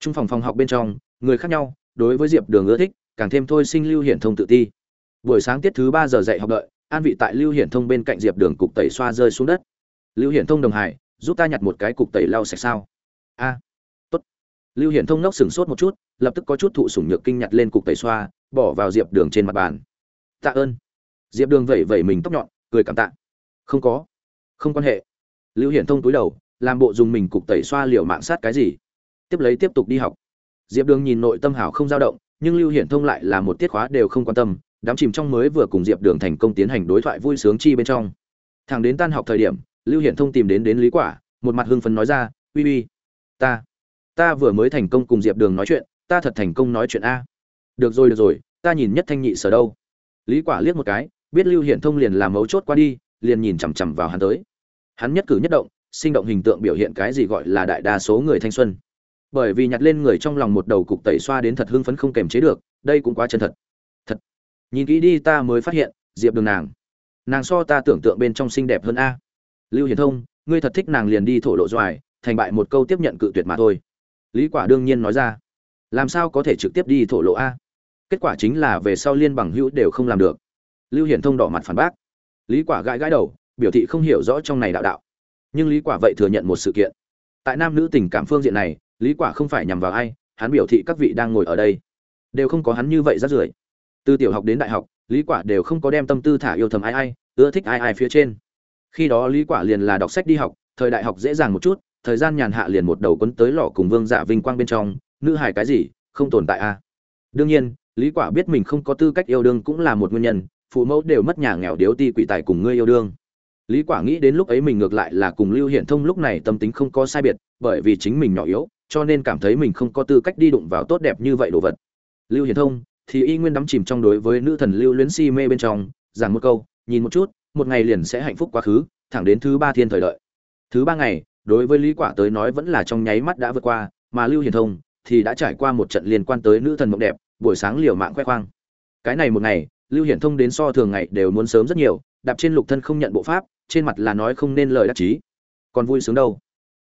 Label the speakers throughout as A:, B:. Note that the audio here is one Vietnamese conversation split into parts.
A: trung phòng phòng học bên trong, người khác nhau, đối với diệp đường ưa thích, càng thêm thôi sinh lưu hiển thông tự ti. Buổi sáng tiết thứ ba giờ dạy học đợi, an vị tại lưu hiển thông bên cạnh diệp đường cục tẩy xoa rơi xuống đất. Lưu hiển thông đồng hải, giúp ta nhặt một cái cục tẩy lau sạch sao? A, tốt. Lưu hiển thông nốc sừng sốt một chút, lập tức có chút thụ sủng nhược kinh nhặt lên cục tẩy xoa, bỏ vào diệp đường trên mặt bàn. Tạ ơn. Diệp đường vẩy vẩy mình tóc nhọn, cười cảm tạ. Không có. Không quan hệ. Lưu hiển thông túi đầu, làm bộ dùng mình cục tẩy xoa liều mạng sát cái gì? Tiếp lấy tiếp tục đi học. Diệp đường nhìn nội tâm hảo không dao động, nhưng lưu hiển thông lại là một tiết khóa đều không quan tâm, đám chìm trong mới vừa cùng diệp đường thành công tiến hành đối thoại vui sướng chi bên trong. Thằng đến tan học thời điểm, lưu hiển thông tìm đến đến lý quả, một mặt hưng phấn nói ra, uy uy, ta ta vừa mới thành công cùng diệp đường nói chuyện, ta thật thành công nói chuyện a. Được rồi được rồi, ta nhìn nhất thanh nhị sở đâu. Lý quả liếc một cái, biết lưu hiển thông liền làm mấu chốt qua đi, liền nhìn chằm chằm vào hắn tới. Hắn nhất cử nhất động, sinh động hình tượng biểu hiện cái gì gọi là đại đa số người thanh xuân bởi vì nhặt lên người trong lòng một đầu cục tẩy xoa đến thật hưng phấn không kềm chế được, đây cũng quá chân thật. Thật. Nhìn kỹ đi ta mới phát hiện, diệp đường nàng. Nàng so ta tưởng tượng bên trong xinh đẹp hơn a. Lưu hiển thông, ngươi thật thích nàng liền đi thổ lộ doài, thành bại một câu tiếp nhận cự tuyệt mà thôi. Lý quả đương nhiên nói ra. Làm sao có thể trực tiếp đi thổ lộ a? Kết quả chính là về sau liên bằng hữu đều không làm được. Lưu hiển thông đỏ mặt phản bác. Lý quả gãi gãi đầu, biểu thị không hiểu rõ trong này đạo đạo. Nhưng lý quả vậy thừa nhận một sự kiện. Tại nam nữ tình cảm phương diện này lý quả không phải nhằm vào ai, hắn biểu thị các vị đang ngồi ở đây đều không có hắn như vậy rát rưởi. Từ tiểu học đến đại học, lý quả đều không có đem tâm tư thả yêu thầm ai ai, ưa thích ai ai phía trên. Khi đó lý quả liền là đọc sách đi học, thời đại học dễ dàng một chút, thời gian nhàn hạ liền một đầu quấn tới lọ cùng vương dạ vinh quang bên trong, nữ hài cái gì, không tồn tại a. À? đương nhiên, lý quả biết mình không có tư cách yêu đương cũng là một nguyên nhân, phụ mẫu đều mất nhà nghèo điếu ti quỷ tài cùng ngươi yêu đương. Lý quả nghĩ đến lúc ấy mình ngược lại là cùng lưu hiển thông lúc này tâm tính không có sai biệt, bởi vì chính mình nhỏ yếu cho nên cảm thấy mình không có tư cách đi đụng vào tốt đẹp như vậy đồ vật. Lưu hiển thông, thì y nguyên đắm chìm trong đối với nữ thần lưu luyến si mê bên trong, giảng một câu, nhìn một chút, một ngày liền sẽ hạnh phúc quá khứ, thẳng đến thứ ba thiên thời đợi. Thứ ba ngày, đối với lý quả tới nói vẫn là trong nháy mắt đã vượt qua, mà lưu hiển thông thì đã trải qua một trận liên quan tới nữ thần mộng đẹp, buổi sáng liều mạng khoe khoang. Cái này một ngày, lưu hiển thông đến so thường ngày đều muốn sớm rất nhiều, đạp trên lục thân không nhận bộ pháp, trên mặt là nói không nên lời đắc chí. Còn vui sướng đâu?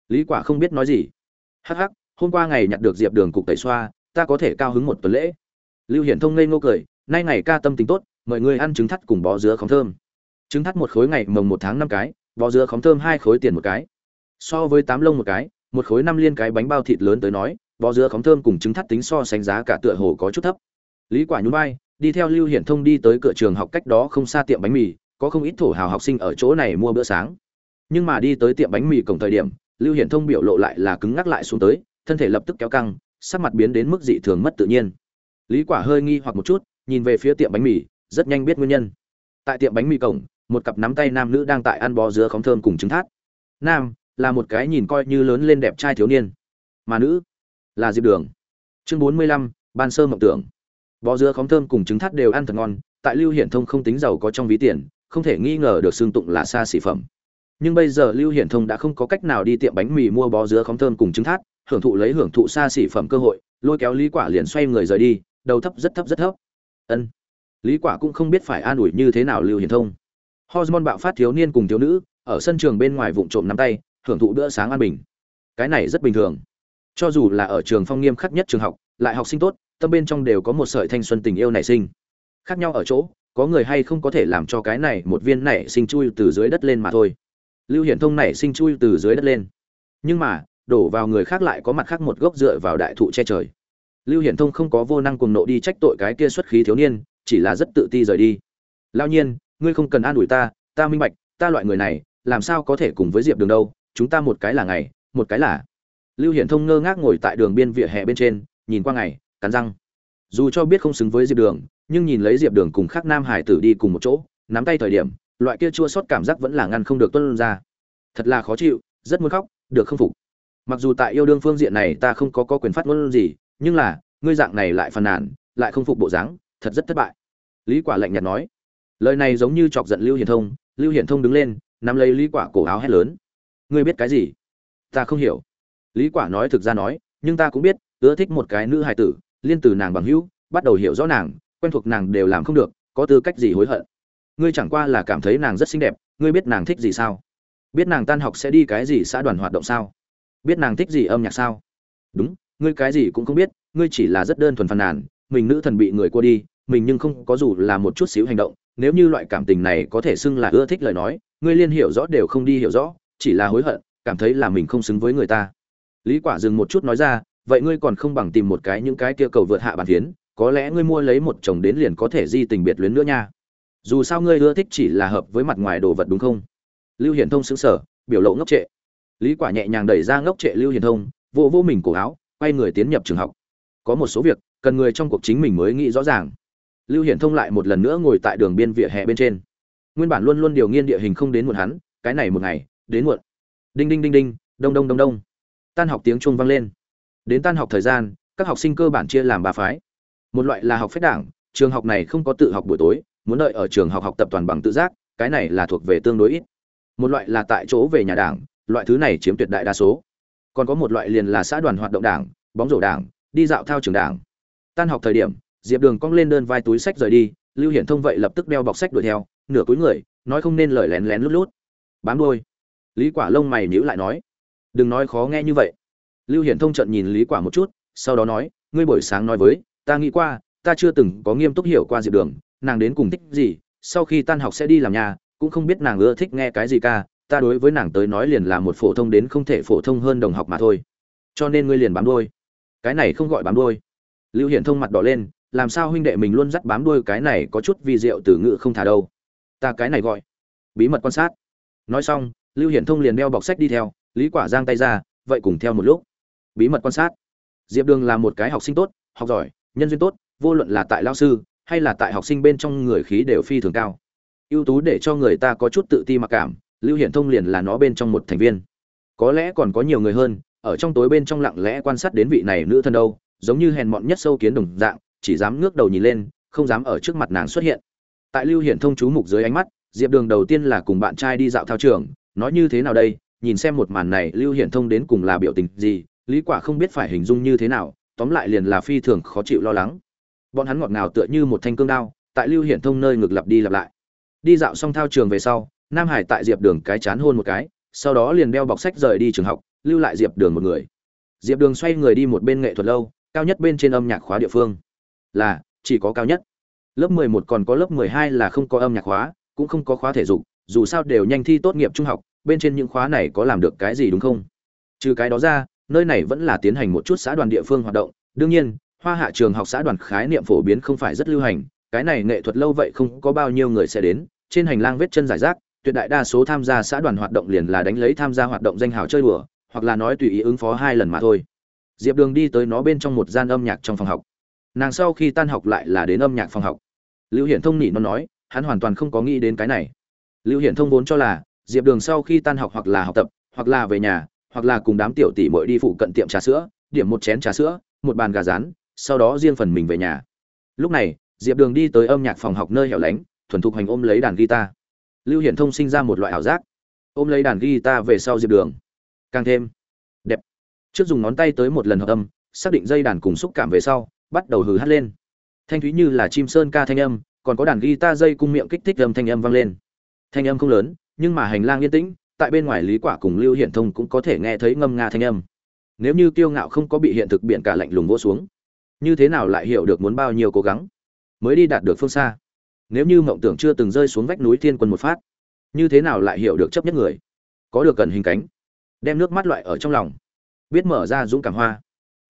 A: Lý quả không biết nói gì hắc hắc, hôm qua ngày nhặt được diệp đường cục tẩy xoa, ta có thể cao hứng một tuần lễ. Lưu hiển thông ngây ngô cười, nay ngày ca tâm tính tốt, mời người ăn trứng thắt cùng bó dứa khóng thơm. Trứng thắt một khối ngày mồng một tháng năm cái, bó dứa khóng thơm hai khối tiền một cái. So với tám lông một cái, một khối năm liên cái bánh bao thịt lớn tới nói bò dưa khóng thơm cùng trứng thắt tính so sánh giá cả tựa hồ có chút thấp. Lý quả nhún vai, đi theo lưu hiển thông đi tới cửa trường học cách đó không xa tiệm bánh mì, có không ít thổ hào học sinh ở chỗ này mua bữa sáng. Nhưng mà đi tới tiệm bánh mì cổng thời điểm lưu hiển thông biểu lộ lại là cứng ngắc lại xuống tới, thân thể lập tức kéo căng, sắc mặt biến đến mức dị thường mất tự nhiên. Lý quả hơi nghi hoặc một chút, nhìn về phía tiệm bánh mì, rất nhanh biết nguyên nhân. Tại tiệm bánh mì cổng, một cặp nắm tay nam nữ đang tại ăn bò dứa khóm thơm cùng trứng thát. Nam, là một cái nhìn coi như lớn lên đẹp trai thiếu niên. Mà nữ, là diệp đường. Chương bốn mươi lăm, ban sơ mộng tưởng. Bò dứa khóm thơm cùng trứng thắt đều ăn thật ngon, tại lưu hiển thông không tính giàu có trong ví tiền, không thể nghi ngờ được xương tụng là xa xỉ phẩm nhưng bây giờ lưu hiển thông đã không có cách nào đi tiệm bánh mì mua bó dưa khóm thơm cùng trứng thát, hưởng thụ lấy hưởng thụ xa xỉ phẩm cơ hội, lôi kéo lý quả liền xoay người rời đi, đầu thấp rất thấp rất thấp. Ân. Lý quả cũng không biết phải an ủi như thế nào lưu hiển thông. Hormone bạo phát thiếu niên cùng thiếu nữ, ở sân trường bên ngoài vụng trộm nắm tay, hưởng thụ bữa sáng an bình. Cái này rất bình thường. Cho dù là ở trường phong nghiêm khắc nhất trường học, lại học sinh tốt, tâm bên trong đều có một sợi thanh xuân tình yêu nảy sinh. Khác nhau ở chỗ, có người hay không có thể làm cho cái này một viên nảy sinh chui từ dưới đất lên mà thôi lưu hiển thông nảy sinh chui từ dưới đất lên. Nhưng mà, đổ vào người khác lại có mặt khác một gốc dựa vào đại thụ che trời. Lưu hiển thông không có vô năng cùng nộ đi trách tội cái kia xuất khí thiếu niên, chỉ là rất tự ti rời đi. Lao nhiên, ngươi không cần an ủi ta ta minh bạch, ta loại người này, làm sao có thể cùng với diệp đường đâu, chúng ta một cái là ngày, một cái là. Lưu hiển thông ngơ ngác ngồi tại đường biên vỉa hè bên trên, nhìn qua ngày, cắn răng. Dù cho biết không xứng với diệp đường, nhưng nhìn lấy diệp đường cùng khác nam hải tử đi cùng một chỗ, nắm tay thời điểm loại kia chua sót cảm giác vẫn là ngăn không được tuân ra. Thật là khó chịu rất muốn khóc được không phục. Mặc dù tại yêu đương phương diện này ta không có, có quyền phát ngôn gì nhưng là ngươi dạng này lại phàn nàn lại không phục bộ dáng thật rất thất bại. Lý quả lạnh nhạt nói. Lời này giống như chọc giận lưu hiển thông lưu hiển thông đứng lên nắm lấy lý quả cổ áo hét lớn. Ngươi biết cái gì? Ta không hiểu. Lý quả nói thực ra nói nhưng ta cũng biết ưa thích một cái nữ hài tử liên từ nàng bằng hữu bắt đầu hiểu rõ nàng quen thuộc nàng đều làm không được có tư cách gì hối hận ngươi chẳng qua là cảm thấy nàng rất xinh đẹp, ngươi biết nàng thích gì sao? Biết nàng tan học sẽ đi cái gì xã đoàn hoạt động sao? Biết nàng thích gì âm nhạc sao? Đúng, ngươi cái gì cũng không biết, ngươi chỉ là rất đơn thuần phàn nàn, mình nữ thần bị người qua đi, mình nhưng không có dù là một chút xíu hành động, nếu như loại cảm tình này có thể xưng là ưa thích lời nói, ngươi liên hiểu rõ đều không đi hiểu rõ, chỉ là hối hận, cảm thấy là mình không xứng với người ta. Lý quả dừng một chút nói ra, vậy ngươi còn không bằng tìm một cái những cái kia cầu vượt hạ bàn phiến, có lẽ ngươi mua lấy một chồng đến liền có thể di tình biệt luyến nữa nha dù sao ngươi ưa thích chỉ là hợp với mặt ngoài đồ vật đúng không? Lưu hiển thông xứng sờ, biểu lộ ngốc trệ. Lý quả nhẹ nhàng đẩy ra ngốc trệ lưu hiển thông vô vô mình cổ áo, quay người tiến nhập trường học. Có một số việc, cần người trong cuộc chính mình mới nghĩ rõ ràng. Lưu hiển thông lại một lần nữa ngồi tại đường biên vỉa hè bên trên. Nguyên bản luôn luôn điều nghiên địa hình không đến muộn hắn, cái này một ngày, đến muộn. Đinh đinh đinh đinh, đông đông đông đông. Tan học tiếng chuông vang lên. Đến tan học thời gian, các học sinh cơ bản chia làm ba phái. Một loại là học phép đảng, trường học này không có tự học buổi tối muốn đợi ở trường học học tập toàn bằng tự giác, cái này là thuộc về tương đối ít. Một loại là tại chỗ về nhà đảng, loại thứ này chiếm tuyệt đại đa số. Còn có một loại liền là xã đoàn hoạt động đảng, bóng rổ đảng, đi dạo thao trường đảng. Tan học thời điểm, diệp đường cong lên đơn vai túi sách rời đi, lưu hiển thông vậy lập tức đeo bọc sách đuổi theo, nửa cuối người, nói không nên lời lén lén lút lút. Bám đôi lý quả lông mày nhíu lại nói, đừng nói khó nghe như vậy. Lưu hiển thông trận nhìn lý quả một chút, sau đó nói, ngươi buổi sáng nói với, ta nghĩ qua, ta chưa từng có nghiêm túc hiểu qua diệp đường nàng đến cùng thích gì, sau khi tan học sẽ đi làm nhà, cũng không biết nàng ưa thích nghe cái gì ca, ta đối với nàng tới nói liền là một phổ thông đến không thể phổ thông hơn đồng học mà thôi. Cho nên ngươi liền bám đuôi. Cái này không gọi bám đuôi. Lưu hiển thông mặt đỏ lên, làm sao huynh đệ mình luôn dắt bám đuôi cái này có chút vi diệu từ ngữ không thả đâu. Ta cái này gọi bí mật quan sát. Nói xong, lưu hiển thông liền đeo bọc sách đi theo, lý quả giang tay ra, vậy cùng theo một lúc. Bí mật quan sát. Diệp đường là một cái học sinh tốt, học giỏi, nhân duyên tốt, vô luận là tại lao sư hay là tại học sinh bên trong người khí đều phi thường cao. Ưu tú để cho người ta có chút tự ti mặc cảm, lưu hiển thông liền là nó bên trong một thành viên. Có lẽ còn có nhiều người hơn, ở trong tối bên trong lặng lẽ quan sát đến vị này nữ thân đâu, giống như hèn mọn nhất sâu kiến đồng dạng, chỉ dám ngước đầu nhìn lên, không dám ở trước mặt nàng xuất hiện. Tại lưu hiển thông chú mục dưới ánh mắt, diệp đường đầu tiên là cùng bạn trai đi dạo thao trường, nói như thế nào đây, nhìn xem một màn này, lưu hiển thông đến cùng là biểu tình gì, lý quả không biết phải hình dung như thế nào, tóm lại liền là phi thường khó chịu lo lắng bọn hắn ngọt ngào tựa như một thanh cương đao, tại lưu hiển thông nơi ngực lặp đi lặp lại. Đi dạo xong thao trường về sau, nam hải tại diệp đường cái chán hôn một cái, sau đó liền đeo bọc sách rời đi trường học, lưu lại diệp đường một người. Diệp đường xoay người đi một bên nghệ thuật lâu, cao nhất bên trên âm nhạc khóa địa phương. Là, chỉ có cao nhất. Lớp 11 còn có lớp 12 là không có âm nhạc khóa, cũng không có khóa thể dục, dù sao đều nhanh thi tốt nghiệp trung học, bên trên những khóa này có làm được cái gì đúng không? Trừ cái đó ra, nơi này vẫn là tiến hành một chút xã đoàn địa phương hoạt động, đương nhiên hoa hạ trường học xã đoàn khái niệm phổ biến không phải rất lưu hành, cái này nghệ thuật lâu vậy không có bao nhiêu người sẽ đến, trên hành lang vết chân giải rác, tuyệt đại đa số tham gia xã đoàn hoạt động liền là đánh lấy tham gia hoạt động danh hào chơi đùa, hoặc là nói tùy ý ứng phó hai lần mà thôi. Diệp đường đi tới nó bên trong một gian âm nhạc trong phòng học. Nàng sau khi tan học lại là đến âm nhạc phòng học. Lưu hiển thông nỉ nó nói, hắn hoàn toàn không có nghĩ đến cái này. Lưu hiển thông vốn cho là, diệp đường sau khi tan học hoặc là học tập, hoặc là về nhà, hoặc là cùng đám tiểu tỷ muội đi phụ cận tiệm trà sữa, điểm một chén trà sữa, một bàn gà rán sau đó riêng phần mình về nhà. Lúc này, diệp đường đi tới âm nhạc phòng học nơi hẻo lánh, thuần thục hành ôm lấy đàn guitar. Lưu hiển thông sinh ra một loại ảo giác. Ôm lấy đàn guitar về sau diệp đường. Càng thêm đẹp. Trước dùng ngón tay tới một lần hợp âm, xác định dây đàn cùng xúc cảm về sau, bắt đầu hừ hát lên. Thanh thúy như là chim sơn ca thanh âm, còn có đàn guitar dây cung miệng kích thích âm thanh âm vang lên. Thanh âm không lớn, nhưng mà hành lang yên tĩnh, tại bên ngoài lý quả cùng lưu hiển thông cũng có thể nghe thấy ngâm nga thanh âm. Nếu như kiêu ngạo không có bị hiện thực biển cả lạnh lùng vỗ xuống như thế nào lại hiểu được muốn bao nhiêu cố gắng? Mới đi đạt được phương xa. Nếu như mộng tưởng chưa từng rơi xuống vách núi thiên quân một phát như thế nào lại hiểu được chấp nhất người? Có được cần hình cánh đem nước mắt loại ở trong lòng biết mở ra dũng cảm hoa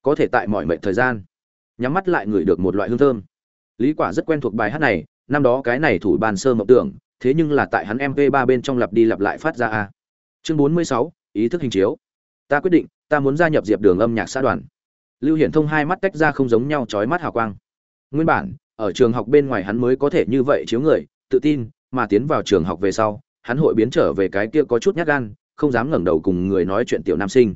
A: có thể tại mọi mệnh thời gian nhắm mắt lại ngửi được một loại hương thơm. Lý quả rất quen thuộc bài hát này năm đó cái này thủ bàn sơ mộng tưởng thế nhưng là tại hắn mp 3 bên trong lặp đi lặp lại phát ra a. Chương 46, ý thức hình chiếu. Ta quyết định ta muốn gia nhập diệp đường âm nhạc xã đoàn lưu hiển thông hai mắt tách ra không giống nhau trói mắt hào quang. Nguyên bản, ở trường học bên ngoài hắn mới có thể như vậy chiếu người, tự tin, mà tiến vào trường học về sau, hắn hội biến trở về cái kia có chút nhát gan, không dám ngẩng đầu cùng người nói chuyện tiểu nam sinh.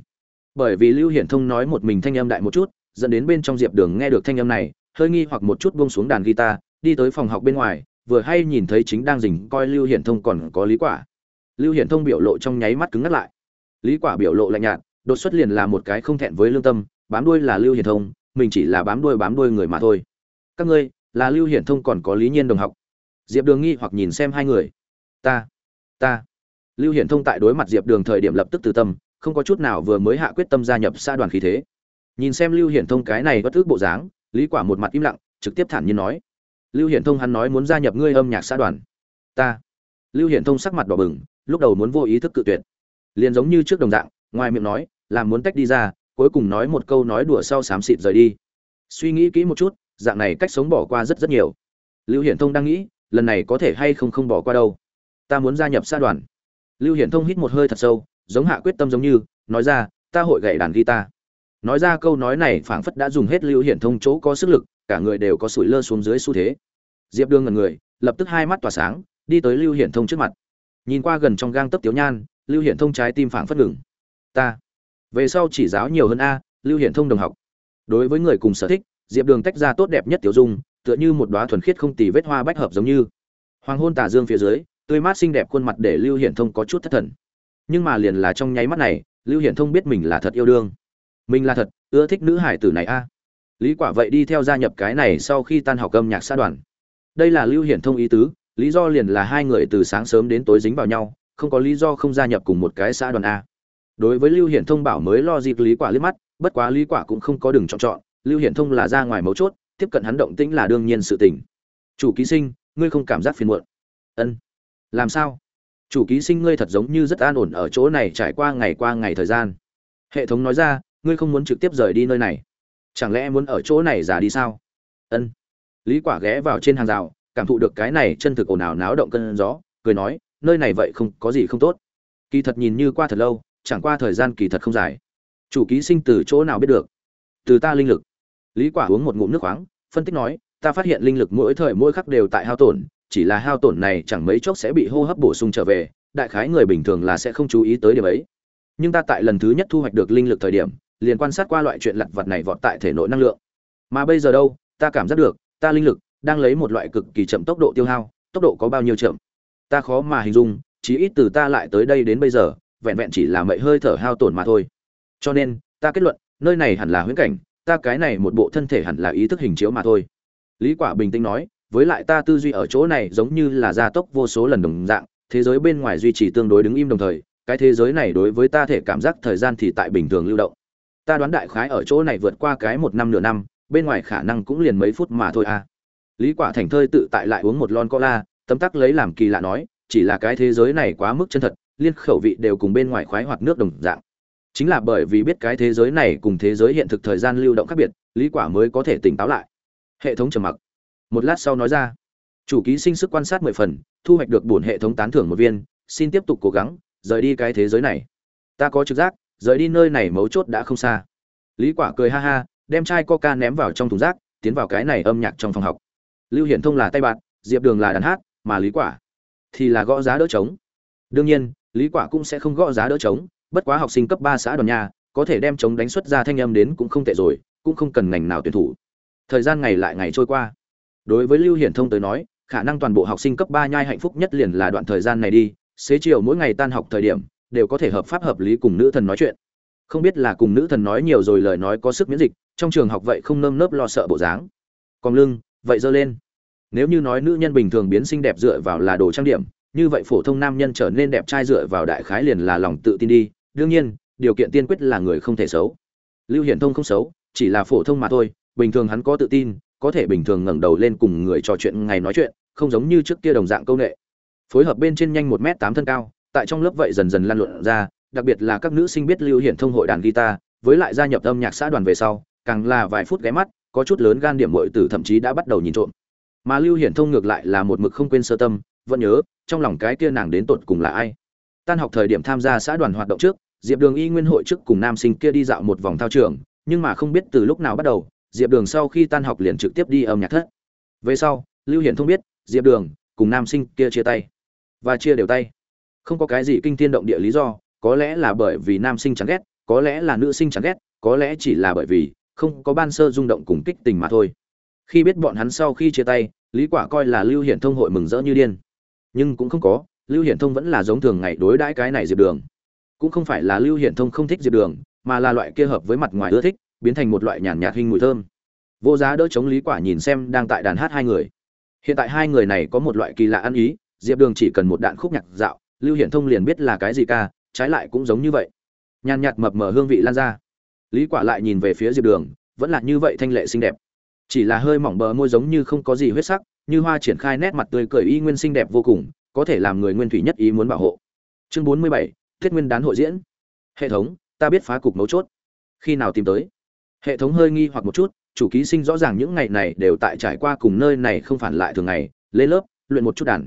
A: Bởi vì lưu hiển thông nói một mình thanh âm đại một chút, dẫn đến bên trong diệp đường nghe được thanh âm này, hơi nghi hoặc một chút buông xuống đàn guitar, đi tới phòng học bên ngoài, vừa hay nhìn thấy chính đang dình coi lưu hiển thông còn có lý quả. Lưu hiển thông biểu lộ trong nháy mắt cứng ngắt lại. Lý quả biểu lộ lạnh nhạt, đột xuất liền là một cái không thẹn với lương tâm bám đuôi là lưu hiển thông, mình chỉ là bám đuôi bám đuôi người mà thôi. Các ngươi, là lưu hiển thông còn có lý nhiên đồng học. Diệp đường nghi hoặc nhìn xem hai người. Ta ta. Lưu hiển thông tại đối mặt diệp đường thời điểm lập tức từ tâm, không có chút nào vừa mới hạ quyết tâm gia nhập xã đoàn khí thế. Nhìn xem lưu hiển thông cái này bất ức bộ dáng, lý quả một mặt im lặng, trực tiếp thản nhiên nói. Lưu hiển thông hắn nói muốn gia nhập ngươi âm nhạc xã đoàn. Ta. Lưu hiển thông sắc mặt đỏ bừng, lúc đầu muốn vô ý thức cự tuyệt. Liền giống như trước đồng dạng, ngoài miệng nói, là muốn tách đi ra cuối cùng nói một câu nói đùa sau xám xịt rời đi. Suy nghĩ kỹ một chút, dạng này cách sống bỏ qua rất rất nhiều. Lưu hiển thông đang nghĩ, lần này có thể hay không không bỏ qua đâu. Ta muốn gia nhập xã đoàn. Lưu hiển thông hít một hơi thật sâu, giống hạ quyết tâm giống như, nói ra, ta hội gậy đàn guitar. Nói ra câu nói này phảng phất đã dùng hết lưu hiển thông chỗ có sức lực, cả người đều có sủi lơ xuống dưới xu thế. Diệp đương ngần người, lập tức hai mắt tỏa sáng, đi tới lưu hiển thông trước mặt. Nhìn qua gần trong gang tấc Tiểu nhan, lưu hiển thông trái tim phảng phất ngừng. Ta về sau chỉ giáo nhiều hơn a, lưu hiển thông đồng học. Đối với người cùng sở thích, diệp đường tách ra tốt đẹp nhất tiểu dung, tựa như một đóa thuần khiết không tì vết hoa bách hợp giống như. Hoàng hôn tà dương phía dưới, tươi mát xinh đẹp khuôn mặt để lưu hiển thông có chút thất thần. Nhưng mà liền là trong nháy mắt này, lưu hiển thông biết mình là thật yêu đương. Mình là thật, ưa thích nữ hải tử này a. Lý quả vậy đi theo gia nhập cái này sau khi tan học âm nhạc xã đoàn. Đây là lưu hiển thông ý tứ, lý do liền là hai người từ sáng sớm đến tối dính vào nhau, không có lý do không gia nhập cùng một cái xã đoàn a đối với lưu hiển thông bảo mới lo dịp lý quả liếc mắt, bất quá lý quả cũng không có đường chọn chọn, lưu hiển thông là ra ngoài mấu chốt, tiếp cận hắn động tĩnh là đương nhiên sự tình. Chủ ký sinh, ngươi không cảm giác phiền muộn. Ân. Làm sao? Chủ ký sinh ngươi thật giống như rất an ổn ở chỗ này trải qua ngày qua ngày thời gian. Hệ thống nói ra, ngươi không muốn trực tiếp rời đi nơi này. Chẳng lẽ muốn ở chỗ này giả đi sao? Ân. Lý quả ghé vào trên hàng rào, cảm thụ được cái này chân thực ồn ào náo động cơn gió, cười nói, nơi này vậy không có gì không tốt. Kỳ thật nhìn như qua thật lâu chẳng qua thời gian kỳ thật không dài. Chủ ký sinh từ chỗ nào biết được? Từ ta linh lực. Lý quả uống một ngụm nước khoáng, phân tích nói, ta phát hiện linh lực mỗi thời mỗi khắc đều tại hao tổn, chỉ là hao tổn này chẳng mấy chốc sẽ bị hô hấp bổ sung trở về, đại khái người bình thường là sẽ không chú ý tới điểm ấy. Nhưng ta tại lần thứ nhất thu hoạch được linh lực thời điểm, liền quan sát qua loại chuyện lặt vặt này vọt tại thể nội năng lượng. Mà bây giờ đâu, ta cảm giác được, ta linh lực đang lấy một loại cực kỳ chậm tốc độ tiêu hao, tốc độ có bao nhiêu chậm? Ta khó mà hình dung chỉ ít từ ta lại tới đây đến bây giờ vẹn vẹn chỉ là mậy hơi thở hao tổn mà thôi. Cho nên, ta kết luận, nơi này hẳn là huyễn cảnh, ta cái này một bộ thân thể hẳn là ý thức hình chiếu mà thôi. Lý quả bình tĩnh nói, với lại ta tư duy ở chỗ này giống như là gia tốc vô số lần đồng dạng, thế giới bên ngoài duy trì tương đối đứng im đồng thời, cái thế giới này đối với ta thể cảm giác thời gian thì tại bình thường lưu động. Ta đoán đại khái ở chỗ này vượt qua cái một năm nửa năm, bên ngoài khả năng cũng liền mấy phút mà thôi à. Lý quả thành thơi tự tại lại uống một lon cola, tấm tắc lấy làm kỳ lạ nói, chỉ là cái thế giới này quá mức chân thật liên khẩu vị đều cùng bên ngoài khoái hoặc nước đồng dạng. Chính là bởi vì biết cái thế giới này cùng thế giới hiện thực thời gian lưu động khác biệt, lý quả mới có thể tỉnh táo lại. Hệ thống trầm mặc. Một lát sau nói ra. Chủ ký sinh sức quan sát mười phần, thu hoạch được bổn hệ thống tán thưởng một viên, xin tiếp tục cố gắng, rời đi cái thế giới này. Ta có trực giác, rời đi nơi này mấu chốt đã không xa. Lý quả cười ha ha, đem chai coca ném vào trong thùng rác, tiến vào cái này âm nhạc trong phòng học. Lưu hiển thông là tay bạn, diệp đường là đàn hát, mà lý quả thì là gõ giá đỡ trống. Đương nhiên lý quả cũng sẽ không gõ giá đỡ trống, bất quá học sinh cấp 3 xã đoàn nhà, có thể đem trống đánh xuất ra thanh âm đến cũng không tệ rồi, cũng không cần ngành nào tuyển thủ. Thời gian ngày lại ngày trôi qua. Đối với lưu hiển thông tới nói, khả năng toàn bộ học sinh cấp 3 nhai hạnh phúc nhất liền là đoạn thời gian này đi, xế chiều mỗi ngày tan học thời điểm, đều có thể hợp pháp hợp lý cùng nữ thần nói chuyện. Không biết là cùng nữ thần nói nhiều rồi lời nói có sức miễn dịch, trong trường học vậy không nơm nớp lo sợ bộ dáng. Còn lưng, vậy dơ lên. Nếu như nói nữ nhân bình thường biến xinh đẹp dựa vào là đồ trang điểm như vậy phổ thông nam nhân trở nên đẹp trai dựa vào đại khái liền là lòng tự tin đi. Đương nhiên, điều kiện tiên quyết là người không thể xấu. Lưu hiển thông không xấu, chỉ là phổ thông mà thôi, bình thường hắn có tự tin, có thể bình thường ngẩng đầu lên cùng người trò chuyện ngày nói chuyện, không giống như trước kia đồng dạng công nghệ phối hợp bên trên nhanh một m tám thân cao, tại trong lớp vậy dần dần lan luận ra, đặc biệt là các nữ sinh biết lưu hiển thông hội đàn guitar, với lại gia nhập âm nhạc xã đoàn về sau, càng là vài phút ghé mắt, có chút lớn gan điểm muội tử thậm chí đã bắt đầu nhìn trộm. Mà lưu hiển thông ngược lại là một mực không quên sơ tâm vẫn nhớ, trong lòng cái kia nàng đến tột cùng là ai. Tan học thời điểm tham gia xã đoàn hoạt động trước, diệp đường y nguyên hội trước cùng nam sinh kia đi dạo một vòng thao trường, nhưng mà không biết từ lúc nào bắt đầu, diệp đường sau khi tan học liền trực tiếp đi âm nhạc thất. Về sau, lưu hiển thông biết, diệp đường cùng nam sinh kia chia tay. Và chia đều tay. Không có cái gì kinh thiên động địa lý do, có lẽ là bởi vì nam sinh chán ghét, có lẽ là nữ sinh chán ghét, có lẽ chỉ là bởi vì không có ban sơ rung động cùng kích tình mà thôi. Khi biết bọn hắn sau khi chia tay, lý quả coi là lưu hiển thông hội mừng rỡ như điên nhưng cũng không có, lưu hiển thông vẫn là giống thường ngày đối đãi cái này diệp đường. Cũng không phải là lưu hiển thông không thích diệp đường, mà là loại kia hợp với mặt ngoài ưa thích, biến thành một loại nhàn nhạt hình mùi thơm. Vô giá đỡ chống lý quả nhìn xem đang tại đàn hát hai người. Hiện tại hai người này có một loại kỳ lạ ăn ý, diệp đường chỉ cần một đạn khúc nhạc dạo, lưu hiển thông liền biết là cái gì ca, trái lại cũng giống như vậy. Nhàn nhạt mập mờ hương vị lan ra. Lý quả lại nhìn về phía diệp đường, vẫn là như vậy thanh lệ xinh đẹp. Chỉ là hơi mỏng bờ môi giống như không có gì huyết sắc như hoa triển khai nét mặt tươi cười y nguyên xinh đẹp vô cùng có thể làm người nguyên thủy nhất ý muốn bảo hộ. Chương 47, thiết nguyên đán hội diễn. Hệ thống ta biết phá cục mấu chốt. Khi nào tìm tới? Hệ thống hơi nghi hoặc một chút chủ ký sinh rõ ràng những ngày này đều tại trải qua cùng nơi này không phản lại thường ngày lên lớp luyện một chút đàn.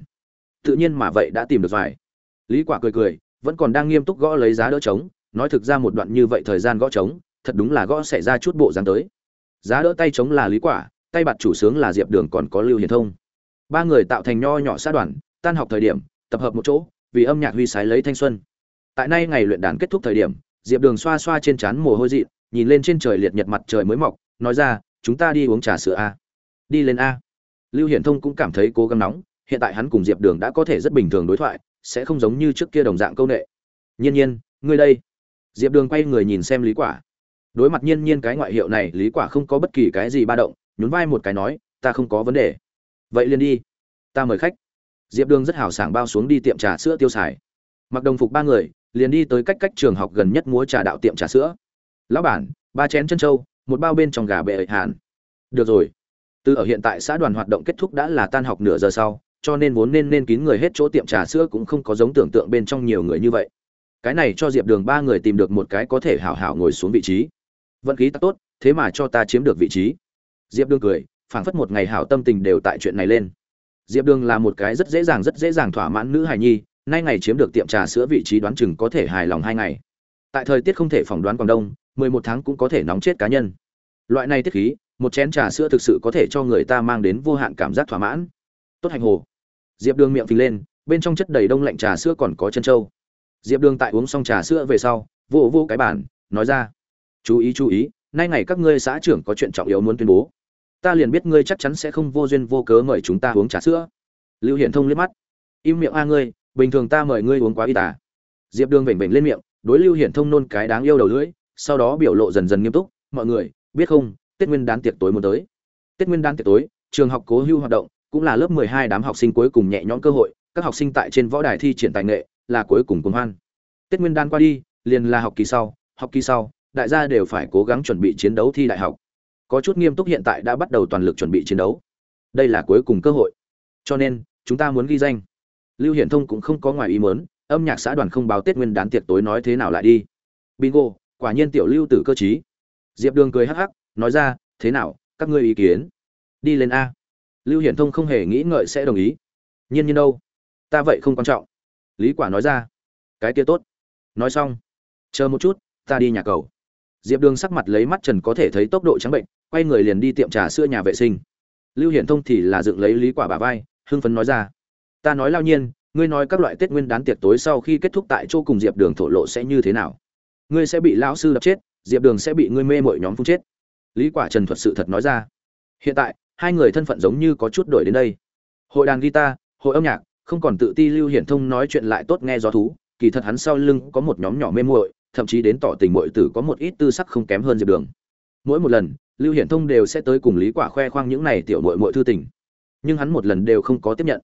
A: Tự nhiên mà vậy đã tìm được vài. Lý quả cười cười vẫn còn đang nghiêm túc gõ lấy giá đỡ trống nói thực ra một đoạn như vậy thời gian gõ trống thật đúng là gõ xảy ra chút bộ dáng tới. Giá đỡ tay trống là lý quả tay bạt chủ sướng là diệp đường còn có lưu hiền thông. Ba người tạo thành nho nhỏ sát đoàn, tan học thời điểm, tập hợp một chỗ, vì âm nhạc huy sái lấy thanh xuân. Tại nay ngày luyện đàn kết thúc thời điểm, diệp đường xoa xoa trên trán mồ hôi dị, nhìn lên trên trời liệt nhật mặt trời mới mọc, nói ra, chúng ta đi uống trà sữa a. Đi lên a. Lưu hiển thông cũng cảm thấy cố gắng nóng, hiện tại hắn cùng diệp đường đã có thể rất bình thường đối thoại, sẽ không giống như trước kia đồng dạng câu nệ. Nhiên nhiên, ngươi đây. Diệp đường quay người nhìn xem lý quả. Đối mặt nhiên nhiên cái ngoại hiệu này, lý quả không có bất kỳ cái gì ba động nhún vai một cái nói, ta không có vấn đề. Vậy liền đi. Ta mời khách. Diệp đường rất hào sảng bao xuống đi tiệm trà sữa tiêu xài. Mặc đồng phục ba người, liền đi tới cách cách trường học gần nhất múa trà đạo tiệm trà sữa. Lão bản, ba chén chân trâu một bao bên trong gà bệ hàn được rồi. Từ ở hiện tại xã đoàn hoạt động kết thúc đã là tan học nửa giờ sau, cho nên vốn nên nên kín người hết chỗ tiệm trà sữa cũng không có giống tưởng tượng bên trong nhiều người như vậy. Cái này cho diệp đường ba người tìm được một cái có thể hảo hảo ngồi xuống vị trí. Vận khí ta tốt, thế mà cho ta chiếm được vị trí diệp đường cười, phảng phất một ngày hảo tâm tình đều tại chuyện này lên. Diệp đường là một cái rất dễ dàng, rất dễ dàng thỏa mãn nữ hài nhi, nay ngày chiếm được tiệm trà sữa vị trí đoán chừng có thể hài lòng hai ngày. Tại thời tiết không thể phỏng đoán quảng đông, mười một tháng cũng có thể nóng chết cá nhân. Loại này tiết khí, một chén trà sữa thực sự có thể cho người ta mang đến vô hạn cảm giác thỏa mãn. Tốt hành hồ. Diệp đường miệng phình lên, bên trong chất đầy đông lạnh trà sữa còn có chân trâu diệp đường tại uống xong trà sữa về sau vô vô cái bản nói ra. Chú ý chú ý, nay ngày các ngươi xã trưởng có chuyện trọng yếu muốn tuyên bố ta liền biết ngươi chắc chắn sẽ không vô duyên vô cớ mời chúng ta uống trà sữa. Lưu hiển thông liếc mắt. Im miệng a ngươi, bình thường ta mời ngươi uống quá y tả à? diệp đường vểnh vểnh lên miệng, đối lưu hiển thông nôn cái đáng yêu đầu lưỡi, sau đó biểu lộ dần dần nghiêm túc, mọi người, biết không, tết nguyên đán tiệc tối muốn tới. Tết nguyên đán tiệc tối, trường học cố hưu hoạt động, cũng là lớp 12 đám học sinh cuối cùng nhẹ nhõm cơ hội, các học sinh tại trên võ đài thi triển tài nghệ, là cuối cùng cuồng hoan. Tết nguyên đán qua đi, liền là học kỳ sau, học kỳ sau, đại gia đều phải cố gắng chuẩn bị chiến đấu thi đại học có chút nghiêm túc hiện tại đã bắt đầu toàn lực chuẩn bị chiến đấu. Đây là cuối cùng cơ hội. Cho nên, chúng ta muốn ghi danh. Lưu hiển thông cũng không có ngoài ý muốn, âm nhạc xã đoàn không báo tết nguyên đán tiệc tối nói thế nào lại đi. Bingo, quả nhiên tiểu lưu tử cơ chí diệp đường cười hắc hắc, nói ra, thế nào, các ngươi ý kiến? Đi lên a. Lưu hiển thông không hề nghĩ ngợi sẽ đồng ý. Nhiên nhiên đâu, ta vậy không quan trọng. Lý quả nói ra, cái kia tốt. Nói xong, chờ một chút, ta đi nhà cầu. Diệp đường sắc mặt lấy mắt trần có thể thấy tốc độ trắng bệnh quay người liền đi tiệm trà sữa nhà vệ sinh. Lưu hiển thông thì là dựng lấy lý quả bà vai, hưng phấn nói ra, ta nói lao nhiên, ngươi nói các loại tết nguyên đán tiệc tối sau khi kết thúc tại chỗ cùng diệp đường thổ lộ sẽ như thế nào? Ngươi sẽ bị lão sư đập chết, diệp đường sẽ bị ngươi mê mội nhóm phun chết. Lý quả trần thuật sự thật nói ra, hiện tại, hai người thân phận giống như có chút đổi đến đây. Hội đàn guitar, hội âm nhạc, không còn tự ti lưu hiển thông nói chuyện lại tốt nghe gió thú, kỳ thật hắn sau lưng có một nhóm nhỏ mê muội, thậm chí đến tỏ tình muội tử có một ít tư sắc không kém hơn diệp đường. Mỗi một lần lưu hiển thông đều sẽ tới cùng lý quả khoe khoang những này tiểu muội muội thư tình. Nhưng hắn một lần đều không có tiếp nhận.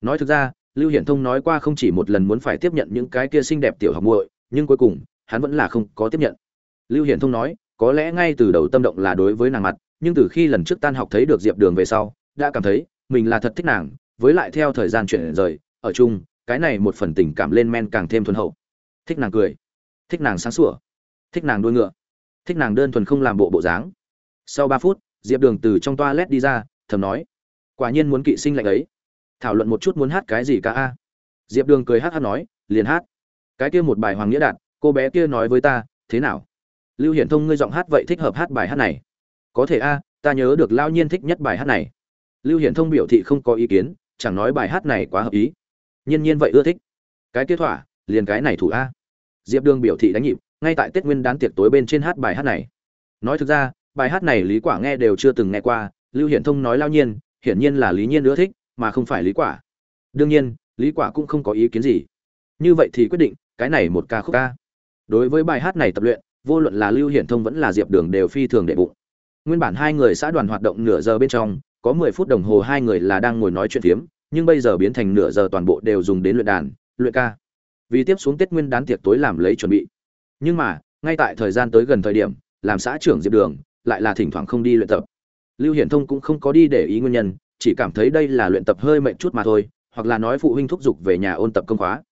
A: Nói thực ra, lưu hiển thông nói qua không chỉ một lần muốn phải tiếp nhận những cái kia xinh đẹp tiểu học muội, nhưng cuối cùng, hắn vẫn là không có tiếp nhận. Lưu hiển thông nói, có lẽ ngay từ đầu tâm động là đối với nàng mặt, nhưng từ khi lần trước tan học thấy được diệp đường về sau, đã cảm thấy, mình là thật thích nàng, với lại theo thời gian chuyển rời, ở chung, cái này một phần tình cảm lên men càng thêm thuần hậu. Thích nàng cười, thích nàng sáng sủa, thích nàng đuôi ngựa, thích nàng đơn thuần không làm bộ bộ dáng sau ba phút, diệp đường từ trong toa led đi ra, thầm nói, quả nhiên muốn kỵ sinh lạnh ấy. Thảo luận một chút muốn hát cái gì cả a. Diệp đường cười hát hát nói, liền hát. Cái kia một bài hoàng nghĩa đạt, cô bé kia nói với ta, thế nào? Lưu hiển thông ngươi giọng hát vậy thích hợp hát bài hát này. Có thể a, ta nhớ được lao nhiên thích nhất bài hát này. Lưu hiển thông biểu thị không có ý kiến, chẳng nói bài hát này quá hợp ý. Nhiên nhiên vậy ưa thích. Cái kia thỏa, liền cái này thủ a. Diệp đường biểu thị đánh nhịp, ngay tại tết nguyên đán tiệc tối bên trên hát bài hát này. Nói thực ra bài hát này lý quả nghe đều chưa từng nghe qua, lưu hiển thông nói lao nhiên, hiển nhiên là lý nhiên ưa thích, mà không phải lý quả. Đương nhiên, lý quả cũng không có ý kiến gì. Như vậy thì quyết định, cái này một ca khúc ca. Đối với bài hát này tập luyện, vô luận là lưu hiển thông vẫn là diệp đường đều phi thường đệ bụng. Nguyên bản hai người xã đoàn hoạt động nửa giờ bên trong, có mười phút đồng hồ hai người là đang ngồi nói chuyện phiếm, nhưng bây giờ biến thành nửa giờ toàn bộ đều dùng đến luyện đàn, luyện ca. Vì tiếp xuống tết nguyên đán tiệc tối làm lấy chuẩn bị. Nhưng mà, ngay tại thời gian tới gần thời điểm, làm xã trưởng diệp đường lại là thỉnh thoảng không đi luyện tập. Lưu hiển thông cũng không có đi để ý nguyên nhân, chỉ cảm thấy đây là luyện tập hơi mệnh chút mà thôi, hoặc là nói phụ huynh thúc giục về nhà ôn tập công khóa.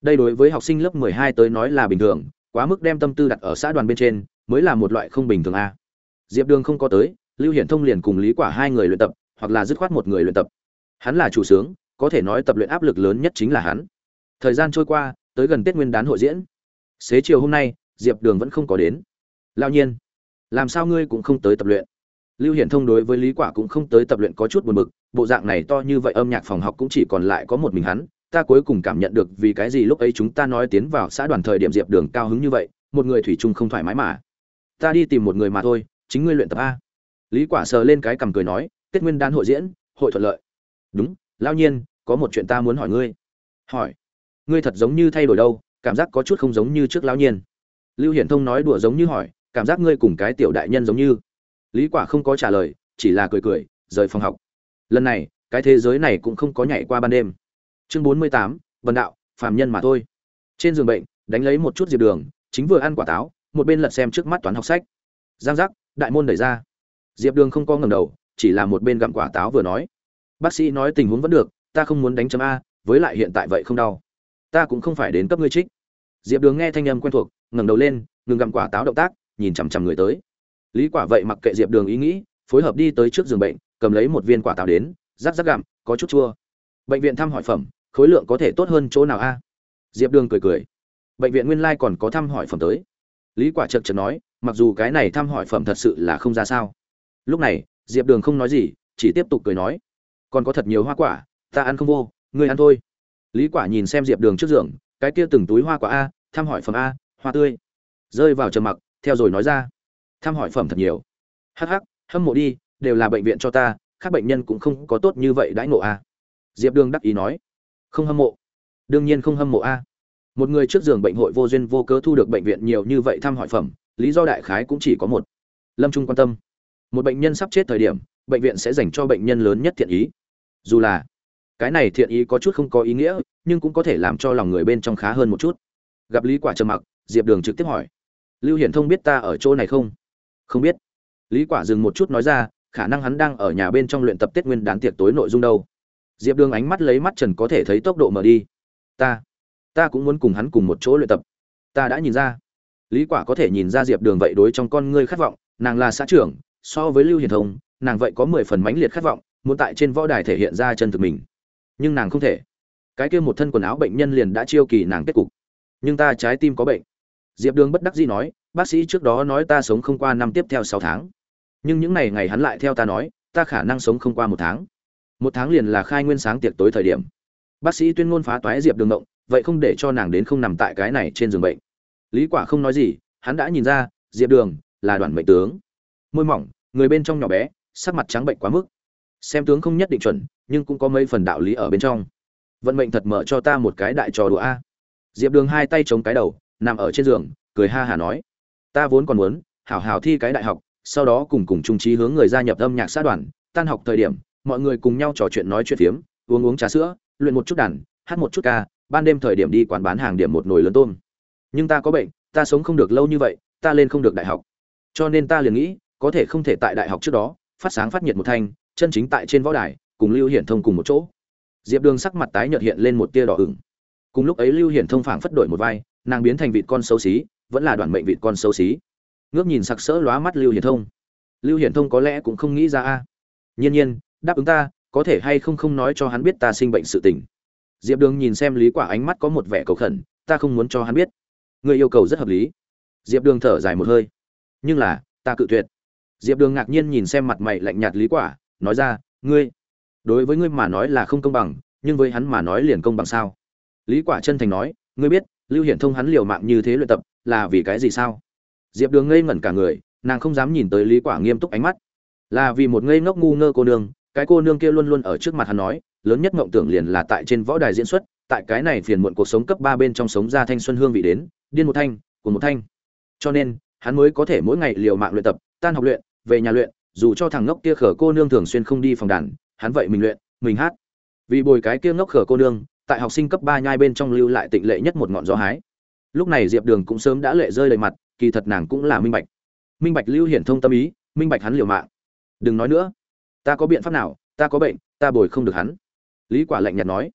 A: Đây đối với học sinh lớp 12 tới nói là bình thường, quá mức đem tâm tư đặt ở xã đoàn bên trên, mới là một loại không bình thường a. Diệp đường không có tới, lưu hiển thông liền cùng lý quả hai người luyện tập, hoặc là dứt khoát một người luyện tập. Hắn là chủ sướng, có thể nói tập luyện áp lực lớn nhất chính là hắn. Thời gian trôi qua, tới gần tết nguyên đán hội diễn. Xế chiều hôm nay, diệp đường vẫn không có đến. Lao nhiên làm sao ngươi cũng không tới tập luyện? Lưu hiển thông đối với lý quả cũng không tới tập luyện có chút buồn bực, bộ dạng này to như vậy âm nhạc phòng học cũng chỉ còn lại có một mình hắn, ta cuối cùng cảm nhận được vì cái gì lúc ấy chúng ta nói tiến vào xã đoàn thời điểm diệp đường cao hứng như vậy, một người thủy chung không thoải mái mà. Ta đi tìm một người mà thôi, chính ngươi luyện tập a. Lý quả sờ lên cái cằm cười nói, tết nguyên đán hội diễn, hội thuận lợi. Đúng, lao nhiên, có một chuyện ta muốn hỏi ngươi. Hỏi. Ngươi thật giống như thay đổi đâu, cảm giác có chút không giống như trước lao nhiên. Lưu hiển thông nói đùa giống như hỏi cảm giác ngươi cùng cái tiểu đại nhân giống như. Lý quả không có trả lời chỉ là cười cười rời phòng học. Lần này cái thế giới này cũng không có nhảy qua ban đêm. Chương 48, vần đạo phàm nhân mà thôi. Trên giường bệnh đánh lấy một chút diệp đường chính vừa ăn quả táo một bên lật xem trước mắt toán học sách. Giang giác đại môn đẩy ra. Diệp đường không có ngẩng đầu chỉ là một bên gặm quả táo vừa nói. Bác sĩ nói tình huống vẫn được ta không muốn đánh chấm a với lại hiện tại vậy không đau. Ta cũng không phải đến cấp ngươi trích. Diệp đường nghe thanh âm quen thuộc ngẩng đầu lên ngừng gặm quả táo động tác nhìn chằm chằm người tới. Lý quả vậy mặc kệ diệp đường ý nghĩ, phối hợp đi tới trước giường bệnh, cầm lấy một viên quả táo đến, rắc rắc gặm, có chút chua. Bệnh viện thăm hỏi phẩm, khối lượng có thể tốt hơn chỗ nào a? Diệp đường cười cười. Bệnh viện nguyên lai còn có thăm hỏi phẩm tới. Lý quả chợt chợt nói, mặc dù cái này thăm hỏi phẩm thật sự là không ra sao. Lúc này, diệp đường không nói gì, chỉ tiếp tục cười nói, còn có thật nhiều hoa quả, ta ăn không vô, ngươi ăn thôi. Lý quả nhìn xem diệp đường trước giường, cái kia từng túi hoa quả a, thăm hỏi phẩm a, hoa tươi. Rơi vào trầm mặc theo rồi nói ra. Thăm hỏi phẩm thật nhiều. Hắc hắc, hâm mộ đi, đều là bệnh viện cho ta các bệnh nhân cũng không có tốt như vậy đãi ngộ a diệp đường đắc ý nói. Không hâm mộ. Đương nhiên không hâm mộ a một người trước giường bệnh hội vô duyên vô cớ thu được bệnh viện nhiều như vậy thăm hỏi phẩm, lý do đại khái cũng chỉ có một. Lâm trung quan tâm. Một bệnh nhân sắp chết thời điểm, bệnh viện sẽ dành cho bệnh nhân lớn nhất thiện ý. Dù là, cái này thiện ý có chút không có ý nghĩa, nhưng cũng có thể làm cho lòng người bên trong khá hơn một chút. Gặp lý quả trầm mặc, diệp đường trực tiếp hỏi lưu hiển thông biết ta ở chỗ này không? Không biết. Lý quả dừng một chút nói ra, khả năng hắn đang ở nhà bên trong luyện tập tết nguyên đán tiệc tối nội dung đâu. Diệp đường ánh mắt lấy mắt trần có thể thấy tốc độ mở đi. Ta ta cũng muốn cùng hắn cùng một chỗ luyện tập. Ta đã nhìn ra. Lý quả có thể nhìn ra diệp đường vậy đối trong con ngươi khát vọng, nàng là xã trưởng, so với lưu hiền thông, nàng vậy có mười phần mãnh liệt khát vọng, muốn tại trên võ đài thể hiện ra chân thực mình. Nhưng nàng không thể. Cái kia một thân quần áo bệnh nhân liền đã chiêu kỳ nàng kết cục. Nhưng ta trái tim có bệnh diệp đường bất đắc dĩ nói, bác sĩ trước đó nói ta sống không qua năm tiếp theo sáu tháng. Nhưng những ngày ngày hắn lại theo ta nói, ta khả năng sống không qua một tháng. Một tháng liền là khai nguyên sáng tiệc tối thời điểm. Bác sĩ tuyên ngôn phá toái diệp đường động, vậy không để cho nàng đến không nằm tại cái này trên giường bệnh. Lý quả không nói gì, hắn đã nhìn ra, diệp đường là đoàn mệnh tướng. Môi mỏng, người bên trong nhỏ bé, sắc mặt trắng bệnh quá mức. Xem tướng không nhất định chuẩn, nhưng cũng có mấy phần đạo lý ở bên trong. Vận mệnh thật mở cho ta một cái đại trò đùa a. Diệp đường hai tay chống cái đầu nằm ở trên giường, cười ha hà nói, ta vốn còn muốn hảo hảo thi cái đại học, sau đó cùng cùng trung trí hướng người gia nhập âm nhạc xã đoàn, tan học thời điểm, mọi người cùng nhau trò chuyện nói chuyện phiếm, uống uống trà sữa, luyện một chút đàn, hát một chút ca, ban đêm thời điểm đi quán bán hàng điểm một nồi lớn tôm. Nhưng ta có bệnh, ta sống không được lâu như vậy, ta lên không được đại học. Cho nên ta liền nghĩ, có thể không thể tại đại học trước đó, phát sáng phát nhiệt một thanh, chân chính tại trên võ đài, cùng lưu hiển thông cùng một chỗ. Diệp đường sắc mặt tái nhợt hiện lên một tia đỏ ửng. Cùng lúc ấy lưu hiển thông phảng phất đổi một vai nàng biến thành vịt con xấu xí, vẫn là đoàn mệnh vịt con xấu xí. Ngước nhìn sặc sỡ lóa mắt lưu hiển thông. Lưu hiển thông có lẽ cũng không nghĩ ra a. Nhiên nhiên, đáp ứng ta, có thể hay không không nói cho hắn biết ta sinh bệnh sự tình. Diệp đường nhìn xem lý quả ánh mắt có một vẻ cầu khẩn, ta không muốn cho hắn biết. Người yêu cầu rất hợp lý. Diệp đường thở dài một hơi. Nhưng là, ta cự tuyệt. Diệp đường ngạc nhiên nhìn xem mặt mày lạnh nhạt lý quả, nói ra, ngươi, đối với ngươi mà nói là không công bằng, nhưng với hắn mà nói liền công bằng sao? Lý quả chân thành nói, ngươi biết lưu hiển thông hắn liều mạng như thế luyện tập, là vì cái gì sao? Diệp đường ngây ngẩn cả người, nàng không dám nhìn tới lý quả nghiêm túc ánh mắt. Là vì một ngây ngốc ngu ngơ cô nương, cái cô nương kia luôn luôn ở trước mặt hắn nói, lớn nhất mộng tưởng liền là tại trên võ đài diễn xuất, tại cái này phiền muộn cuộc sống cấp ba bên trong sống ra thanh xuân hương vị đến, điên một thanh của một thanh. Cho nên, hắn mới có thể mỗi ngày liều mạng luyện tập, tan học luyện, về nhà luyện, dù cho thằng ngốc kia khở cô nương thường xuyên không đi phòng đàn, hắn vậy mình luyện, mình hát. Vì bồi cái kia ngốc khở cô nương tại học sinh cấp ba nhai bên trong lưu lại tịnh lệ nhất một ngọn gió hái. Lúc này diệp đường cũng sớm đã lệ rơi đầy mặt, kỳ thật nàng cũng là minh bạch. Minh bạch lưu hiển thông tâm ý, minh bạch hắn liều mạng. Đừng nói nữa. Ta có biện pháp nào, ta có bệnh, ta bồi không được hắn. Lý quả lạnh nhạt nói.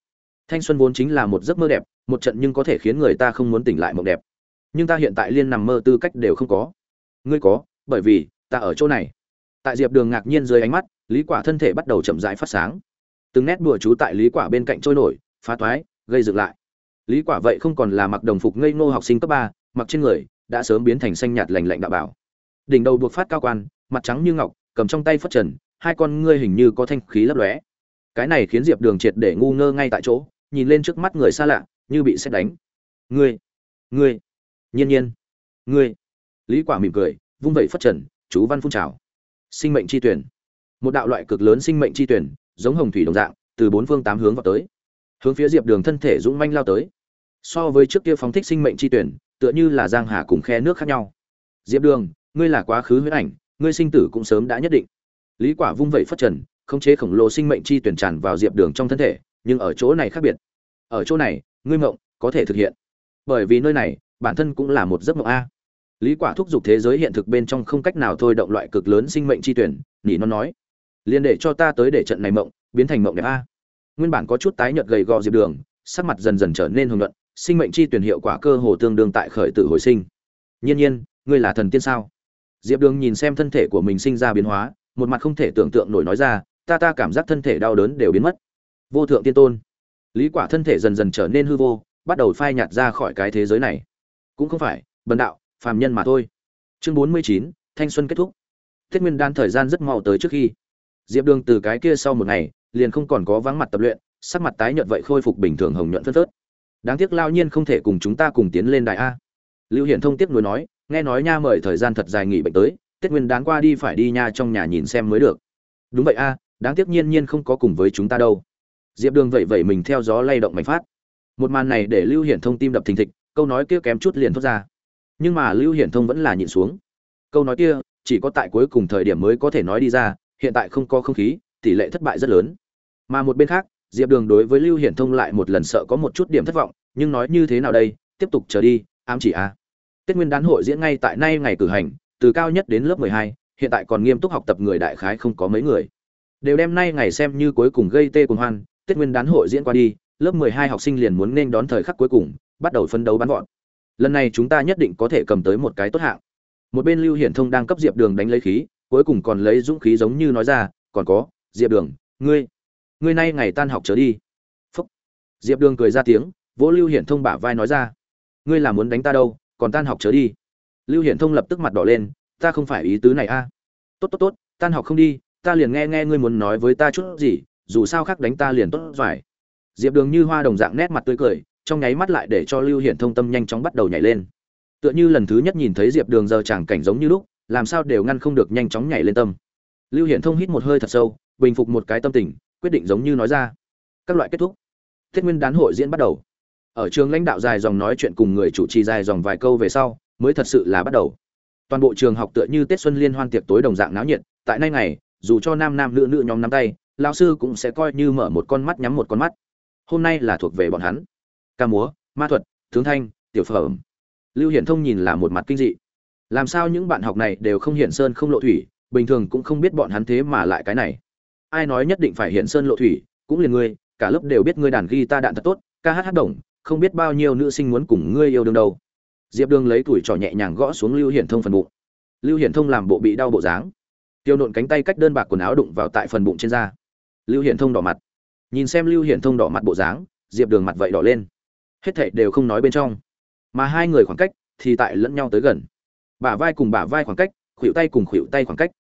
A: Thanh xuân vốn chính là một giấc mơ đẹp, một trận nhưng có thể khiến người ta không muốn tỉnh lại mộng đẹp. Nhưng ta hiện tại liên nằm mơ tư cách đều không có. Ngươi có, bởi vì, ta ở chỗ này. Tại diệp đường ngạc nhiên dưới ánh mắt, lý quả thân thể bắt đầu chậm rãi phát sáng. Từng nét bùa chú tại lý quả bên cạnh trôi nổi phá toái gây dựng lại. Lý quả vậy không còn là mặc đồng phục ngây ngô học sinh cấp 3, mặc trên người đã sớm biến thành xanh nhạt lạnh lạnh đạo bảo. Đỉnh đầu buộc phát cao quan mặt trắng như ngọc cầm trong tay phất trần hai con ngươi hình như có thanh khí lấp lóe. Cái này khiến diệp đường triệt để ngu ngơ ngay tại chỗ nhìn lên trước mắt người xa lạ như bị xét đánh. Ngươi ngươi nhiên nhiên ngươi. Lý quả mỉm cười vung vẩy phất trần chú văn phun trào. Sinh mệnh chi tuyển. Một đạo loại cực lớn sinh mệnh chi tuyển giống hồng thủy đồng dạng từ bốn phương tám hướng vào tới hướng phía diệp đường thân thể dũng manh lao tới. So với trước kia phóng thích sinh mệnh chi tuyển, tựa như là giang hà cùng khe nước khác nhau. Diệp đường, ngươi là quá khứ huyết ảnh, ngươi sinh tử cũng sớm đã nhất định. Lý quả vung vẩy phất trần, khống chế khổng lồ sinh mệnh chi tuyển tràn vào diệp đường trong thân thể, nhưng ở chỗ này khác biệt. Ở chỗ này, ngươi mộng, có thể thực hiện. Bởi vì nơi này, bản thân cũng là một giấc mộng a. Lý quả thúc giục thế giới hiện thực bên trong không cách nào thôi động loại cực lớn sinh mệnh chi tuyển nhỉ nó nói. Liền để cho ta tới để trận này mộng, biến thành mộng đẹp a nguyên bản có chút tái nhợt gầy gò diệp đường sắc mặt dần dần trở nên hồng luận sinh mệnh chi tuyển hiệu quả cơ hồ tương đương tại khởi tử hồi sinh. Nhiên nhiên ngươi là thần tiên sao? Diệp đường nhìn xem thân thể của mình sinh ra biến hóa một mặt không thể tưởng tượng nổi nói ra ta ta cảm giác thân thể đau đớn đều biến mất. Vô thượng tiên tôn. Lý quả thân thể dần dần trở nên hư vô bắt đầu phai nhạt ra khỏi cái thế giới này. Cũng không phải bần đạo phàm nhân mà thôi. Chương 49, thanh xuân kết thúc. Tết nguyên đan thời gian rất mau tới trước khi. Diệp đường từ cái kia sau một ngày liền không còn có vắng mặt tập luyện, sắc mặt tái nhợt vậy khôi phục bình thường hồng nhuận phớt phớt. Đáng tiếc lao nhiên không thể cùng chúng ta cùng tiến lên đại a. Lưu hiển thông tiếp nối nói, nghe nói nha mời thời gian thật dài nghỉ bệnh tới, tết nguyên đáng qua đi phải đi nha trong nhà nhìn xem mới được. Đúng vậy a, đáng tiếc nhiên nhiên không có cùng với chúng ta đâu. Diệp đường vậy vậy mình theo gió lay động mạnh phát. Một màn này để lưu hiển thông tim đập thình thịch, câu nói kia kém chút liền thoát ra. Nhưng mà lưu hiển thông vẫn là nhịn xuống. Câu nói kia, chỉ có tại cuối cùng thời điểm mới có thể nói đi ra, hiện tại không có không khí, tỷ lệ thất bại rất lớn mà một bên khác, diệp đường đối với lưu hiển thông lại một lần sợ có một chút điểm thất vọng, nhưng nói như thế nào đây, tiếp tục chờ đi, ám chỉ a tết nguyên đán hội diễn ngay tại nay ngày cử hành, từ cao nhất đến lớp mười hai, hiện tại còn nghiêm túc học tập người đại khái không có mấy người. Đều đem nay ngày xem như cuối cùng gây tê cùng hoan, tết nguyên đán hội diễn qua đi, lớp mười hai học sinh liền muốn nên đón thời khắc cuối cùng, bắt đầu phân đấu bắn gọn. Lần này chúng ta nhất định có thể cầm tới một cái tốt hạng. Một bên lưu hiển thông đang cấp diệp đường đánh lấy khí, cuối cùng còn lấy dũng khí giống như nói ra, còn có, diệp đường, ngươi ngươi nay ngày tan học trở đi. Phúc. Diệp đường cười ra tiếng, vỗ lưu hiển thông bả vai nói ra. Ngươi là muốn đánh ta đâu, còn tan học trở đi. Lưu hiển thông lập tức mặt đỏ lên, ta không phải ý tứ này a. Tốt tốt tốt, tan học không đi, ta liền nghe nghe ngươi muốn nói với ta chút gì, dù sao khác đánh ta liền tốt giỏi diệp đường như hoa đồng dạng nét mặt tươi cười, trong nháy mắt lại để cho lưu hiển thông tâm nhanh chóng bắt đầu nhảy lên. Tựa như lần thứ nhất nhìn thấy diệp đường giờ chẳng cảnh giống như lúc, làm sao đều ngăn không được nhanh chóng nhảy lên tâm. Lưu hiển thông hít một hơi thật sâu, bình phục một cái tâm tình quyết định giống như nói ra. Các loại kết thúc. Thiết nguyên đán hội diễn bắt đầu. Ở trường lãnh đạo dài dòng nói chuyện cùng người chủ trì dài dòng vài câu về sau, mới thật sự là bắt đầu. Toàn bộ trường học tựa như tết xuân liên hoan tiệc tối đồng dạng náo nhiệt, tại nay ngày, dù cho nam nam nữ nữ nhóm nắm tay lao sư cũng sẽ coi như mở một con mắt nhắm một con mắt. Hôm nay là thuộc về bọn hắn. Ca múa, ma thuật tướng thanh, tiểu phẩm. Lưu hiển thông nhìn là một mặt kinh dị. Làm sao những bạn học này đều không hiển sơn không lộ thủy, bình thường cũng không biết bọn hắn thế mà lại cái này ai nói nhất định phải hiện sơn lộ thủy, cũng liền ngươi, cả lớp đều biết ngươi đàn ghi ta đạn thật tốt, ca hát hát đồng, không biết bao nhiêu nữ sinh muốn cùng ngươi yêu đương đâu. Diệp đường lấy tuổi trò nhẹ nhàng gõ xuống lưu hiển thông phần bụng. Lưu hiển thông làm bộ bị đau bộ dáng. Tiêu nộn cánh tay cách đơn bạc quần áo đụng vào tại phần bụng trên da. Lưu hiển thông đỏ mặt. Nhìn xem lưu hiển thông đỏ mặt bộ dáng, diệp đường mặt vậy đỏ lên. Hết thảy đều không nói bên trong. Mà hai người khoảng cách thì tại lẫn nhau tới gần. Bả vai cùng bả vai khoảng cách, khuỷu tay cùng khuỷu tay khoảng cách.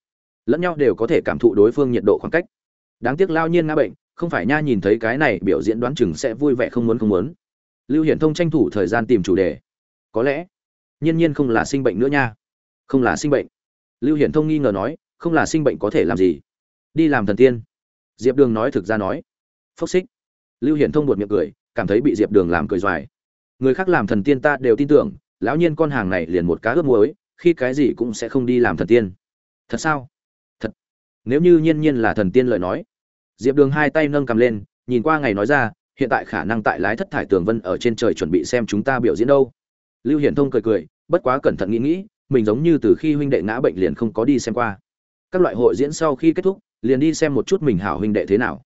A: Lẫn nhau đều có thể cảm thụ đối phương nhiệt độ khoảng cách đáng tiếc lao nhiên ngã bệnh, không phải nha nhìn thấy cái này biểu diễn đoán chừng sẽ vui vẻ không muốn không muốn. Lưu hiển thông tranh thủ thời gian tìm chủ đề. Có lẽ, nhiên nhiên không là sinh bệnh nữa nha. Không là sinh bệnh. Lưu hiển thông nghi ngờ nói, không là sinh bệnh có thể làm gì? Đi làm thần tiên. Diệp đường nói thực ra nói. Phốc xích. Lưu hiển thông buột miệng cười, cảm thấy bị diệp đường làm cười doài. Người khác làm thần tiên ta đều tin tưởng, lão nhiên con hàng này liền một cá ướp muối, khi cái gì cũng sẽ không đi làm thần tiên. Thật sao? Thật. Nếu như nhiên nhiên là thần tiên lời nói diệp đường hai tay nâng cầm lên, nhìn qua ngày nói ra, hiện tại khả năng tại lái thất thải tường vân ở trên trời chuẩn bị xem chúng ta biểu diễn đâu. Lưu hiển thông cười cười, bất quá cẩn thận nghĩ nghĩ, mình giống như từ khi huynh đệ ngã bệnh liền không có đi xem qua. Các loại hội diễn sau khi kết thúc, liền đi xem một chút mình hảo huynh đệ thế nào.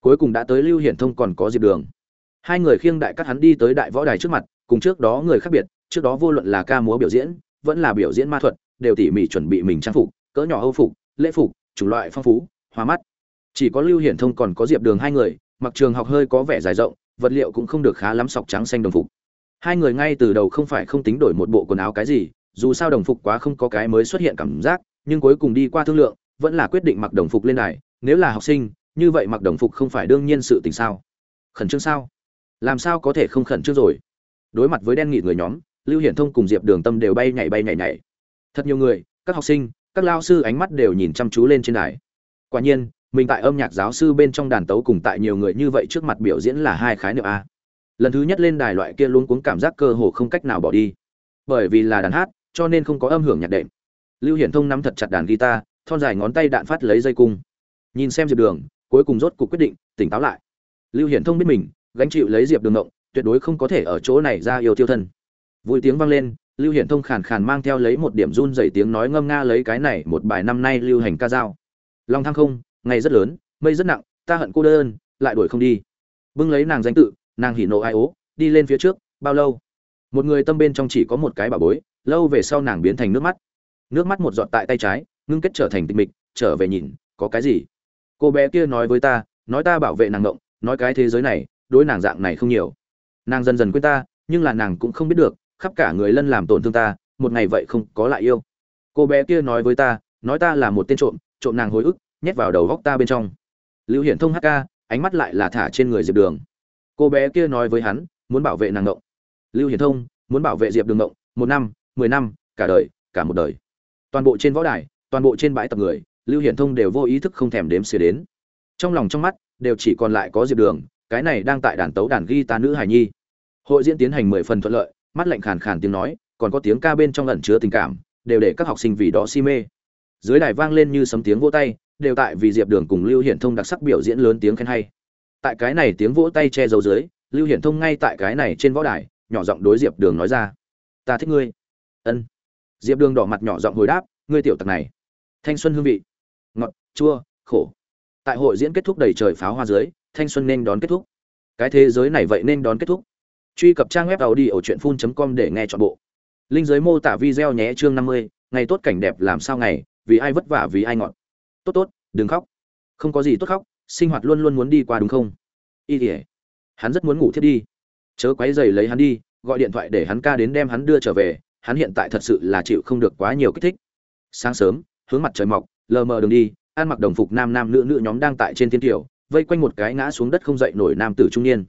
A: Cuối cùng đã tới lưu hiển thông còn có diệp đường. Hai người khiêng đại các hắn đi tới đại võ đài trước mặt, cùng trước đó người khác biệt, trước đó vô luận là ca múa biểu diễn, vẫn là biểu diễn ma thuật, đều tỉ mỉ chuẩn bị mình trang phục, cỡ nhỏ âu phục, lễ phục, chủng loại phong phú, hoa mắt chỉ có lưu hiển thông còn có diệp đường hai người, mặc trường học hơi có vẻ dài rộng, vật liệu cũng không được khá lắm sọc trắng xanh đồng phục. Hai người ngay từ đầu không phải không tính đổi một bộ quần áo cái gì, dù sao đồng phục quá không có cái mới xuất hiện cảm giác, nhưng cuối cùng đi qua thương lượng, vẫn là quyết định mặc đồng phục lên này nếu là học sinh, như vậy mặc đồng phục không phải đương nhiên sự tình sao? Khẩn trương sao? Làm sao có thể không khẩn trương rồi? Đối mặt với đen nghị người nhóm, lưu hiển thông cùng diệp đường tâm đều bay nhảy bay nhảy nhảy. Thật nhiều người, các học sinh, các lao sư ánh mắt đều nhìn chăm chú lên trên đài. Quả nhiên mình tại âm nhạc giáo sư bên trong đàn tấu cùng tại nhiều người như vậy trước mặt biểu diễn là hai khái niệm a. Lần thứ nhất lên đài loại kia luôn cuống cảm giác cơ hồ không cách nào bỏ đi. Bởi vì là đàn hát, cho nên không có âm hưởng nhạc đệm. Lưu hiển thông nắm thật chặt đàn guitar, thon dài ngón tay đạn phát lấy dây cung. Nhìn xem diệp đường, cuối cùng rốt cuộc quyết định, tỉnh táo lại. Lưu hiển thông biết mình, gánh chịu lấy diệp đường ngộng, tuyệt đối không có thể ở chỗ này ra yêu tiêu thân. Vui tiếng vang lên, lưu hiển thông khàn khàn mang theo lấy một điểm run dày tiếng nói ngâm nga lấy cái này một bài năm nay lưu hành ca dao. Long thăng không ngày rất lớn, mây rất nặng, ta hận cô đơn lại đuổi không đi. Bưng lấy nàng danh tự, nàng hỉ nộ ai ố, đi lên phía trước, bao lâu? Một người tâm bên trong chỉ có một cái bà bối, lâu về sau nàng biến thành nước mắt. Nước mắt một giọt tại tay trái, ngưng kết trở thành tịch mịch, trở về nhìn, có cái gì? Cô bé kia nói với ta, nói ta bảo vệ nàng ngộng, nói cái thế giới này, đối nàng dạng này không nhiều. Nàng dần dần quên ta, nhưng là nàng cũng không biết được, khắp cả người lân làm tổn thương ta, một ngày vậy không có lại yêu. Cô bé kia nói với ta, nói ta là một tên trộm trộm nàng hồi ức nhét vào đầu góc ta bên trong. Lưu hiển thông hk ánh mắt lại là thả trên người diệp đường. Cô bé kia nói với hắn, muốn bảo vệ nàng ngộng. Lưu hiển thông, muốn bảo vệ diệp đường ngộng, một năm, mười năm, cả đời, cả một đời. Toàn bộ trên võ đài, toàn bộ trên bãi tập người, lưu hiển thông đều vô ý thức không thèm đếm xỉa đến. Trong lòng trong mắt, đều chỉ còn lại có diệp đường, cái này đang tại đàn tấu đàn ghi ta nữ hải nhi. Hội diễn tiến hành mười phần thuận lợi, mắt lạnh khàn khàn tiếng nói, còn có tiếng ca bên trong ẩn chứa tình cảm, đều để các học sinh vì đó si mê. Dưới đài vang lên như sấm tiếng vỗ tay đều tại vì diệp đường cùng lưu hiển thông đặc sắc biểu diễn lớn tiếng khen hay. Tại cái này tiếng vỗ tay che giấu dưới, lưu hiển thông ngay tại cái này trên võ đài, nhỏ giọng đối diệp đường nói ra, ta thích ngươi. Ân. Diệp đường đỏ mặt nhỏ giọng hồi đáp, ngươi tiểu tặc này, thanh xuân hương vị, ngọt, chua, khổ. Tại hội diễn kết thúc đầy trời pháo hoa dưới, thanh xuân nên đón kết thúc. Cái thế giới này vậy nên đón kết thúc. Truy cập trang web tàu đi ở truyện phun com để nghe chọn bộ. Linh giới mô tả video nhé, chương năm mươi, ngày tốt cảnh đẹp làm sao ngày, vì ai vất vả, vì ai ngọt tốt tốt, đừng khóc. Không có gì tốt khóc, sinh hoạt luôn luôn muốn đi qua đúng không? Y tỉa hắn rất muốn ngủ thiết đi. Chớ quấy dày lấy hắn đi, gọi điện thoại để hắn ca đến đem hắn đưa trở về, hắn hiện tại thật sự là chịu không được quá nhiều kích thích. Sáng sớm, hướng mặt trời mọc, lờ mờ đường đi, ăn mặc đồng phục nam nam nữ nữ nhóm đang tại trên thiên tiểu, vây quanh một cái ngã xuống đất không dậy nổi nam tử trung niên.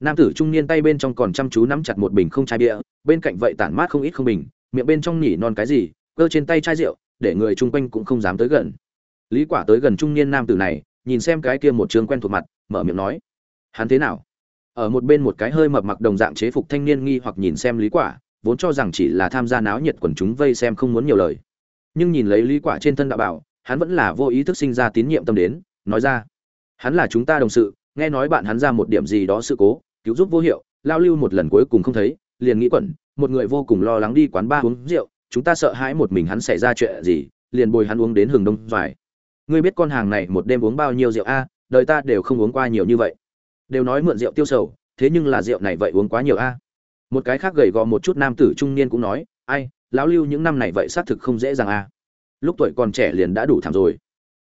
A: Nam tử trung niên tay bên trong còn chăm chú nắm chặt một bình không chai bia, bên cạnh vậy tản mát không ít không bình, miệng bên trong nhỉ non cái gì, cơ trên tay chai rượu, để người chung quanh cũng không dám tới gần lý quả tới gần trung niên nam tử này, nhìn xem cái kia một trường quen thuộc mặt, mở miệng nói, hắn thế nào? Ở một bên một cái hơi mập mặc đồng dạng chế phục thanh niên nghi hoặc nhìn xem lý quả, vốn cho rằng chỉ là tham gia náo nhiệt quần chúng vây xem không muốn nhiều lời. Nhưng nhìn lấy lý quả trên thân đạo bảo, hắn vẫn là vô ý thức sinh ra tín nhiệm tâm đến, nói ra, hắn là chúng ta đồng sự, nghe nói bạn hắn ra một điểm gì đó sự cố, cứu giúp vô hiệu, lao lưu một lần cuối cùng không thấy, liền nghĩ quẩn, một người vô cùng lo lắng đi quán ba uống rượu, chúng ta sợ hãi một mình hắn xảy ra chuyện gì, liền bồi hắn uống đến hừng đông dài ngươi biết con hàng này một đêm uống bao nhiêu rượu? A, đời ta đều không uống qua nhiều như vậy. Đều nói mượn rượu tiêu sầu, thế nhưng là rượu này vậy uống quá nhiều, a. Một cái khác gầy gò một chút nam tử trung niên cũng nói, ai, lão lưu những năm này vậy xác thực không dễ dàng, a. Lúc tuổi còn trẻ liền đã đủ thảm rồi.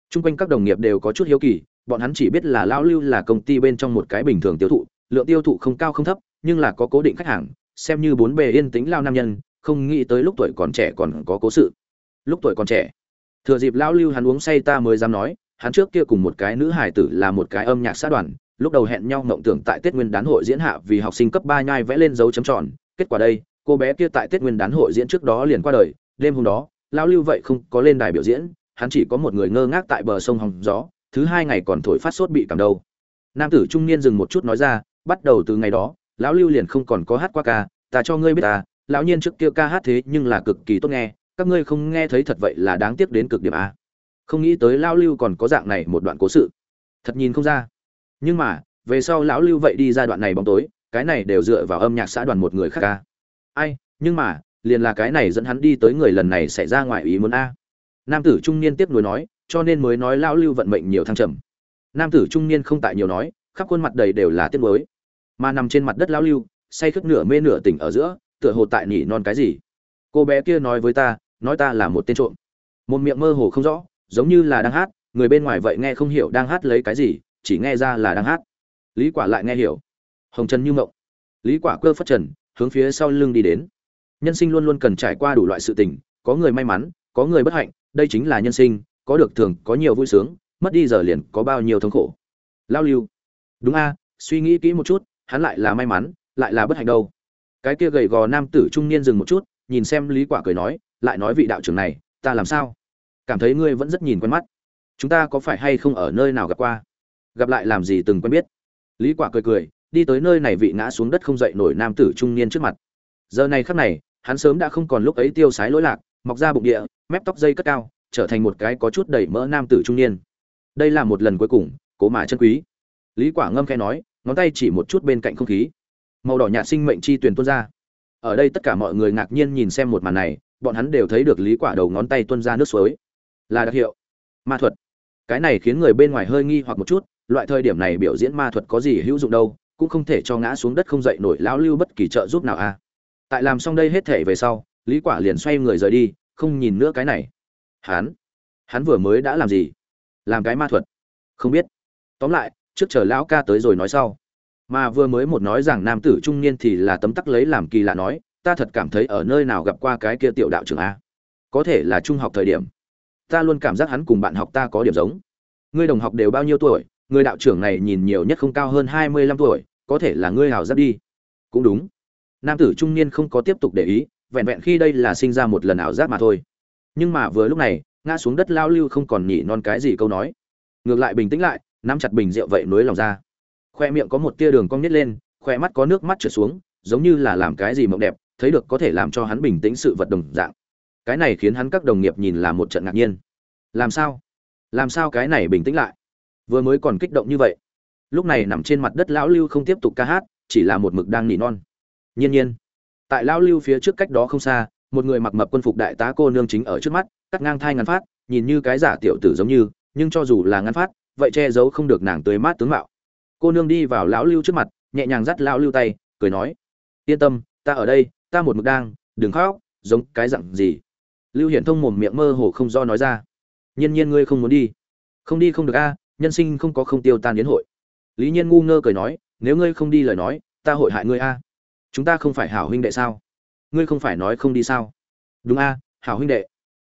A: Chung quanh các đồng nghiệp đều có chút hiếu kỳ, bọn hắn chỉ biết là lão lưu là công ty bên trong một cái bình thường tiêu thụ, lượng tiêu thụ không cao không thấp, nhưng là có cố định khách hàng, xem như bốn bề yên tĩnh lao nam nhân, không nghĩ tới lúc tuổi còn trẻ còn có cố sự. Lúc tuổi còn trẻ thừa dịp lão lưu hắn uống say ta mới dám nói, hắn trước kia cùng một cái nữ hải tử là một cái âm nhạc xã đoàn, lúc đầu hẹn nhau mộng tưởng tại tết nguyên đán hội diễn hạ vì học sinh cấp ba nhai vẽ lên dấu chấm tròn. Kết quả đây, cô bé kia tại tết nguyên đán hội diễn trước đó liền qua đời. Đêm hôm đó, lão lưu vậy không có lên đài biểu diễn, hắn chỉ có một người ngơ ngác tại bờ sông hòng gió, thứ hai ngày còn thổi phát sốt bị cảm đâu nam tử trung niên dừng một chút nói ra, bắt đầu từ ngày đó, lão lưu liền không còn có hát qua ca, ta cho ngươi biết ta, lão nhiên trước kia ca hát thế nhưng là cực kỳ tốt nghe các ngươi không nghe thấy thật vậy là đáng tiếc đến cực điểm a không nghĩ tới lão lưu còn có dạng này một đoạn cố sự. Thật nhìn không ra. Nhưng mà, về sau lão lưu vậy đi ra đoạn này bóng tối, cái này đều dựa vào âm nhạc xã đoàn một người khác ca. Ai, nhưng mà, liền là cái này dẫn hắn đi tới người lần này xảy ra ngoài ý muốn a. Nam tử trung niên tiếp nối nói, cho nên mới nói lão lưu vận mệnh nhiều thăng trầm. Nam tử trung niên không tại nhiều nói, khắp khuôn mặt đầy đều là tiếc nuối. Mà nằm trên mặt đất lão lưu, say khướt nửa mê nửa tỉnh ở giữa, tựa hồ tại nỉ non cái gì. Cô bé kia nói với ta nói ta là một tên trộm. Một miệng mơ hồ không rõ, giống như là đang hát, người bên ngoài vậy nghe không hiểu đang hát lấy cái gì, chỉ nghe ra là đang hát. Lý quả lại nghe hiểu. Hồng trần như mộng. Lý quả cơ phất trần, hướng phía sau lưng đi đến. Nhân sinh luôn luôn cần trải qua đủ loại sự tình, có người may mắn, có người bất hạnh, đây chính là nhân sinh, có được thường có nhiều vui sướng, mất đi giờ liền có bao nhiêu thống khổ. Lao lưu. Đúng a, suy nghĩ kỹ một chút, hắn lại là may mắn, lại là bất hạnh đâu. Cái kia gầy gò nam tử trung niên dừng một chút, nhìn xem lý quả cười nói lại nói vị đạo trưởng này, ta làm sao? Cảm thấy ngươi vẫn rất nhìn quen mắt. Chúng ta có phải hay không ở nơi nào gặp qua? Gặp lại làm gì từng quen biết? Lý quả cười cười, đi tới nơi này vị ngã xuống đất không dậy nổi nam tử trung niên trước mặt. Giờ này khắc này, hắn sớm đã không còn lúc ấy tiêu sái lỗi lạc, mọc ra bụng địa, mép tóc dây cất cao, trở thành một cái có chút đầy mỡ nam tử trung niên. Đây là một lần cuối cùng, cố mà chân quý. Lý quả ngâm khẽ nói, ngón tay chỉ một chút bên cạnh không khí. Màu đỏ nhạt sinh mệnh chi tuyển tuôn ra. Ở đây tất cả mọi người ngạc nhiên nhìn xem một màn này bọn hắn đều thấy được lý quả đầu ngón tay tuôn ra nước suối. Là đặc hiệu. Ma thuật. Cái này khiến người bên ngoài hơi nghi hoặc một chút, loại thời điểm này biểu diễn ma thuật có gì hữu dụng đâu, cũng không thể cho ngã xuống đất không dậy nổi lão lưu bất kỳ trợ giúp nào a à. tại làm xong đây hết thể về sau, lý quả liền xoay người rời đi, không nhìn nữa cái này. Hắn. Hắn vừa mới đã làm gì? Làm cái ma thuật. Không biết. Tóm lại, trước chờ lão ca tới rồi nói sau. Mà vừa mới một nói rằng nam tử trung niên thì là tấm tắc lấy làm kỳ lạ nói ta thật cảm thấy ở nơi nào gặp qua cái kia tiểu đạo trưởng a. Có thể là trung học thời điểm. Ta luôn cảm giác hắn cùng bạn học ta có điểm giống. Ngươi đồng học đều bao nhiêu tuổi, người đạo trưởng này nhìn nhiều nhất không cao hơn hai mươi lăm tuổi, có thể là ngươi hào giáp đi. Cũng đúng. Nam tử trung niên không có tiếp tục để ý, vẹn vẹn khi đây là sinh ra một lần ảo giác mà thôi. Nhưng mà vừa lúc này, ngã xuống đất lao lưu không còn nhỉ non cái gì câu nói. Ngược lại bình tĩnh lại, nắm chặt bình rượu vậy nối lòng ra. Khoe miệng có một tia đường cong nhét lên, khoe mắt có nước mắt trượt xuống, giống như là làm cái gì mộng đẹp thấy được có thể làm cho hắn bình tĩnh sự vật đồng dạng. Cái này khiến hắn các đồng nghiệp nhìn là một trận ngạc nhiên. Làm sao? Làm sao cái này bình tĩnh lại? Vừa mới còn kích động như vậy. Lúc này nằm trên mặt đất lão lưu không tiếp tục ca hát, chỉ là một mực đang nỉ non. Nhiên nhiên. Tại lão lưu phía trước cách đó không xa, một người mặc mập quân phục đại tá cô nương chính ở trước mắt, cắt ngang thai ngắn phát, nhìn như cái giả tiểu tử giống như, nhưng cho dù là ngắn phát, vậy che giấu không được nàng tươi mát tướng mạo. Cô nương đi vào lão lưu trước mặt, nhẹ nhàng dắt lão lưu tay, cười nói, yên tâm, ta ở đây ta một mực đang, đừng khóc, giống cái dặn gì? Lưu hiển thông mồm miệng mơ hồ không do nói ra. Nhiên nhiên ngươi không muốn đi. Không đi không được a, nhân sinh không có không tiêu tan đến hội. Lý nhiên ngu ngơ cười nói, nếu ngươi không đi lời nói, ta hội hại ngươi a. Chúng ta không phải hảo huynh đệ sao? Ngươi không phải nói không đi sao? Đúng a, hảo huynh đệ.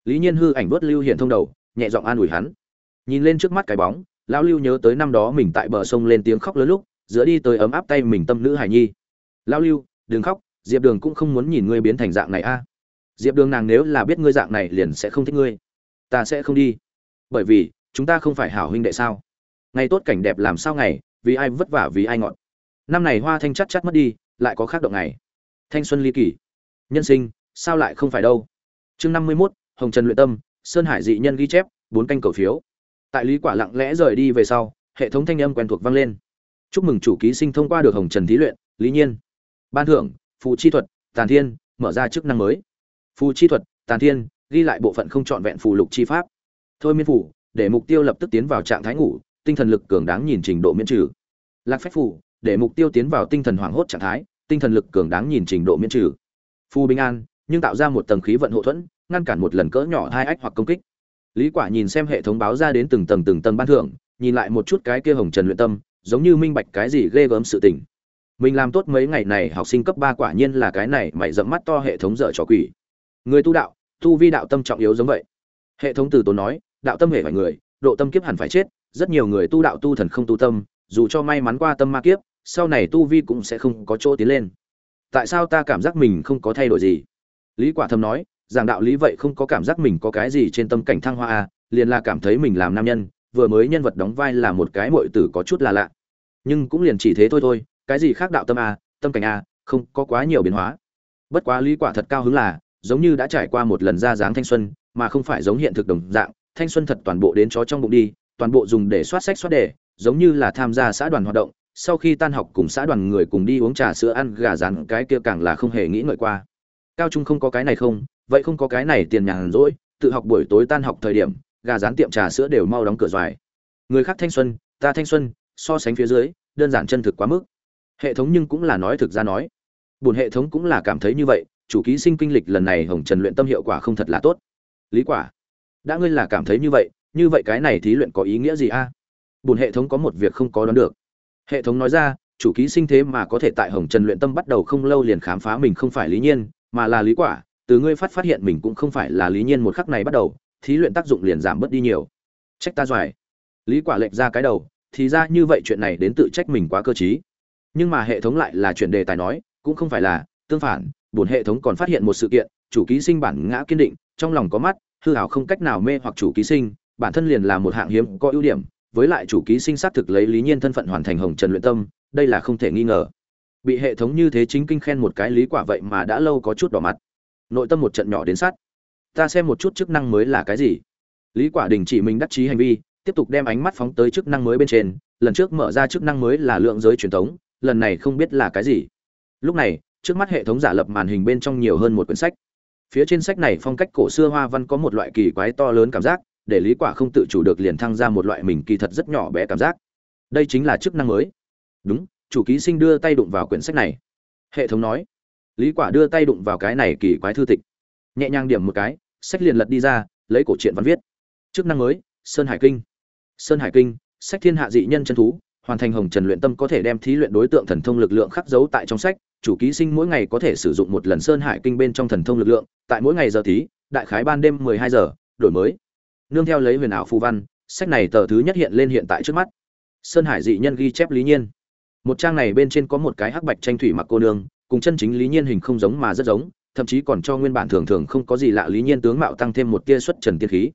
A: Lý nhiên hư ảnh vớt lưu hiển thông đầu, nhẹ giọng an ủi hắn. Nhìn lên trước mắt cái bóng, lão lưu nhớ tới năm đó mình tại bờ sông lên tiếng khóc lớn lúc, giữa đi tới ấm áp tay mình tâm nữ hải nhi. Lão lưu, đừng khóc diệp đường cũng không muốn nhìn ngươi biến thành dạng này a. Diệp đường nàng nếu là biết ngươi dạng này liền sẽ không thích ngươi. Ta sẽ không đi. Bởi vì, chúng ta không phải hảo huynh đệ sao? Ngày tốt cảnh đẹp làm sao ngày, vì ai vất vả vì ai ngọn năm này hoa thanh chắc chắc mất đi, lại có khác động ngày. Thanh xuân ly kỳ. Nhân sinh, sao lại không phải đâu? Chương năm mươi mốt, hồng trần luyện tâm, sơn hải dị nhân ghi chép, bốn canh cầu phiếu. Tại lý quả lặng lẽ rời đi về sau, hệ thống thanh âm quen thuộc vang lên. Chúc mừng chủ ký sinh thông qua được hồng trần thí luyện, lý nhiên. Ban thưởng phù chi thuật, tàn thiên, mở ra chức năng mới. Phù chi thuật, tàn thiên, ghi lại bộ phận không trọn vẹn phù lục chi pháp. Thôi miên phủ để mục tiêu lập tức tiến vào trạng thái ngủ, tinh thần lực cường đáng nhìn trình độ miễn trừ. Lạc phách phủ để mục tiêu tiến vào tinh thần hoảng hốt trạng thái, tinh thần lực cường đáng nhìn trình độ miễn trừ. Phù bình an, nhưng tạo ra một tầng khí vận hộ thuẫn, ngăn cản một lần cỡ nhỏ hai ách hoặc công kích. Lý quả nhìn xem hệ thống báo ra đến từng tầng từng tầng ban thưởng, nhìn lại một chút cái kia hồng trần luyện tâm, giống như minh bạch cái gì ghê gớm sự tình mình làm tốt mấy ngày này học sinh cấp ba quả nhiên là cái này mày dẫm mắt to hệ thống dở trò quỷ. Người tu đạo, tu vi đạo tâm trọng yếu giống vậy. Hệ thống từ tốn nói, đạo tâm hệ phải người, độ tâm kiếp hẳn phải chết, rất nhiều người tu đạo tu thần không tu tâm, dù cho may mắn qua tâm ma kiếp, sau này tu vi cũng sẽ không có chỗ tiến lên. Tại sao ta cảm giác mình không có thay đổi gì? Lý quả thầm nói, giảng đạo lý vậy không có cảm giác mình có cái gì trên tâm cảnh thăng hoa à liền là cảm thấy mình làm nam nhân, vừa mới nhân vật đóng vai là một cái muội tử có chút là lạ. Nhưng cũng liền chỉ thế thôi thôi cái gì khác đạo tâm à tâm cảnh à không có quá nhiều biến hóa. Bất quá lý quả thật cao hứng là, giống như đã trải qua một lần ra dáng thanh xuân, mà không phải giống hiện thực đồng dạng, thanh xuân thật toàn bộ đến chó trong bụng đi, toàn bộ dùng để soát sách soát đề, giống như là tham gia xã đoàn hoạt động, sau khi tan học cùng xã đoàn người cùng đi uống trà sữa ăn gà rán, cái kia càng là không hề nghĩ ngợi qua. Cao trung không có cái này không, vậy không có cái này tiền nhàn rỗi, tự học buổi tối tan học thời điểm, gà rán tiệm trà sữa đều mau đóng cửa dài. người khác thanh xuân, ta thanh xuân, so sánh phía dưới, đơn giản chân thực quá mức hệ thống nhưng cũng là nói thực ra nói. Buồn hệ thống cũng là cảm thấy như vậy, chủ ký sinh kinh lịch lần này hồng trần luyện tâm hiệu quả không thật là tốt. Lý quả, đã ngươi là cảm thấy như vậy như vậy cái này thí luyện có ý nghĩa gì a? Buồn hệ thống có một việc không có đoán được. Hệ thống nói ra, chủ ký sinh thế mà có thể tại hồng trần luyện tâm bắt đầu không lâu liền khám phá mình không phải lý nhiên, mà là lý quả. Từ ngươi phát phát hiện mình cũng không phải là lý nhiên một khắc này bắt đầu, thí luyện tác dụng liền giảm bớt đi nhiều. Trách ta doài. Lý quả lệch ra cái đầu, thì ra như vậy chuyện này đến tự trách mình quá cơ trí nhưng mà hệ thống lại là chuyển đề tài nói, cũng không phải là, tương phản, buồn hệ thống còn phát hiện một sự kiện, chủ ký sinh bản ngã kiên định, trong lòng có mắt, hư hảo không cách nào mê hoặc chủ ký sinh, bản thân liền là một hạng hiếm có ưu điểm, với lại chủ ký sinh xác thực lấy lý nhiên thân phận hoàn thành hồng trần luyện tâm, đây là không thể nghi ngờ. Bị hệ thống như thế chính kinh khen một cái lý quả vậy mà đã lâu có chút đỏ mặt. Nội tâm một trận nhỏ đến sát. Ta xem một chút chức năng mới là cái gì. Lý quả đình chỉ mình đắc chí hành vi, tiếp tục đem ánh mắt phóng tới chức năng mới bên trên, lần trước mở ra chức năng mới là lượng giới truyền thống lần này không biết là cái gì. Lúc này, trước mắt hệ thống giả lập màn hình bên trong nhiều hơn một quyển sách. Phía trên sách này phong cách cổ xưa hoa văn có một loại kỳ quái to lớn cảm giác, để lý quả không tự chủ được liền thăng ra một loại mình kỳ thật rất nhỏ bé cảm giác. Đây chính là chức năng mới. Đúng, chủ ký sinh đưa tay đụng vào quyển sách này. Hệ thống nói. Lý quả đưa tay đụng vào cái này kỳ quái thư tịch. Nhẹ nhàng điểm một cái, sách liền lật đi ra, lấy cổ truyện văn viết. Chức năng mới, sơn hải kinh. Sơn hải kinh, sách thiên hạ dị nhân chân thú hoàn thành hồng trần luyện tâm có thể đem thí luyện đối tượng thần thông lực lượng khắc dấu tại trong sách chủ ký sinh mỗi ngày có thể sử dụng một lần sơn hải kinh bên trong thần thông lực lượng tại mỗi ngày giờ thí đại khái ban đêm 12 giờ đổi mới. Nương theo lấy huyền ảo phù văn sách này tờ thứ nhất hiện lên hiện tại trước mắt. Sơn hải dị nhân ghi chép lý nhiên. Một trang này bên trên có một cái hắc bạch tranh thủy mặc cô nương cùng chân chính lý nhiên hình không giống mà rất giống thậm chí còn cho nguyên bản thường thường không có gì lạ lý nhiên tướng mạo tăng thêm một tia xuất trần tiên khí.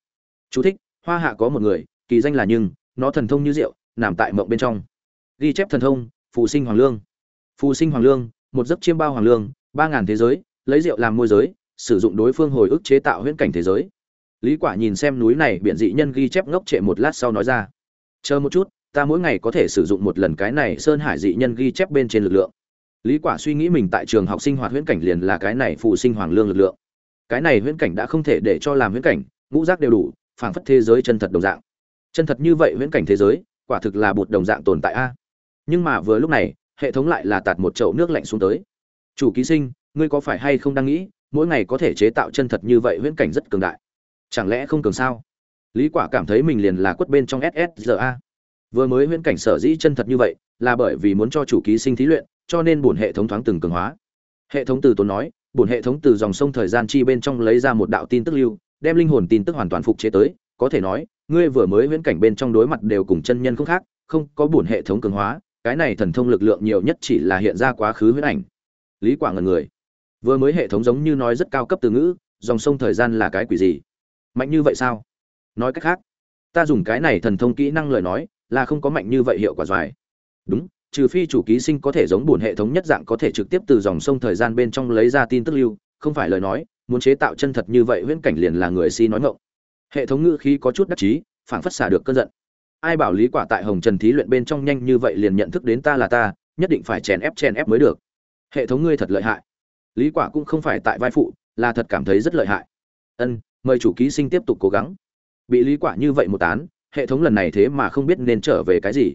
A: Chú thích: Hoa hạ có một người, kỳ danh là nhưng, nó thần thông như rượu, nằm tại mộng bên trong. Ghi chép thần thông, phù sinh hoàng lương. Phù sinh hoàng lương, một giấc chiêm bao hoàng lương, ba ngàn thế giới, lấy rượu làm môi giới, sử dụng đối phương hồi ức chế tạo huyễn cảnh thế giới. Lý Quả nhìn xem núi này biện dị nhân ghi chép ngốc trệ một lát sau nói ra: "Chờ một chút, ta mỗi ngày có thể sử dụng một lần cái này sơn hải dị nhân ghi chép bên trên lực lượng." Lý Quả suy nghĩ mình tại trường học sinh hoạt huyễn cảnh liền là cái này phù sinh hoàng lương lực lượng. Cái này huyễn cảnh đã không thể để cho làm huyễn cảnh, ngũ giác đều đủ, phảng phất thế giới chân thật đồng dạng chân thật như vậy huyễn cảnh thế giới quả thực là bột đồng dạng tồn tại a. Nhưng mà vừa lúc này, hệ thống lại là tạt một chậu nước lạnh xuống tới. Chủ ký sinh, ngươi có phải hay không đang nghĩ, mỗi ngày có thể chế tạo chân thật như vậy huyễn cảnh rất cường đại? Chẳng lẽ không cường sao? Lý quả cảm thấy mình liền là quất bên trong ssra vừa mới huyễn cảnh sở dĩ chân thật như vậy, là bởi vì muốn cho chủ ký sinh thí luyện, cho nên bổn hệ thống thoáng từng cường hóa. Hệ thống từ tốn nói, bổn hệ thống từ dòng sông thời gian chi bên trong lấy ra một đạo tin tức lưu, đem linh hồn tin tức hoàn toàn phục chế tới có thể nói, ngươi vừa mới viễn cảnh bên trong đối mặt đều cùng chân nhân không khác, không có bổn hệ thống cường hóa, cái này thần thông lực lượng nhiều nhất chỉ là hiện ra quá khứ huyễn ảnh. Lý quả ngần người. Vừa mới hệ thống giống như nói rất cao cấp từ ngữ, dòng sông thời gian là cái quỷ gì? Mạnh như vậy sao? Nói cách khác, ta dùng cái này thần thông kỹ năng lời nói, là không có mạnh như vậy hiệu quả dài. đúng, trừ phi chủ ký sinh có thể giống bổn hệ thống nhất dạng có thể trực tiếp từ dòng sông thời gian bên trong lấy ra tin tức lưu, không phải lời nói, muốn chế tạo chân thật như vậy huyễn cảnh liền là người si nói ngọng hệ thống ngữ khí có chút đắc chí, phảng phất xả được cơn giận. Ai bảo lý quả tại hồng trần thí luyện bên trong nhanh như vậy liền nhận thức đến ta là ta, nhất định phải chèn ép chèn ép mới được. Hệ thống ngươi thật lợi hại. Lý quả cũng không phải tại vai phụ, là thật cảm thấy rất lợi hại. Ân, mời chủ ký sinh tiếp tục cố gắng. Bị lý quả như vậy một tán, hệ thống lần này thế mà không biết nên trở về cái gì.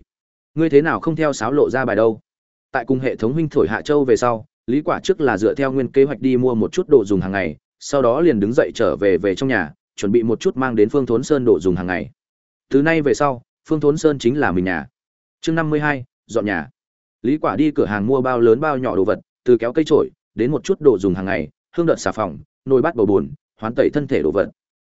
A: Ngươi thế nào không theo sáo lộ ra bài đâu? Tại cùng hệ thống huynh thổi hạ châu về sau, lý quả trước là dựa theo nguyên kế hoạch đi mua một chút đồ dùng hàng ngày, sau đó liền đứng dậy trở về về trong nhà chuẩn bị một chút mang đến phương thốn sơn đồ dùng hàng ngày. Từ nay về sau phương thốn sơn chính là mình nhà. Chương năm mươi hai dọn nhà. Lý quả đi cửa hàng mua bao lớn bao nhỏ đồ vật từ kéo cây chổi đến một chút đồ dùng hàng ngày hương đợt xà phòng nồi bát bầu buồn, hoán tẩy thân thể đồ vật.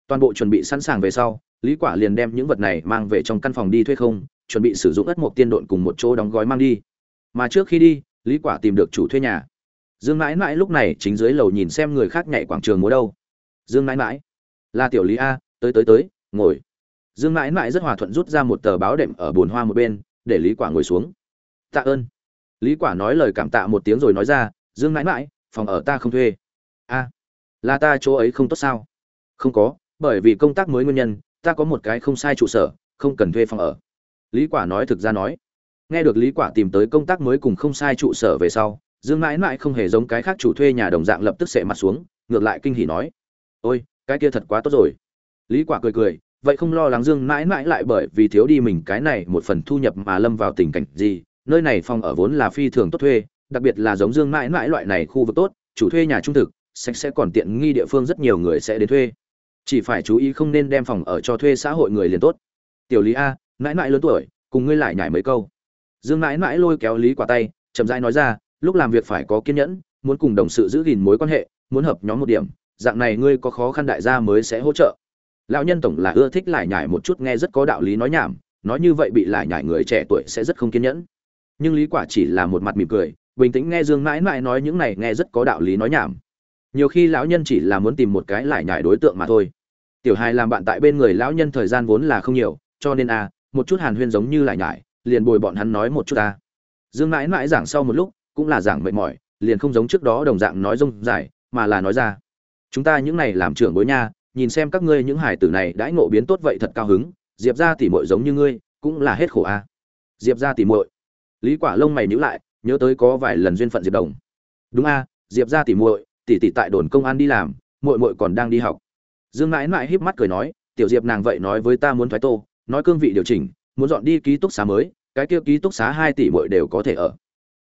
A: Toàn bộ chuẩn bị sẵn sàng về sau lý quả liền đem những vật này mang về trong căn phòng đi thuê không chuẩn bị sử dụng ất mục tiên độn cùng một chỗ đóng gói mang đi. Mà trước khi đi lý quả tìm được chủ thuê nhà. Dương mãi mãi lúc này chính dưới lầu nhìn xem người khác nhảy quảng trường múa đâu. Dương mãi mãi là tiểu lý a, tới tới tới, ngồi. Dương mãi mãi rất hòa thuận rút ra một tờ báo đệm ở bồn hoa một bên, để lý quả ngồi xuống. Tạ ơn. Lý quả nói lời cảm tạ một tiếng rồi nói ra, dương mãi mãi, phòng ở ta không thuê. A, là ta chỗ ấy không tốt sao? Không có, bởi vì công tác mới nguyên nhân, ta có một cái không sai trụ sở, không cần thuê phòng ở. Lý quả nói thực ra nói. Nghe được lý quả tìm tới công tác mới cùng không sai trụ sở về sau, dương mãi mãi không hề giống cái khác chủ thuê nhà đồng dạng lập tức sệ mặt xuống, ngược lại kinh hỉ nói. Ôi cái kia thật quá tốt rồi. Lý quả cười cười, vậy không lo lắng dương mãi mãi lại bởi vì thiếu đi mình cái này một phần thu nhập mà lâm vào tình cảnh gì, nơi này phòng ở vốn là phi thường tốt thuê, đặc biệt là giống dương mãi mãi loại này khu vực tốt, chủ thuê nhà trung thực, sạch sẽ còn tiện nghi địa phương rất nhiều người sẽ đến thuê. Chỉ phải chú ý không nên đem phòng ở cho thuê xã hội người liền tốt. Tiểu lý a, mãi mãi lớn tuổi, cùng ngươi lại nhảy mấy câu. Dương mãi mãi lôi kéo lý quả tay, chậm rãi nói ra, lúc làm việc phải có kiên nhẫn, muốn cùng đồng sự giữ gìn mối quan hệ, muốn hợp nhóm một điểm dạng này ngươi có khó khăn đại gia mới sẽ hỗ trợ. Lão nhân tổng là ưa thích lại nhải một chút nghe rất có đạo lý nói nhảm, nói như vậy bị lại nhải người trẻ tuổi sẽ rất không kiên nhẫn. Nhưng lý quả chỉ là một mặt mỉm cười, bình tĩnh nghe dương mãi mãi nói những này nghe rất có đạo lý nói nhảm. Nhiều khi lão nhân chỉ là muốn tìm một cái lại nhải đối tượng mà thôi. Tiểu hài làm bạn tại bên người lão nhân thời gian vốn là không nhiều, cho nên a một chút hàn huyên giống như lại nhải, liền bồi bọn hắn nói một chút ta. Dương mãi mãi giảng sau một lúc, cũng là giảng mệt mỏi, liền không giống trước đó đồng dạng nói rông dài, mà là nói ra chúng ta những này làm trưởng bối nha, nhìn xem các ngươi những hải tử này đãi ngộ biến tốt vậy thật cao hứng, diệp ra tỉ mội giống như ngươi, cũng là hết khổ a. Diệp ra tỉ mội lý quả lông mày nhíu lại, nhớ tới có vài lần duyên phận diệp đồng. Đúng a, diệp ra tỉ muội, tỷ tỷ tại đồn công an đi làm, muội muội còn đang đi học. Dương mãi mãi híp mắt cười nói, tiểu diệp nàng vậy nói với ta muốn thoái tô, nói cương vị điều chỉnh, muốn dọn đi ký túc xá mới, cái kia ký túc xá hai tỷ muội đều có thể ở.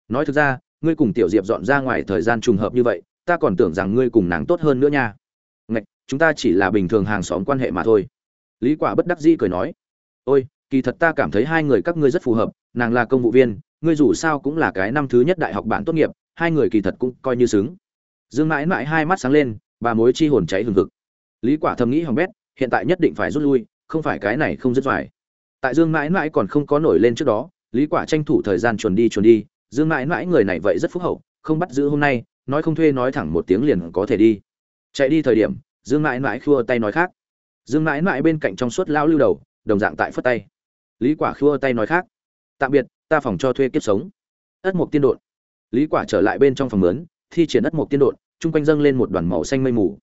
A: Nói thực ra, ngươi cùng tiểu diệp dọn ra ngoài thời gian trùng hợp như vậy ta còn tưởng rằng ngươi cùng nàng tốt hơn nữa nha. Ngạch, chúng ta chỉ là bình thường hàng xóm quan hệ mà thôi. Lý quả bất đắc dĩ cười nói. Ôi, kỳ thật ta cảm thấy hai người các ngươi rất phù hợp, nàng là công vụ viên, ngươi dù sao cũng là cái năm thứ nhất đại học bạn tốt nghiệp, hai người kỳ thật cũng coi như xứng. Dương mãi mãi hai mắt sáng lên, bà mối chi hồn cháy hừng hực. Lý quả thầm nghĩ hỏng bét, hiện tại nhất định phải rút lui, không phải cái này không rất phải. Tại dương mãi mãi còn không có nổi lên trước đó, lý quả tranh thủ thời gian chuẩn đi chuẩn đi. Dương mãi mãi người này vậy rất phúc hậu, không bắt giữ hôm nay nói không thuê nói thẳng một tiếng liền có thể đi. Chạy đi thời điểm, dương mãi mãi khua tay nói khác. Dương mãi mãi bên cạnh trong suốt lao lưu đầu, đồng dạng tại phất tay. Lý quả khua tay nói khác. Tạm biệt, ta phòng cho thuê kiếp sống. Ất mục tiên đột lý quả trở lại bên trong phòng mướn, thi triển ất mục tiên đột chung quanh dâng lên một đoàn màu xanh mây mù.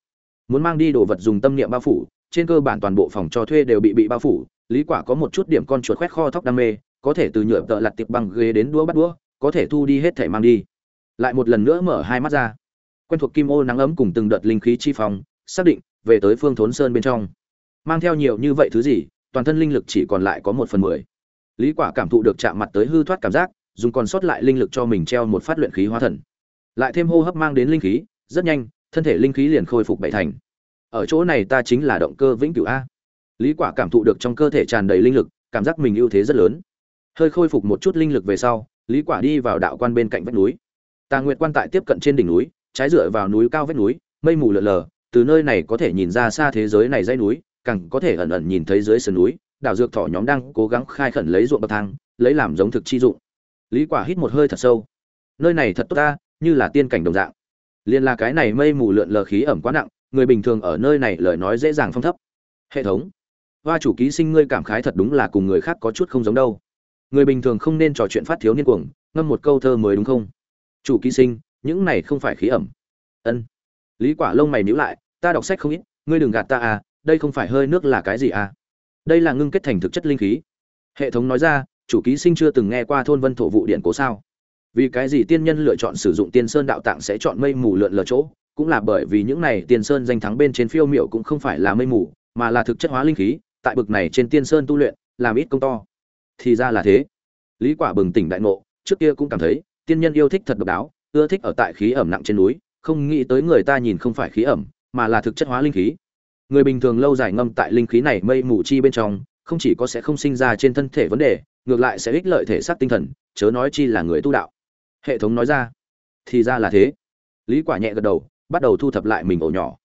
A: Muốn mang đi đồ vật dùng tâm niệm bao phủ, trên cơ bản toàn bộ phòng cho thuê đều bị bị bao phủ. Lý quả có một chút điểm con chuột khoét kho thóc đam mê, có thể từ nhựa tợ lặt tiệp bằng ghế đến đũa bắt đũa, có thể thu đi hết thể mang đi lại một lần nữa mở hai mắt ra. Quen thuộc kim ô nắng ấm cùng từng đợt linh khí chi phòng xác định, về tới phương thốn sơn bên trong. Mang theo nhiều như vậy thứ gì, toàn thân linh lực chỉ còn lại có một phần mười. Lý quả cảm thụ được chạm mặt tới hư thoát cảm giác, dùng còn sót lại linh lực cho mình treo một phát luyện khí hóa thần. Lại thêm hô hấp mang đến linh khí, rất nhanh, thân thể linh khí liền khôi phục bảy thành. Ở chỗ này ta chính là động cơ vĩnh cửu a. Lý quả cảm thụ được trong cơ thể tràn đầy linh lực, cảm giác mình ưu thế rất lớn. Hơi khôi phục một chút linh lực về sau, lý quả đi vào đạo quan bên cạnh vách núi tà nguyệt quan tại tiếp cận trên đỉnh núi, trái dựa vào núi cao vách núi, mây mù lượn lờ, từ nơi này có thể nhìn ra xa thế giới này dãy núi, càng có thể ẩn ẩn nhìn thấy dưới sườn núi, đảo dược thỏ nhóm đang cố gắng khai khẩn lấy ruộng bậc thang, lấy làm giống thực chi dụng. Lý quả hít một hơi thật sâu. Nơi này thật tốt ta, như là tiên cảnh đồng dạng. Liên là cái này mây mù lượn lờ khí ẩm quá nặng, người bình thường ở nơi này lời nói dễ dàng phong thấp. Hệ thống. Hoa chủ ký sinh ngươi cảm khái thật đúng là cùng người khác có chút không giống đâu. Người bình thường không nên trò chuyện phát thiếu niên cuồng, ngâm một câu thơ mới đúng không? Chủ ký sinh, những này không phải khí ẩm. Ân. Lý quả lông mày nhíu lại, ta đọc sách không ít, ngươi đừng gạt ta à đây không phải hơi nước là cái gì à? Đây là ngưng kết thành thực chất linh khí. Hệ thống nói ra, chủ ký sinh chưa từng nghe qua thôn vân thổ vụ điện cố sao? Vì cái gì tiên nhân lựa chọn sử dụng tiên sơn đạo tạng sẽ chọn mây mù lượn lờ chỗ? Cũng là bởi vì những này tiên sơn danh thắng bên trên phiêu miệu cũng không phải là mây mù, mà là thực chất hóa linh khí, tại bực này trên tiên sơn tu luyện, làm ít công to. Thì ra là thế. Lý quả bừng tỉnh đại ngộ, trước kia cũng cảm thấy tiên nhân yêu thích thật độc đáo, ưa thích ở tại khí ẩm nặng trên núi, không nghĩ tới người ta nhìn không phải khí ẩm, mà là thực chất hóa linh khí. Người bình thường lâu dài ngâm tại linh khí này mây mù chi bên trong, không chỉ có sẽ không sinh ra trên thân thể vấn đề, ngược lại sẽ ích lợi thể xác tinh thần, chớ nói chi là người tu đạo. Hệ thống nói ra. Thì ra là thế. Lý quả nhẹ gật đầu, bắt đầu thu thập lại mình ổ nhỏ.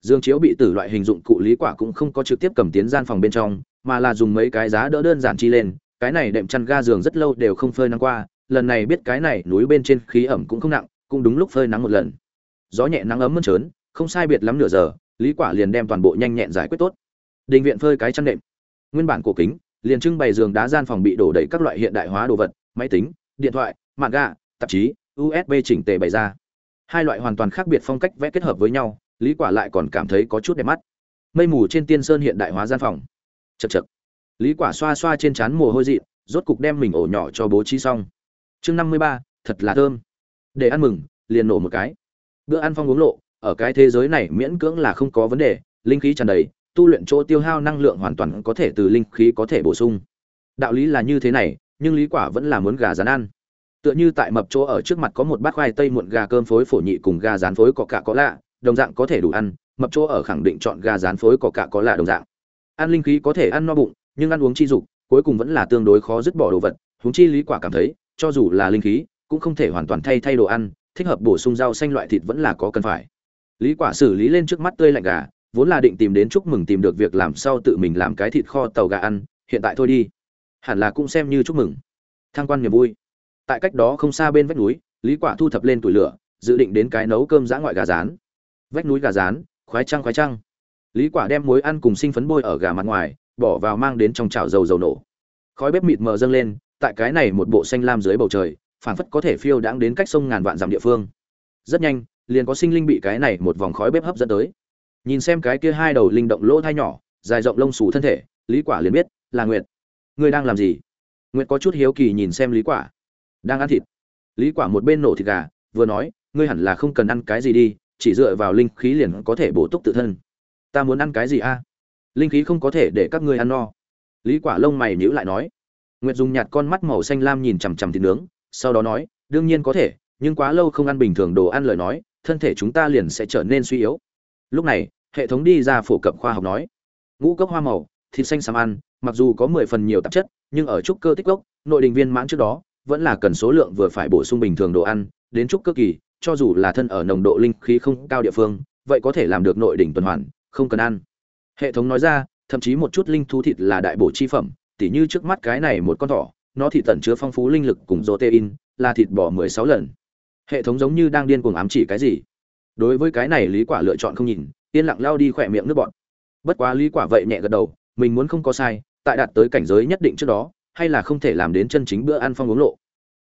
A: Dương chiếu bị tử loại hình dụng cụ lý quả cũng không có trực tiếp cầm tiến gian phòng bên trong, mà là dùng mấy cái giá đỡ đơn giản chi lên, cái này đệm chăn ga giường rất lâu đều không phơi nắng qua lần này biết cái này núi bên trên khí ẩm cũng không nặng, cũng đúng lúc phơi nắng một lần. Gió nhẹ nắng ấm mơn trớn, không sai biệt lắm nửa giờ, lý quả liền đem toàn bộ nhanh nhẹn giải quyết tốt. Đình viện phơi cái chăn đệm nguyên bản cổ kính, liền trưng bày giường đá gian phòng bị đổ đầy các loại hiện đại hóa đồ vật, máy tính, điện thoại, mạng gà tạp chí usb chỉnh tề bày ra. Hai loại hoàn toàn khác biệt phong cách vẽ kết hợp với nhau, lý quả lại còn cảm thấy có chút đẹp mắt. Mây mù trên tiên sơn hiện đại hóa gian phòng. Chật chật. Lý quả xoa xoa trên trán mồ hôi dị rốt cục đem mình ổ nhỏ cho bố trí xong chương 53, thật là thơm. Để ăn mừng liền nổ một cái. Bữa ăn phong uống lộ ở cái thế giới này miễn cưỡng là không có vấn đề linh khí tràn đầy tu luyện chỗ tiêu hao năng lượng hoàn toàn có thể từ linh khí có thể bổ sung. Đạo lý là như thế này nhưng lý quả vẫn là muốn gà rán ăn. Tựa như tại mập chỗ ở trước mặt có một bát khoai tây muộn gà cơm phối phổ nhị cùng gà rán phối có cả có lạ đồng dạng có thể đủ ăn mập chỗ ở khẳng định chọn gà rán phối có cả có lạ đồng dạng. Ăn linh khí có thể ăn no bụng nhưng ăn uống chi dục cuối cùng vẫn là tương đối khó dứt bỏ đồ vật huống chi lý quả cảm thấy cho dù là linh khí, cũng không thể hoàn toàn thay thay đồ ăn, thích hợp bổ sung rau xanh loại thịt vẫn là có cần phải. Lý quả xử lý lên trước mắt tươi lạnh gà, vốn là định tìm đến chúc mừng tìm được việc làm sau tự mình làm cái thịt kho tàu gà ăn, hiện tại thôi đi. Hẳn là cũng xem như chúc mừng. Thăng quan niềm vui. Tại cách đó không xa bên vách núi, lý quả thu thập lên tuổi lửa, dự định đến cái nấu cơm giã ngoại gà rán. Vách núi gà rán, khoái trăng khoái trăng. Lý quả đem muối ăn cùng sinh phấn bôi ở gà mặt ngoài, bỏ vào mang đến trong chảo dầu dầu nổ. Khói bếp mịt mờ dâng lên tại cái này một bộ xanh lam dưới bầu trời, phảng phất có thể phiêu đãng đến cách sông ngàn vạn dặm địa phương. Rất nhanh, liền có sinh linh bị cái này một vòng khói bếp hấp dẫn tới. Nhìn xem cái kia hai đầu linh động lỗ thai nhỏ, dài rộng lông xù thân thể, lý quả liền biết, là nguyệt. Ngươi đang làm gì? Nguyệt có chút hiếu kỳ nhìn xem lý quả. Đang ăn thịt. Lý quả một bên nổ thịt gà, vừa nói, ngươi hẳn là không cần ăn cái gì đi, chỉ dựa vào linh khí liền có thể bổ túc tự thân. Ta muốn ăn cái gì a? Linh khí không có thể để các ngươi ăn no. Lý quả lông mày nhíu lại nói nguyệt dùng nhạt con mắt màu xanh lam nhìn chằm chằm thịt nướng, sau đó nói, đương nhiên có thể, nhưng quá lâu không ăn bình thường đồ ăn lời nói, thân thể chúng ta liền sẽ trở nên suy yếu. Lúc này, hệ thống đi ra phổ cập khoa học nói, ngũ cốc hoa màu, thịt xanh xám ăn, mặc dù có mười phần nhiều tạp chất, nhưng ở trúc cơ tích gốc, nội đình viên mãn trước đó, vẫn là cần số lượng vừa phải bổ sung bình thường đồ ăn, đến trúc cơ kỳ, cho dù là thân ở nồng độ linh khí không cao địa phương, vậy có thể làm được nội đỉnh tuần hoàn, không cần ăn. Hệ thống nói ra, thậm chí một chút linh thú thịt là đại bổ chi phẩm tỉ như trước mắt cái này một con thỏ, nó thịt tẩn chứa phong phú linh lực cùng protein, là thịt bò mười sáu lần. Hệ thống giống như đang điên cuồng ám chỉ cái gì? Đối với cái này lý quả lựa chọn không nhìn, yên lặng lao đi khỏe miệng nước bọn bất quá lý quả vậy nhẹ gật đầu, mình muốn không có sai, tại đạt tới cảnh giới nhất định trước đó, hay là không thể làm đến chân chính bữa ăn phong uống lộ.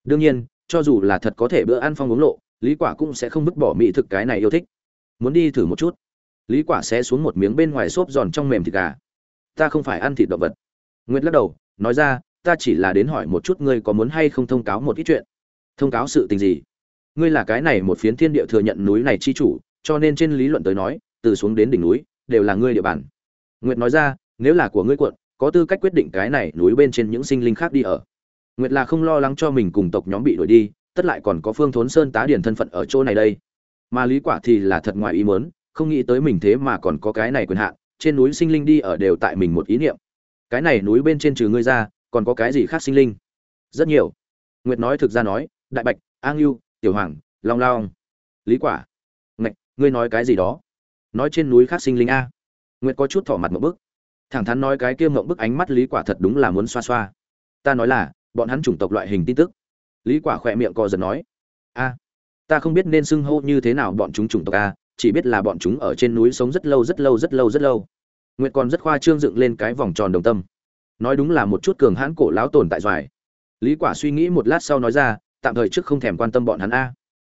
A: Đương nhiên, cho dù là thật có thể bữa ăn phong uống lộ, lý quả cũng sẽ không vứt bỏ mỹ thực cái này yêu thích. Muốn đi thử một chút. Lý quả sẽ xuống một miếng bên ngoài xốp giòn trong mềm thịt gà. Ta không phải ăn thịt động vật nguyệt lắc đầu, nói ra, ta chỉ là đến hỏi một chút ngươi có muốn hay không thông cáo một ít chuyện. Thông cáo sự tình gì? Ngươi là cái này một phiến thiên địa thừa nhận núi này chi chủ, cho nên trên lý luận tới nói, từ xuống đến đỉnh núi, đều là ngươi địa bàn. Nguyệt nói ra, nếu là của ngươi quận, có tư cách quyết định cái này núi bên trên những sinh linh khác đi ở. Nguyệt là không lo lắng cho mình cùng tộc nhóm bị đuổi đi, tất lại còn có phương thốn sơn tá điển thân phận ở chỗ này đây. Mà lý quả thì là thật ngoài ý muốn, không nghĩ tới mình thế mà còn có cái này quyền hạn, trên núi sinh linh đi ở đều tại mình một ý niệm cái này núi bên trên trừ ngươi ra, còn có cái gì khác sinh linh? Rất nhiều. Nguyệt nói thực ra nói, đại bạch, an lưu tiểu hoàng, long long, lý quả. Ngạch, ngươi nói cái gì đó? Nói trên núi khác sinh linh a. Nguyệt có chút thỏ mặt một bức thẳng thắn nói cái kia ngậm bức ánh mắt lý quả thật đúng là muốn xoa xoa. Ta nói là, bọn hắn chủng tộc loại hình tin tức. Lý quả khỏe miệng co giật nói. A, ta không biết nên xưng hô như thế nào bọn chúng chủng tộc a, chỉ biết là bọn chúng ở trên núi sống rất lâu rất lâu rất lâu rất lâu nguyệt còn rất khoa trương dựng lên cái vòng tròn đồng tâm. Nói đúng là một chút cường hãn cổ lão tồn tại doài. Lý quả suy nghĩ một lát sau nói ra, tạm thời trước không thèm quan tâm bọn hắn a.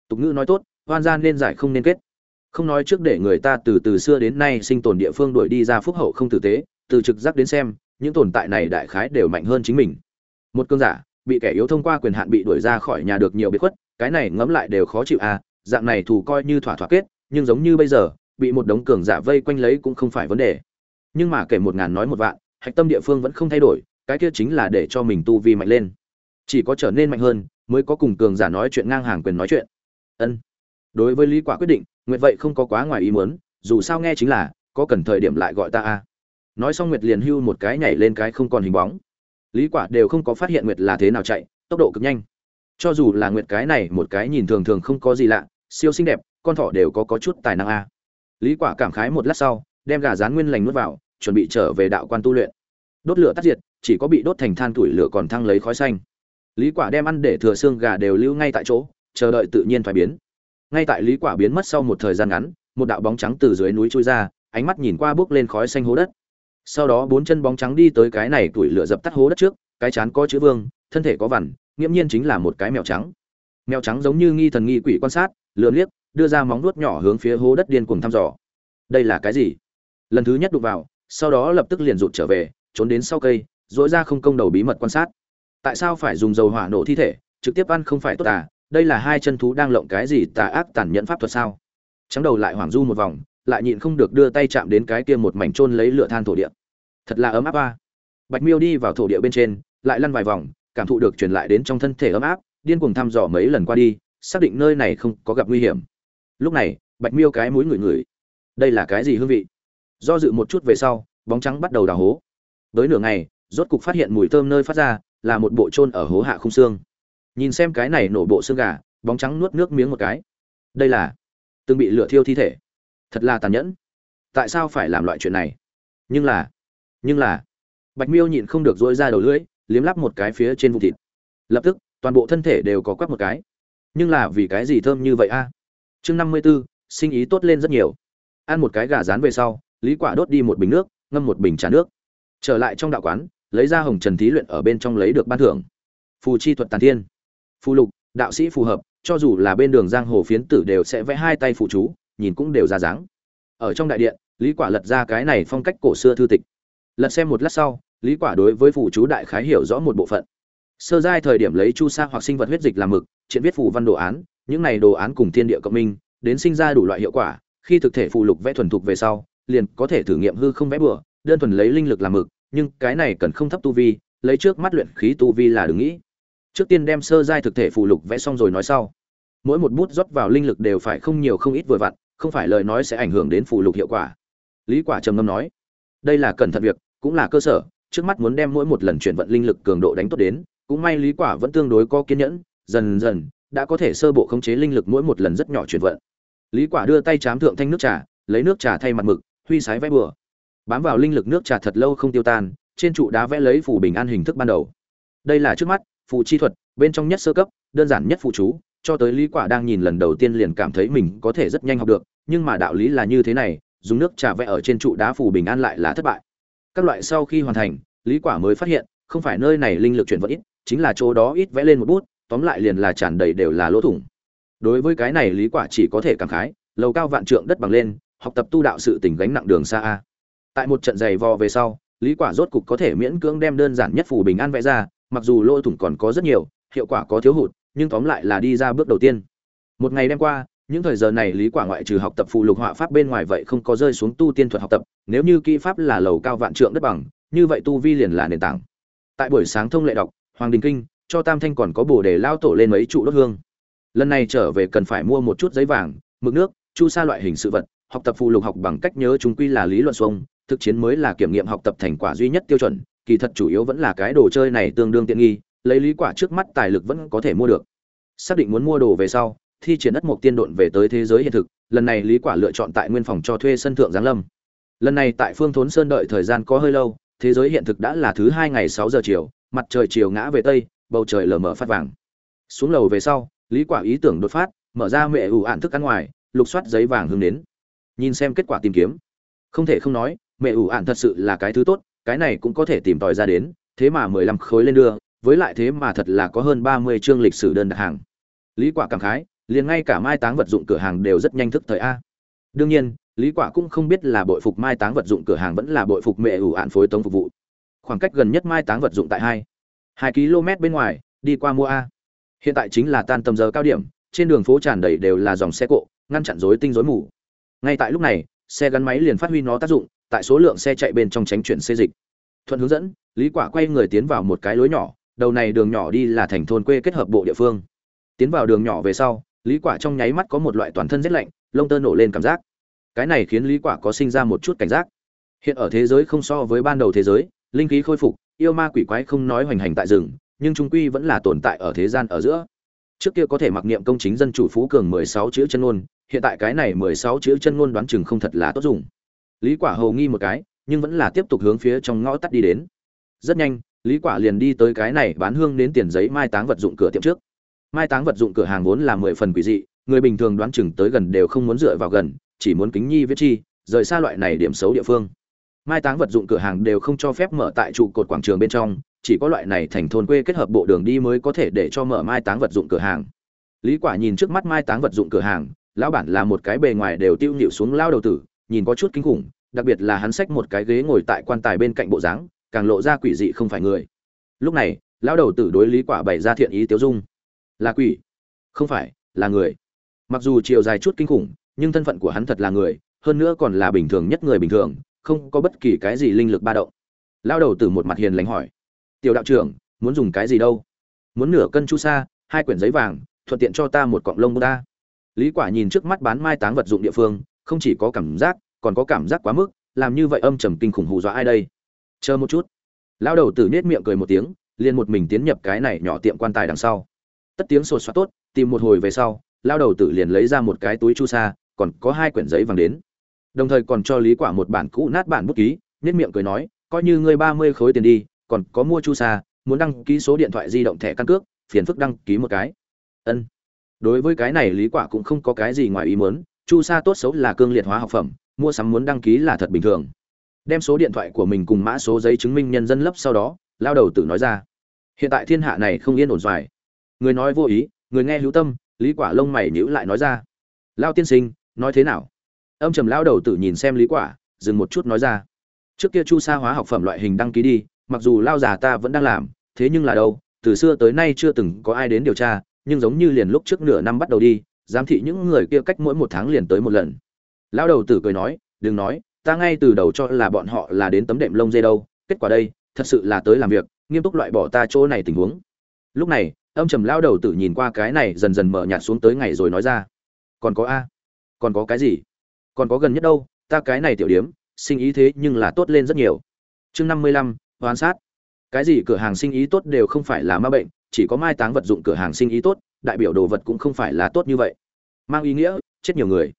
A: Tục ngữ nói tốt, hoan gian nên giải không nên kết. Không nói trước để người ta từ từ xưa đến nay sinh tồn địa phương đuổi đi ra phúc hậu không tử tế, từ trực giác đến xem, những tồn tại này đại khái đều mạnh hơn chính mình. Một cơn giả, bị kẻ yếu thông qua quyền hạn bị đuổi ra khỏi nhà được nhiều biệt khuất, cái này ngẫm lại đều khó chịu à dạng này thù coi như thỏa thỏa kết, nhưng giống như bây giờ, bị một đống cường giả vây quanh lấy cũng không phải vấn đề nhưng mà kể một ngàn nói một vạn, hạch tâm địa phương vẫn không thay đổi, cái kia chính là để cho mình tu vi mạnh lên. Chỉ có trở nên mạnh hơn, mới có cùng cường giả nói chuyện ngang hàng quyền nói chuyện. Ân. Đối với lý quả quyết định, nguyệt vậy không có quá ngoài ý muốn, dù sao nghe chính là, có cần thời điểm lại gọi ta a. Nói xong nguyệt liền hưu một cái nhảy lên cái không còn hình bóng. Lý quả đều không có phát hiện nguyệt là thế nào chạy, tốc độ cực nhanh. Cho dù là nguyệt cái này một cái nhìn thường thường không có gì lạ, siêu xinh đẹp, con thỏ đều có có chút tài năng a. Lý quả cảm khái một lát sau đem gà rán nguyên lành nuốt vào, chuẩn bị trở về đạo quan tu luyện. Đốt lửa tắt diệt, chỉ có bị đốt thành than tuổi lửa còn thăng lấy khói xanh. Lý quả đem ăn để thừa xương gà đều lưu ngay tại chỗ, chờ đợi tự nhiên thoái biến. Ngay tại lý quả biến mất sau một thời gian ngắn, một đạo bóng trắng từ dưới núi chui ra, ánh mắt nhìn qua bước lên khói xanh hố đất. Sau đó bốn chân bóng trắng đi tới cái này tuổi lửa dập tắt hố đất trước, cái chán có chữ vương, thân thể có vằn, nghiễm nhiên chính là một cái mèo trắng. Mèo trắng giống như nghi thần nghi quỷ quan sát lượn liếc, đưa ra móng vuốt nhỏ hướng phía hố đất điên cuồng thăm dò. Đây là cái gì? Lần thứ nhất đụng vào, sau đó lập tức liền rụt trở về, trốn đến sau cây dỗi ra không công đầu bí mật quan sát. Tại sao phải dùng dầu hỏa nổ thi thể, trực tiếp ăn không phải tốt à? Đây là hai chân thú đang lộng cái gì tà ác tàn nhẫn pháp thuật sao? Trắng đầu lại hoảng du một vòng, lại nhịn không được đưa tay chạm đến cái kia một mảnh trôn lấy lửa than thổ địa. Thật là ấm áp a bạch miêu đi vào thổ địa bên trên, lại lăn vài vòng, cảm thụ được truyền lại đến trong thân thể ấm áp, điên cuồng thăm dò mấy lần qua đi, xác định nơi này không có gặp nguy hiểm. Lúc này, bạch miêu cái mũi ngửi ngửi. Đây là cái gì hương vị? Do dự một chút về sau, bóng trắng bắt đầu đào hố. Với nửa ngày, rốt cục phát hiện mùi thơm nơi phát ra là một bộ trôn ở hố hạ không xương. Nhìn xem cái này nổ bộ xương gà, bóng trắng nuốt nước miếng một cái. Đây là từng bị lửa thiêu thi thể. Thật là tàn nhẫn. Tại sao phải làm loại chuyện này? Nhưng là nhưng là, bạch miêu nhịn không được dỗi ra đầu lưỡi, liếm lắp một cái phía trên vùng thịt. Lập tức, toàn bộ thân thể đều có quắp một cái. Nhưng là vì cái gì thơm như vậy a? Chương năm mươi b ố sinh ý tốt lên rất nhiều. Ăn một cái gà rán về sau lý quả đốt đi một bình nước, ngâm một bình trà nước. Trở lại trong đạo quán, lấy ra hồng trần thí luyện ở bên trong lấy được ban thưởng. Phù chi thuật tàn thiên. Phù lục, đạo sĩ phù hợp, cho dù là bên đường giang hồ phiến tử đều sẽ vẽ hai tay phụ chú, nhìn cũng đều ra dáng. Ở trong đại điện, lý quả lật ra cái này phong cách cổ xưa thư tịch. Lật xem một lát sau, lý quả đối với phụ chú đại khái hiểu rõ một bộ phận. Sơ giai thời điểm lấy chu sa hoặc sinh vật huyết dịch làm mực chuyện viết phù văn đồ án, những này đồ án cùng thiên địa cộng minh, đến sinh ra đủ loại hiệu quả, khi thực thể phù lục vẽ thuần thục về sau liền có thể thử nghiệm hư không vẽ bừa, đơn thuần lấy linh lực làm mực, nhưng cái này cần không thấp tu vi, lấy trước mắt luyện khí tu vi là đừng nghĩ. Trước tiên đem sơ giai thực thể phụ lục vẽ xong rồi nói sau. Mỗi một bút rót vào linh lực đều phải không nhiều không ít vừa vặn, không phải lời nói sẽ ảnh hưởng đến phụ lục hiệu quả. Lý quả trầm ngâm nói, đây là cẩn thận việc, cũng là cơ sở, trước mắt muốn đem mỗi một lần chuyển vận linh lực cường độ đánh tốt đến, cũng may lý quả vẫn tương đối có kiên nhẫn, dần dần, đã có thể sơ bộ khống chế linh lực mỗi một lần rất nhỏ chuyển vận. Lý quả đưa tay chám thượng thanh nước trà, lấy nước trà thay mặt mực huy sái vẽ bừa. Bám vào linh lực nước trà thật lâu không tiêu tan, trên trụ đá vẽ lấy phủ bình an hình thức ban đầu. Đây là trước mắt phụ chi thuật, bên trong nhất sơ cấp, đơn giản nhất phụ chú, cho tới lý quả đang nhìn lần đầu tiên liền cảm thấy mình có thể rất nhanh học được, nhưng mà đạo lý là như thế này, dùng nước trà vẽ ở trên trụ đá phủ bình an lại là thất bại. Các loại sau khi hoàn thành, lý quả mới phát hiện, không phải nơi này linh lực chuyển vận ít, chính là chỗ đó ít vẽ lên một bút, tóm lại liền là tràn đầy đều là lỗ thủng. Đối với cái này lý quả chỉ có thể cảm khái, lầu cao vạn trượng đất bằng lên học tập tu đạo sự tình gánh nặng đường xa a. Tại một trận giày vò về sau, lý quả rốt cục có thể miễn cưỡng đem đơn giản nhất phù bình an vẽ ra, mặc dù lỗ thủng còn có rất nhiều, hiệu quả có thiếu hụt, nhưng tóm lại là đi ra bước đầu tiên. Một ngày đêm qua, những thời giờ này lý quả ngoại trừ học tập phù lục họa pháp bên ngoài vậy không có rơi xuống tu tiên thuật học tập, nếu như kỹ pháp là lầu cao vạn trượng đất bằng, như vậy tu vi liền là nền tảng. Tại buổi sáng thông lệ đọc, hoàng đình kinh, cho tam thanh còn có bổ đề lao tổ lên mấy trụ đốt hương. Lần này trở về cần phải mua một chút giấy vàng, mực nước, chu sa loại hình sự vật học tập phụ lục học bằng cách nhớ chúng quy là lý luận xuông, thực chiến mới là kiểm nghiệm học tập thành quả duy nhất tiêu chuẩn, kỳ thật chủ yếu vẫn là cái đồ chơi này tương đương tiện nghi, lấy lý quả trước mắt tài lực vẫn có thể mua được. Xác định muốn mua đồ về sau, thi triển đất mục tiên độn về tới thế giới hiện thực, lần này lý quả lựa chọn tại nguyên phòng cho thuê sân thượng giáng lâm. Lần này tại phương thốn sơn đợi thời gian có hơi lâu, thế giới hiện thực đã là thứ hai ngày 6 giờ chiều, mặt trời chiều ngã về tây, bầu trời lờ mờ phát vàng. Xuống lầu về sau, lý quả ý tưởng đột phát, mở ra mẹ ủ ạn thức ăn ngoài, lục soát giấy vàng hướng đến nhìn xem kết quả tìm kiếm. Không thể không nói, mẹ ủ ạn thật sự là cái thứ tốt, cái này cũng có thể tìm tòi ra đến, thế mà 15 khối lên đưa, với lại thế mà thật là có hơn 30 chương lịch sử đơn đặt hàng. Lý quả cảm khái, liền ngay cả mai táng vật dụng cửa hàng đều rất nhanh thức thời a. Đương nhiên, lý quả cũng không biết là bội phục mai táng vật dụng cửa hàng vẫn là bội phục mẹ ủ ạn phối tống phục vụ. Khoảng cách gần nhất mai táng vật dụng tại hai hai km bên ngoài, đi qua mua a. Hiện tại chính là tan tầm giờ cao điểm, trên đường phố tràn đầy đều là dòng xe cộ, ngăn chặn rối tinh rối mù ngay tại lúc này, xe gắn máy liền phát huy nó tác dụng, tại số lượng xe chạy bên trong tránh chuyển xe dịch. Thuận hướng dẫn, lý quả quay người tiến vào một cái lối nhỏ, đầu này đường nhỏ đi là thành thôn quê kết hợp bộ địa phương. Tiến vào đường nhỏ về sau, lý quả trong nháy mắt có một loại toàn thân rét lạnh, lông tơ nổ lên cảm giác. Cái này khiến lý quả có sinh ra một chút cảnh giác. Hiện ở thế giới không so với ban đầu thế giới, linh khí khôi phục, yêu ma quỷ quái không nói hoành hành tại rừng, nhưng trung quy vẫn là tồn tại ở thế gian ở giữa. Trước kia có thể mặc niệm công chính dân chủ phú cường 16 chữ chân ngôn hiện tại cái này 16 chữ chân ngôn đoán chừng không thật là tốt dùng. Lý quả hầu nghi một cái, nhưng vẫn là tiếp tục hướng phía trong ngõ tắt đi đến. Rất nhanh, lý quả liền đi tới cái này bán hương đến tiền giấy mai táng vật dụng cửa tiệm trước. Mai táng vật dụng cửa hàng vốn là mười phần quỷ dị, người bình thường đoán chừng tới gần đều không muốn dựa vào gần, chỉ muốn kính nhi viết chi, rời xa loại này điểm xấu địa phương. Mai táng vật dụng cửa hàng đều không cho phép mở tại trụ cột quảng trường bên trong, chỉ có loại này thành thôn quê kết hợp bộ đường đi mới có thể để cho mở mai táng vật dụng cửa hàng. Lý quả nhìn trước mắt mai táng vật dụng cửa hàng lão bản là một cái bề ngoài đều tiêu nhịu xuống lao đầu tử, nhìn có chút kinh khủng, đặc biệt là hắn xách một cái ghế ngồi tại quan tài bên cạnh bộ dáng, càng lộ ra quỷ dị không phải người. Lúc này, lão đầu tử đối lý quả bày ra thiện ý tiêu dung. Là quỷ? Không phải, là người. Mặc dù chiều dài chút kinh khủng, nhưng thân phận của hắn thật là người, hơn nữa còn là bình thường nhất người bình thường, không có bất kỳ cái gì linh lực ba động. Lão đầu tử một mặt hiền lành hỏi. Tiểu đạo trưởng, muốn dùng cái gì đâu? Muốn nửa cân chu sa, hai quyển giấy vàng, thuận tiện cho ta một cọng lông ta lý quả nhìn trước mắt bán mai táng vật dụng địa phương, không chỉ có cảm giác, còn có cảm giác quá mức, làm như vậy âm trầm kinh khủng hù dọa ai đây? Chờ một chút. Lão đầu tử nết miệng cười một tiếng, liền một mình tiến nhập cái này nhỏ tiệm quan tài đằng sau. Tất tiếng sột soát tốt, tìm một hồi về sau, lão đầu tử liền lấy ra một cái túi chu sa, còn có hai quyển giấy vàng đến. Đồng thời còn cho lý quả một bản cũ nát bản bút ký nết miệng cười nói, coi như ngươi ba mươi khối tiền đi, còn có mua chu sa, muốn đăng ký số điện thoại di động thẻ căn cước, phiền phức đăng ký một cái. Ân đối với cái này lý quả cũng không có cái gì ngoài ý muốn, chu sa tốt xấu là cương liệt hóa học phẩm, mua sắm muốn đăng ký là thật bình thường. Đem số điện thoại của mình cùng mã số giấy chứng minh nhân dân lấp sau đó, lao đầu tự nói ra. Hiện tại thiên hạ này không yên ổn doài người nói vô ý, người nghe hữu tâm, lý quả lông mày nhíu lại nói ra. Lao tiên sinh, nói thế nào? Âm trầm lao đầu tự nhìn xem lý quả, dừng một chút nói ra. Trước kia chu sa hóa học phẩm loại hình đăng ký đi, mặc dù lao già ta vẫn đang làm, thế nhưng là đâu, từ xưa tới nay chưa từng có ai đến điều tra nhưng giống như liền lúc trước nửa năm bắt đầu đi, giám thị những người kia cách mỗi một tháng liền tới một lần. Lão đầu tử cười nói, đừng nói, ta ngay từ đầu cho là bọn họ là đến tấm đệm lông dê đâu, kết quả đây, thật sự là tới làm việc, nghiêm túc loại bỏ ta chỗ này tình huống. Lúc này, âm trầm lao đầu tử nhìn qua cái này dần dần mở nhạt xuống tới ngày rồi nói ra, còn có a, còn có cái gì? Còn có gần nhất đâu, ta cái này tiểu điếm, sinh ý thế nhưng là tốt lên rất nhiều. Chương năm mươi lăm, hoán sát. Cái gì cửa hàng sinh ý tốt đều không phải là ma bệnh chỉ có mai táng vật dụng cửa hàng sinh ý tốt, đại biểu đồ vật cũng không phải là tốt như vậy. Mang ý nghĩa, chết nhiều người.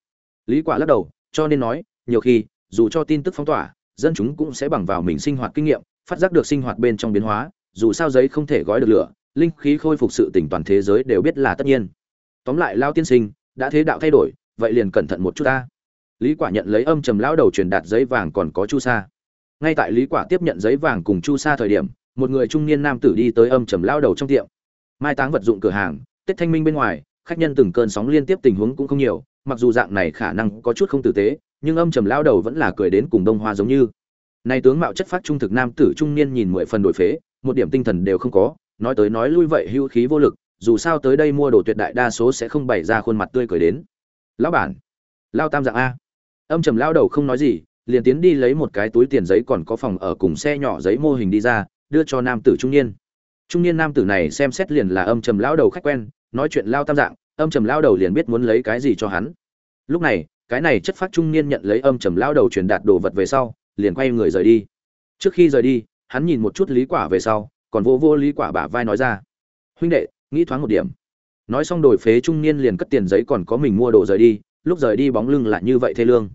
A: Lý quả lắc đầu, cho nên nói, nhiều khi, dù cho tin tức phóng tỏa, dân chúng cũng sẽ bằng vào mình sinh hoạt kinh nghiệm, phát giác được sinh hoạt bên trong biến hóa, dù sao giấy không thể gói được lửa, linh khí khôi phục sự tỉnh toàn thế giới đều biết là tất nhiên. Tóm lại, lao tiên sinh, đã thế đạo thay đổi, vậy liền cẩn thận một chút ta. Lý quả nhận lấy âm trầm lão đầu truyền đạt giấy vàng còn có chu sa. Ngay tại lý quả tiếp nhận giấy vàng cùng chu sa thời điểm một người trung niên nam tử đi tới âm trầm lão đầu trong tiệm. Mai táng vật dụng cửa hàng, tết thanh minh bên ngoài, khách nhân từng cơn sóng liên tiếp tình huống cũng không nhiều, mặc dù dạng này khả năng có chút không tử tế, nhưng âm trầm lão đầu vẫn là cười đến cùng đông hoa giống như. Nay tướng mạo chất phát trung thực nam tử trung niên nhìn mười phần đổi phế, một điểm tinh thần đều không có, nói tới nói lui vậy hưu khí vô lực, dù sao tới đây mua đồ tuyệt đại đa số sẽ không bày ra khuôn mặt tươi cười đến. Lão bản, lao tam dạng a. Âm trầm lao đầu không nói gì, liền tiến đi lấy một cái túi tiền giấy còn có phòng ở cùng xe nhỏ giấy mô hình đi ra đưa cho nam tử trung niên. Trung niên nam tử này xem xét liền là âm trầm lao đầu khách quen, nói chuyện lao tam dạng, âm trầm lao đầu liền biết muốn lấy cái gì cho hắn. Lúc này, cái này chất phát trung niên nhận lấy âm trầm lao đầu truyền đạt đồ vật về sau, liền quay người rời đi. Trước khi rời đi, hắn nhìn một chút lý quả về sau, còn vô vô lý quả bả vai nói ra. Huynh đệ, nghĩ thoáng một điểm. Nói xong đổi phế trung niên liền cất tiền giấy còn có mình mua đồ rời đi, lúc rời đi bóng lưng lại như vậy thê lương.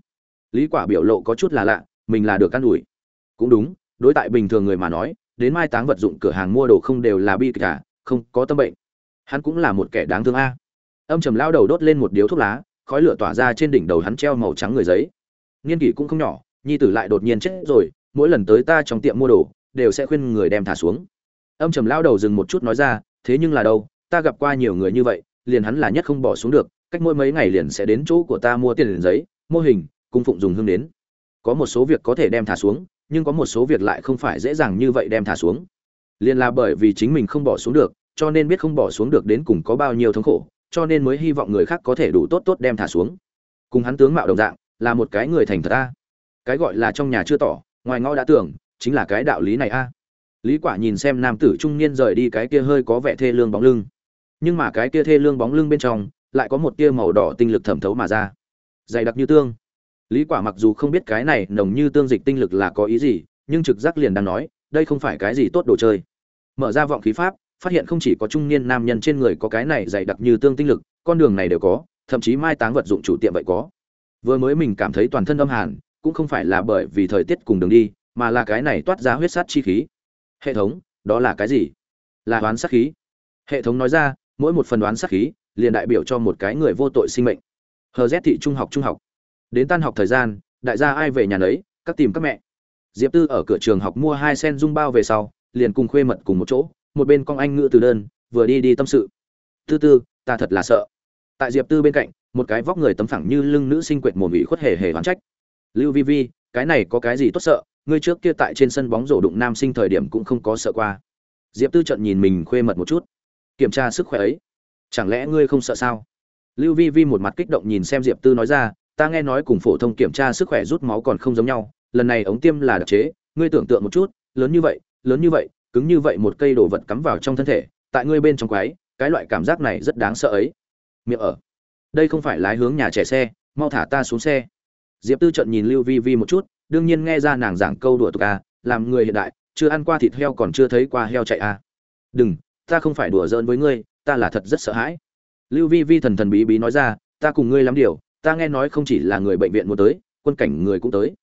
A: Lý quả biểu lộ có chút là lạ, mình là được căn ủi. Cũng đúng, đối tại bình thường người mà nói đến mai táng vật dụng cửa hàng mua đồ không đều là bi cả à, không có tâm bệnh. Hắn cũng là một kẻ đáng thương a. Âm trầm lao đầu đốt lên một điếu thuốc lá, khói lửa tỏa ra trên đỉnh đầu hắn treo màu trắng người giấy. Niên kỷ cũng không nhỏ, nhi tử lại đột nhiên chết rồi, mỗi lần tới ta trong tiệm mua đồ, đều sẽ khuyên người đem thả xuống. Âm trầm lao đầu dừng một chút nói ra, thế nhưng là đâu, ta gặp qua nhiều người như vậy, liền hắn là nhất không bỏ xuống được, cách mỗi mấy ngày liền sẽ đến chỗ của ta mua tiền liền giấy, mô hình, cung phụng dùng hương đến. Có một số việc có thể đem thả xuống nhưng có một số việc lại không phải dễ dàng như vậy đem thả xuống. Liền là bởi vì chính mình không bỏ xuống được, cho nên biết không bỏ xuống được đến cùng có bao nhiêu thống khổ, cho nên mới hy vọng người khác có thể đủ tốt tốt đem thả xuống. Cùng hắn tướng mạo đồng dạng, là một cái người thành thật a. Cái gọi là trong nhà chưa tỏ, ngoài ngõ đã tưởng, chính là cái đạo lý này a. Lý quả nhìn xem nam tử trung niên rời đi cái kia hơi có vẻ thê lương bóng lưng. Nhưng mà cái kia thê lương bóng lưng bên trong, lại có một tia màu đỏ tinh lực thẩm thấu mà ra. Dày đặc như tương lý quả mặc dù không biết cái này nồng như tương dịch tinh lực là có ý gì, nhưng trực giác liền đang nói, đây không phải cái gì tốt đồ chơi. Mở ra vọng khí pháp, phát hiện không chỉ có trung niên nam nhân trên người có cái này dày đặc như tương tinh lực, con đường này đều có, thậm chí mai táng vật dụng chủ tiệm vậy có. Vừa mới mình cảm thấy toàn thân âm hàn, cũng không phải là bởi vì thời tiết cùng đường đi, mà là cái này toát ra huyết sát chi khí. Hệ thống, đó là cái gì? Là đoán sát khí. Hệ thống nói ra, mỗi một phần đoán sát khí, liền đại biểu cho một cái người vô tội sinh mệnh. Hờ z thị trung học trung học đến tan học thời gian, đại gia ai về nhà nấy, các tìm các mẹ. Diệp tư ở cửa trường học mua hai sen dung bao về sau, liền cùng khuê mật cùng một chỗ, một bên con anh ngự từ đơn, vừa đi đi tâm sự. Tư tư, ta thật là sợ. Tại diệp tư bên cạnh, một cái vóc người tấm phẳng như lưng nữ sinh quệt mồm ủy khuất hề hề oán trách. Lưu vi vi, cái này có cái gì tốt sợ? Ngươi trước kia tại trên sân bóng rổ đụng nam sinh thời điểm cũng không có sợ qua. Diệp tư trận nhìn mình khuê mật một chút. Kiểm tra sức khỏe ấy, chẳng lẽ ngươi không sợ sao? Lưu vi vi một mặt kích động nhìn xem diệp tư nói ra ta nghe nói cùng phổ thông kiểm tra sức khỏe rút máu còn không giống nhau, lần này ống tiêm là đặc chế, ngươi tưởng tượng một chút, lớn như vậy, lớn như vậy, cứng như vậy một cây đồ vật cắm vào trong thân thể, tại ngươi bên trong quái, cái loại cảm giác này rất đáng sợ ấy. Miệng ở. Đây không phải lái hướng nhà trẻ xe, mau thả ta xuống xe. Diệp tư trận nhìn lưu vi vi một chút, đương nhiên nghe ra nàng giảng câu đùa tục à làm người hiện đại, chưa ăn qua thịt heo còn chưa thấy qua heo chạy à. Đừng, ta không phải đùa giỡn với ngươi, ta là thật rất sợ hãi. Lưu vi vi thần thần bí bí nói ra, ta cùng ngươi lắm điều ta nghe nói không chỉ là người bệnh viện muốn tới, quân cảnh người cũng tới.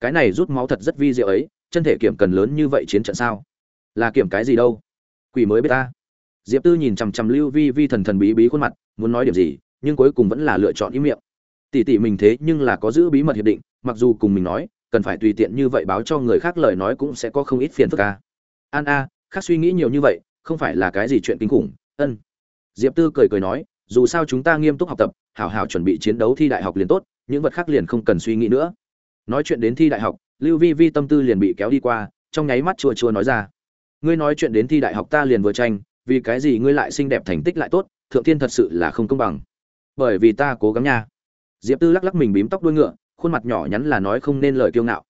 A: Cái này rút máu thật rất vi diệu ấy, chân thể kiểm cần lớn như vậy chiến trận sao? Là kiểm cái gì đâu? Quỷ mới biết ta. Diệp tư nhìn chằm chằm lưu vi vi thần thần bí bí khuôn mặt, muốn nói điểm gì, nhưng cuối cùng vẫn là lựa chọn ý miệng. Tỷ tỷ mình thế nhưng là có giữ bí mật hiệp định, mặc dù cùng mình nói, cần phải tùy tiện như vậy báo cho người khác lời nói cũng sẽ có không ít phiền phức ca an a, khác suy nghĩ nhiều như vậy, không phải là cái gì chuyện kinh khủng, ân. Diệp tư cười cười nói dù sao chúng ta nghiêm túc học tập, hảo hảo chuẩn bị chiến đấu thi đại học liền tốt, những vật khác liền không cần suy nghĩ nữa. Nói chuyện đến thi đại học, lưu vi vi tâm tư liền bị kéo đi qua, trong nháy mắt chua chua nói ra. Ngươi nói chuyện đến thi đại học ta liền vừa tranh, vì cái gì ngươi lại xinh đẹp thành tích lại tốt, thượng thiên thật sự là không công bằng. Bởi vì ta cố gắng nha. Diệp tư lắc lắc mình bím tóc đuôi ngựa, khuôn mặt nhỏ nhắn là nói không nên lời kiêu ngạo.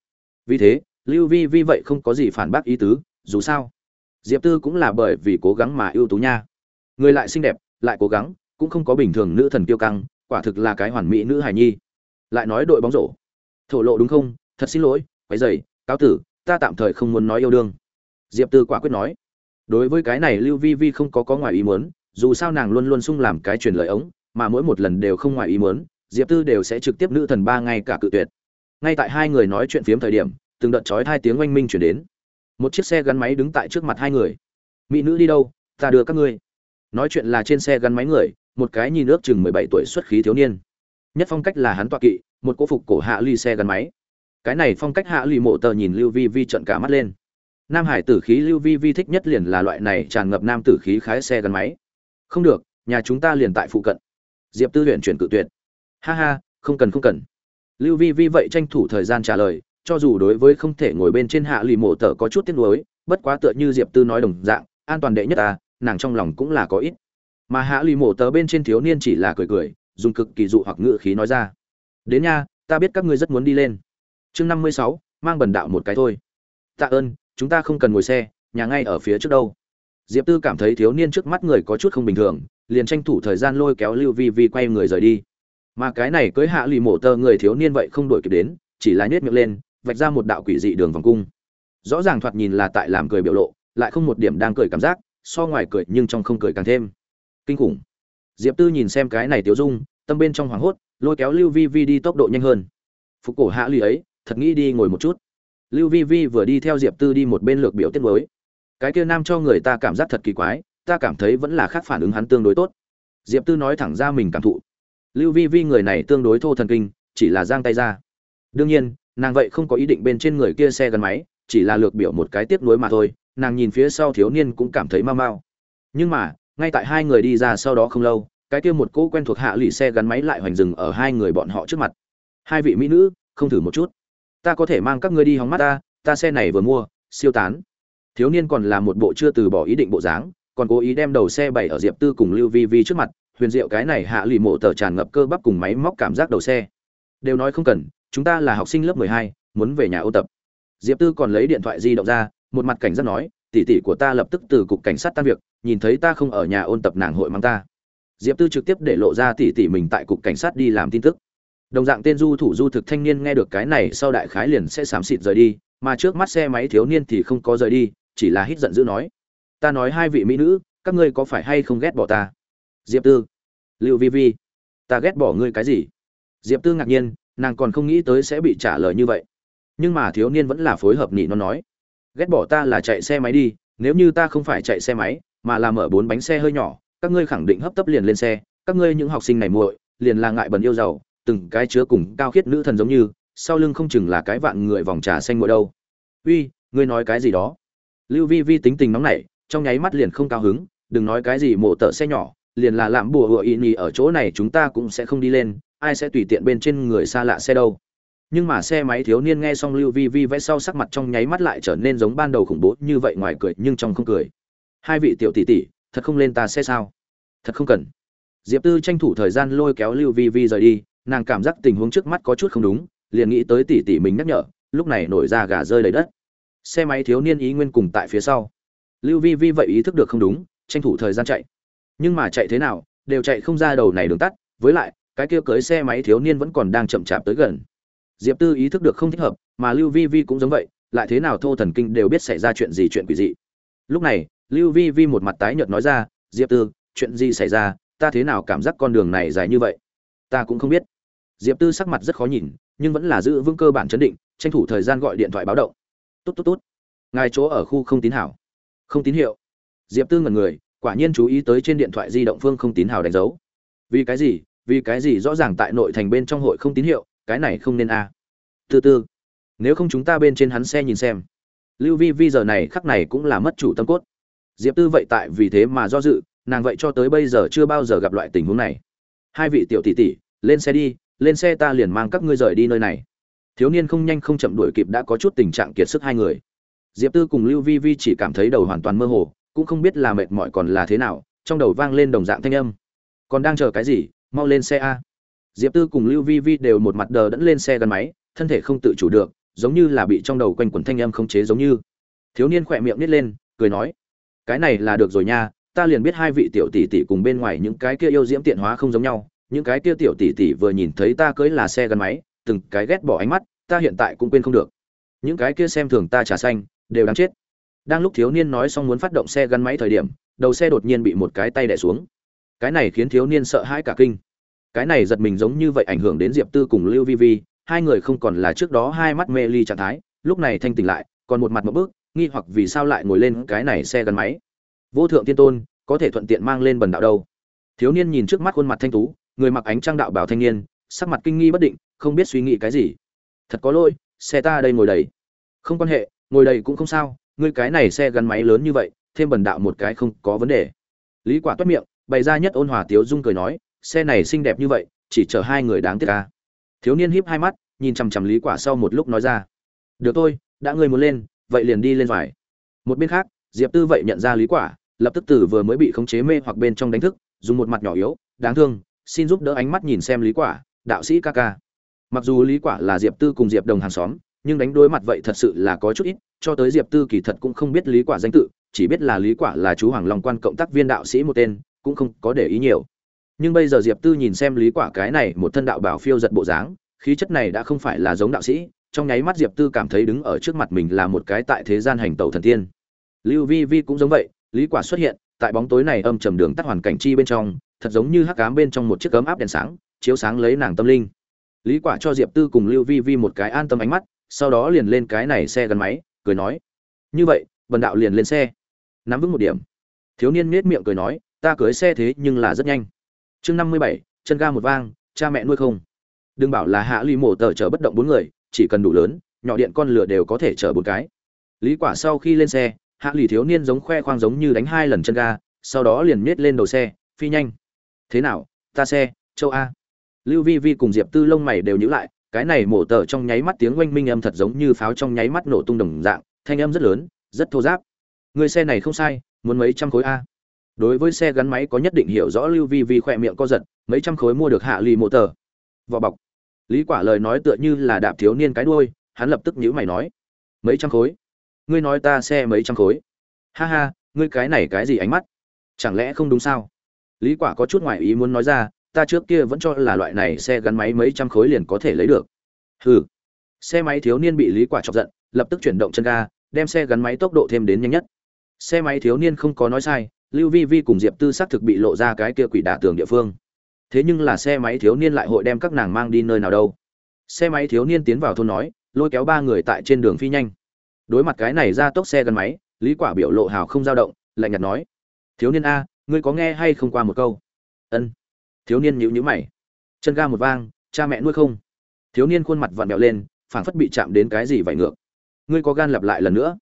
A: Vì thế, lưu vi vi vậy không có gì phản bác ý tứ, dù sao. Diệp tư cũng là bởi vì cố gắng mà ưu tú nha. Người lại xinh đẹp, lại cố gắng cũng không có bình thường nữ thần kiêu căng quả thực là cái hoàn mỹ nữ hài nhi. Lại nói đội bóng rổ. Thổ lộ đúng không? Thật xin lỗi quấy rầy, cáo tử ta tạm thời không muốn nói yêu đương. Diệp tư quả quyết nói. Đối với cái này lưu vi vi không có có ngoài ý muốn dù sao nàng luôn luôn sung làm cái truyền lời ống mà mỗi một lần đều không ngoài ý muốn diệp tư đều sẽ trực tiếp nữ thần ba ngay cả cự tuyệt. Ngay tại hai người nói chuyện phiếm thời điểm từng đợt chói hai tiếng oanh minh chuyển đến. Một chiếc xe gắn máy đứng tại trước mặt hai người. Mỹ nữ đi đâu? Ta đưa các ngươi. Nói chuyện là trên xe gắn máy người một cái nhìn ước chừng mười bảy tuổi xuất khí thiếu niên. Nhất phong cách là hắn tọa kỵ, một cô phục cổ hạ ly xe gắn máy. Cái này phong cách hạ lì mộ tờ nhìn lưu vi vi trận cả mắt lên. Nam hải tử khí lưu vi vi thích nhất liền là loại này tràn ngập nam tử khí khái xe gắn máy. Không được, nhà chúng ta liền tại phụ cận. Diệp tư huyện chuyển cự tuyệt. Ha ha, không cần không cần. Lưu vi vi vậy tranh thủ thời gian trả lời, cho dù đối với không thể ngồi bên trên hạ lì mộ tờ có chút tiếc nuối, bất quá tựa như diệp tư nói đồng dạng, an toàn đệ nhất à nàng trong lòng cũng là có ít mà hạ lì mổ tờ bên trên thiếu niên chỉ là cười cười, dùng cực kỳ dụ hoặc ngự khí nói ra. Đến nha, ta biết các ngươi rất muốn đi lên. Chương năm mươi sáu, mang bần đạo một cái thôi. Tạ ơn, chúng ta không cần ngồi xe, nhà ngay ở phía trước đâu. Diệp tư cảm thấy thiếu niên trước mắt người có chút không bình thường, liền tranh thủ thời gian lôi kéo lưu vi vi quay người rời đi. Mà cái này cưới hạ lì mổ tơ người thiếu niên vậy không đổi kịp đến, chỉ là nhét miệng lên, vạch ra một đạo quỷ dị đường vòng cung. Rõ ràng thoạt nhìn là tại làm cười biểu lộ, lại không một điểm đang cười cảm giác, so ngoài cười nhưng trong không cười càng thêm kinh khủng. Diệp tư nhìn xem cái này tiểu dung, tâm bên trong hoảng hốt, lôi kéo lưu vi vi đi tốc độ nhanh hơn. Phục cổ hạ lì ấy, thật nghĩ đi ngồi một chút. Lưu vi vi vừa đi theo diệp tư đi một bên lược biểu tiết mới. Cái kia nam cho người ta cảm giác thật kỳ quái, ta cảm thấy vẫn là khác phản ứng hắn tương đối tốt. Diệp tư nói thẳng ra mình cảm thụ. Lưu vi vi người này tương đối thô thần kinh, chỉ là giang tay ra. Đương nhiên, nàng vậy không có ý định bên trên người kia xe gắn máy, chỉ là lược biểu một cái tiếp nối mà thôi, nàng nhìn phía sau thiếu niên cũng cảm thấy mau mau. Nhưng mà ngay tại hai người đi ra sau đó không lâu, cái kia một cỗ quen thuộc hạ lụy xe gắn máy lại hoành dừng ở hai người bọn họ trước mặt. Hai vị mỹ nữ, không thử một chút. Ta có thể mang các ngươi đi hóng mắt ta ta xe này vừa mua, siêu tán. Thiếu niên còn là một bộ chưa từ bỏ ý định bộ dáng, còn cố ý đem đầu xe bày ở diệp tư cùng lưu vi vi trước mặt, huyền diệu cái này hạ lụy mộ tờ tràn ngập cơ bắp cùng máy móc cảm giác đầu xe. Đều nói không cần, chúng ta là học sinh lớp mười hai, muốn về nhà ô tập. Diệp tư còn lấy điện thoại di động ra, một mặt cảnh giác nói, tỷ tỷ của ta lập tức từ cục cảnh sát tan việc nhìn thấy ta không ở nhà ôn tập nàng hội mang ta. Diệp tư trực tiếp để lộ ra tỷ tỷ mình tại cục cảnh sát đi làm tin tức. Đồng dạng tên du thủ du thực thanh niên nghe được cái này sau đại khái liền sẽ xám xịt rời đi, mà trước mắt xe máy thiếu niên thì không có rời đi, chỉ là hít giận dữ nói, ta nói hai vị mỹ nữ, các ngươi có phải hay không ghét bỏ ta? Diệp tư liệu vi vi, ta ghét bỏ ngươi cái gì? Diệp tư ngạc nhiên, nàng còn không nghĩ tới sẽ bị trả lời như vậy. Nhưng mà thiếu niên vẫn là phối hợp nị nó nói, ghét bỏ ta là chạy xe máy đi, nếu như ta không phải chạy xe máy mà là mở bốn bánh xe hơi nhỏ, các ngươi khẳng định hấp tấp liền lên xe, các ngươi những học sinh này muội, liền là ngại bẩn yêu giàu, từng cái chứa cùng cao khiết nữ thần giống như, sau lưng không chừng là cái vạn người vòng trà xanh ngồi đâu. Uy, ngươi nói cái gì đó? Lưu vi vi tính tình nóng nảy, trong nháy mắt liền không cao hứng, đừng nói cái gì mộ tợ xe nhỏ, liền là làm bùa hựa ý nhì ở chỗ này chúng ta cũng sẽ không đi lên, ai sẽ tùy tiện bên trên người xa lạ xe đâu. Nhưng mà xe máy thiếu niên nghe xong lưu vi vi vẽ sau sắc mặt trong nháy mắt lại trở nên giống ban đầu khủng bố như vậy ngoài cười, nhưng trong không cười hai vị tiểu tỷ tỷ, thật không lên ta xe sao? Thật không cần. Diệp tư tranh thủ thời gian lôi kéo lưu vi vi rời đi, nàng cảm giác tình huống trước mắt có chút không đúng, liền nghĩ tới tỷ tỷ mình nhắc nhở, lúc này nổi ra gà rơi đầy đất. Xe máy thiếu niên ý nguyên cùng tại phía sau. Lưu vi vi vậy ý thức được không đúng, tranh thủ thời gian chạy. Nhưng mà chạy thế nào, đều chạy không ra đầu này đường tắt, với lại, cái kia cưới xe máy thiếu niên vẫn còn đang chậm chạp tới gần. Diệp tư ý thức được không thích hợp, mà lưu vi vi cũng giống vậy, lại thế nào thô thần kinh đều biết xảy ra chuyện gì chuyện quỷ dị. Lúc này lưu vi vi một mặt tái nhợt nói ra, diệp tư, chuyện gì xảy ra? Ta thế nào cảm giác con đường này dài như vậy? Ta cũng không biết. Diệp tư sắc mặt rất khó nhìn, nhưng vẫn là giữ vững cơ bản chấn định, tranh thủ thời gian gọi điện thoại báo động. Tốt tốt tốt. Ngài chỗ ở khu không tín hảo. Không tín hiệu. Diệp tư ngẩn người, quả nhiên chú ý tới trên điện thoại di động phương không tín hiệu đánh dấu. Vì cái gì? Vì cái gì rõ ràng tại nội thành bên trong hội không tín hiệu, cái này không nên a. À. từ từ, nếu không chúng ta bên trên hắn xe nhìn xem. Lưu vi vi giờ này khắc này cũng là mất chủ tâm cốt diệp tư vậy tại vì thế mà do dự, nàng vậy cho tới bây giờ chưa bao giờ gặp loại tình huống này. Hai vị tiểu tỷ tỷ, lên xe đi, lên xe ta liền mang các ngươi rời đi nơi này. Thiếu niên không nhanh không chậm đuổi kịp đã có chút tình trạng kiệt sức hai người. Diệp tư cùng lưu vi vi chỉ cảm thấy đầu hoàn toàn mơ hồ, cũng không biết là mệt mỏi còn là thế nào, trong đầu vang lên đồng dạng thanh âm. Còn đang chờ cái gì, mau lên xe a. Diệp tư cùng lưu vi vi đều một mặt đờ đẫn lên xe gắn máy, thân thể không tự chủ được, giống như là bị trong đầu quanh quẩn thanh âm không chế giống như. Thiếu niên khỏe miệng nít lên, cười nói cái này là được rồi nha, ta liền biết hai vị tiểu tỷ tỷ cùng bên ngoài những cái kia yêu diễm tiện hóa không giống nhau, những cái kia tiểu tỷ tỷ vừa nhìn thấy ta cưới là xe gắn máy, từng cái ghét bỏ ánh mắt, ta hiện tại cũng quên không được. Những cái kia xem thường ta trà xanh, đều đáng chết. Đang lúc thiếu niên nói xong muốn phát động xe gắn máy thời điểm, đầu xe đột nhiên bị một cái tay đẻ xuống. Cái này khiến thiếu niên sợ hãi cả kinh. Cái này giật mình giống như vậy ảnh hưởng đến diệp tư cùng lưu vi vi, hai người không còn là trước đó hai mắt mê ly trạng thái, lúc này thanh tỉnh lại, còn một mặt một bước nghi hoặc vì sao lại ngồi lên cái này xe gắn máy. Vô thượng tiên tôn, có thể thuận tiện mang lên bần đạo đâu. Thiếu niên nhìn trước mắt khuôn mặt thanh tú, người mặc ánh trang đạo bảo thanh niên, sắc mặt kinh nghi bất định, không biết suy nghĩ cái gì. Thật có lỗi, xe ta đây ngồi đầy. Không quan hệ, ngồi đầy cũng không sao, ngươi cái này xe gắn máy lớn như vậy, thêm bần đạo một cái không có vấn đề. Lý quả toát miệng, bày ra nhất ôn hòa tiếu dung cười nói, xe này xinh đẹp như vậy, chỉ chở hai người đáng tiếc ca thiếu niên híp hai mắt, nhìn chằm chằm lý quả sau một lúc nói ra, được thôi, đã ngươi muốn lên vậy liền đi lên vài. Một bên khác, diệp tư vậy nhận ra lý quả, lập tức từ vừa mới bị khống chế mê hoặc bên trong đánh thức, dùng một mặt nhỏ yếu, đáng thương, xin giúp đỡ ánh mắt nhìn xem lý quả, đạo sĩ ca ca. Mặc dù lý quả là diệp tư cùng diệp đồng hàng xóm, nhưng đánh đối mặt vậy thật sự là có chút ít, cho tới diệp tư kỳ thật cũng không biết lý quả danh tự, chỉ biết là lý quả là chú hoàng long quan cộng tác viên đạo sĩ một tên, cũng không có để ý nhiều. Nhưng bây giờ diệp tư nhìn xem lý quả cái này một thân đạo bảo phiêu giật bộ dáng, khí chất này đã không phải là giống đạo sĩ trong nháy mắt diệp tư cảm thấy đứng ở trước mặt mình là một cái tại thế gian hành tẩu thần tiên. Lưu vi vi cũng giống vậy, lý quả xuất hiện, tại bóng tối này âm trầm đường tắt hoàn cảnh chi bên trong, thật giống như hắc ám bên trong một chiếc cấm áp đèn sáng, chiếu sáng lấy nàng tâm linh. Lý quả cho diệp tư cùng lưu vi vi một cái an tâm ánh mắt, sau đó liền lên cái này xe gắn máy, cười nói, như vậy bần đạo liền lên xe. Nắm vững một điểm. Thiếu niên nết miệng cười nói, ta cưới xe thế nhưng là rất nhanh. Chương năm mươi bảy, chân ga một vang, cha mẹ nuôi không. Đừng bảo là hạ ly mổ tờ chở bất động bốn người chỉ cần đủ lớn, nhỏ điện con lửa đều có thể chở bốn cái. Lý quả sau khi lên xe, hạ lì thiếu niên giống khoe khoang giống như đánh hai lần chân ga, sau đó liền miết lên đầu xe, phi nhanh. Thế nào, ta xe, châu a? Lưu vi vi cùng diệp tư lông mày đều nhíu lại, cái này mổ tờ trong nháy mắt tiếng oanh minh âm thật giống như pháo trong nháy mắt nổ tung đồng dạng, thanh âm rất lớn, rất thô giáp. Người xe này không sai, muốn mấy trăm khối a? Đối với xe gắn máy có nhất định hiểu rõ, lưu vi vi khỏe miệng co giật, mấy trăm khối mua được hạ lì mổ tờ. Vỏ bọc lý quả lời nói tựa như là đạp thiếu niên cái đuôi, hắn lập tức nhíu mày nói, mấy trăm khối? Ngươi nói ta xe mấy trăm khối? Ha ha, ngươi cái này cái gì ánh mắt? Chẳng lẽ không đúng sao? Lý quả có chút ngoại ý muốn nói ra, ta trước kia vẫn cho là loại này xe gắn máy mấy trăm khối liền có thể lấy được. Hừ. Xe máy thiếu niên bị lý quả chọc giận, lập tức chuyển động chân ga, đem xe gắn máy tốc độ thêm đến nhanh nhất. Xe máy thiếu niên không có nói sai, lưu vi vi cùng diệp tư xác thực bị lộ ra cái kia quỷ đả tường địa phương thế nhưng là xe máy thiếu niên lại hội đem các nàng mang đi nơi nào đâu. Xe máy thiếu niên tiến vào thôn nói, lôi kéo ba người tại trên đường phi nhanh. Đối mặt cái này ra tốc xe gắn máy, lý quả biểu lộ hào không dao động, lạnh nhạt nói, thiếu niên a, ngươi có nghe hay không qua một câu? Ân. Thiếu niên nhíu nhíu mày. Chân ga một vang, cha mẹ nuôi không? Thiếu niên khuôn mặt vặn vẹo lên, phảng phất bị chạm đến cái gì vậy ngược. Ngươi có gan lặp lại lần nữa.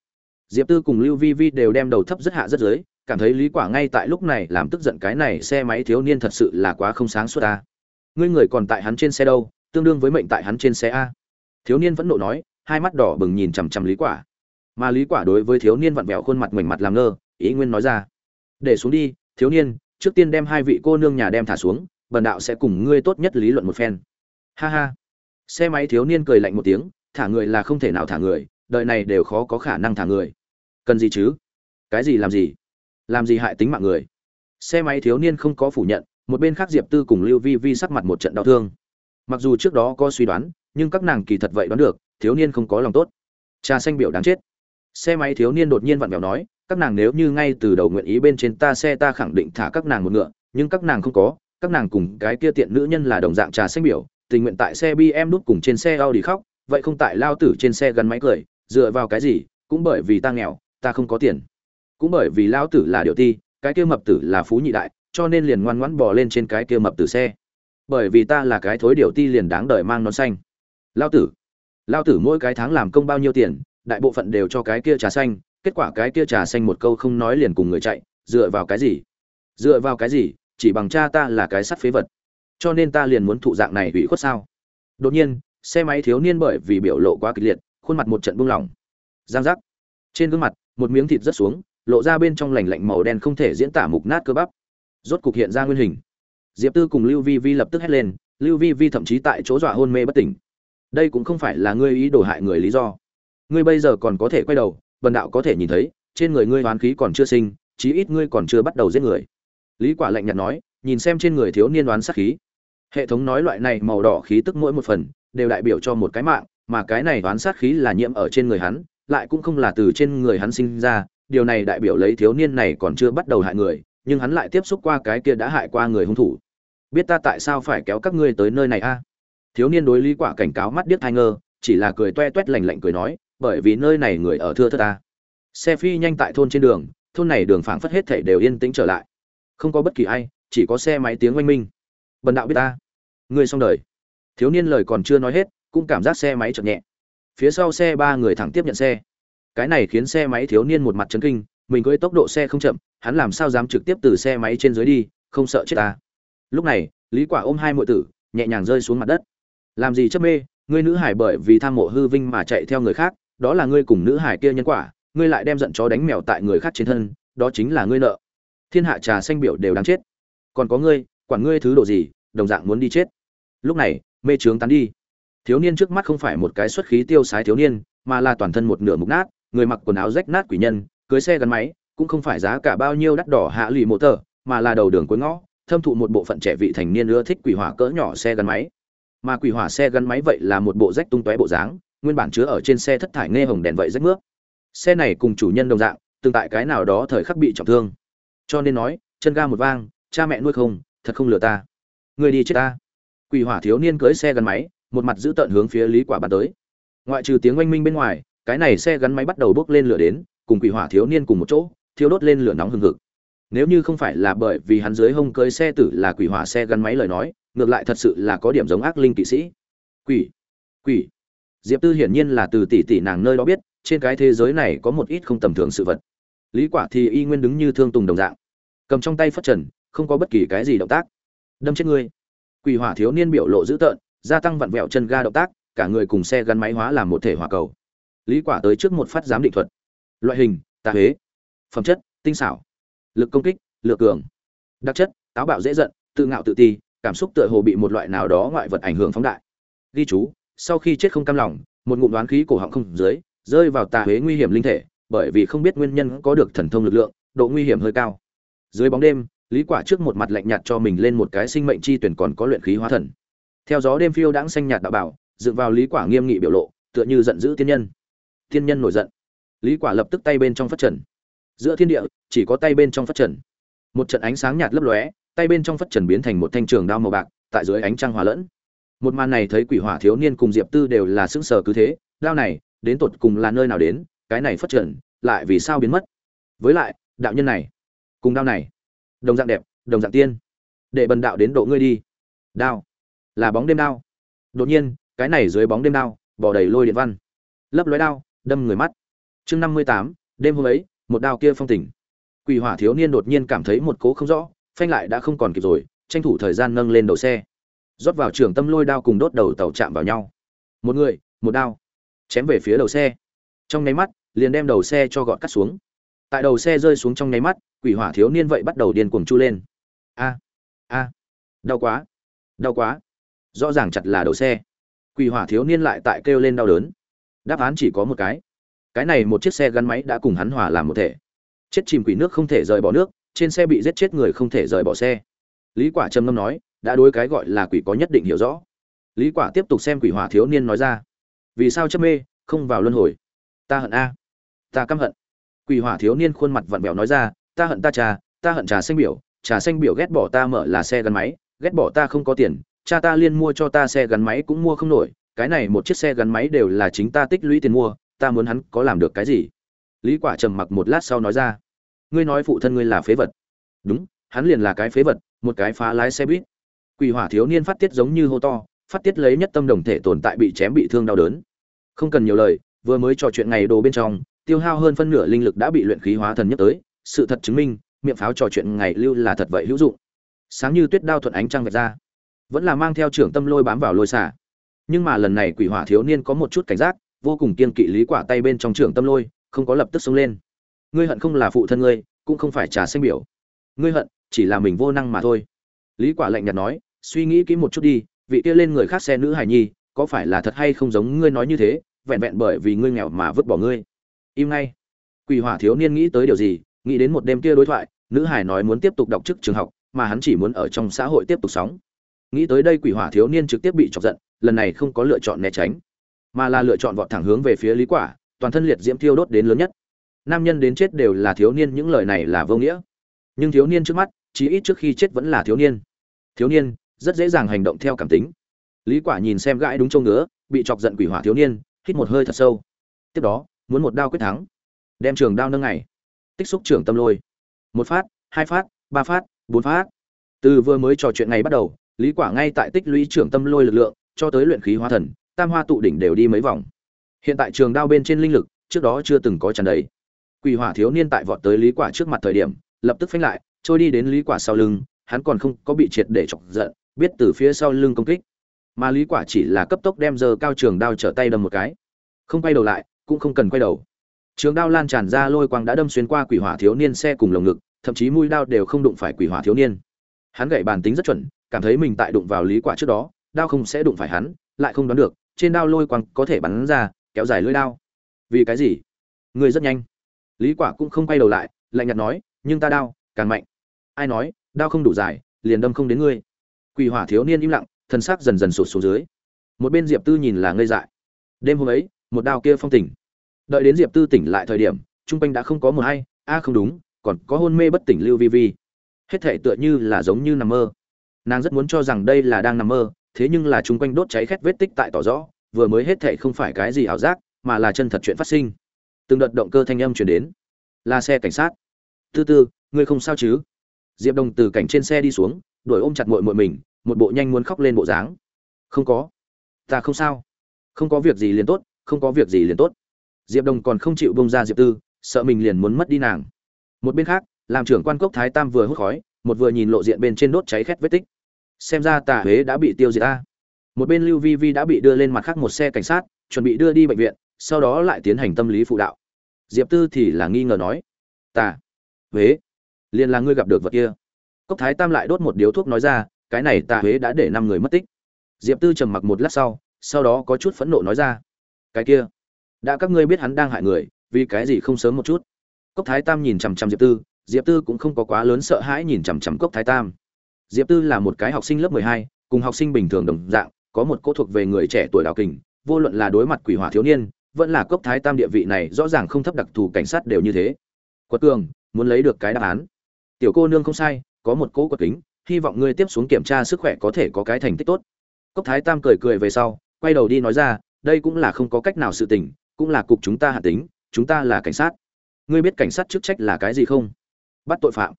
A: Diệp tư cùng lưu vi vi đều đem đầu thấp rất hạ rất dưới cảm thấy lý quả ngay tại lúc này làm tức giận cái này xe máy thiếu niên thật sự là quá không sáng suốt ta. Ngươi người còn tại hắn trên xe đâu, tương đương với mệnh tại hắn trên xe a. Thiếu niên vẫn nộ nói, hai mắt đỏ bừng nhìn chằm chằm lý quả. Mà lý quả đối với thiếu niên vặn vẹo khuôn mặt ngoảnh mặt làm ngơ, ý nguyên nói ra. Để xuống đi, thiếu niên, trước tiên đem hai vị cô nương nhà đem thả xuống, bần đạo sẽ cùng ngươi tốt nhất lý luận một phen. Ha ha. Xe máy thiếu niên cười lạnh một tiếng, thả người là không thể nào thả người, đời này đều khó có khả năng thả người. Cần gì chứ? Cái gì làm gì? Làm gì hại tính mạng người. Xe máy thiếu niên không có phủ nhận, một bên khác diệp tư cùng lưu vi vi sắc mặt một trận đau thương. Mặc dù trước đó có suy đoán, nhưng các nàng kỳ thật vậy đoán được, thiếu niên không có lòng tốt. Trà xanh biểu đáng chết. Xe máy thiếu niên đột nhiên vặn vẹo nói, các nàng nếu như ngay từ đầu nguyện ý bên trên ta xe ta khẳng định thả các nàng một ngựa, nhưng các nàng không có, các nàng cùng cái kia tiện nữ nhân là đồng dạng trà xanh biểu, tình nguyện tại xe bm đút cùng trên xe Audi khóc, vậy không tại lao tử trên xe gắn máy cười, dựa vào cái gì, cũng bởi vì ta nghèo, ta không có tiền cũng bởi vì Lão tử là điệu ti, cái kia mập tử là phú nhị đại, cho nên liền ngoan ngoãn bò lên trên cái kia mập tử xe. Bởi vì ta là cái thối điệu ti liền đáng đời mang nón xanh. Lão tử Lão tử mỗi cái tháng làm công bao nhiêu tiền, đại bộ phận đều cho cái kia trà xanh, kết quả cái kia trà xanh một câu không nói liền cùng người chạy, dựa vào cái gì? Dựa vào cái gì? Chỉ bằng cha ta là cái sắt phế vật. Cho nên ta liền muốn thụ dạng này ủy khuất sao? Đột nhiên, xe máy thiếu niên bởi vì biểu lộ quá kịch liệt, khuôn mặt một trận buông lỏng. Giang giác. Trên gương mặt, một miếng thịt rất xuống lộ ra bên trong lành lạnh màu đen không thể diễn tả mục nát cơ bắp. Rốt cục hiện ra nguyên hình. Diệp tư cùng lưu vi vi lập tức hét lên, lưu vi vi thậm chí tại chỗ dọa hôn mê bất tỉnh. Đây cũng không phải là ngươi ý đồ hại người lý do. Ngươi bây giờ còn có thể quay đầu vần đạo có thể nhìn thấy, trên người ngươi hoán khí còn chưa sinh, chí ít ngươi còn chưa bắt đầu giết người. Lý quả lạnh nhạt nói, nhìn xem trên người thiếu niên đoán sát khí. Hệ thống nói loại này màu đỏ khí tức mỗi một phần, đều đại biểu cho một cái mạng, mà cái này đoán sát khí là nhiễm ở trên người hắn, lại cũng không là từ trên người hắn sinh ra điều này đại biểu lấy thiếu niên này còn chưa bắt đầu hại người, nhưng hắn lại tiếp xúc qua cái kia đã hại qua người hung thủ. Biết ta tại sao phải kéo các ngươi tới nơi này a? Thiếu niên đối lý quả cảnh cáo mắt điếc thai ngơ, chỉ là cười toe toét lạnh lạnh cười nói, bởi vì nơi này người ở thưa thớt ta. Xe phi nhanh tại thôn trên đường, thôn này đường phảng phất hết thảy đều yên tĩnh trở lại. Không có bất kỳ ai, chỉ có xe máy tiếng oanh minh. Bần đạo biết ta. Ngươi xong đời. Thiếu niên lời còn chưa nói hết, cũng cảm giác xe máy chậm nhẹ. Phía sau xe ba người thẳng tiếp nhận xe cái này khiến xe máy thiếu niên một mặt chấn kinh, mình cưỡi tốc độ xe không chậm, hắn làm sao dám trực tiếp từ xe máy trên dưới đi, không sợ chết ta. Lúc này, lý quả ôm hai muội tử, nhẹ nhàng rơi xuống mặt đất. Làm gì chấp mê, ngươi nữ hải bởi vì tham mộ hư vinh mà chạy theo người khác, đó là ngươi cùng nữ hải kia nhân quả, ngươi lại đem giận chó đánh mèo tại người khác trên thân, đó chính là ngươi nợ. Thiên hạ trà xanh biểu đều đáng chết. Còn có ngươi, quản ngươi thứ độ gì, đồng dạng muốn đi chết. Lúc này, mê trướng tán đi. Thiếu niên trước mắt không phải một cái xuất khí tiêu sái thiếu niên, mà là toàn thân một nửa mục nát người mặc quần áo rách nát quỷ nhân, cưới xe gắn máy, cũng không phải giá cả bao nhiêu đắt đỏ hạ lụy mộ tờ, mà là đầu đường cuối ngõ, thâm thụ một bộ phận trẻ vị thành niên ưa thích quỷ hỏa cỡ nhỏ xe gắn máy. Mà quỷ hỏa xe gắn máy vậy là một bộ rách tung tóe bộ dáng, nguyên bản chứa ở trên xe thất thải nghe hồng đèn vậy rách nước xe này cùng chủ nhân đồng dạng, từng tại cái nào đó thời khắc bị trọng thương. Cho nên nói, chân ga một vang, cha mẹ nuôi không, thật không lừa ta. Người đi chết ta. Quỷ hỏa thiếu niên cưới xe gắn máy, một mặt giữ tận hướng phía lý quả bàn tới. Ngoại trừ tiếng oanh minh bên ngoài cái này xe gắn máy bắt đầu bốc lên lửa đến, cùng quỷ hỏa thiếu niên cùng một chỗ, thiêu đốt lên lửa nóng hừng hực. Nếu như không phải là bởi vì hắn dưới hông cưới xe tử là quỷ hỏa xe gắn máy lời nói, ngược lại thật sự là có điểm giống ác linh kỵ sĩ. Quỷ quỷ. Diệp tư hiển nhiên là từ tỷ tỷ nàng nơi đó biết, trên cái thế giới này có một ít không tầm thường sự vật. Lý quả thì y nguyên đứng như thương tùng đồng dạng. Cầm trong tay phất trần, không có bất kỳ cái gì động tác. Đâm chết ngươi. Quỷ hỏa thiếu niên biểu lộ dữ tợn, gia tăng vặn vẹo chân ga động tác, cả người cùng xe gắn máy hóa làm một thể hỏa cầu lý quả tới trước một phát giám định thuật. Loại hình, tà huế. Phẩm chất, tinh xảo. Lực công kích, lựa cường. Đặc chất, táo bạo dễ giận, tự ngạo tự ti, cảm xúc tựa hồ bị một loại nào đó ngoại vật ảnh hưởng phóng đại. Ghi chú, sau khi chết không cam lòng, một ngụm đoán khí cổ họng không dưới, rơi vào tà huế nguy hiểm linh thể, bởi vì không biết nguyên nhân có được thần thông lực lượng, độ nguy hiểm hơi cao. Dưới bóng đêm, lý quả trước một mặt lạnh nhạt cho mình lên một cái sinh mệnh chi tuyển còn có luyện khí hóa thần. Theo gió đêm phiêu đãng xanh nhạt đạo bảo, dựng vào lý quả nghiêm nghị biểu lộ, tựa như giận dữ tiên nhân thiên nhân nổi giận. Lý quả lập tức tay bên trong phát trần. Giữa thiên địa, chỉ có tay bên trong phát trần. Một trận ánh sáng nhạt lấp lóe, tay bên trong phát trần biến thành một thanh trường đao màu bạc, tại dưới ánh trăng hòa lẫn. Một màn này thấy quỷ hỏa thiếu niên cùng diệp tư đều là sững sờ cứ thế, đao này, đến tột cùng là nơi nào đến, cái này phát trần, lại vì sao biến mất? Với lại, đạo nhân này, cùng đao này, đồng dạng đẹp, đồng dạng tiên. Để bần đạo đến độ ngươi đi. Đao, là bóng đêm đao. Đột nhiên, cái này dưới bóng đêm đao bỏ đầy lôi điện văn. Lấp lóe đao đâm người mắt. Chương năm mươi tám, đêm hôm ấy, một đao kia phong tỉnh quỷ hỏa thiếu niên đột nhiên cảm thấy một cố không rõ, phanh lại đã không còn kịp rồi, tranh thủ thời gian nâng lên đầu xe. Rót vào trường tâm lôi đao cùng đốt đầu tàu chạm vào nhau. Một người, một đao. Chém về phía đầu xe. Trong nháy mắt, liền đem đầu xe cho gọn cắt xuống. Tại đầu xe rơi xuống trong nháy mắt, quỷ hỏa thiếu niên vậy bắt đầu điên cuồng chu lên. A a. Đau quá đau quá. Rõ ràng chặt là đầu xe. Quỷ hỏa thiếu niên lại tại kêu lên đau đớn đáp án chỉ có một cái. Cái này một chiếc xe gắn máy đã cùng hắn hòa làm một thể. Chết chìm quỷ nước không thể rời bỏ nước, trên xe bị giết chết người không thể rời bỏ xe. Lý quả trầm ngâm nói, đã đối cái gọi là quỷ có nhất định hiểu rõ. Lý quả tiếp tục xem quỷ hỏa thiếu niên nói ra, vì sao chấp mê, không vào luân hồi? Ta hận a. Ta căm hận. Quỷ hỏa thiếu niên khuôn mặt vặn vẹo nói ra, ta hận ta trà, ta hận trà xanh biểu, trà xanh biểu ghét bỏ ta mở là xe gắn máy, ghét bỏ ta không có tiền, cha ta liên mua cho ta xe gắn máy cũng mua không nổi cái này một chiếc xe gắn máy đều là chính ta tích lũy tiền mua, ta muốn hắn có làm được cái gì? Lý quả trầm mặc một lát sau nói ra. Ngươi nói phụ thân ngươi là phế vật. Đúng, hắn liền là cái phế vật, một cái phá lái xe buýt. Quỷ hỏa thiếu niên phát tiết giống như hô to, phát tiết lấy nhất tâm đồng thể tồn tại bị chém bị thương đau đớn. Không cần nhiều lời, vừa mới trò chuyện ngày đồ bên trong, tiêu hao hơn phân nửa linh lực đã bị luyện khí hóa thần nhất tới, sự thật chứng minh, miệng pháo trò chuyện ngày lưu là thật vậy hữu dụng. Sáng như tuyết đao thuận ánh trăng vạch ra, vẫn là mang theo trưởng tâm lôi bám vào lôi xả nhưng mà lần này quỷ hỏa thiếu niên có một chút cảnh giác, vô cùng kiên kỵ lý quả tay bên trong trường tâm lôi, không có lập tức xông lên. Ngươi hận không là phụ thân ngươi, cũng không phải trà xanh biểu. Ngươi hận, chỉ là mình vô năng mà thôi. Lý quả lạnh nhạt nói, suy nghĩ kỹ một chút đi, vị kia lên người khác xe nữ hải nhi, có phải là thật hay không giống ngươi nói như thế, vẹn vẹn bởi vì ngươi nghèo mà vứt bỏ ngươi. Im ngay. Quỷ hỏa thiếu niên nghĩ tới điều gì, nghĩ đến một đêm kia đối thoại, nữ hải nói muốn tiếp tục đọc chức trường học, mà hắn chỉ muốn ở trong xã hội tiếp tục sống nghĩ tới đây quỷ hỏa thiếu niên trực tiếp bị chọc giận lần này không có lựa chọn né tránh, mà là lựa chọn vọt thẳng hướng về phía lý quả, toàn thân liệt diễm thiêu đốt đến lớn nhất. Nam nhân đến chết đều là thiếu niên, những lời này là vô nghĩa. Nhưng thiếu niên trước mắt, chí ít trước khi chết vẫn là thiếu niên. Thiếu niên, rất dễ dàng hành động theo cảm tính. Lý quả nhìn xem gãi đúng trông ngứa, bị chọc giận quỷ hỏa thiếu niên, hít một hơi thật sâu. Tiếp đó, muốn một đao quyết thắng. Đem trường đao nâng ngày. Tích xúc trưởng tâm lôi. Một phát, hai phát, ba phát, bốn phát. Từ vừa mới trò chuyện ngày bắt đầu, lý quả ngay tại tích lũy trưởng tâm lôi lực lượng cho tới luyện khí hóa thần, tam hoa tụ đỉnh đều đi mấy vòng. Hiện tại trường đao bên trên linh lực, trước đó chưa từng có tràn đầy. Quỷ hỏa thiếu niên tại vọt tới lý quả trước mặt thời điểm, lập tức phanh lại, trôi đi đến lý quả sau lưng, hắn còn không có bị triệt để chọc giận, biết từ phía sau lưng công kích. Mà lý quả chỉ là cấp tốc đem giờ cao trường đao trở tay đâm một cái. Không quay đầu lại, cũng không cần quay đầu. Trường đao lan tràn ra lôi quang đã đâm xuyên qua quỷ hỏa thiếu niên xe cùng lồng ngực, thậm chí mũi đao đều không đụng phải quỷ hỏa thiếu niên. Hắn gậy bàn tính rất chuẩn, cảm thấy mình tại đụng vào lý quả trước đó đao không sẽ đụng phải hắn, lại không đoán được, trên đao lôi quang có thể bắn ra, kéo dài lưỡi đao. Vì cái gì? Người rất nhanh. Lý quả cũng không quay đầu lại, lạnh nhạt nói, nhưng ta đao càng mạnh. Ai nói, đao không đủ dài, liền đâm không đến ngươi. Quỷ hỏa thiếu niên im lặng, thân xác dần dần sụt xuống dưới. Một bên diệp tư nhìn là ngây dại. Đêm hôm ấy, một đao kia phong tỉnh. Đợi đến diệp tư tỉnh lại thời điểm, trung quanh đã không có một hay, a không đúng, còn có hôn mê bất tỉnh lưu vi vi. Hết thể tựa như là giống như nằm mơ. Nàng rất muốn cho rằng đây là đang nằm mơ thế nhưng là chung quanh đốt cháy khét vết tích tại tỏ rõ, vừa mới hết thảy không phải cái gì ảo giác, mà là chân thật chuyện phát sinh. Từng đợt động cơ thanh âm chuyển đến. Là xe cảnh sát. Tư tư, ngươi không sao chứ? Diệp đồng từ cảnh trên xe đi xuống, đuổi ôm chặt mội mội mình, một bộ nhanh muốn khóc lên bộ dáng. Không có. Ta không sao. Không có việc gì liền tốt, không có việc gì liền tốt. Diệp đồng còn không chịu bông ra diệp tư, sợ mình liền muốn mất đi nàng. Một bên khác, làm trưởng quan cốc thái tam vừa hút khói, một vừa nhìn lộ diện bên trên đốt cháy khét vết tích xem ra tà huế đã bị tiêu diệt ta. Một bên lưu vi vi đã bị đưa lên mặt khác một xe cảnh sát, chuẩn bị đưa đi bệnh viện, sau đó lại tiến hành tâm lý phụ đạo. Diệp tư thì là nghi ngờ nói, tà, huế, liền là ngươi gặp được vật kia. Cốc thái tam lại đốt một điếu thuốc nói ra, cái này tà huế đã để năm người mất tích. Diệp tư trầm mặc một lát sau sau đó có chút phẫn nộ nói ra, cái kia, đã các ngươi biết hắn đang hại người, vì cái gì không sớm một chút? Cốc thái tam nhìn chằm chằm diệp tư diệp tư cũng không có quá lớn sợ hãi nhìn chằm chằm cốc thái tam diệp tư là một cái học sinh lớp mười hai, cùng học sinh bình thường đồng dạng, có một cô thuộc về người trẻ tuổi đào kình, vô luận là đối mặt quỷ hỏa thiếu niên, vẫn là cốc thái tam địa vị này rõ ràng không thấp đặc thù cảnh sát đều như thế. Quật cường, muốn lấy được cái đáp án. Tiểu cô nương không sai, có một cố quật kính, hy vọng ngươi tiếp xuống kiểm tra sức khỏe có thể có cái thành tích tốt. Cốc thái tam cười cười về sau, quay đầu đi nói ra, đây cũng là không có cách nào sự tình, cũng là cục chúng ta hạ tính, chúng ta là cảnh sát. Ngươi biết cảnh sát chức trách là cái gì không? Bắt tội phạm.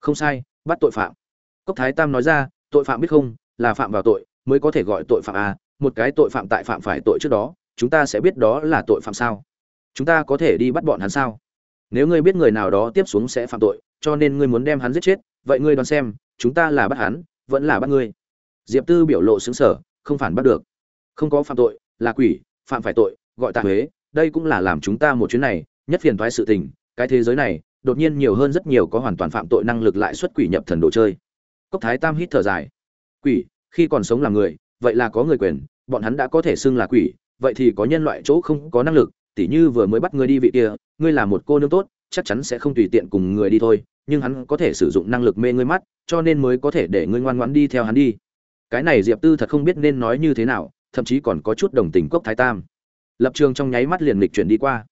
A: Không sai, bắt tội phạm cốc thái tam nói ra, tội phạm biết không, là phạm vào tội, mới có thể gọi tội phạm à một cái tội phạm tại phạm phải tội trước đó, chúng ta sẽ biết đó là tội phạm sao? Chúng ta có thể đi bắt bọn hắn sao? Nếu ngươi biết người nào đó tiếp xuống sẽ phạm tội, cho nên ngươi muốn đem hắn giết chết, vậy ngươi đoán xem, chúng ta là bắt hắn, vẫn là bắt ngươi. Diệp tư biểu lộ xứng sở không phản bắt được. Không có phạm tội, là quỷ, phạm phải tội, gọi tạ huế, đây cũng là làm chúng ta một chuyến này, nhất phiền thoái sự tình, cái thế giới này, đột nhiên nhiều hơn rất nhiều có hoàn toàn phạm tội năng lực lại xuất quỷ nhập thần đồ chơi cốc thái tam hít thở dài. Quỷ, khi còn sống là người, vậy là có người quyền, bọn hắn đã có thể xưng là quỷ, vậy thì có nhân loại chỗ không có năng lực, tỉ như vừa mới bắt ngươi đi vị kia, ngươi là một cô nương tốt, chắc chắn sẽ không tùy tiện cùng người đi thôi, nhưng hắn có thể sử dụng năng lực mê ngươi mắt, cho nên mới có thể để ngươi ngoan ngoãn đi theo hắn đi. Cái này diệp tư thật không biết nên nói như thế nào, thậm chí còn có chút đồng tình cốc thái tam. Lập trường trong nháy mắt liền lịch chuyển đi qua.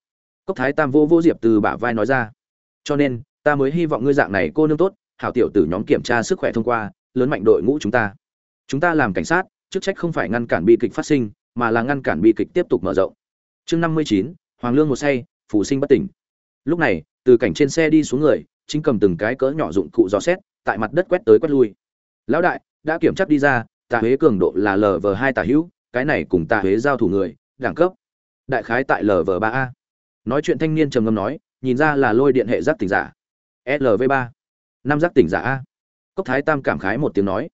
A: Cốc thái tam vô vô diệp từ bả vai nói ra, cho nên, ta mới hy vọng ngươi dạng này cô nương tốt hảo tiểu tử nhóm kiểm tra sức khỏe thông qua, lớn mạnh đội ngũ chúng ta. Chúng ta làm cảnh sát, chức trách không phải ngăn cản bi kịch phát sinh, mà là ngăn cản bi kịch tiếp tục mở rộng. Chương năm mươi chín, hoàng lương một say phụ sinh bất tỉnh. Lúc này, từ cảnh trên xe đi xuống người, chính cầm từng cái cỡ nhỏ dụng cụ dò xét, tại mặt đất quét tới quét lui. Lão đại, đã kiểm tra đi ra, tà huế cường độ là lv hai tà hữu, cái này cùng tà huế giao thủ người, đẳng cấp. Đại khái tại lv ba a. Nói chuyện thanh niên trầm ngâm nói, nhìn ra là lôi điện hệ giáp tỉnh giả. Lv ba năm giác tỉnh giả a. Cốc thái tam cảm khái một tiếng nói.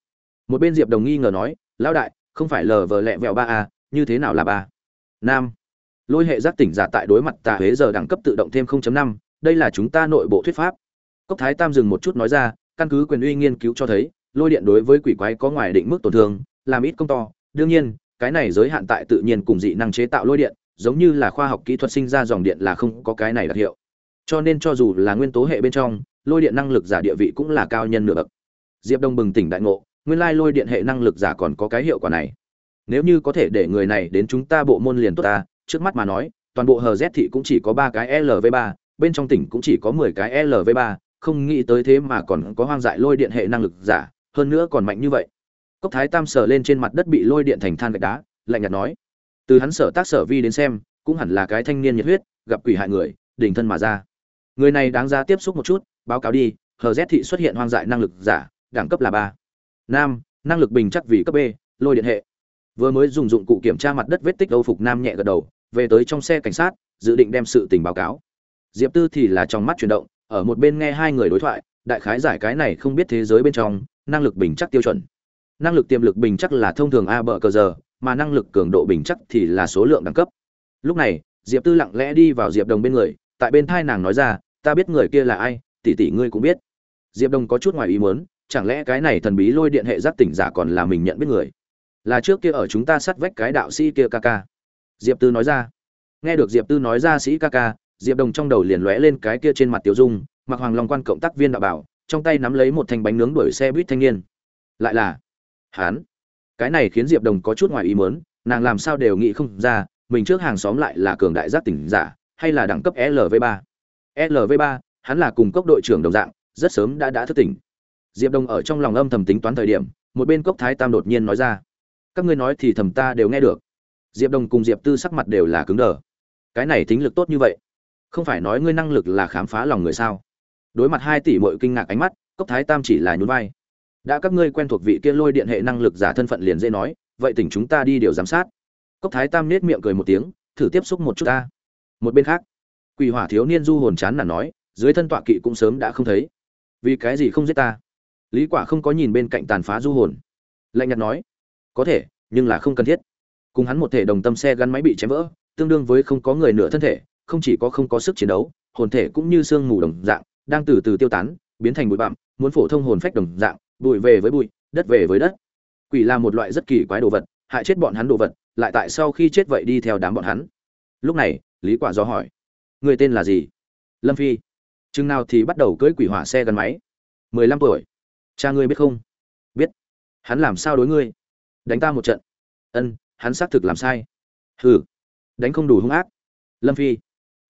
A: Một bên diệp đồng nghi ngờ nói lão đại không phải lờ vờ lẹ vẹo ba a như thế nào là ba? Nam. Lôi hệ giác tỉnh giả tại đối mặt tà huế giờ đẳng cấp tự động thêm 0.5, đây là chúng ta nội bộ thuyết pháp. Cốc thái tam dừng một chút nói ra căn cứ quyền uy nghiên cứu cho thấy lôi điện đối với quỷ quái có ngoài định mức tổn thương làm ít công to. Đương nhiên cái này giới hạn tại tự nhiên cùng dị năng chế tạo lôi điện giống như là khoa học kỹ thuật sinh ra dòng điện là không có cái này đặc hiệu. Cho nên cho dù là nguyên tố hệ bên trong lôi điện năng lực giả địa vị cũng là cao nhân nửa bậc. Diệp đông bừng tỉnh đại ngộ, nguyên lai lôi điện hệ năng lực giả còn có cái hiệu quả này. Nếu như có thể để người này đến chúng ta bộ môn liền tốt ta, trước mắt mà nói, toàn bộ hờ z thị cũng chỉ có ba cái lv ba, bên trong tỉnh cũng chỉ có mười cái lv ba, không nghĩ tới thế mà còn có hoang dại lôi điện hệ năng lực giả, hơn nữa còn mạnh như vậy. Cốc thái tam sờ lên trên mặt đất bị lôi điện thành than gạch đá, lạnh nhạt nói, từ hắn sở tác sở vi đến xem, cũng hẳn là cái thanh niên nhiệt huyết, gặp quỷ hại người, đỉnh thân mà ra. Người này đáng ra tiếp xúc một chút báo cáo đi hờ z thị xuất hiện hoang dại năng lực giả, đẳng cấp là ba. Nam, năng lực bình chắc vì cấp b, lôi điện hệ. Vừa mới dùng dụng cụ kiểm tra mặt đất vết tích âu phục nam nhẹ gật đầu, về tới trong xe cảnh sát, dự định đem sự tình báo cáo. Diệp tư thì là trong mắt chuyển động, ở một bên nghe hai người đối thoại, đại khái giải cái này không biết thế giới bên trong, năng lực bình chắc tiêu chuẩn. Năng lực tiềm lực bình chắc là thông thường a bờ cờ giờ, mà năng lực cường độ bình chắc thì là số lượng đẳng cấp. Lúc này, diệp tư lặng lẽ đi vào diệp đồng bên người, tại bên thai nàng nói ra, ta biết người kia là ai tỷ tỷ ngươi cũng biết. Diệp đồng có chút ngoài ý muốn, chẳng lẽ cái này thần bí lôi điện hệ giác tỉnh giả còn là mình nhận biết người? Là trước kia ở chúng ta sát vách cái đạo sĩ kia ca ca. Diệp tư nói ra. Nghe được diệp tư nói ra sĩ ca ca, diệp đồng trong đầu liền lóe lên cái kia trên mặt tiểu dung, mặc hoàng long quan cộng tác viên đạo bảo, trong tay nắm lấy một thanh bánh nướng đuổi xe buýt thanh niên. Lại là hán cái này khiến diệp đồng có chút ngoài ý mớn nàng làm sao đều nghĩ không ra, mình trước hàng xóm lại là cường đại giác tỉnh giả, hay là đẳng cấp lv ba? Lv ba hắn là cùng cốc đội trưởng đồng dạng, rất sớm đã đã thức tỉnh. Diệp Đông ở trong lòng âm thầm tính toán thời điểm, một bên cốc thái tam đột nhiên nói ra, các ngươi nói thì thầm ta đều nghe được. Diệp Đông cùng diệp tư sắc mặt đều là cứng đờ. Cái này tính lực tốt như vậy, không phải nói ngươi năng lực là khám phá lòng người sao? Đối mặt hai tỷ mội kinh ngạc ánh mắt, cốc thái tam chỉ là nhún vai. Đã các ngươi quen thuộc vị kia lôi điện hệ năng lực giả thân phận liền dễ nói, vậy tỉnh chúng ta đi điều giám sát. Cốc thái tam nết miệng cười một tiếng, thử tiếp xúc một chút ta. Một bên khác quỷ hỏa thiếu niên du hồn chán là nói dưới thân tọa kỵ cũng sớm đã không thấy. Vì cái gì không giết ta? Lý quả không có nhìn bên cạnh tàn phá du hồn. Lạnh nhạt nói, có thể, nhưng là không cần thiết. Cùng hắn một thể đồng tâm xe gắn máy bị chém vỡ, tương đương với không có người nửa thân thể, không chỉ có không có sức chiến đấu, hồn thể cũng như xương mù đồng dạng, đang từ từ tiêu tán, biến thành bụi bặm, muốn phổ thông hồn phách đồng dạng, bụi về với bụi, đất về với đất. Quỷ là một loại rất kỳ quái đồ vật, hại chết bọn hắn đồ vật, lại tại sau khi chết vậy đi theo đám bọn hắn. Lúc này, lý quả do hỏi, người tên là gì? Lâm phi chừng nào thì bắt đầu cưỡi quỷ hỏa xe gắn máy. Mười lăm tuổi. Cha ngươi biết không? Biết. Hắn làm sao đối ngươi? Đánh ta một trận. Ân, hắn xác thực làm sai. Hừ. Đánh không đủ hung ác. Lâm phi.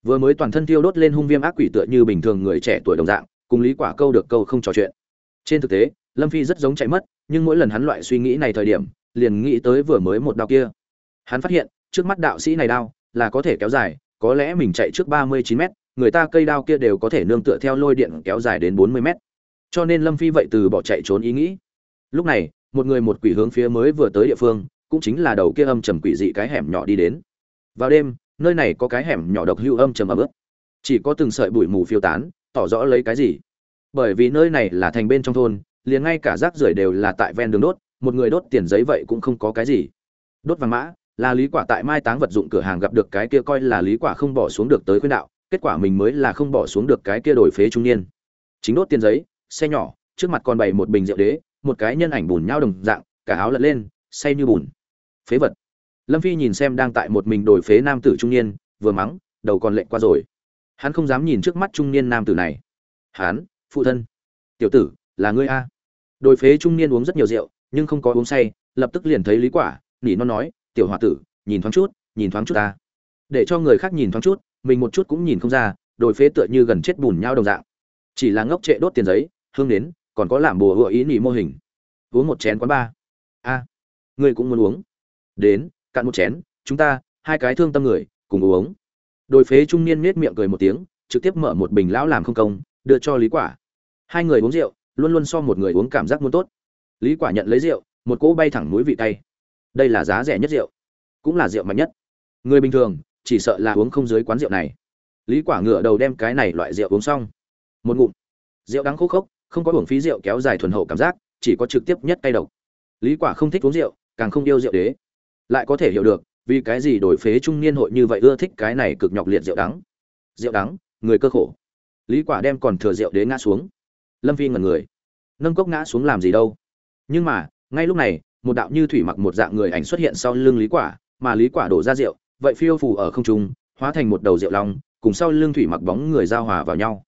A: Vừa mới toàn thân thiêu đốt lên hung viêm ác quỷ tựa như bình thường người trẻ tuổi đồng dạng, cùng lý quả câu được câu không trò chuyện. Trên thực tế, lâm phi rất giống chạy mất, nhưng mỗi lần hắn loại suy nghĩ này thời điểm, liền nghĩ tới vừa mới một đao kia. Hắn phát hiện, trước mắt đạo sĩ này đao là có thể kéo dài, có lẽ mình chạy trước ba mươi chín mét người ta cây đao kia đều có thể nương tựa theo lôi điện kéo dài đến bốn mươi mét. Cho nên lâm phi vậy từ bỏ chạy trốn ý nghĩ. Lúc này, một người một quỷ hướng phía mới vừa tới địa phương, cũng chính là đầu kia âm trầm quỷ dị cái hẻm nhỏ đi đến. Vào đêm, nơi này có cái hẻm nhỏ độc hưu âm trầm ấm ướt. Chỉ có từng sợi bụi mù phiêu tán, tỏ rõ lấy cái gì. Bởi vì nơi này là thành bên trong thôn, liền ngay cả rác rưởi đều là tại ven đường đốt, một người đốt tiền giấy vậy cũng không có cái gì. Đốt vàng mã, là lý quả tại mai táng vật dụng cửa hàng gặp được cái kia coi là lý quả không bỏ xuống được tới khuyên đạo kết quả mình mới là không bỏ xuống được cái kia đổi phế trung niên. Chính đốt tiền giấy, xe nhỏ, trước mặt còn bày một bình rượu đế, một cái nhân ảnh bùn nhau đồng dạng, cả áo lật lên, say như bùn. Phế vật. Lâm phi nhìn xem đang tại một mình đổi phế nam tử trung niên, vừa mắng, đầu còn lệnh qua rồi. Hắn không dám nhìn trước mắt trung niên nam tử này. Hắn, phụ thân. Tiểu tử, là ngươi a. Đổi phế trung niên uống rất nhiều rượu, nhưng không có uống say, lập tức liền thấy lý quả, nỉ non nói, tiểu hòa tử, nhìn thoáng chút, nhìn thoáng chút ta. Để cho người khác nhìn thoáng chút mình một chút cũng nhìn không ra, đồi phế tựa như gần chết bùn nhau đồng dạng. Chỉ là ngốc trệ đốt tiền giấy, hương đến còn có làm bùa hựa ý nỉ mô hình. Uống một chén quán ba. A, ngươi cũng muốn uống? Đến, cạn một chén, chúng ta, hai cái thương tâm người, cùng uống. Đồi phế trung niên nết miệng cười một tiếng, trực tiếp mở một bình lão làm không công, đưa cho lý quả. Hai người uống rượu, luôn luôn so một người uống cảm giác muốn tốt. Lý quả nhận lấy rượu, một cỗ bay thẳng núi vị tay đây là giá rẻ nhất rượu, cũng là rượu mạnh nhất. Người bình thường chỉ sợ là uống không dưới quán rượu này. Lý quả ngửa đầu đem cái này loại rượu uống xong. Một ngụm. Rượu đắng khô khốc, không có uống phí rượu kéo dài thuần hậu cảm giác, chỉ có trực tiếp nhất tay độc. Lý quả không thích uống rượu, càng không yêu rượu đế. Lại có thể hiểu được, vì cái gì đổi phế trung niên hội như vậy ưa thích cái này cực nhọc liệt rượu đắng. Rượu đắng, người cơ khổ. Lý quả đem còn thừa rượu đế ngã xuống. Lâm phi ngẩn người. Nâng cốc ngã xuống làm gì đâu. Nhưng mà, ngay lúc này, một đạo như thủy mặc một dạng người ảnh xuất hiện sau lưng lý quả, mà lý quả đổ ra rượu vậy phiêu phù ở không trung, hóa thành một đầu rượu long, cùng sau lưng thủy mặc bóng người giao hòa vào nhau.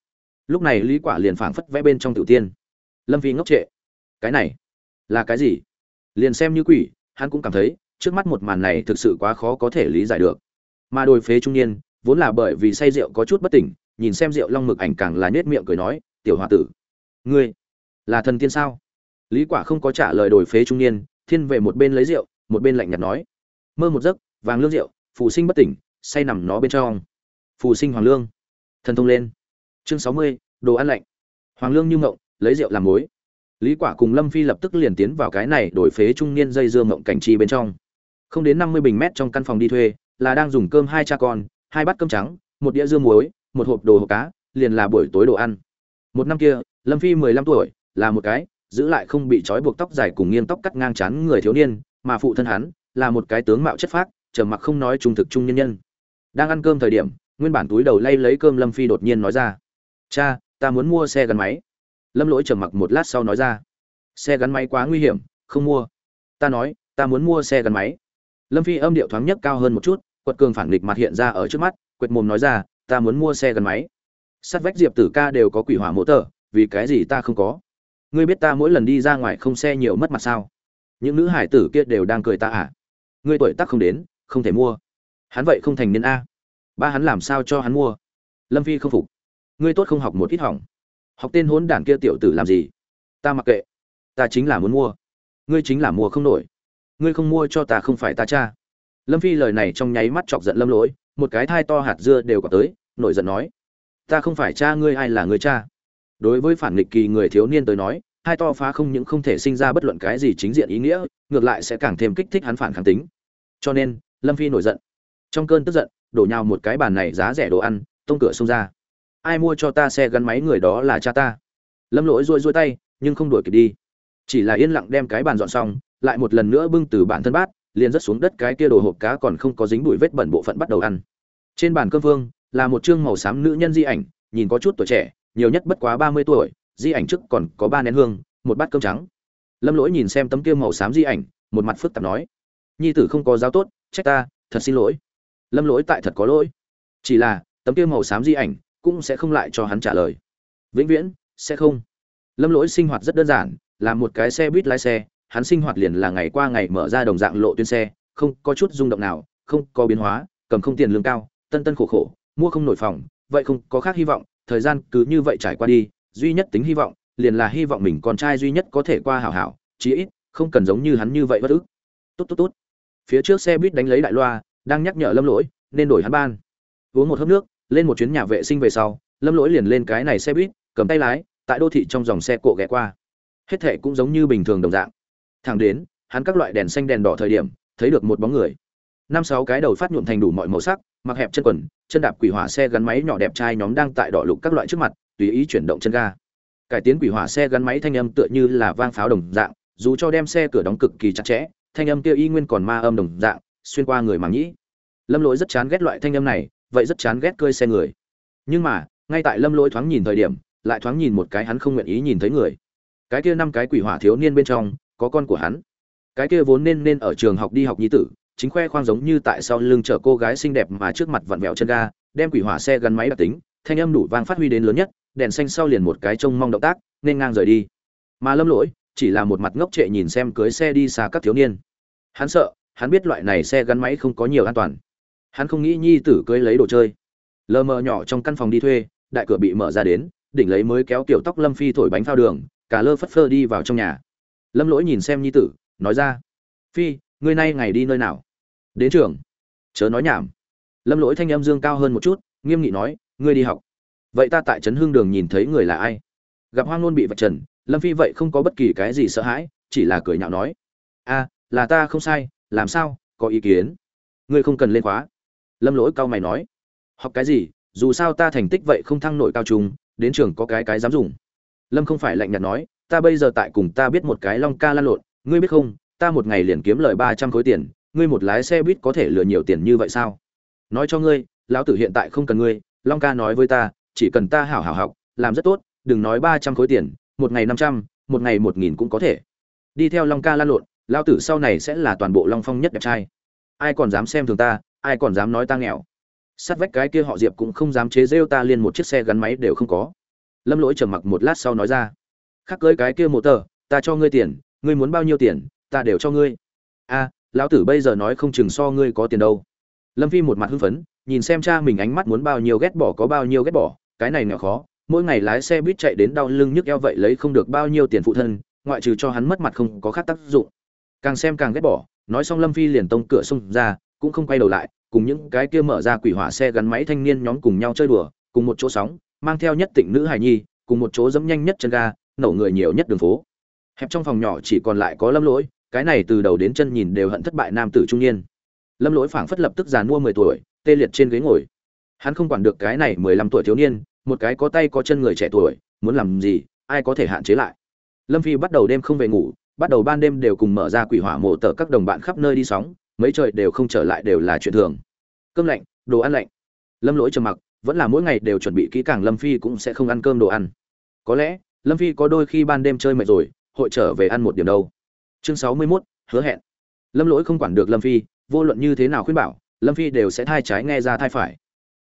A: Lúc này lý quả liền phảng phất vẽ bên trong tiểu tiên. Lâm Vi ngốc trệ. Cái này là cái gì? Liền xem như quỷ, hắn cũng cảm thấy, trước mắt một màn này thực sự quá khó có thể lý giải được. Mà đôi phế trung niên, vốn là bởi vì say rượu có chút bất tỉnh, nhìn xem rượu long mực ảnh càng là nết miệng cười nói, tiểu hòa tử, ngươi là thần tiên sao? Lý quả không có trả lời đổi phế trung niên, thiên về một bên lấy rượu, một bên lạnh nhạt nói, mơ một giấc, vàng lương rượu phù sinh bất tỉnh say nằm nó bên trong. Phù sinh hoàng lương. Thần thông lên. Chương 60, đồ ăn lạnh. Hoàng lương như ngộng lấy rượu làm mối lý quả cùng lâm phi lập tức liền tiến vào cái này đổi phế trung niên dây dưa ngộng cảnh chi bên trong. Không đến 50 bình mét trong căn phòng đi thuê là đang dùng cơm hai cha con hai bát cơm trắng một đĩa dưa muối một hộp đồ hộp cá liền là buổi tối đồ ăn. Một năm kia lâm phi 15 tuổi là một cái giữ lại không bị trói buộc tóc dài cùng nghiêng tóc cắt ngang chán người thiếu niên mà phụ thân hắn là một cái tướng mạo chất phác trầm mặc không nói trung thực trung nhân nhân. Đang ăn cơm thời điểm, nguyên bản túi đầu lay lấy cơm lâm phi đột nhiên nói ra. Cha, ta muốn mua xe gắn máy. Lâm lỗi trầm mặc một lát sau nói ra. Xe gắn máy quá nguy hiểm, không mua. Ta nói, ta muốn mua xe gắn máy. Lâm phi âm điệu thoáng nhất cao hơn một chút, quật cường phản nghịch mặt hiện ra ở trước mắt, quệt mồm nói ra, ta muốn mua xe gắn máy. Sắt vách diệp tử ca đều có quỷ hỏa mỗ tờ, vì cái gì ta không có? Ngươi biết ta mỗi lần đi ra ngoài không xe nhiều mất mặt sao? Những nữ hải tử kia đều đang cười ta à? Ngươi tuổi tác không đến không thể mua. Hắn vậy không thành niên a. Ba hắn làm sao cho hắn mua? Lâm phi không phục. Ngươi tốt không học một ít hỏng. Học tên hốn đản kia tiểu tử làm gì? Ta mặc kệ. Ta chính là muốn mua. Ngươi chính là mua không nổi. Ngươi không mua cho ta không phải ta cha. Lâm phi lời này trong nháy mắt chọc giận lâm lỗi, một cái thai to hạt dưa đều có tới, nổi giận nói, ta không phải cha ngươi, ai là người cha? Đối với phản nghịch kỳ người thiếu niên tới nói, hai to phá không những không thể sinh ra bất luận cái gì chính diện ý nghĩa, ngược lại sẽ càng thêm kích thích hắn phản kháng tính. Cho nên lâm phi nổi giận. Trong cơn tức giận, đổ nhào một cái bàn này giá rẻ đồ ăn tông cửa xông ra. Ai mua cho ta xe gắn máy người đó là cha ta. Lâm lỗi rôi rôi tay, nhưng không đuổi kịp đi. Chỉ là yên lặng đem cái bàn dọn xong, lại một lần nữa bưng từ bản thân bát, liền rớt xuống đất cái kia đồ hộp cá còn không có dính bụi vết bẩn bộ phận bắt đầu ăn. Trên bàn cơm phương là một chương màu xám nữ nhân di ảnh, nhìn có chút tuổi trẻ, nhiều nhất bất quá ba mươi tuổi, di ảnh trước còn có ba nén hương, một bát cơm trắng. Lâm lỗi nhìn xem tấm kia màu xám di ảnh, một mặt phức tạp nói. Nhi tử không có giáo tốt trách ta, thật xin lỗi. Lâm lỗi tại thật có lỗi. Chỉ là, tấm kia màu xám di ảnh cũng sẽ không lại cho hắn trả lời. Vĩnh viễn, sẽ không. Lâm lỗi sinh hoạt rất đơn giản, là một cái xe buýt lái xe, hắn sinh hoạt liền là ngày qua ngày mở ra đồng dạng lộ tuyến xe, không có chút rung động nào, không có biến hóa, cầm không tiền lương cao, tân tân khổ khổ, mua không nổi phòng, vậy không có khác hy vọng, thời gian cứ như vậy trải qua đi, duy nhất tính hy vọng, liền là hy vọng mình con trai duy nhất có thể qua hảo hảo, chí ít, không cần giống như hắn như vậy bất ức. Tốt tốt tốt phía trước xe buýt đánh lấy đại loa, đang nhắc nhở lâm lỗi, nên đổi hắn ban. Uống một hớp nước, lên một chuyến nhà vệ sinh về sau, lâm lỗi liền lên cái này xe buýt, cầm tay lái, tại đô thị trong dòng xe cộ ghé qua. Hết thệ cũng giống như bình thường đồng dạng. Thẳng đến, hắn các loại đèn xanh đèn đỏ thời điểm, thấy được một bóng người. Năm sáu cái đầu phát nhuộm thành đủ mọi màu sắc, mặc hẹp chân quần, chân đạp quỷ hỏa xe gắn máy nhỏ đẹp trai nhóm đang tại đỏ lục các loại trước mặt, tùy ý chuyển động chân ga. Cải tiến quỷ hỏa xe gắn máy thanh âm tựa như là vang pháo đồng dạng, dù cho đem xe cửa đóng cực kỳ chặt chẽ thanh âm kia y nguyên còn ma âm đồng dạng, xuyên qua người màng nhĩ lâm lỗi rất chán ghét loại thanh âm này, vậy rất chán ghét cơi xe người. Nhưng mà, ngay tại lâm lỗi thoáng nhìn thời điểm, lại thoáng nhìn một cái hắn không nguyện ý nhìn thấy người. Cái kia năm cái quỷ hỏa thiếu niên bên trong, có con của hắn. Cái kia vốn nên nên ở trường học đi học nhi tử, chính khoe khoang giống như tại sau lưng chở cô gái xinh đẹp mà trước mặt vặn vẹo chân ga, đem quỷ hỏa xe gắn máy đặc tính, thanh âm đủ vang phát huy đến lớn nhất, đèn xanh sau liền một cái trông mong động tác, nên ngang rời đi. Mà lâm lỗi chỉ là một mặt ngốc trệ nhìn xem cưới xe đi xa các thiếu niên. Hắn sợ, hắn biết loại này xe gắn máy không có nhiều an toàn. Hắn không nghĩ nhi tử cưới lấy đồ chơi. Lờ mờ nhỏ trong căn phòng đi thuê, đại cửa bị mở ra đến, đỉnh lấy mới kéo kiểu tóc lâm phi thổi bánh phao đường, cả lơ phất phơ đi vào trong nhà. Lâm lỗi nhìn xem nhi tử, nói ra, phi, ngươi nay ngày đi nơi nào? Đến trường. Chớ nói nhảm. Lâm lỗi thanh âm dương cao hơn một chút, nghiêm nghị nói, ngươi đi học. Vậy ta tại trấn hương đường nhìn thấy người là ai? Gặp hoang nôn bị vạch trần lâm phi vậy không có bất kỳ cái gì sợ hãi, chỉ là cười nhạo nói, a, là ta không sai, làm sao, có ý kiến? Ngươi không cần lên khóa. Lâm lỗi cao mày nói, học cái gì, dù sao ta thành tích vậy không thăng nổi cao trung, đến trường có cái cái dám dùng. Lâm không phải lạnh nhạt nói, ta bây giờ tại cùng ta biết một cái long ca lan lộn, ngươi biết không, ta một ngày liền kiếm lời ba trăm khối tiền, ngươi một lái xe buýt có thể lừa nhiều tiền như vậy sao? Nói cho ngươi, lão tử hiện tại không cần ngươi, long ca nói với ta, chỉ cần ta hảo hảo học, làm rất tốt, đừng nói ba trăm khối tiền một ngày năm trăm, một ngày một nghìn cũng có thể. Đi theo long ca lan lộn, lão tử sau này sẽ là toàn bộ long phong nhất đẹp trai. Ai còn dám xem thường ta, ai còn dám nói ta nghèo. Sát vách cái kia họ diệp cũng không dám chế rêu ta liên một chiếc xe gắn máy đều không có. Lâm lỗi trầm mặc một lát sau nói ra, khắc cưới cái kia mô tờ, ta cho ngươi tiền, ngươi muốn bao nhiêu tiền, ta đều cho ngươi. A, lão tử bây giờ nói không chừng so ngươi có tiền đâu. Lâm phi một mặt hưng phấn, nhìn xem cha mình ánh mắt muốn bao nhiêu ghét bỏ có bao nhiêu ghét bỏ, cái này nghèo khó mỗi ngày lái xe buýt chạy đến đau lưng nhức eo vậy lấy không được bao nhiêu tiền phụ thân, ngoại trừ cho hắn mất mặt không có khác tác dụng. Càng xem càng ghét bỏ, nói xong lâm phi liền tông cửa xông ra, cũng không quay đầu lại, cùng những cái kia mở ra quỷ hỏa xe gắn máy thanh niên nhóm cùng nhau chơi đùa, cùng một chỗ sóng, mang theo nhất tịnh nữ hài nhi, cùng một chỗ dẫm nhanh nhất chân ga, nổ người nhiều nhất đường phố. Hẹp trong phòng nhỏ chỉ còn lại có lâm lỗi, cái này từ đầu đến chân nhìn đều hận thất bại nam tử trung niên. Lâm lỗi phảng phất lập tức già mua mười tuổi, tê liệt trên ghế ngồi. Hắn không quản được cái này mười lăm tuổi thiếu niên một cái có tay có chân người trẻ tuổi muốn làm gì ai có thể hạn chế lại. Lâm phi bắt đầu đêm không về ngủ bắt đầu ban đêm đều cùng mở ra quỷ hỏa mộ tờ các đồng bạn khắp nơi đi sóng mấy trời đều không trở lại đều là chuyện thường. Cơm lạnh đồ ăn lạnh. Lâm lỗi trầm mặc vẫn là mỗi ngày đều chuẩn bị kỹ càng lâm phi cũng sẽ không ăn cơm đồ ăn. Có lẽ lâm phi có đôi khi ban đêm chơi mệt rồi hội trở về ăn một điểm đâu. Chương sáu mươi 61, hứa hẹn. Lâm lỗi không quản được lâm phi vô luận như thế nào khuyên bảo lâm phi đều sẽ thai trái nghe ra thai phải.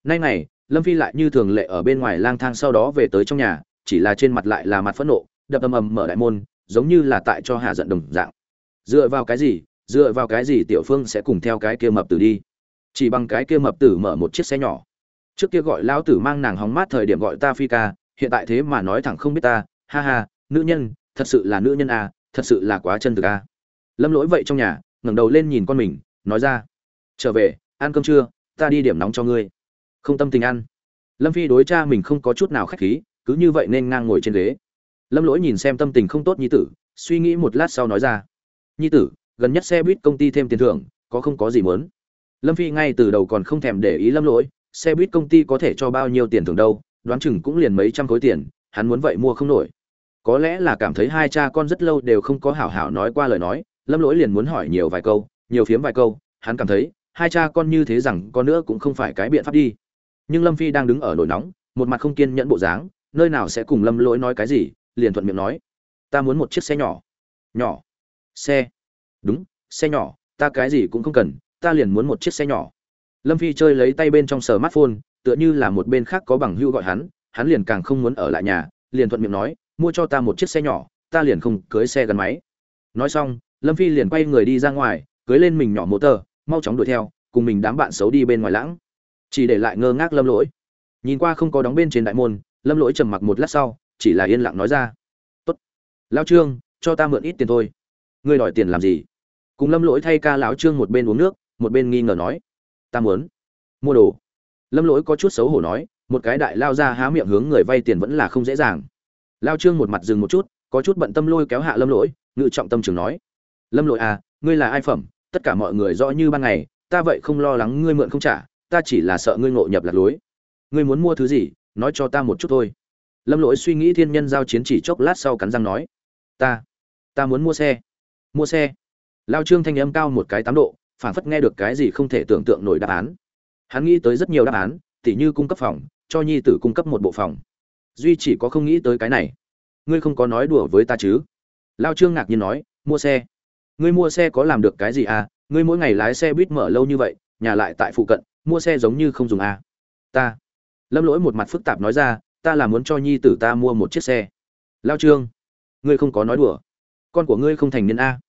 A: Nay này lâm phi lại như thường lệ ở bên ngoài lang thang sau đó về tới trong nhà chỉ là trên mặt lại là mặt phẫn nộ đập ầm ầm mở đại môn giống như là tại cho hạ giận đồng dạng. Dựa vào cái gì dựa vào cái gì tiểu phương sẽ cùng theo cái kia mập tử đi? Chỉ bằng cái kia mập tử mở một chiếc xe nhỏ. Trước kia gọi lão tử mang nàng hóng mát thời điểm gọi ta phi ca hiện tại thế mà nói thẳng không biết ta. Ha ha nữ nhân thật sự là nữ nhân à, thật sự là quá chân thực à. lâm lỗi vậy trong nhà ngẩng đầu lên nhìn con mình nói ra. Trở về ăn cơm trưa ta đi điểm nóng cho ngươi không tâm tình ăn. Lâm phi đối cha mình không có chút nào khách khí, cứ như vậy nên ngang ngồi trên ghế. Lâm lỗi nhìn xem tâm tình không tốt nhi tử, suy nghĩ một lát sau nói ra. Nhi tử, gần nhất xe buýt công ty thêm tiền thưởng, có không có gì muốn? Lâm phi ngay từ đầu còn không thèm để ý lâm lỗi, xe buýt công ty có thể cho bao nhiêu tiền thưởng đâu, đoán chừng cũng liền mấy trăm khối tiền, hắn muốn vậy mua không nổi. Có lẽ là cảm thấy hai cha con rất lâu đều không có hảo hảo nói qua lời nói, lâm lỗi liền muốn hỏi nhiều vài câu, nhiều phiếm vài câu, hắn cảm thấy, hai cha con như thế rằng con nữa cũng không phải cái biện pháp đi nhưng lâm phi đang đứng ở nổi nóng, một mặt không kiên nhẫn bộ dáng, nơi nào sẽ cùng lâm lỗi nói cái gì, liền thuận miệng nói. Ta muốn một chiếc xe nhỏ. Nhỏ. Xe. Đúng, xe nhỏ, ta cái gì cũng không cần, ta liền muốn một chiếc xe nhỏ. Lâm phi chơi lấy tay bên trong sờ smartphone, tựa như là một bên khác có bằng hưu gọi hắn hắn liền càng không muốn ở lại nhà, liền thuận miệng nói, mua cho ta một chiếc xe nhỏ, ta liền không cưới xe gắn máy. Nói xong, lâm phi liền quay người đi ra ngoài, cưới lên mình nhỏ mô tờ, mau chóng đuổi theo, cùng mình đám bạn xấu đi bên ngoài lãng chỉ để lại ngơ ngác lâm lỗi. Nhìn qua không có đóng bên trên đại môn, lâm lỗi trầm mặc một lát sau, chỉ là yên lặng nói ra. Tốt lao trương, cho ta mượn ít tiền thôi. Ngươi đòi tiền làm gì? Cùng lâm lỗi thay ca lão trương một bên uống nước, một bên nghi ngờ nói. Ta muốn mua đồ. Lâm lỗi có chút xấu hổ nói, một cái đại lao ra há miệng hướng người vay tiền vẫn là không dễ dàng. Lao trương một mặt dừng một chút, có chút bận tâm lôi kéo hạ lâm lỗi, ngự trọng tâm trường nói. Lâm lỗi à ngươi là ai phẩm? Tất cả mọi người rõ như ban ngày, ta vậy không lo lắng ngươi mượn không trả ta chỉ là sợ ngươi ngộ nhập lạc lối. Ngươi muốn mua thứ gì, nói cho ta một chút thôi. Lâm lỗi suy nghĩ thiên nhân giao chiến chỉ chốc lát sau cắn răng nói, ta ta muốn mua xe. Mua xe? Lao trương thanh âm cao một cái tám độ phản phất nghe được cái gì không thể tưởng tượng nổi đáp án. Hắn nghĩ tới rất nhiều đáp án, tỉ như cung cấp phòng, cho nhi tử cung cấp một bộ phòng. Duy chỉ có không nghĩ tới cái này. Ngươi không có nói đùa với ta chứ? Lao trương ngạc nhiên nói, mua xe. Ngươi mua xe có làm được cái gì à? Ngươi mỗi ngày lái xe buýt mở lâu như vậy, nhà lại tại phụ cận mua xe giống như không dùng à? Ta. Lâm lỗi một mặt phức tạp nói ra, ta là muốn cho nhi tử ta mua một chiếc xe. Lao trương, ngươi không có nói đùa. Con của ngươi không thành niên a.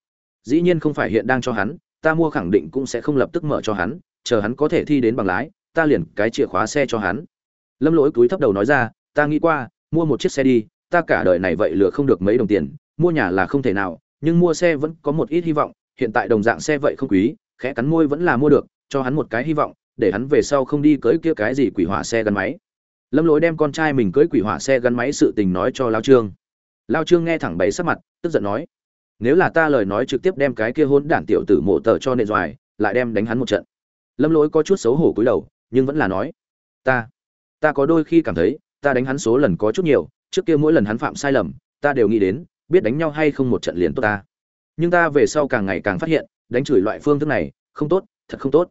A: Dĩ nhiên không phải hiện đang cho hắn, ta mua khẳng định cũng sẽ không lập tức mở cho hắn, chờ hắn có thể thi đến bằng lái, ta liền cái chìa khóa xe cho hắn. Lâm lỗi cúi thấp đầu nói ra, ta nghĩ qua, mua một chiếc xe đi, ta cả đời này vậy lừa không được mấy đồng tiền, mua nhà là không thể nào, nhưng mua xe vẫn có một ít hy vọng, hiện tại đồng dạng xe vậy không quý, khẽ cắn môi vẫn là mua được, cho hắn một cái hy vọng để hắn về sau không đi cưới kia cái gì quỷ hỏa xe gắn máy. Lâm lỗi đem con trai mình cưới quỷ hỏa xe gắn máy sự tình nói cho lao trương. Lao trương nghe thẳng bấy sắc mặt, tức giận nói, nếu là ta lời nói trực tiếp đem cái kia hôn đản tiểu tử mộ tờ cho nện doài lại đem đánh hắn một trận. Lâm lỗi có chút xấu hổ cúi đầu, nhưng vẫn là nói, ta ta có đôi khi cảm thấy, ta đánh hắn số lần có chút nhiều, trước kia mỗi lần hắn phạm sai lầm, ta đều nghĩ đến, biết đánh nhau hay không một trận liền tốt ta. Nhưng ta về sau càng ngày càng phát hiện, đánh chửi loại phương thức này, không tốt, thật không tốt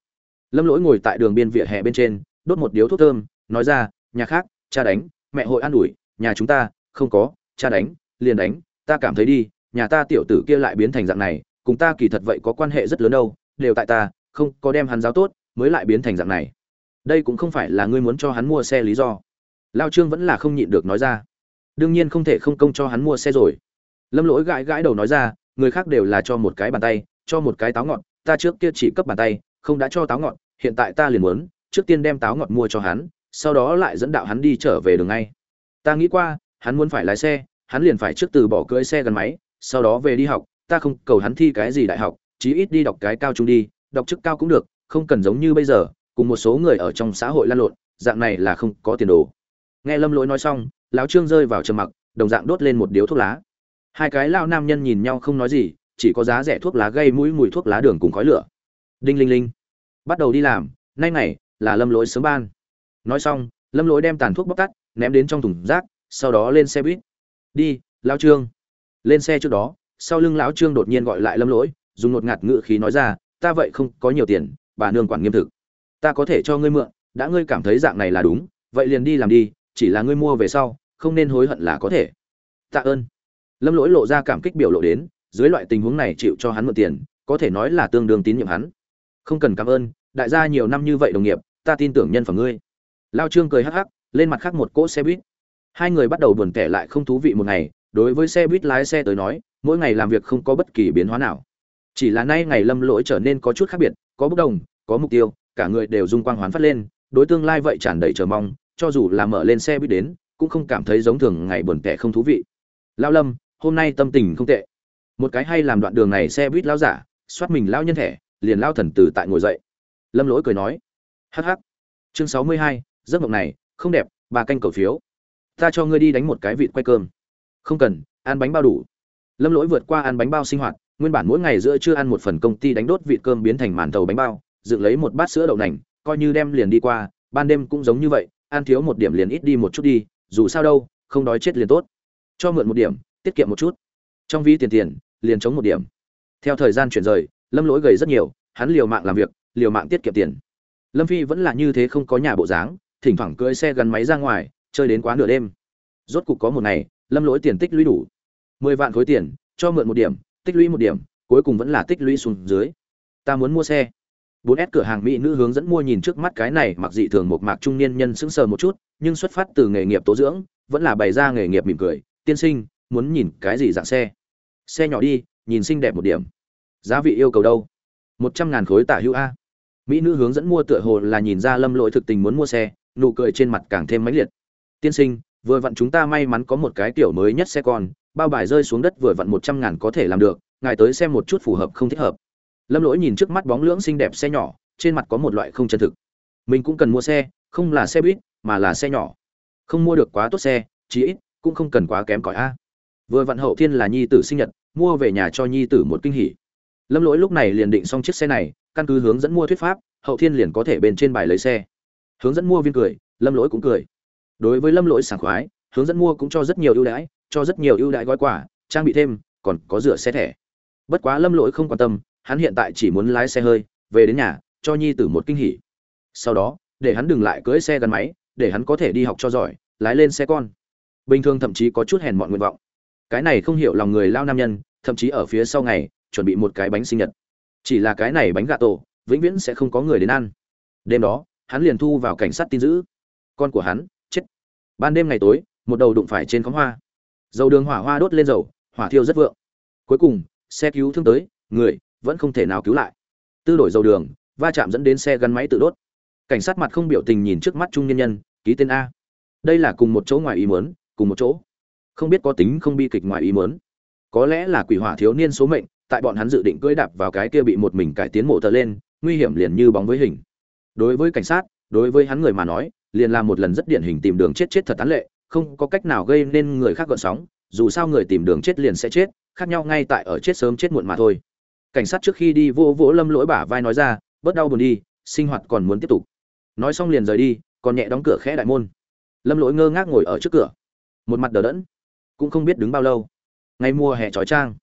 A: lâm lỗi ngồi tại đường biên vỉa hè bên trên, đốt một điếu thuốc thơm, nói ra, nhà khác, cha đánh, mẹ hội an ủi, nhà chúng ta, không có, cha đánh, liền đánh, ta cảm thấy đi, nhà ta tiểu tử kia lại biến thành dạng này, cùng ta kỳ thật vậy có quan hệ rất lớn đâu, đều tại ta, không có đem hắn giáo tốt, mới lại biến thành dạng này. Đây cũng không phải là ngươi muốn cho hắn mua xe lý do. Lao trương vẫn là không nhịn được nói ra. Đương nhiên không thể không công cho hắn mua xe rồi. Lâm lỗi gãi gãi đầu nói ra, người khác đều là cho một cái bàn tay, cho một cái táo ngọn, ta trước kia chỉ cấp bàn tay, không đã cho táo ngọn hiện tại ta liền muốn, trước tiên đem táo ngọt mua cho hắn, sau đó lại dẫn đạo hắn đi trở về đường ngay. Ta nghĩ qua, hắn muốn phải lái xe, hắn liền phải trước từ bỏ cưỡi xe gắn máy, sau đó về đi học, ta không cầu hắn thi cái gì đại học, chí ít đi đọc cái cao trung đi, đọc chức cao cũng được, không cần giống như bây giờ, cùng một số người ở trong xã hội lan lộn, dạng này là không có tiền đồ. Nghe lâm lỗi nói xong, lão trương rơi vào trầm mặc, đồng dạng đốt lên một điếu thuốc lá. Hai cái lao nam nhân nhìn nhau không nói gì, chỉ có giá rẻ thuốc lá gây mũi mùi thuốc lá đường cùng khói lửa. Đinh linh linh bắt đầu đi làm, nay này là lâm lỗi sớm ban. Nói xong, lâm lỗi đem tàn thuốc bóc tắt, ném đến trong thùng rác, sau đó lên xe buýt. Đi lao trương. Lên xe trước đó, sau lưng lão trương đột nhiên gọi lại lâm lỗi, dùng ngột ngạt ngự khí nói ra, ta vậy không có nhiều tiền, bà nương quản nghiêm thực. Ta có thể cho ngươi mượn, đã ngươi cảm thấy dạng này là đúng, vậy liền đi làm đi, chỉ là ngươi mua về sau, không nên hối hận là có thể. Tạ ơn. Lâm lỗi lộ ra cảm kích biểu lộ đến, dưới loại tình huống này chịu cho hắn mượn tiền, có thể nói là tương đương tín nhiệm hắn không cần cảm ơn, đại gia nhiều năm như vậy đồng nghiệp, ta tin tưởng nhân phẩm ngươi. Lao trương cười hắc hắc, lên mặt khác một cỗ xe buýt. Hai người bắt đầu buồn tẻ lại không thú vị một ngày, đối với xe buýt lái xe tới nói, mỗi ngày làm việc không có bất kỳ biến hóa nào. Chỉ là nay ngày lâm lỗi trở nên có chút khác biệt, có bất đồng, có mục tiêu, cả người đều dung quang hoán phát lên, đối tương lai vậy tràn đầy chờ mong, cho dù là mở lên xe buýt đến, cũng không cảm thấy giống thường ngày buồn tẻ không thú vị. Lao lâm, hôm nay tâm tình không tệ. Một cái hay làm đoạn đường này xe buýt lao giả, soát mình lao nhân thẻ liền lao thần từ tại ngồi dậy. Lâm lỗi cười nói hh chương sáu mươi hai, giấc mộng này không đẹp, ba canh cầu phiếu. Ta cho ngươi đi đánh một cái vịt quay cơm. Không cần, ăn bánh bao đủ. Lâm lỗi vượt qua ăn bánh bao sinh hoạt, nguyên bản mỗi ngày giữa chưa ăn một phần công ty đánh đốt vịt cơm biến thành màn tàu bánh bao, dựng lấy một bát sữa đậu nành, coi như đem liền đi qua, ban đêm cũng giống như vậy, ăn thiếu một điểm liền ít đi một chút đi, dù sao đâu, không đói chết liền tốt. Cho mượn một điểm, tiết kiệm một chút. Trong ví tiền tiền, liền chống một điểm. Theo thời gian chuyển rời lâm lỗi gầy rất nhiều hắn liều mạng làm việc liều mạng tiết kiệm tiền. Lâm phi vẫn là như thế không có nhà bộ dáng thỉnh thoảng cưỡi xe gắn máy ra ngoài chơi đến quá nửa đêm. Rốt cục có một ngày lâm lỗi tiền tích lũy đủ. Mười vạn khối tiền cho mượn một điểm tích lũy một điểm cuối cùng vẫn là tích lũy xuống dưới. Ta muốn mua xe. 4S cửa hàng mỹ nữ hướng dẫn mua nhìn trước mắt cái này mặc dị thường một mạc trung niên nhân sững sờ một chút, nhưng xuất phát từ nghề nghiệp tố dưỡng, vẫn là bày ra nghề nghiệp mỉm cười, "Tiên sinh, muốn nhìn cái gì dạng xe?" "Xe nhỏ đi, nhìn xinh đẹp một điểm." "Giá vị yêu cầu đâu?" một trăm ngàn khối tả hữu a." Mỹ nữ hướng dẫn mua tựa hồ là nhìn ra Lâm Lỗi thực tình muốn mua xe, nụ cười trên mặt càng thêm mãnh liệt. "Tiên sinh, vừa vặn chúng ta may mắn có một cái tiểu mới nhất xe con, bao bài rơi xuống đất vừa vặn một trăm ngàn có thể làm được, ngài tới xem một chút phù hợp không thích hợp." lâm lỗi nhìn trước mắt bóng lưỡng xinh đẹp xe nhỏ trên mặt có một loại không chân thực mình cũng cần mua xe không là xe buýt mà là xe nhỏ không mua được quá tốt xe chí ít cũng không cần quá kém cỏi a vừa vặn hậu thiên là nhi tử sinh nhật mua về nhà cho nhi tử một kinh hỉ lâm lỗi lúc này liền định xong chiếc xe này, căn cứ hướng dẫn mua thuyết pháp, hậu thiên liền có thể bên trên bài lấy xe. Hướng dẫn mua viên cười, lâm lỗi cũng cười. Đối với lâm lỗi sảng khoái, hướng dẫn mua cũng cho rất nhiều ưu đãi, cho rất nhiều ưu đãi gói quả trang bị thêm, còn có rửa xe thẻ. Bất quá lâm lỗi không quan tâm, hắn hiện tại chỉ muốn lái xe hơi, về đến nhà, cho nhi tử một kinh hỉ. Sau đó, để hắn đừng lại cưỡi xe gắn máy, để hắn có thể đi học cho giỏi, lái lên xe con. Bình thường thậm chí có chút hèn mọn nguyện vọng. Cái này không hiểu lòng người lao nam nhân, thậm chí ở phía sau ngày chuẩn bị một cái bánh sinh nhật. Chỉ là cái này bánh gà tổ, vĩnh viễn sẽ không có người đến ăn. Đêm đó, hắn liền thu vào cảnh sát tin giữ. Con của hắn, chết. Ban đêm ngày tối, một đầu đụng phải trên khóm hoa. Dầu đường hỏa hoa đốt lên dầu, hỏa thiêu rất vượng. Cuối cùng, xe cứu thương tới, người vẫn không thể nào cứu lại. Tư đổi dầu đường, va chạm dẫn đến xe gắn máy tự đốt. Cảnh sát mặt không biểu tình nhìn trước mắt trung nhân nhân, ký tên a. Đây là cùng một chỗ ngoài ý muốn, cùng một chỗ. Không biết có tính không bi kịch ngoài ý muốn. Có lẽ là quỷ hỏa thiếu niên số mệnh tại bọn hắn dự định cưỡi đạp vào cái kia bị một mình cải tiến mộ tờ lên, nguy hiểm liền như bóng với hình. Đối với cảnh sát, đối với hắn người mà nói, liền là một lần rất điển hình tìm đường chết chết thật tán lệ, không có cách nào gây nên người khác gợn sóng, dù sao người tìm đường chết liền sẽ chết, khác nhau ngay tại ở chết sớm chết muộn mà thôi. Cảnh sát trước khi đi vô vỗ lâm lỗi bả vai nói ra, bớt đau buồn đi, sinh hoạt còn muốn tiếp tục. Nói xong liền rời đi, còn nhẹ đóng cửa khẽ đại môn. Lâm lỗi ngơ ngác ngồi ở trước cửa, một mặt đờ đẫn, cũng không biết đứng bao lâu. Ngày mùa hè trói trang,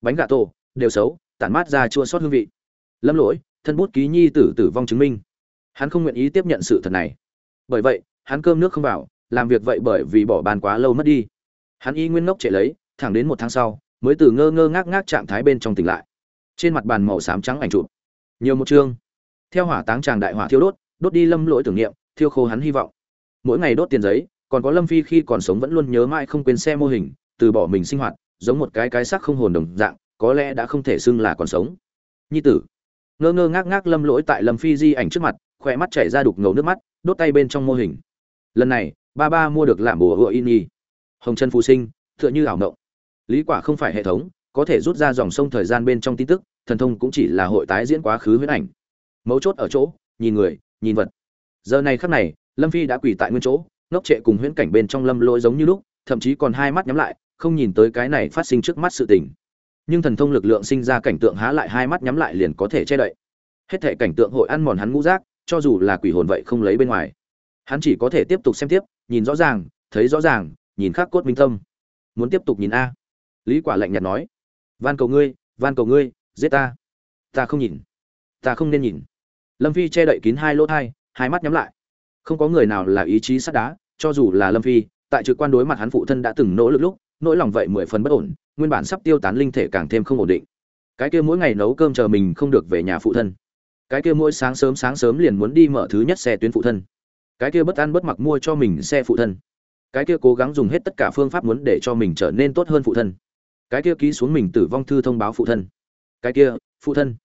A: bánh gà tổ đều xấu, tản mát ra chua sót hương vị. Lâm lỗi, thân bút ký nhi tử tử vong chứng minh. Hắn không nguyện ý tiếp nhận sự thật này. Bởi vậy, hắn cơm nước không vào, làm việc vậy bởi vì bỏ bàn quá lâu mất đi. Hắn y nguyên ngốc chạy lấy, thẳng đến một tháng sau, mới từ ngơ ngơ ngác ngác trạng thái bên trong tỉnh lại. Trên mặt bàn màu xám trắng ảnh chụp. Nhiều một chương. Theo hỏa táng tràng đại hỏa thiêu đốt đốt đi lâm lỗi tưởng niệm, thiêu khô hắn hy vọng. Mỗi ngày đốt tiền giấy, còn có lâm phi khi còn sống vẫn luôn nhớ mãi không quên xe mô hình, từ bỏ mình sinh hoạt, giống một cái cái sắc không hồn đồng dạng có lẽ đã không thể xưng là còn sống. Nhi tử. Ngơ ngơ ngác ngác lâm lỗi tại lâm phi di ảnh trước mặt, khỏe mắt chảy ra đục ngầu nước mắt, đốt tay bên trong mô hình. Lần này, ba ba mua được làm bùa hựa in nhi hồng chân phù sinh, tựa như ảo ngộng lý quả không phải hệ thống, có thể rút ra dòng sông thời gian bên trong tin tức, thần thông cũng chỉ là hội tái diễn quá khứ huyễn ảnh. Mấu chốt ở chỗ, nhìn người, nhìn vật. Giờ này khắc này, lâm phi đã quỳ tại nguyên chỗ, ngốc trệ cùng huyễn cảnh bên trong lâm lỗi giống như lúc, thậm chí còn hai mắt nhắm lại, không nhìn tới cái này phát sinh trước mắt sự tình nhưng thần thông lực lượng sinh ra cảnh tượng há lại hai mắt nhắm lại liền có thể che đậy. Hết thể cảnh tượng hội ăn mòn hắn ngũ giác, cho dù là quỷ hồn vậy không lấy bên ngoài. Hắn chỉ có thể tiếp tục xem tiếp, nhìn rõ ràng, thấy rõ ràng, nhìn khắc cốt minh tâm. Muốn tiếp tục nhìn a. Lý quả lạnh nhạt nói, van cầu ngươi, van cầu ngươi, giết ta. Ta không nhìn, ta không nên nhìn. Lâm phi che đậy kín hai lỗ thai, hai mắt nhắm lại. Không có người nào là ý chí sắt đá, cho dù là lâm phi, tại trực quan đối mặt hắn phụ thân đã từng nỗ lực lúc, nỗi lòng vậy mười phần bất ổn nguyên bản sắp tiêu tán linh thể càng thêm không ổn định. Cái kia mỗi ngày nấu cơm chờ mình không được về nhà phụ thân. Cái kia mỗi sáng sớm sáng sớm liền muốn đi mở thứ nhất xe tuyến phụ thân. Cái kia bất ăn bất mặc mua cho mình xe phụ thân. Cái kia cố gắng dùng hết tất cả phương pháp muốn để cho mình trở nên tốt hơn phụ thân. Cái kia ký xuống mình tử vong thư thông báo phụ thân. Cái kia, phụ thân.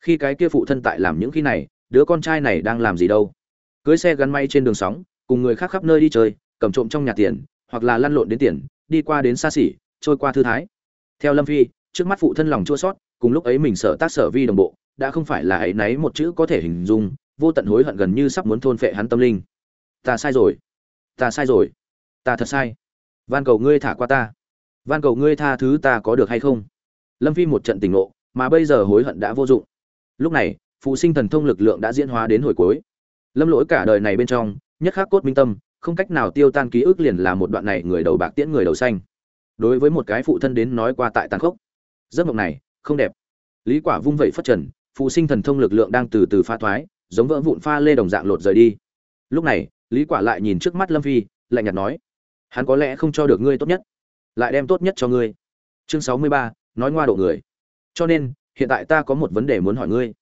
A: Khi cái kia phụ thân tại làm những khi này, đứa con trai này đang làm gì đâu? Cưới xe gắn may trên đường sóng, cùng người khác khắp nơi đi chơi, cầm trộm trong nhà tiền, hoặc là lăn lộn đến tiền, đi qua đến xa xỉ, trôi qua thư thái theo lâm phi, trước mắt phụ thân lòng chua sót cùng lúc ấy mình sợ tác sở vi đồng bộ, đã không phải là ấy náy một chữ có thể hình dung, vô tận hối hận gần như sắp muốn thôn phệ hắn tâm linh. Ta sai rồi. Ta sai rồi. Ta thật sai. Van cầu ngươi thả qua ta. Van cầu ngươi tha thứ ta có được hay không? Lâm phi một trận tỉnh ngộ, mà bây giờ hối hận đã vô dụng. Lúc này, phụ sinh thần thông lực lượng đã diễn hóa đến hồi cuối. Lâm lỗi cả đời này bên trong, nhất khắc cốt minh tâm, không cách nào tiêu tan ký ức liền là một đoạn này người đầu bạc tiễn người đầu xanh đối với một cái phụ thân đến nói qua tại tàn khốc. Giấc mộng này không đẹp. Lý quả vung vẩy phất trần phụ sinh thần thông lực lượng đang từ từ pha thoái giống vỡ vụn pha lê đồng dạng lột rời đi. Lúc này lý quả lại nhìn trước mắt lâm phi lạnh nhạt nói hắn có lẽ không cho được ngươi tốt nhất lại đem tốt nhất cho ngươi. Chương 63, nói ngoa độ người. Cho nên hiện tại ta có một vấn đề muốn hỏi ngươi.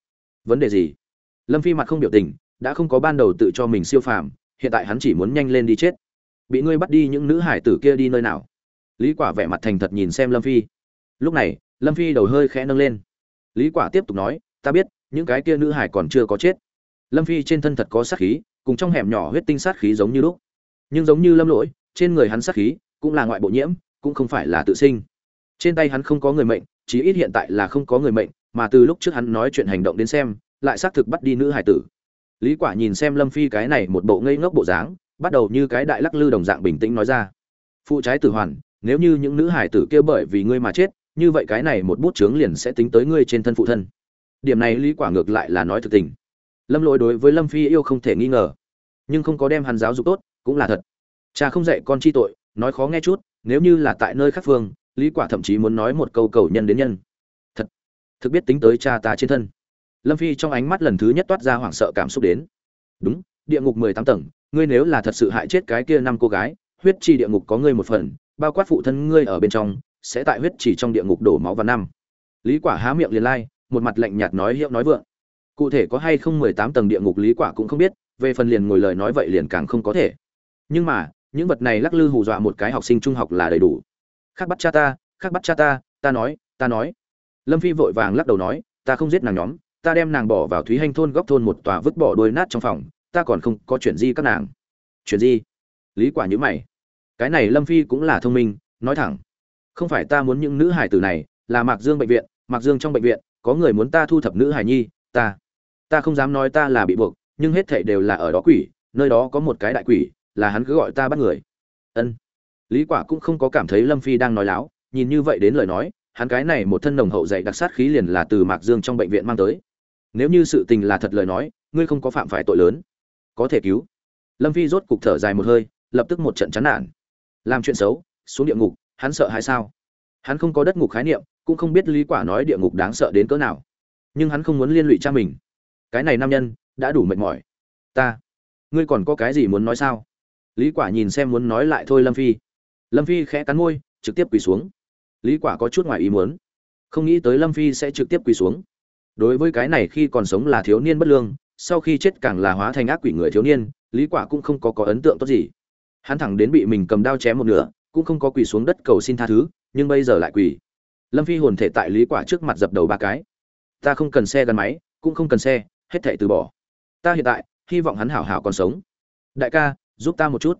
A: Vấn đề gì? Lâm phi mặt không biểu tình đã không có ban đầu tự cho mình siêu phàm hiện tại hắn chỉ muốn nhanh lên đi chết. Bị ngươi bắt đi những nữ hải tử kia đi nơi nào? Lý quả vẻ mặt thành thật nhìn xem lâm phi. Lúc này, lâm phi đầu hơi khẽ nâng lên. Lý quả tiếp tục nói, ta biết, những cái kia nữ hải còn chưa có chết. Lâm phi trên thân thật có sát khí, cùng trong hẻm nhỏ huyết tinh sát khí giống như lúc. Nhưng giống như lâm lỗi, trên người hắn sát khí cũng là ngoại bộ nhiễm, cũng không phải là tự sinh. Trên tay hắn không có người mệnh, chí ít hiện tại là không có người mệnh, mà từ lúc trước hắn nói chuyện hành động đến xem, lại xác thực bắt đi nữ hải tử. Lý quả nhìn xem lâm phi cái này một bộ ngây ngốc bộ dáng, bắt đầu như cái đại lắc lư đồng dạng bình tĩnh nói ra. Phụ trái tử hoàn nếu như những nữ hải tử kia bởi vì ngươi mà chết, như vậy cái này một bút chướng liền sẽ tính tới ngươi trên thân phụ thân. Điểm này lý quả ngược lại là nói thực tình. Lâm lỗi đối với lâm phi yêu không thể nghi ngờ, nhưng không có đem hắn giáo dục tốt, cũng là thật. Cha không dạy con chi tội, nói khó nghe chút, nếu như là tại nơi khác phương, lý quả thậm chí muốn nói một câu cầu nhân đến nhân. Thật, thực biết tính tới cha ta trên thân. Lâm phi trong ánh mắt lần thứ nhất toát ra hoảng sợ cảm xúc đến. Đúng, địa ngục mười tám tầng, ngươi nếu là thật sự hại chết cái kia năm cô gái, huyết chi địa ngục có ngươi một phần bao quát phụ thân ngươi ở bên trong, sẽ tại huyết chỉ trong địa ngục đổ máu và năm. Lý quả há miệng liền lai, một mặt lạnh nhạt nói hiệu nói vượng. Cụ thể có hay không 18 tầng địa ngục lý quả cũng không biết, về phần liền ngồi lời nói vậy liền càng không có thể. Nhưng mà, những vật này lắc lư hù dọa một cái học sinh trung học là đầy đủ. Khác bắt cha ta khác bắt cha ta ta nói ta nói. Lâm phi vội vàng lắc đầu nói, ta không giết nàng nhóm, ta đem nàng bỏ vào thúy hành thôn góc thôn một tòa vứt bỏ đôi nát trong phòng, ta còn không có chuyện gì các nàng. Chuyện gì? Lý quả nhíu mày cái này lâm phi cũng là thông minh, nói thẳng. Không phải ta muốn những nữ hải tử này, là mạc dương bệnh viện, mạc dương trong bệnh viện, có người muốn ta thu thập nữ hải nhi, ta. Ta không dám nói ta là bị buộc, nhưng hết thảy đều là ở đó quỷ, nơi đó có một cái đại quỷ, là hắn cứ gọi ta bắt người. Ân. Lý quả cũng không có cảm thấy lâm phi đang nói láo, nhìn như vậy đến lời nói, hắn cái này một thân nồng hậu dạy đặc sát khí liền là từ mạc dương trong bệnh viện mang tới. Nếu như sự tình là thật lời nói, ngươi không có phạm phải tội lớn. Có thể cứu. Lâm phi rốt cục thở dài một hơi, lập tức một trận chán nản làm chuyện xấu, xuống địa ngục, hắn sợ hay sao? Hắn không có đất ngục khái niệm, cũng không biết lý quả nói địa ngục đáng sợ đến cỡ nào. Nhưng hắn không muốn liên lụy cha mình. Cái này nam nhân, đã đủ mệt mỏi. Ta, ngươi còn có cái gì muốn nói sao? Lý quả nhìn xem muốn nói lại thôi lâm phi. Lâm phi khẽ cắn môi, trực tiếp quỳ xuống. Lý quả có chút ngoài ý muốn. Không nghĩ tới lâm phi sẽ trực tiếp quỳ xuống. Đối với cái này khi còn sống là thiếu niên bất lương, sau khi chết càng là hóa thành ác quỷ người thiếu niên, lý quả cũng không có có ấn tượng tốt gì hắn thẳng đến bị mình cầm đao chém một nửa, cũng không có quỳ xuống đất cầu xin tha thứ, nhưng bây giờ lại quỳ. Lâm phi hồn thể tại lý quả trước mặt dập đầu ba cái. Ta không cần xe gắn máy, cũng không cần xe, hết thảy từ bỏ. Ta hiện tại, hy vọng hắn hảo hảo còn sống. Đại ca, giúp ta một chút.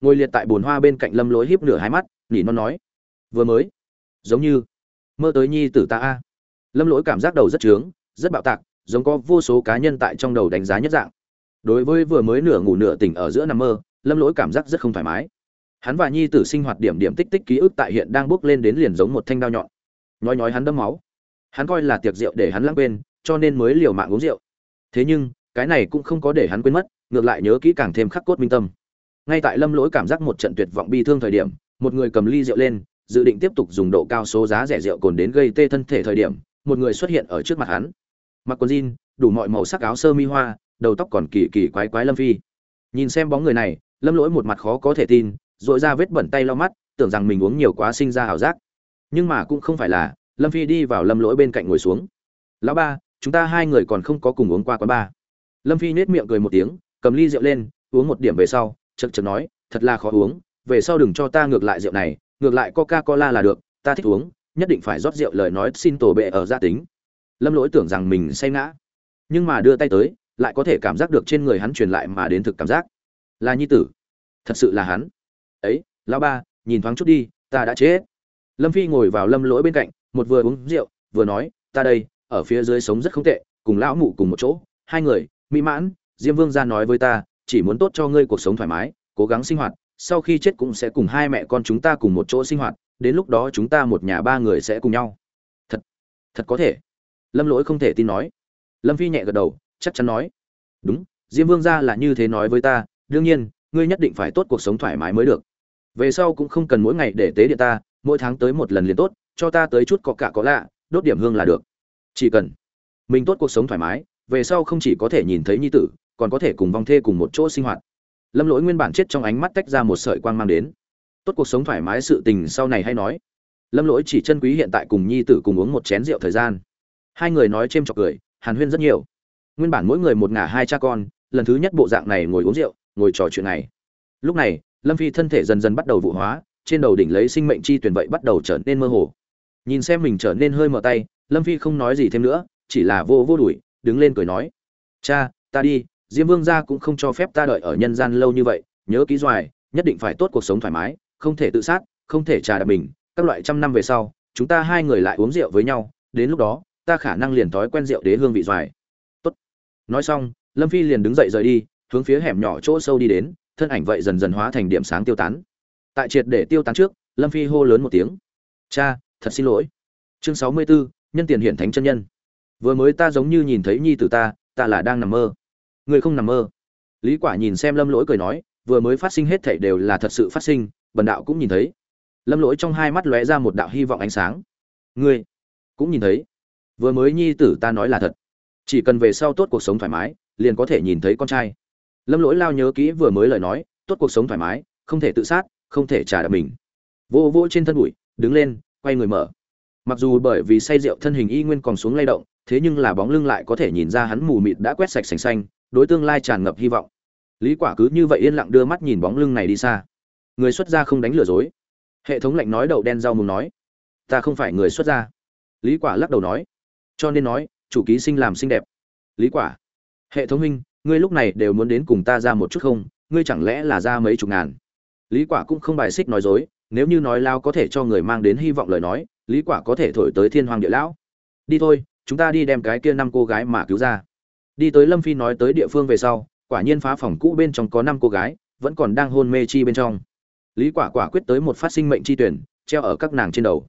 A: Ngồi liệt tại bồn hoa bên cạnh lâm lối híp nửa hai mắt, nỉ non nói. Vừa mới. Giống như. Mơ tới nhi tử ta a. Lâm lỗi cảm giác đầu rất trướng, rất bạo tạc, giống có vô số cá nhân tại trong đầu đánh giá nhất dạng. Đối với vừa mới nửa ngủ nửa tỉnh ở giữa nằm mơ lâm lỗi cảm giác rất không thoải mái. Hắn và nhi tử sinh hoạt điểm điểm tích tích ký ức tại hiện đang bước lên đến liền giống một thanh đao nhọn. Nhói nhói hắn đâm máu. Hắn coi là tiệc rượu để hắn lãng quên, cho nên mới liều mạng uống rượu. Thế nhưng, cái này cũng không có để hắn quên mất, ngược lại nhớ kỹ càng thêm khắc cốt minh tâm. Ngay tại lâm lỗi cảm giác một trận tuyệt vọng bi thương thời điểm, một người cầm ly rượu lên, dự định tiếp tục dùng độ cao số giá rẻ rượu cồn đến gây tê thân thể thời điểm, một người xuất hiện ở trước mặt hắn. Mặc quần jean, đủ mọi màu sắc áo sơ mi hoa, đầu tóc còn kỳ kỳ quái quái lâm phi. Nhìn xem bóng người này lâm lỗi một mặt khó có thể tin dội ra vết bẩn tay lau mắt, tưởng rằng mình uống nhiều quá sinh ra ảo giác. Nhưng mà cũng không phải là, lâm phi đi vào lâm lỗi bên cạnh ngồi xuống. Lão ba, chúng ta hai người còn không có cùng uống qua quán ba lâm phi nết miệng cười một tiếng, cầm ly rượu lên, uống một điểm về sau, chật chật nói, thật là khó uống, về sau đừng cho ta ngược lại rượu này, ngược lại coca cola là được, ta thích uống, nhất định phải rót rượu lời nói xin tổ bệ ở gia tính. Lâm lỗi tưởng rằng mình say ngã. Nhưng mà đưa tay tới, lại có thể cảm giác được trên người hắn truyền lại mà đến thực cảm giác là nhi tử. Thật sự là hắn. Ấy, lão ba, nhìn thoáng chút đi, ta đã chết. Lâm phi ngồi vào lâm lỗi bên cạnh, một vừa uống rượu, vừa nói, ta đây, ở phía dưới sống rất không tệ, cùng lão mụ cùng một chỗ. Hai người, mỹ mãn, diêm vương ra nói với ta, chỉ muốn tốt cho ngươi cuộc sống thoải mái, cố gắng sinh hoạt, sau khi chết cũng sẽ cùng hai mẹ con chúng ta cùng một chỗ sinh hoạt, đến lúc đó chúng ta một nhà ba người sẽ cùng nhau. Thật thật có thể. Lâm lỗi không thể tin nói. Lâm phi nhẹ gật đầu, chắc chắn nói. Đúng, diêm vương ra là như thế nói với ta đương nhiên, ngươi nhất định phải tốt cuộc sống thoải mái mới được. Về sau cũng không cần mỗi ngày để tế điện ta, mỗi tháng tới một lần liền tốt, cho ta tới chút có cả có lạ, đốt điểm hương là được. Chỉ cần mình tốt cuộc sống thoải mái, về sau không chỉ có thể nhìn thấy nhi tử, còn có thể cùng vong thê cùng một chỗ sinh hoạt. Lâm lỗi nguyên bản chết trong ánh mắt tách ra một sợi quang mang đến. Tốt cuộc sống thoải mái sự tình sau này hay nói. Lâm lỗi chỉ chân quý hiện tại cùng nhi tử cùng uống một chén rượu thời gian. Hai người nói c h ê m chọc cười, hàn huyên rất nhiều. Nguyên bản mỗi người một ngả hai cha con, lần thứ nhất bộ dạng này ngồi uống rượu ngồi trò chuyện này. Lúc này, lâm phi thân thể dần dần bắt đầu vụ hóa, trên đầu đỉnh lấy sinh mệnh chi tuyển vậy bắt đầu trở nên mơ hồ. Nhìn xem mình trở nên hơi mở tay, lâm phi không nói gì thêm nữa, chỉ là vô vô đuổi, đứng lên cười nói. Cha, ta đi, diêm vương gia cũng không cho phép ta đợi ở nhân gian lâu như vậy, nhớ ký doài, nhất định phải tốt cuộc sống thoải mái, không thể tự sát, không thể trà đạp mình. Các loại trăm năm về sau, chúng ta hai người lại uống rượu với nhau, đến lúc đó, ta khả năng liền thói quen rượu đế hương vị doài. Tốt. Nói xong, lâm phi liền đứng dậy rời đi hướng phía hẻm nhỏ chỗ sâu đi đến thân ảnh vậy dần dần hóa thành điểm sáng tiêu tán. Tại triệt để tiêu tán trước lâm phi hô lớn một tiếng. Cha thật xin lỗi. Chương sáu mươi 64, nhân tiền hiển thánh chân nhân. Vừa mới ta giống như nhìn thấy nhi tử ta ta là đang nằm mơ. Người không nằm mơ? Lý quả nhìn xem lâm lỗi cười nói vừa mới phát sinh hết thảy đều là thật sự phát sinh bần đạo cũng nhìn thấy. Lâm lỗi trong hai mắt lóe ra một đạo hy vọng ánh sáng. Ngươi cũng nhìn thấy. Vừa mới nhi tử ta nói là thật. Chỉ cần về sau tốt cuộc sống thoải mái liền có thể nhìn thấy con trai lâm lỗi lao nhớ kỹ vừa mới lời nói, tốt cuộc sống thoải mái, không thể tự sát, không thể trả đạp mình. Vô vô trên thân bụi, đứng lên, quay người mở. Mặc dù bởi vì say rượu thân hình y nguyên còn xuống lay động, thế nhưng là bóng lưng lại có thể nhìn ra hắn mù mịt đã quét sạch sành xanh, đối tương lai tràn ngập hy vọng. Lý quả cứ như vậy yên lặng đưa mắt nhìn bóng lưng này đi xa. Người xuất gia không đánh lừa dối. Hệ thống lạnh nói đậu đen rau mùng nói. Ta không phải người xuất gia. Lý quả lắc đầu nói. Cho nên nói, chủ ký sinh làm xinh đẹp. Lý quả. Hệ thống huynh ngươi lúc này đều muốn đến cùng ta ra một chút không? Ngươi chẳng lẽ là ra mấy chục ngàn? Lý quả cũng không bài xích nói dối, nếu như nói lao có thể cho người mang đến hy vọng lời nói, lý quả có thể thổi tới thiên hoàng địa lão. Đi thôi, chúng ta đi đem cái kia năm cô gái mà cứu ra. Đi tới lâm phi nói tới địa phương về sau, quả nhiên phá phòng cũ bên trong có năm cô gái, vẫn còn đang hôn mê chi bên trong. Lý quả quả quyết tới một phát sinh mệnh chi tuyển, treo ở các nàng trên đầu.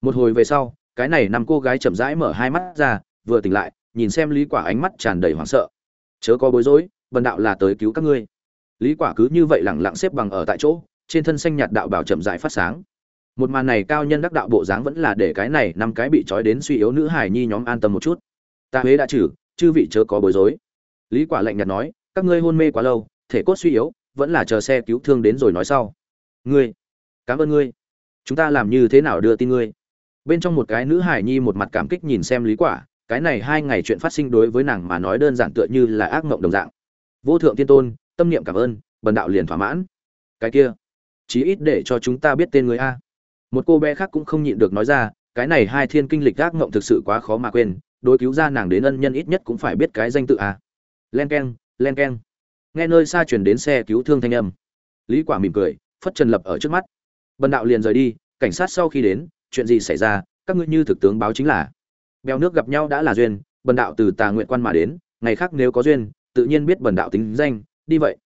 A: Một hồi về sau, cái này năm cô gái chậm rãi mở hai mắt ra, vừa tỉnh lại, nhìn xem lý quả ánh mắt tràn đầy hoảng sợ chớ có bối rối, bần đạo là tới cứu các ngươi. Lý quả cứ như vậy lẳng lặng xếp bằng ở tại chỗ, trên thân xanh nhạt đạo bảo chậm rãi phát sáng. Một màn này cao nhân đắc đạo bộ dáng vẫn là để cái này năm cái bị trói đến suy yếu nữ hài nhi nhóm an tâm một chút. Ta huế đã trừ, chư vị chớ có bối rối. Lý quả lạnh nhạt nói, các ngươi hôn mê quá lâu, thể cốt suy yếu, vẫn là chờ xe cứu thương đến rồi nói sau. Ngươi, cảm ơn ngươi. Chúng ta làm như thế nào đưa tin ngươi? Bên trong một cái nữ hài nhi một mặt cảm kích nhìn xem lý quả cái này hai ngày chuyện phát sinh đối với nàng mà nói đơn giản tựa như là ác mộng đồng dạng. Vô thượng tiên tôn, tâm niệm cảm ơn, bần đạo liền thỏa mãn. Cái kia, chí ít để cho chúng ta biết tên người a. Một cô bé khác cũng không nhịn được nói ra, cái này hai thiên kinh lịch ác mộng thực sự quá khó mà quên, đối cứu ra nàng đến ân nhân ít nhất cũng phải biết cái danh tự a. Len keng len keng. Nghe nơi xa chuyển đến xe cứu thương thanh âm. Lý quả mỉm cười, phất trần lập ở trước mắt. Bần đạo liền rời đi, cảnh sát sau khi đến, chuyện gì xảy ra, các ngươi như thực tướng báo chính là bèo nước gặp nhau đã là duyên, bần đạo từ tà nguyện quan mà đến, ngày khác nếu có duyên, tự nhiên biết bần đạo tính danh, đi vậy.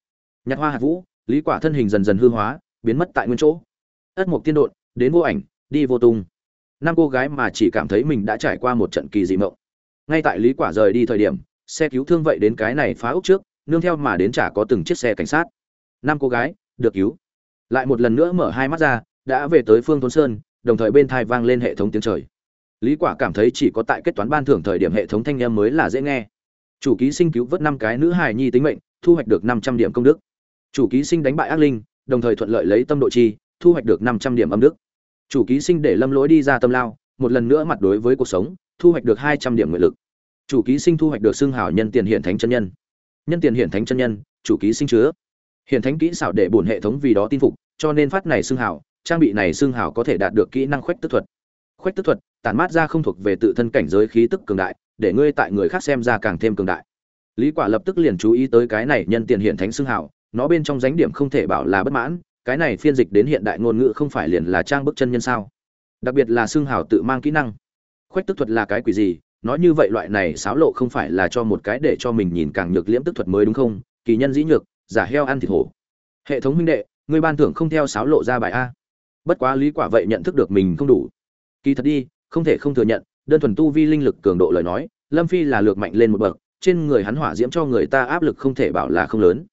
A: Nhặt hoa hạt vũ, lý quả thân hình dần dần hư hóa, biến mất tại nguyên chỗ. Ất mục tiên đột đến vô ảnh, đi vô tung. Năm cô gái mà chỉ cảm thấy mình đã trải qua một trận kỳ dị mộng. Ngay tại lý quả rời đi thời điểm, xe cứu thương vậy đến cái này phá ốc trước, nương theo mà đến chả có từng chiếc xe cảnh sát. Năm cô gái, được cứu. Lại một lần nữa mở hai mắt ra, đã về tới phương thôn sơn, đồng thời bên thai vang lên hệ thống tiếng trời lý quả cảm thấy chỉ có tại kết toán ban thưởng thời điểm hệ thống thanh âm mới là dễ nghe. Chủ ký sinh cứu vớt năm cái nữ hài nhi tính mệnh, thu hoạch được 500 điểm công đức. Chủ ký sinh đánh bại ác linh, đồng thời thuận lợi lấy tâm độ chi, thu hoạch được 500 điểm âm đức. Chủ ký sinh để lâm lỗi đi ra tâm lao, một lần nữa mặt đối với cuộc sống, thu hoạch được 200 điểm nguyện lực. Chủ ký sinh thu hoạch được xương hảo nhân tiền hiện thánh chân nhân. Nhân tiền hiện thánh chân nhân, chủ ký sinh chứa. Hiện thánh kỹ xảo để bổn hệ thống vì đó tin phục, cho nên phát này xương hảo trang bị này xương hảo có thể đạt được kỹ năng khoách tức thuật khoách tức thuật, tản mát ra không thuộc về tự thân cảnh giới khí tức cường đại, để ngươi tại người khác xem ra càng thêm cường đại. Lý quả lập tức liền chú ý tới cái này nhân tiền hiện thánh xưng hào, nó bên trong dánh điểm không thể bảo là bất mãn, cái này phiên dịch đến hiện đại ngôn ngữ không phải liền là trang bức chân nhân sao? Đặc biệt là xưng hào tự mang kỹ năng. Khoách tức thuật là cái quỷ gì? Nói như vậy loại này xáo lộ không phải là cho một cái để cho mình nhìn càng nhược liễm tức thuật mới đúng không? Kỳ nhân dĩ nhược, giả heo ăn thịt hổ. Hệ thống huynh đệ, ngươi ban thưởng không theo xáo lộ ra bài a. Bất quá lý quả vậy nhận thức được mình không đủ kỳ thật đi, không thể không thừa nhận, đơn thuần tu vi linh lực cường độ lời nói, lâm phi là lược mạnh lên một bậc, trên người hắn hỏa diễm cho người ta áp lực không thể bảo là không lớn.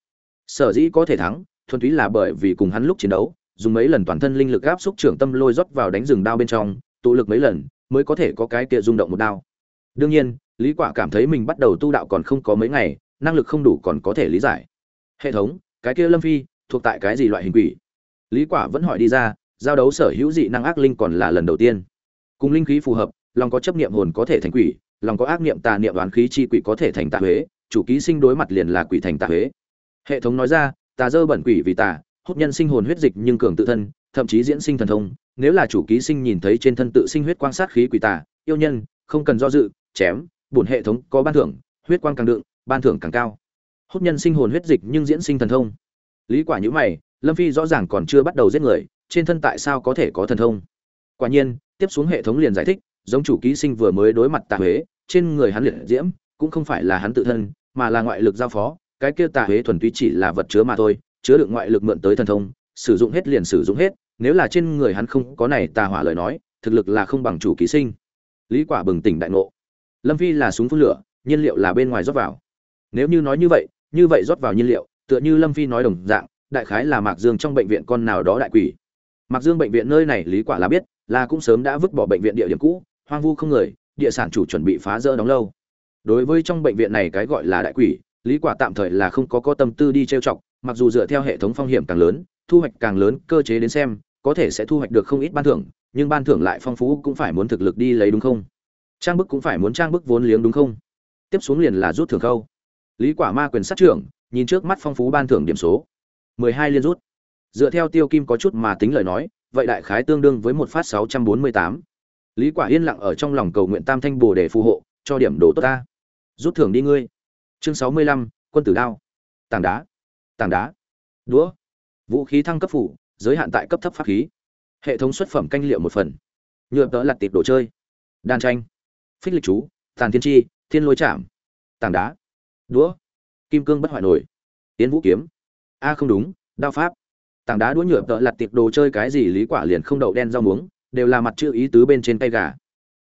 A: Sở dĩ có thể thắng, thuần túy là bởi vì cùng hắn lúc chiến đấu, dùng mấy lần toàn thân linh lực áp xúc trưởng tâm lôi rót vào đánh rừng đao bên trong, tụ lực mấy lần, mới có thể có cái kia rung động một đao. Đương nhiên, lý quả cảm thấy mình bắt đầu tu đạo còn không có mấy ngày, năng lực không đủ còn có thể lý giải. Hệ thống, cái kia lâm phi, thuộc tại cái gì loại hình quỷ? Lý quả vẫn hỏi đi ra, giao đấu sở hữu dị năng ác linh còn là lần đầu tiên cùng linh khí phù hợp, lòng có chấp niệm hồn có thể thành quỷ, lòng có ác niệm tà niệm đoán khí chi quỷ có thể thành tà huế, chủ ký sinh đối mặt liền là quỷ thành tà huế. Hệ thống nói ra, tà dơ bẩn quỷ vì tà, hút nhân sinh hồn huyết dịch nhưng cường tự thân, thậm chí diễn sinh thần thông. Nếu là chủ ký sinh nhìn thấy trên thân tự sinh huyết quang sát khí quỷ tà, yêu nhân, không cần do dự, chém, bổn hệ thống có ban thưởng, huyết quang càng đựng, ban thưởng càng cao. Hút nhân sinh hồn huyết dịch nhưng diễn sinh thần thông. Lý quả như mày, lâm phi rõ ràng còn chưa bắt đầu giết người, trên thân tại sao có thể có thần thông? Quả nhiên, tiếp xuống hệ thống liền giải thích, giống chủ ký sinh vừa mới đối mặt tà huế, trên người hắn liệt diễm, cũng không phải là hắn tự thân, mà là ngoại lực giao phó, cái kia tà huế thuần túy chỉ là vật chứa mà thôi, chứa đựng ngoại lực mượn tới thần thông, sử dụng hết liền sử dụng hết, nếu là trên người hắn không có này tà hỏa lời nói, thực lực là không bằng chủ ký sinh. Lý quả bừng tỉnh đại ngộ. Lâm phi là súng phun lửa, nhiên liệu là bên ngoài rót vào. Nếu như nói như vậy như vậy rót vào nhiên liệu, tựa như lâm phi nói đồng dạng, đại khái là mạc dương trong bệnh viện con nào đó đại quỷ. Mạc dương bệnh viện nơi này lý quả là biết là cũng sớm đã vứt bỏ bệnh viện địa điểm cũ, hoang vu không người, địa sản chủ chuẩn bị phá rỡ đóng lâu. Đối với trong bệnh viện này cái gọi là đại quỷ, lý quả tạm thời là không có có tâm tư đi trêu chọc, mặc dù dựa theo hệ thống phong hiểm càng lớn, thu hoạch càng lớn, cơ chế đến xem, có thể sẽ thu hoạch được không ít ban thưởng, nhưng ban thưởng lại phong phú cũng phải muốn thực lực đi lấy đúng không? Trang bức cũng phải muốn trang bức vốn liếng đúng không? Tiếp xuống liền là rút thưởng khâu. Lý quả ma quyền sát trưởng, nhìn trước mắt phong phú ban thưởng điểm số. 12 liên rút. Dựa theo tiêu kim có chút mà tính lời nói vậy đại khái tương đương với một phát 648. lý quả yên lặng ở trong lòng cầu nguyện tam thanh bồ đề phù hộ cho điểm đồ tốt ta. Rút thưởng đi ngươi. Chương 65, quân tử đao. Tảng đá. Tảng đá. Đũa. Vũ khí thăng cấp phủ giới hạn tại cấp thấp pháp khí. Hệ thống xuất phẩm canh liệu một phần. Nhựa tớ lặt tiệp đồ chơi. Đan tranh. Phích lịch chú tàn thiên chi thiên lôi chạm. Tảng đá. Đũa. Kim cương bất hoại nổi. Tiến vũ kiếm. A không đúng đao pháp tảng đá đũa nhựa tợ lặt tiệp đồ chơi cái gì lý quả liền không đậu đen rau muống, đều là mặt chữ ý tứ bên trên tay gà.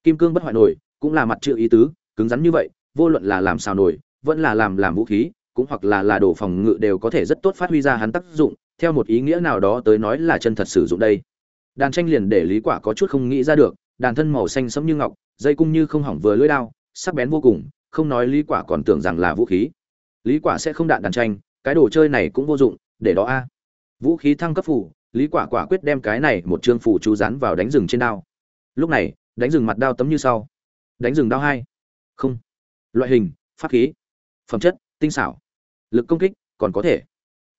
A: Kim cương bất hoại nổi cũng là mặt chữ ý tứ, cứng rắn như vậy, vô luận là làm xào nổi vẫn là làm làm vũ khí, cũng hoặc là là đồ phòng ngự đều có thể rất tốt phát huy ra hắn tác dụng, theo một ý nghĩa nào đó tới nói là chân thật sử dụng đây. Đàn tranh liền để lý quả có chút không nghĩ ra được, đàn thân màu xanh sẫm như ngọc, dây cung như không hỏng vừa lưỡi đao, sắc bén vô cùng, không nói lý quả còn tưởng rằng là vũ khí. Lý quả sẽ không đạn đàn tranh, cái đồ chơi này cũng vô dụng, để đó a vũ khí thăng cấp phủ, lý quả quả quyết đem cái này một trương phủ chú dán vào đánh rừng trên đao. Lúc này, đánh rừng mặt đao tấm như sau. Đánh rừng đao hai. Không. Loại hình, pháp khí. Phẩm chất, tinh xảo. Lực công kích, còn có thể.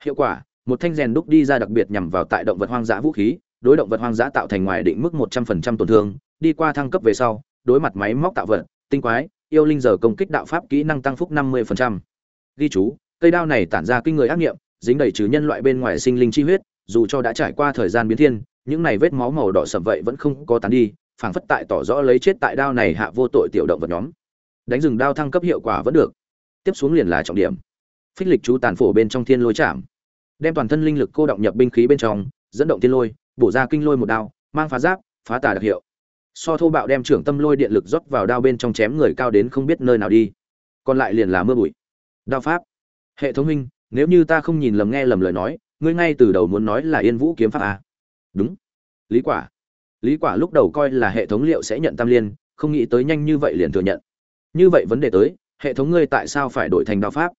A: Hiệu quả, một thanh rèn đúc đi ra đặc biệt nhằm vào tại động vật hoang dã vũ khí, đối động vật hoang dã tạo thành ngoài định mức một trăm phần trăm tổn thương, đi qua thăng cấp về sau, đối mặt máy móc tạo vật, tinh quái, yêu linh giờ công kích đạo pháp kỹ năng tăng phúc năm mươi phần trăm. Ghi chú, cây đao này tản ra kinh người ác nghiệm dính đầy trừ nhân loại bên ngoài sinh linh chi huyết, dù cho đã trải qua thời gian biến thiên, những này vết máu màu đỏ sẫm vậy vẫn không có tán đi, phảng phất tại tỏ rõ lấy chết tại đao này hạ vô tội tiểu động vật nhóm. Đánh rừng đao thăng cấp hiệu quả vẫn được. Tiếp xuống liền là trọng điểm. Phích lịch chú tàn phổ bên trong thiên lôi chạm. Đem toàn thân linh lực cô động nhập binh khí bên trong, dẫn động thiên lôi, bổ ra kinh lôi một đao, mang phá giáp, phá tà đặc hiệu. So thô bạo đem trưởng tâm lôi điện lực rót vào đao bên trong chém người cao đến không biết nơi nào đi. Còn lại liền là mưa bụi. Đao pháp. Hệ thống minh nếu như ta không nhìn lầm nghe lầm lời nói, ngươi ngay từ đầu muốn nói là yên vũ kiếm pháp à? đúng. Lý quả. Lý quả lúc đầu coi là hệ thống liệu sẽ nhận tam liên, không nghĩ tới nhanh như vậy liền thừa nhận. Như vậy vấn đề tới, hệ thống ngươi tại sao phải đổi thành đao pháp?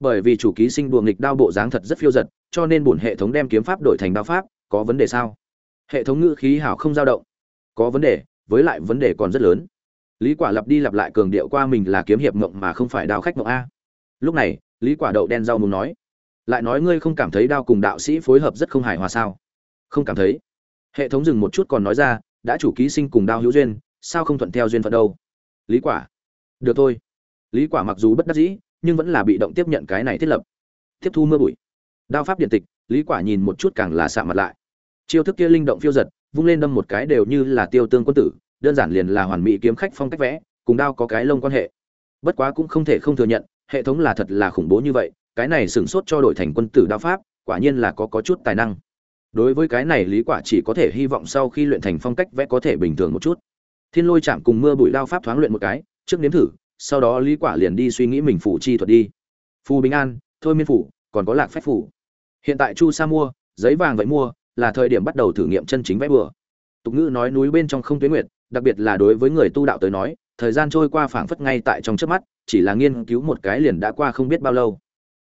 A: Bởi vì chủ ký sinh đùa nghịch đao bộ dáng thật rất phiêu giật, cho nên bổn hệ thống đem kiếm pháp đổi thành đao pháp, có vấn đề sao? Hệ thống ngữ khí hảo không dao động. Có vấn đề, với lại vấn đề còn rất lớn. Lý quả lặp đi lặp lại cường điệu qua mình là kiếm hiệp mộng mà không phải đao khách mộng a. Lúc này lý quả đậu đen rau muốn nói, lại nói ngươi không cảm thấy đao cùng đạo sĩ phối hợp rất không hài hòa sao? Không cảm thấy. Hệ thống dừng một chút còn nói ra, đã chủ ký sinh cùng đao hữu duyên, sao không thuận theo duyên phận đâu? Lý quả. Được thôi. Lý quả mặc dù bất đắc dĩ, nhưng vẫn là bị động tiếp nhận cái này thiết lập. Tiếp thu mưa bụi. Đao pháp điện tịch, lý quả nhìn một chút càng là sạ mặt lại. Chiêu thức kia linh động phiêu giật, vung lên đâm một cái đều như là tiêu tương quân tử, đơn giản liền là hoàn mỹ kiếm khách phong cách vẽ, cùng đao có cái lông quan hệ. Bất quá cũng không thể không thừa nhận hệ thống là thật là khủng bố như vậy, cái này sửng sốt cho đổi thành quân tử đao pháp, quả nhiên là có có chút tài năng. Đối với cái này lý quả chỉ có thể hy vọng sau khi luyện thành phong cách vẽ có thể bình thường một chút. Thiên lôi chạm cùng mưa bụi đao pháp thoáng luyện một cái, trước nếm thử, sau đó lý quả liền đi suy nghĩ mình phủ chi thuật đi. Phù bình an, thôi miên phủ, còn có lạc phép phủ. Hiện tại chu sa mua, giấy vàng vậy mua, là thời điểm bắt đầu thử nghiệm chân chính vẽ bừa. Tục ngữ nói núi bên trong không tuyến nguyệt, đặc biệt là đối với người tu đạo tới nói thời gian trôi qua phảng phất ngay tại trong trước mắt, chỉ là nghiên cứu một cái liền đã qua không biết bao lâu.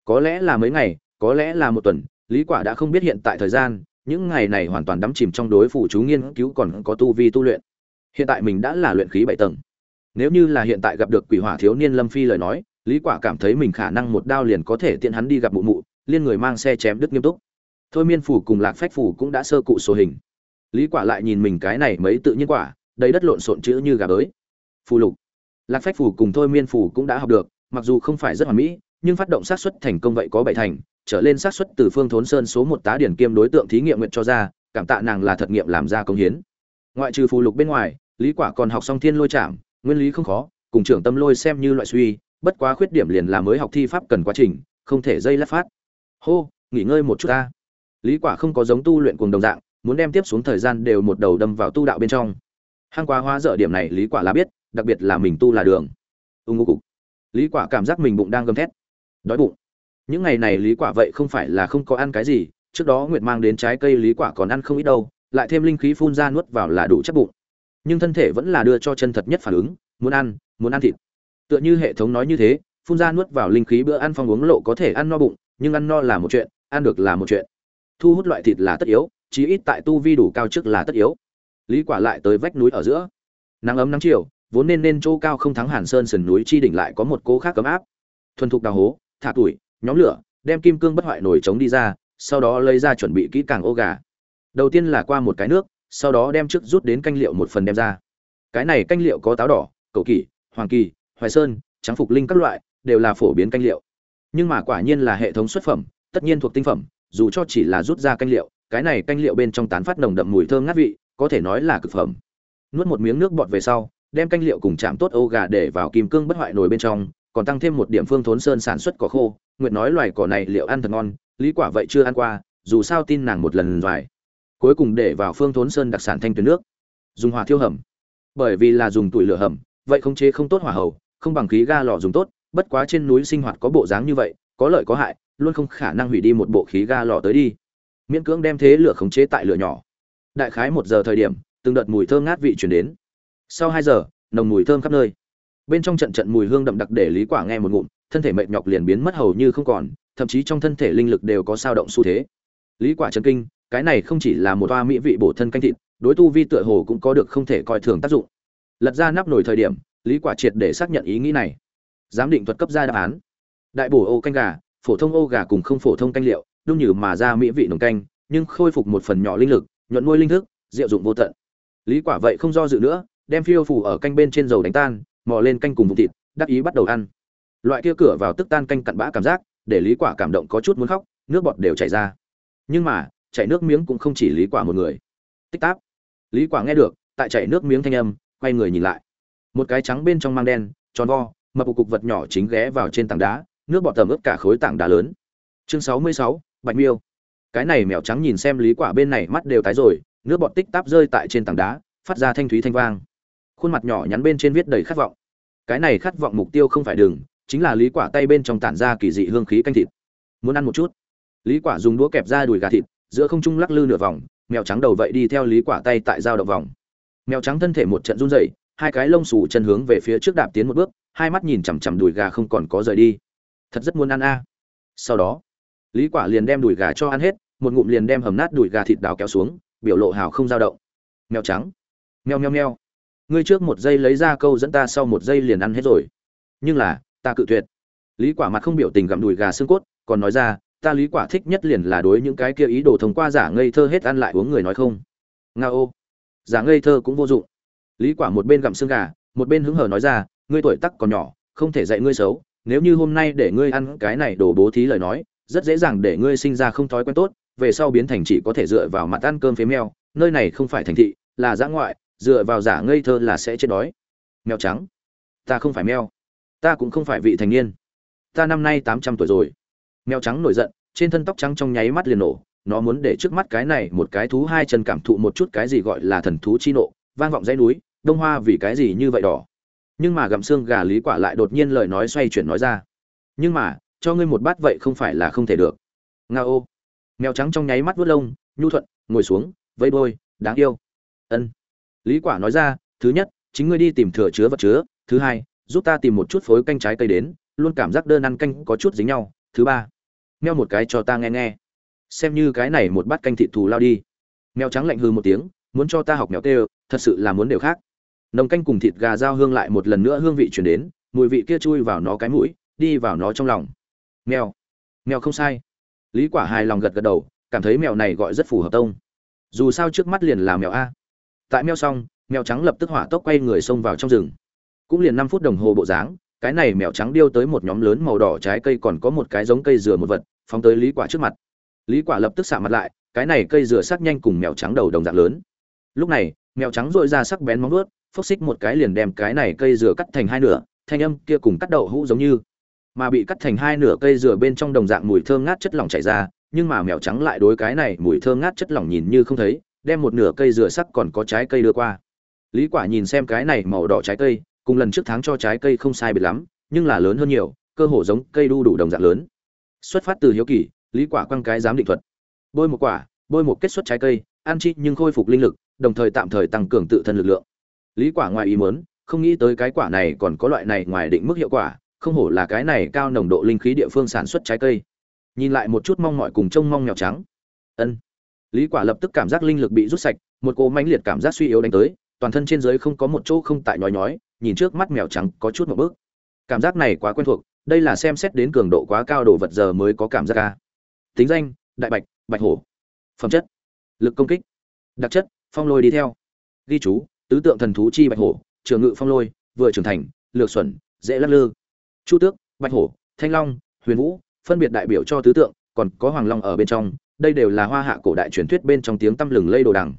A: Có lẽ là mấy ngày, có lẽ là một tuần, lý quả đã không biết hiện tại thời gian, những ngày này hoàn toàn đắm chìm trong đối phủ chú nghiên cứu còn có tu vi tu luyện. Hiện tại mình đã là luyện khí bảy tầng. Nếu như là hiện tại gặp được quỷ hỏa thiếu niên lâm phi lời nói, lý quả cảm thấy mình khả năng một đao liền có thể tiện hắn đi gặp mụ mụ, liên người mang xe chém đứt nghiêm túc. Thôi miên phủ cùng lạc phách phủ cũng đã sơ cụ số hình. Lý quả lại nhìn mình cái này mấy tự nhiên quả, đầy đất lộn xộn chữ như gà đới phù lục. Lạc phách Phù cùng thôi miên Phù cũng đã học được, mặc dù không phải rất hoàn mỹ, nhưng phát động xác suất thành công vậy có bảy thành, trở lên xác suất từ phương thốn sơn số một tá điển kiêm đối tượng thí nghiệm nguyện cho ra, cảm tạ nàng là thật nghiệm làm ra công hiến. Ngoại trừ phù lục bên ngoài, lý quả còn học xong thiên lôi chạm nguyên lý không khó, cùng trưởng tâm lôi xem như loại suy, bất quá khuyết điểm liền là mới học thi pháp cần quá trình, không thể dây lát phát. Hô, nghỉ ngơi một chút ta. Lý quả không có giống tu luyện cùng đồng dạng, muốn đem tiếp xuống thời gian đều một đầu đâm vào tu đạo bên trong. Hang quá hóa dở điểm này lý quả là biết đặc biệt là mình tu là đường. Ung ngô cục. Lý quả cảm giác mình bụng đang gầm thét. Đói bụng. Những ngày này lý quả vậy không phải là không có ăn cái gì, trước đó nguyệt mang đến trái cây lý quả còn ăn không ít đâu, lại thêm linh khí phun ra nuốt vào là đủ chắc bụng. Nhưng thân thể vẫn là đưa cho chân thật nhất phản ứng, muốn ăn muốn ăn thịt. Tựa như hệ thống nói như thế, phun ra nuốt vào linh khí bữa ăn phong uống lộ có thể ăn no bụng, nhưng ăn no là một chuyện, ăn được là một chuyện. Thu hút loại thịt là tất yếu, chí ít tại tu vi đủ cao trước là tất yếu. Lý quả lại tới vách núi ở giữa. Nắng ấm nắng chiều vốn nên nên chỗ cao không thắng hàn sơn sườn núi chi đỉnh lại có một cố khác cấm áp. Thuần thục đào hố, thả tuổi nhóm lửa, đem kim cương bất hoại nổi trống đi ra, sau đó lấy ra chuẩn bị kỹ càng ô gà. Đầu tiên là qua một cái nước, sau đó đem trước rút đến canh liệu một phần đem ra. Cái này canh liệu có táo đỏ, cầu kỳ, hoàng kỳ, hoài sơn, trắng phục linh các loại, đều là phổ biến canh liệu. Nhưng mà quả nhiên là hệ thống xuất phẩm, tất nhiên thuộc tinh phẩm, dù cho chỉ là rút ra canh liệu, cái này canh liệu bên trong tán phát nồng đậm mùi thơm ngát vị, có thể nói là cực phẩm. Nuốt một miếng nước bọt về sau đem canh liệu cùng chạm tốt ô gà để vào kim cương bất hoại nồi bên trong, còn tăng thêm một điểm phương thốn sơn sản xuất cỏ khô. Nguyệt nói loài cỏ này liệu ăn thật ngon, lý quả vậy chưa ăn qua, dù sao tin nàng một lần dài cuối cùng để vào phương thốn sơn đặc sản thanh tuyền nước. Dùng hỏa thiêu hầm. Bởi vì là dùng tuổi lửa hầm, vậy không chế không tốt hỏa hầu, không bằng khí ga lò dùng tốt, bất quá trên núi sinh hoạt có bộ dáng như vậy, có lợi có hại, luôn không khả năng hủy đi một bộ khí ga lò tới đi. Miễn cưỡng đem thế lửa khống chế tại lửa nhỏ. Đại khái một giờ thời điểm, từng đợt mùi thơm ngát vị chuyển đến sau hai giờ, nồng mùi thơm khắp nơi. Bên trong trận trận mùi hương đậm đặc để lý quả nghe một ngụm, thân thể mệt nhọc liền biến mất hầu như không còn, thậm chí trong thân thể linh lực đều có sao động xu thế. Lý quả chấn kinh, cái này không chỉ là một toa mỹ vị bổ thân canh thịt, đối tu vi tựa hồ cũng có được không thể coi thường tác dụng. Lật ra nắp nồi thời điểm, lý quả triệt để xác nhận ý nghĩ này. Giám định thuật cấp ra đáp án. Đại bổ ô canh gà, phổ thông ô gà cùng không phổ thông canh liệu đun như mà ra mỹ vị nồng canh, nhưng khôi phục một phần nhỏ linh lực, nhuận nuôi linh thức, diệu dụng vô tận. Lý quả vậy không do dự nữa đem phiêu phủ ở canh bên trên dầu đánh tan mò lên canh cùng vùng thịt đắc ý bắt đầu ăn. Loại kia cửa vào tức tan canh cặn bã cảm giác để lý quả cảm động có chút muốn khóc nước bọt đều chảy ra. Nhưng mà chảy nước miếng cũng không chỉ lý quả một người. Tích táp lý quả nghe được tại chảy nước miếng thanh âm quay người nhìn lại. Một cái trắng bên trong mang đen tròn vo mập cục vật nhỏ chính ghé vào trên tảng đá nước bọt tầm ướt cả khối tảng đá lớn. Chương 66, bạch miêu. Cái này mèo trắng nhìn xem lý quả bên này mắt đều tái rồi nước bọt tích táp rơi tại trên tảng đá phát ra thanh thúy thanh vang khuôn mặt nhỏ nhắn bên trên viết đầy khát vọng. Cái này khát vọng mục tiêu không phải đường, chính là lý quả tay bên trong tản ra kỳ dị hương khí canh thịt. Muốn ăn một chút. Lý quả dùng đũa kẹp ra đùi gà thịt, giữa không trung lắc lư nửa vòng, mèo trắng đầu vậy đi theo lý quả tay tại giao động vòng. Mèo trắng thân thể một trận run rẩy, hai cái lông xù chân hướng về phía trước đạp tiến một bước, hai mắt nhìn chằm chằm đùi gà không còn có rời đi. Thật rất muốn ăn a. Sau đó, lý quả liền đem đùi gà cho ăn hết, một ngụm liền đem hầm nát đùi gà thịt đào kéo xuống, biểu lộ hào không dao động. Mèo trắng. Meo meo meo ngươi trước một giây lấy ra câu dẫn ta sau một giây liền ăn hết rồi. Nhưng là, ta cự tuyệt. Lý quả mặt không biểu tình gặm đùi gà xương cốt, còn nói ra, ta lý quả thích nhất liền là đối những cái kia ý đồ thông qua giả ngây thơ hết ăn lại uống người nói không. Nga ô. Giả ngây thơ cũng vô dụng. Lý quả một bên gặm xương gà, một bên hứng hờ nói ra, ngươi tuổi tác còn nhỏ, không thể dạy ngươi xấu. Nếu như hôm nay để ngươi ăn cái này đồ bố thí lời nói, rất dễ dàng để ngươi sinh ra không thói quen tốt, về sau biến thành chỉ có thể dựa vào mặt ăn cơm phế mèo, nơi này không phải thành thị, là giã ngoại dựa vào giả ngây thơ là sẽ chết đói. Mèo trắng. Ta không phải mèo. Ta cũng không phải vị thành niên. Ta năm nay tám trăm tuổi rồi. Mèo trắng nổi giận, trên thân tóc trắng trong nháy mắt liền nổ. Nó muốn để trước mắt cái này một cái thú hai chân cảm thụ một chút cái gì gọi là thần thú chi nộ, vang vọng dãy núi, đông hoa vì cái gì như vậy đỏ. Nhưng mà gặm xương gà lý quả lại đột nhiên lời nói xoay chuyển nói ra. Nhưng mà, cho ngươi một bát vậy không phải là không thể được. Nga ô. Mèo trắng trong nháy mắt vuốt lông, nhu thuận, ngồi xuống vây bôi đáng yêu. Ân lý quả nói ra, thứ nhất, chính ngươi đi tìm thừa chứa vật chứa. Thứ hai, giúp ta tìm một chút phối canh trái cây đến, luôn cảm giác đơn ăn canh có chút dính nhau. Thứ ba, meo một cái cho ta nghe nghe. Xem như cái này một bát canh thịt thù lao đi. Mèo trắng lạnh hư một tiếng, muốn cho ta học mèo tê thật sự là muốn đều khác. Nồng canh cùng thịt gà giao hương lại một lần nữa hương vị chuyển đến, mùi vị kia chui vào nó cái mũi, đi vào nó trong lòng. Mèo. Mèo không sai. Lý quả hài lòng gật gật đầu, cảm thấy mèo này gọi rất phù hợp tông. Dù sao trước mắt liền là mèo a tại mèo xong mèo trắng lập tức hỏa tốc quay người xông vào trong rừng. Cũng liền năm phút đồng hồ bộ dáng, cái này mèo trắng điêu tới một nhóm lớn màu đỏ trái cây còn có một cái giống cây dừa một vật, phóng tới lý quả trước mặt. Lý quả lập tức xạ mặt lại, cái này cây dừa sắc nhanh cùng mèo trắng đầu đồng dạng lớn. Lúc này mèo trắng dội ra sắc bén móng vuốt, phốc xích một cái liền đem cái này cây dừa cắt thành hai nửa, thanh âm kia cùng cắt đậu hũ giống như. Mà bị cắt thành hai nửa cây dừa bên trong đồng dạng mùi thơm ngát chất lỏng chảy ra, nhưng mà mèo trắng lại đối cái này mùi thơm ngát chất lỏng nhìn như không thấy đem một nửa cây dừa sắc còn có trái cây đưa qua. Lý quả nhìn xem cái này màu đỏ trái cây, cùng lần trước tháng cho trái cây không sai biệt lắm, nhưng là lớn hơn nhiều, cơ hồ giống cây đu đủ đồng dạng lớn. Xuất phát từ hiếu kỳ, lý quả quăng cái giám định thuật. Bôi một quả, bôi một kết xuất trái cây, ăn chi nhưng khôi phục linh lực, đồng thời tạm thời tăng cường tự thân lực lượng. Lý quả ngoài ý muốn, không nghĩ tới cái quả này còn có loại này ngoài định mức hiệu quả, không hổ là cái này cao nồng độ linh khí địa phương sản xuất trái cây. Nhìn lại một chút mong mỏi cùng trông mong mèo trắng. Ân lý quả lập tức cảm giác linh lực bị rút sạch, một cỗ mãnh liệt cảm giác suy yếu đánh tới, toàn thân trên dưới không có một chỗ không tại nhói nhói, nhìn trước mắt mèo trắng có chút một bước. Cảm giác này quá quen thuộc, đây là xem xét đến cường độ quá cao đồ vật giờ mới có cảm giác ca. Tính danh, đại bạch bạch hổ. Phẩm chất, lực công kích, đặc chất, phong lôi đi theo. Ghi chú, tứ tượng thần thú chi bạch hổ, trường ngự phong lôi, vừa trưởng thành, lược xuẩn, dễ lắc lư. Chu tước, bạch hổ, thanh long, huyền vũ, phân biệt đại biểu cho tứ tượng, còn có hoàng long ở bên trong đây đều là hoa hạ cổ đại truyền thuyết bên trong tiếng tăm lừng lây đồ đằng.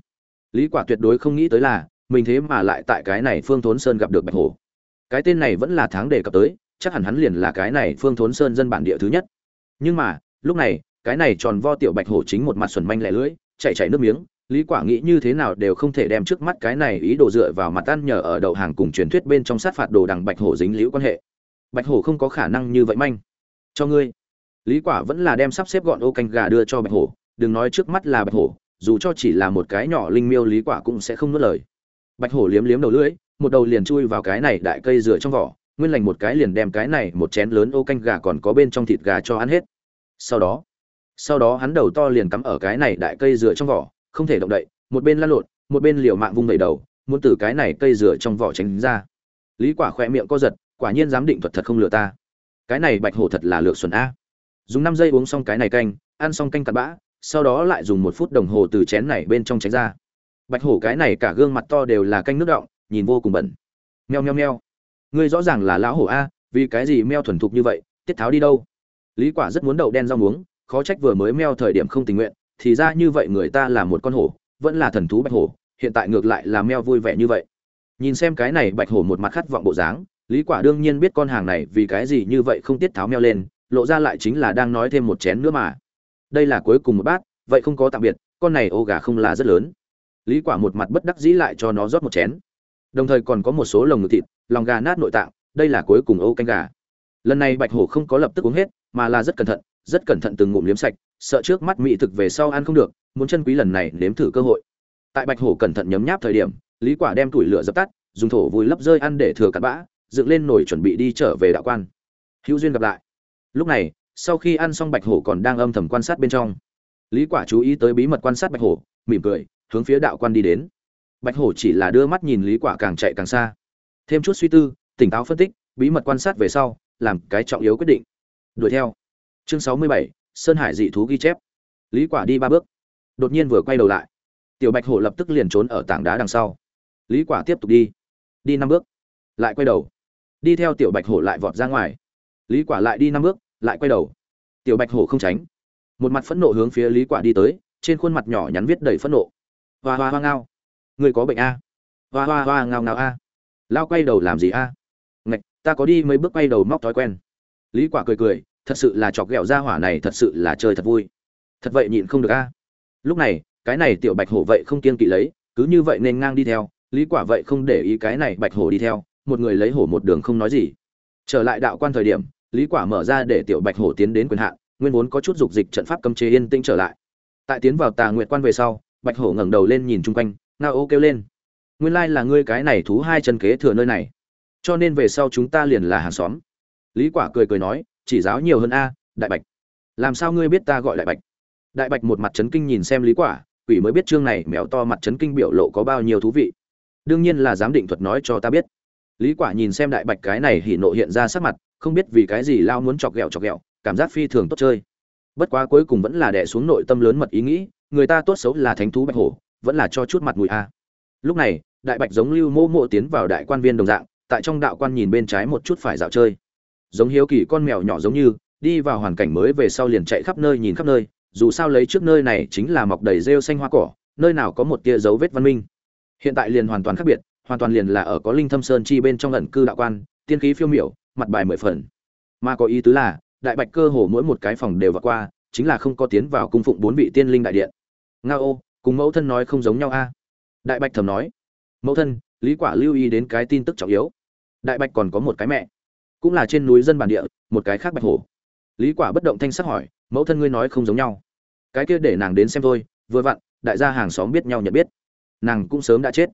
A: Lý quả tuyệt đối không nghĩ tới là, mình thế mà lại tại cái này phương thốn sơn gặp được bạch hổ. Cái tên này vẫn là tháng đề cập tới, chắc hẳn hắn liền là cái này phương thốn sơn dân bản địa thứ nhất. Nhưng mà, lúc này, cái này tròn vo tiểu bạch hổ chính một mặt xuẩn manh lẻ lưỡi, chạy chạy nước miếng, lý quả nghĩ như thế nào đều không thể đem trước mắt cái này ý đồ dựa vào mặt ăn nhờ ở đậu hàng cùng truyền thuyết bên trong sát phạt đồ đằng bạch hổ dính liễu quan hệ. Bạch hổ không có khả năng như vậy manh. Cho ngươi lý quả vẫn là đem sắp xếp gọn ô canh gà đưa cho bạch hổ, đừng nói trước mắt là bạch hổ, dù cho chỉ là một cái nhỏ linh miêu lý quả cũng sẽ không nuốt lời. Bạch hổ liếm liếm đầu lưỡi, một đầu liền chui vào cái này đại cây rửa trong vỏ, nguyên lành một cái liền đem cái này một chén lớn ô canh gà còn có bên trong thịt gà cho ăn hết. Sau đó sau đó hắn đầu to liền cắm ở cái này đại cây rửa trong vỏ, không thể động đậy, một bên lăn lộn, một bên liều mạng vung đẩy đầu, muốn từ cái này cây rửa trong vỏ tránh ra. Lý quả khỏe miệng co giật, quả nhiên dám định thuật thật không lừa ta. Cái này bạch hổ thật là lược xuẩn a dùng 5 giây uống xong cái này canh, ăn xong canh cặn bã, sau đó lại dùng một phút đồng hồ từ chén này bên trong tránh ra. Bạch hổ cái này cả gương mặt to đều là canh nước động nhìn vô cùng bẩn. Meo meo meo. Ngươi rõ ràng là lão hổ a, vì cái gì meo thuần thục như vậy, tiết tháo đi đâu? Lý quả rất muốn đậu đen rau muống, khó trách vừa mới meo thời điểm không tình nguyện, thì ra như vậy người ta là một con hổ, vẫn là thần thú bạch hổ, hiện tại ngược lại là meo vui vẻ như vậy. Nhìn xem cái này bạch hổ một mặt khát vọng bộ dáng, lý quả đương nhiên biết con hàng này vì cái gì như vậy không tiết tháo meo lên lộ ra lại chính là đang nói thêm một chén nữa mà. Đây là cuối cùng một bát, vậy không có tạm biệt, con này ô gà không là rất lớn. Lý quả một mặt bất đắc dĩ lại cho nó rót một chén. Đồng thời còn có một số lồng ngực thịt, lòng gà nát nội tạng, đây là cuối cùng ô canh gà. Lần này bạch hổ không có lập tức uống hết, mà là rất cẩn thận, rất cẩn thận từng ngụm liếm sạch, sợ trước mắt mỹ thực về sau ăn không được, muốn chân quý lần này nếm thử cơ hội. Tại bạch hổ cẩn thận nhấm nháp thời điểm, lý quả đem tuổi lửa dập tắt, dùng thổ vùi lấp rơi ăn để thừa cặn bã, dựng lên nồi chuẩn bị đi trở về đạo quan. Hữu duyên gặp lại lúc này sau khi ăn xong bạch hổ còn đang âm thầm quan sát bên trong. Lý quả chú ý tới bí mật quan sát bạch hổ mỉm cười hướng phía đạo quan đi đến. Bạch hổ chỉ là đưa mắt nhìn lý quả càng chạy càng xa. Thêm chút suy tư tỉnh táo phân tích bí mật quan sát về sau làm cái trọng yếu quyết định. Đuổi theo. Chương 67, sơn hải dị thú ghi chép. Lý quả đi ba bước. Đột nhiên vừa quay đầu lại. Tiểu bạch hổ lập tức liền trốn ở tảng đá đằng sau. Lý quả tiếp tục đi. Đi năm bước. Lại quay đầu. Đi theo tiểu bạch hổ lại vọt ra ngoài. Lý quả lại đi năm bước lại quay đầu. Tiểu bạch hổ không tránh. Một mặt phẫn nộ hướng phía lý quả đi tới, trên khuôn mặt nhỏ nhắn viết đầy phẫn nộ. Hoa hoa hoa ngao. Người có bệnh a? Hoa hoa hoa ngao ngao a. Lao quay đầu làm gì a? Ngạch, ta có đi mấy bước quay đầu móc thói quen. Lý quả cười cười, thật sự là chọc ghẹo ra hỏa này thật sự là chơi thật vui. Thật vậy nhịn không được a. Lúc này, cái này tiểu bạch hổ vậy không kiên kỵ lấy, cứ như vậy nên ngang đi theo, lý quả vậy không để ý cái này bạch hổ đi theo, một người lấy hổ một đường không nói gì. Trở lại đạo quan thời điểm lý quả mở ra để tiểu bạch hổ tiến đến quyền hạn, nguyên vốn có chút dục dịch trận pháp cấm chế yên tĩnh trở lại. Tại tiến vào tà nguyệt quan về sau, bạch hổ ngẩng đầu lên nhìn chung quanh, ngao ô kêu lên. Nguyên lai là ngươi cái này thú hai chân kế thừa nơi này, cho nên về sau chúng ta liền là hàng xóm. Lý quả cười cười nói, chỉ giáo nhiều hơn a, đại bạch. Làm sao ngươi biết ta gọi đại bạch? Đại bạch một mặt chấn kinh nhìn xem lý quả, quỷ mới biết chương này mèo to mặt chấn kinh biểu lộ có bao nhiêu thú vị. Đương nhiên là giám định thuật nói cho ta biết. Lý quả nhìn xem đại bạch cái này hỉ nộ hiện ra sắc mặt không biết vì cái gì lao muốn chọc ghẹo chọc ghẹo, cảm giác phi thường tốt chơi. Bất quá cuối cùng vẫn là đè xuống nội tâm lớn mật ý nghĩ, người ta tốt xấu là thánh thú bạch hổ, vẫn là cho chút mặt mũi a. Lúc này, đại bạch giống lưu mô mộ tiến vào đại quan viên đồng dạng, tại trong đạo quan nhìn bên trái một chút phải dạo chơi. Giống hiếu kỳ con mèo nhỏ giống như, đi vào hoàn cảnh mới về sau liền chạy khắp nơi nhìn khắp nơi, dù sao lấy trước nơi này chính là mọc đầy rêu xanh hoa cỏ, nơi nào có một tia dấu vết văn minh. Hiện tại liền hoàn toàn khác biệt, hoàn toàn liền là ở có linh thâm sơn chi bên trong ẩn cư đạo quan, tiên khí phiêu miểu mặt bài mười phần. Mà có ý tứ là, đại bạch cơ hồ mỗi một cái phòng đều vượt qua, chính là không có tiến vào cung phụng bốn vị tiên linh đại điện. Nga ô, cùng mẫu thân nói không giống nhau a. Đại bạch thầm nói, mẫu thân, lý quả lưu ý đến cái tin tức trọng yếu. Đại bạch còn có một cái mẹ, cũng là trên núi dân bản địa, một cái khác bạch hổ. Lý quả bất động thanh sắc hỏi, mẫu thân ngươi nói không giống nhau. Cái kia để nàng đến xem thôi, vừa vặn, đại gia hàng xóm biết nhau nhận biết. Nàng cũng sớm đã chết.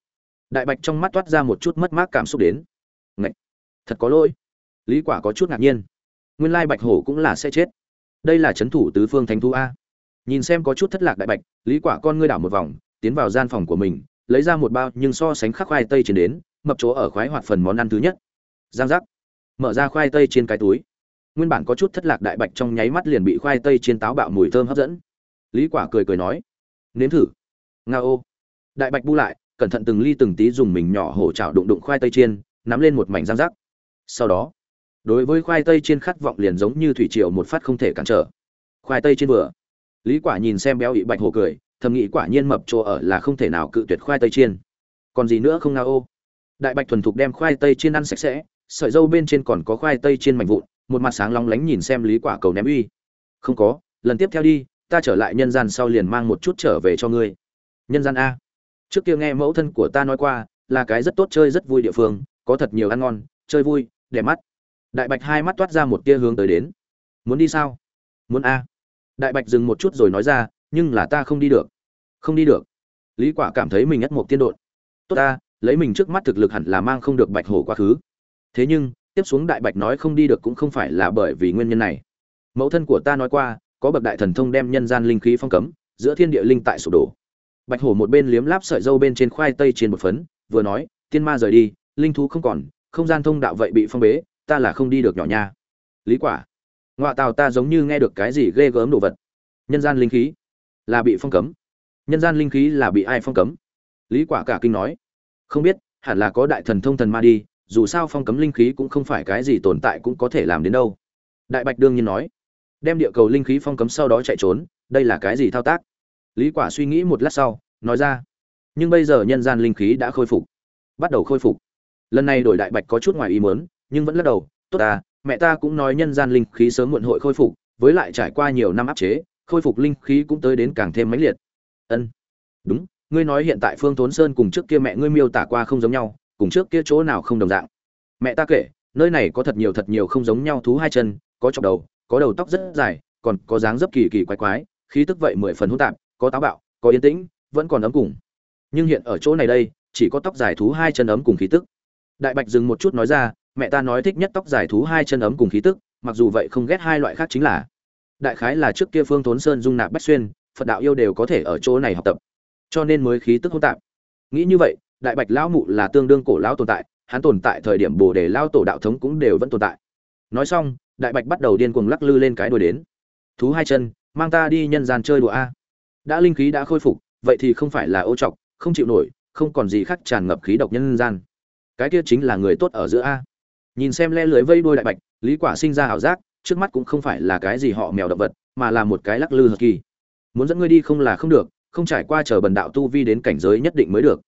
A: Đại bạch trong mắt toát ra một chút mất mát cảm xúc đến. Ngậy! thật có lỗi lý quả có chút ngạc nhiên. Nguyên lai bạch hổ cũng là sẽ chết. Đây là chấn thủ tứ phương thánh thú a. Nhìn xem có chút thất lạc đại bạch, lý quả con ngươi đảo một vòng, tiến vào gian phòng của mình, lấy ra một bao nhưng so sánh khắc khoai tây trên đến, mập chỗ ở khoái hoạt phần món ăn thứ nhất. Giang giác. Mở ra khoai tây trên cái túi. Nguyên bản có chút thất lạc đại bạch trong nháy mắt liền bị khoai tây trên táo bạo mùi thơm hấp dẫn. Lý quả cười cười nói, nếm thử. Nga ô. Đại bạch bu lại, cẩn thận từng ly từng tí dùng mình nhỏ hổ chảo đụng đụng khoai tây chiên nắm lên một mảnh giang giác. Sau đó đối với khoai tây chiên khát vọng liền giống như thủy triều một phát không thể cản trở. Khoai tây trên vừa. Lý quả nhìn xem béo ị bạch hồ cười, thầm nghĩ quả nhiên mập chỗ ở là không thể nào cự tuyệt khoai tây chiên. Còn gì nữa không nga ô đại bạch thuần thục đem khoai tây chiên ăn sạch sẽ, sợi dâu bên trên còn có khoai tây chiên mảnh vụn, một mặt sáng long lánh nhìn xem lý quả cầu ném uy. Không có, lần tiếp theo đi, ta trở lại nhân gian sau liền mang một chút trở về cho ngươi. Nhân gian a. Trước kia nghe mẫu thân của ta nói qua, là cái rất tốt chơi rất vui địa phương, có thật nhiều ăn ngon, chơi vui, đẹp mắt đại bạch hai mắt toát ra một tia hướng tới đến. Muốn đi sao? Muốn a. Đại bạch dừng một chút rồi nói ra, nhưng là ta không đi được. Không đi được. Lý quả cảm thấy mình ngất một tiên đột tốt ta, lấy mình trước mắt thực lực hẳn là mang không được bạch hổ quá khứ. Thế nhưng, tiếp xuống đại bạch nói không đi được cũng không phải là bởi vì nguyên nhân này. Mẫu thân của ta nói qua, có bậc đại thần thông đem nhân gian linh khí phong cấm, giữa thiên địa linh tại sụp đổ. Bạch hổ một bên liếm láp sợi dâu bên trên khoai tây trên một phấn, vừa nói, tiên ma rời đi, linh thú không còn, không gian thông đạo vậy bị phong bế ta là không đi được nhỏ nha. Lý quả ngoại tào ta giống như nghe được cái gì ghê gớm đồ vật. Nhân gian linh khí là bị phong cấm. Nhân gian linh khí là bị ai phong cấm? Lý quả cả kinh nói. Không biết, hẳn là có đại thần thông thần ma đi, dù sao phong cấm linh khí cũng không phải cái gì tồn tại cũng có thể làm đến đâu. Đại bạch đương nhiên nói. Đem địa cầu linh khí phong cấm sau đó chạy trốn, đây là cái gì thao tác? Lý quả suy nghĩ một lát sau, nói ra. Nhưng bây giờ nhân gian linh khí đã khôi phục. Bắt đầu khôi phục. Lần này đổi đại bạch có chút ngoài ý muốn nhưng vẫn lắc đầu, tốt ta, mẹ ta cũng nói nhân gian linh khí sớm muộn hội khôi phục, với lại trải qua nhiều năm áp chế, khôi phục linh khí cũng tới đến càng thêm mãnh liệt. Ân, đúng, ngươi nói hiện tại phương thốn sơn cùng trước kia mẹ ngươi miêu tả qua không giống nhau, cùng trước kia chỗ nào không đồng dạng? Mẹ ta kể, nơi này có thật nhiều thật nhiều không giống nhau thú hai chân, có chọc đầu, có đầu tóc rất dài, còn có dáng dấp kỳ kỳ quái quái, khí tức vậy mười phần hỗn tạp, có táo bạo, có yên tĩnh, vẫn còn ấm cùng. Nhưng hiện ở chỗ này đây, chỉ có tóc dài thú hai chân ấm cùng khí tức. Đại bạch dừng một chút nói ra mẹ ta nói thích nhất tóc dài thú hai chân ấm cùng khí tức, mặc dù vậy không ghét hai loại khác chính là, đại khái là trước kia phương thốn sơn dung nạp bách xuyên, phật đạo yêu đều có thể ở chỗ này học tập. Cho nên mới khí tức hỗn tạp. Nghĩ như vậy, đại bạch lão mụ là tương đương cổ lão tồn tại, hắn tồn tại thời điểm bồ đề lao tổ đạo thống cũng đều vẫn tồn tại. Nói xong, đại bạch bắt đầu điên cuồng lắc lư lên cái đuôi đến. Thú hai chân, mang ta đi nhân gian chơi đùa a. Đã linh khí đã khôi phục, vậy thì không phải là ô trọc, không chịu nổi, không còn gì khác tràn ngập khí độc nhân gian. Cái kia chính là người tốt ở giữa a nhìn xem le lưới vây đuôi đại bạch, lý quả sinh ra ảo giác, trước mắt cũng không phải là cái gì họ mèo động vật, mà là một cái lắc lư hợp kỳ. Muốn dẫn ngươi đi không là không được, không trải qua chờ bần đạo tu vi đến cảnh giới nhất định mới được.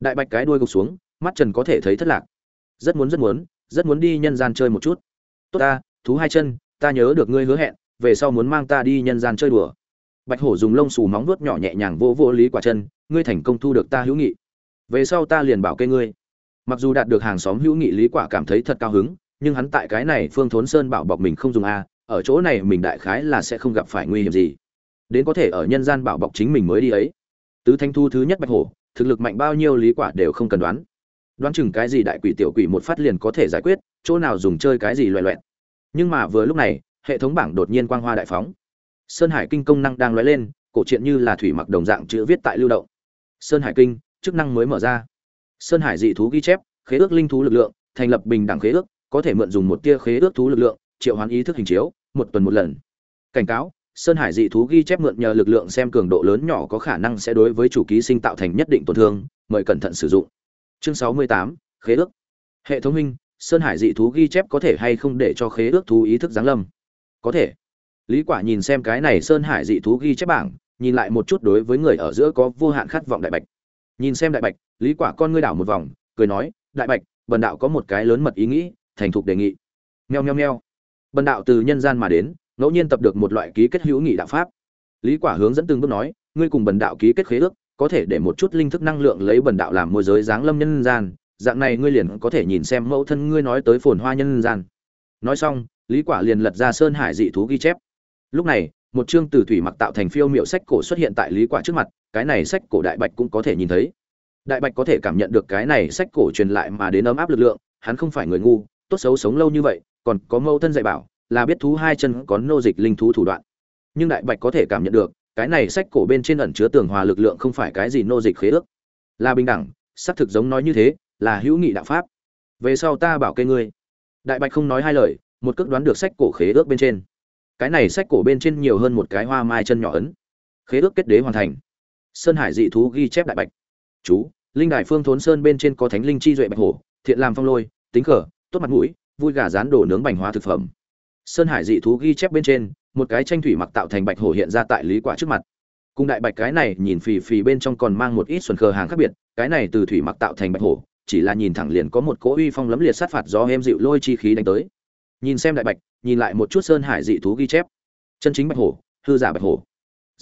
A: Đại bạch cái đuôi gục xuống, mắt trần có thể thấy thất lạc. Rất muốn rất muốn rất muốn đi nhân gian chơi một chút. Tốt ta, thú hai chân, ta nhớ được ngươi hứa hẹn, về sau muốn mang ta đi nhân gian chơi đùa. Bạch hổ dùng lông xù móng vuốt nhỏ nhẹ nhàng vô vô lý quả chân, ngươi thành công thu được ta hữu nghị. Về sau ta liền bảo kê ngươi mặc dù đạt được hàng xóm hữu nghị lý quả cảm thấy thật cao hứng, nhưng hắn tại cái này phương thốn sơn bảo bọc mình không dùng a, ở chỗ này mình đại khái là sẽ không gặp phải nguy hiểm gì. Đến có thể ở nhân gian bảo bọc chính mình mới đi ấy. Tứ thanh thu thứ nhất bạch hổ, thực lực mạnh bao nhiêu lý quả đều không cần đoán. Đoán chừng cái gì đại quỷ tiểu quỷ một phát liền có thể giải quyết, chỗ nào dùng chơi cái gì loẹ loẹt. Nhưng mà vừa lúc này, hệ thống bảng đột nhiên quang hoa đại phóng. Sơn hải kinh công năng đang lóe lên, cổ truyện như là thủy mặc đồng dạng chữ viết tại lưu động. Sơn hải kinh, chức năng mới mở ra sơn hải dị thú ghi chép, khế ước linh thú lực lượng, thành lập bình đẳng khế ước, có thể mượn dùng một tia khế ước thú lực lượng, triệu hoán ý thức hình chiếu, một tuần một lần. Cảnh cáo, sơn hải dị thú ghi chép mượn nhờ lực lượng xem cường độ lớn nhỏ có khả năng sẽ đối với chủ ký sinh tạo thành nhất định tổn thương, mời cẩn thận sử dụng. Chương sáu mươi tám, khế ước. Hệ thống minh sơn hải dị thú ghi chép có thể hay không để cho khế ước thú ý thức giáng lâm? Có thể. Lý quả nhìn xem cái này sơn hải dị thú ghi chép bảng, nhìn lại một chút đối với người ở giữa có vô hạn khát vọng đại bạch. Nhìn xem đại bạch lý quả con ngươi đảo một vòng, cười nói, đại bạch, bần đạo có một cái lớn mật ý nghĩ, thành thục đề nghị. Meo meo meo. Bần đạo từ nhân gian mà đến, ngẫu nhiên tập được một loại ký kết hữu nghị đạo pháp. Lý quả hướng dẫn từng bước nói, ngươi cùng bần đạo ký kết khế ước, có thể để một chút linh thức năng lượng lấy bần đạo làm môi giới dáng lâm nhân gian, dạng này ngươi liền có thể nhìn xem mẫu thân ngươi nói tới phồn hoa nhân gian. Nói xong, lý quả liền lật ra sơn hải dị thú ghi chép. Lúc này, một chương từ thủy mặc tạo thành phiêu miệu sách cổ xuất hiện tại lý quả trước mặt, cái này sách cổ đại bạch cũng có thể nhìn thấy đại bạch có thể cảm nhận được cái này sách cổ truyền lại mà đến ấm áp lực lượng, hắn không phải người ngu, tốt xấu sống lâu như vậy, còn có mâu thân dạy bảo, là biết thú hai chân có nô dịch linh thú thủ đoạn. Nhưng đại bạch có thể cảm nhận được, cái này sách cổ bên trên ẩn chứa tường hòa lực lượng không phải cái gì nô dịch khế ước. Là bình đẳng, xác thực giống nói như thế, là hữu nghị đạo pháp. Về sau ta bảo kê ngươi. Đại bạch không nói hai lời, một cước đoán được sách cổ khế ước bên trên. Cái này sách cổ bên trên nhiều hơn một cái hoa mai chân nhỏ ấn. Khế ước kết đế hoàn thành. Sơn hải dị thú ghi chép đại bạch chú, linh đài phương thốn sơn bên trên có thánh linh chi duệ bạch hổ, thiện làm phong lôi, tính khở, tốt mặt mũi, vui gà rán đổ nướng bành hóa thực phẩm. Sơn hải dị thú ghi chép bên trên, một cái tranh thủy mặc tạo thành bạch hổ hiện ra tại lý quả trước mặt. Cùng đại bạch cái này nhìn phì phì bên trong còn mang một ít xuẩn khờ hàng khác biệt, cái này từ thủy mặc tạo thành bạch hổ, chỉ là nhìn thẳng liền có một cỗ uy phong lấm liệt sát phạt do em dịu lôi chi khí đánh tới. Nhìn xem đại bạch, nhìn lại một chút sơn hải dị thú ghi chép. Chân chính bạch hổ, hư giả bạch hổ.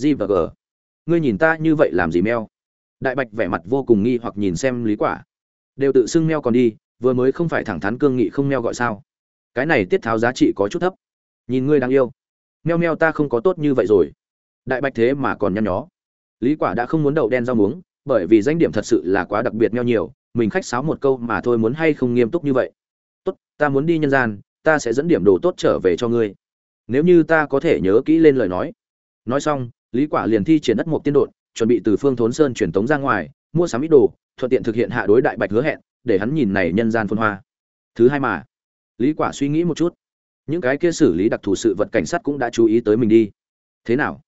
A: G và g. Ngươi nhìn ta như vậy làm gì meo? Đại bạch vẻ mặt vô cùng nghi hoặc nhìn xem lý quả. Đều tự xưng meo còn đi, vừa mới không phải thẳng thắn cương nghị không meo gọi sao? Cái này tiết tháo giá trị có chút thấp. Nhìn ngươi đáng yêu. Meo meo ta không có tốt như vậy rồi. Đại bạch thế mà còn nhăn nhó. Lý quả đã không muốn đậu đen rau muống, bởi vì danh điểm thật sự là quá đặc biệt meo nhiều, mình khách sáo một câu mà thôi muốn hay không nghiêm túc như vậy. Tốt, ta muốn đi nhân gian, ta sẽ dẫn điểm đồ tốt trở về cho ngươi. Nếu như ta có thể nhớ kỹ lên lời nói. Nói xong, lý quả liền thi triển đất một tiên đột chuẩn bị từ phương thốn sơn truyền tống ra ngoài, mua sắm ít đồ, thuận tiện thực hiện hạ đối đại bạch hứa hẹn, để hắn nhìn này nhân gian phồn hoa. Thứ hai mà, lý quả suy nghĩ một chút. Những cái kia xử lý đặc thù sự vật cảnh sát cũng đã chú ý tới mình đi. Thế nào?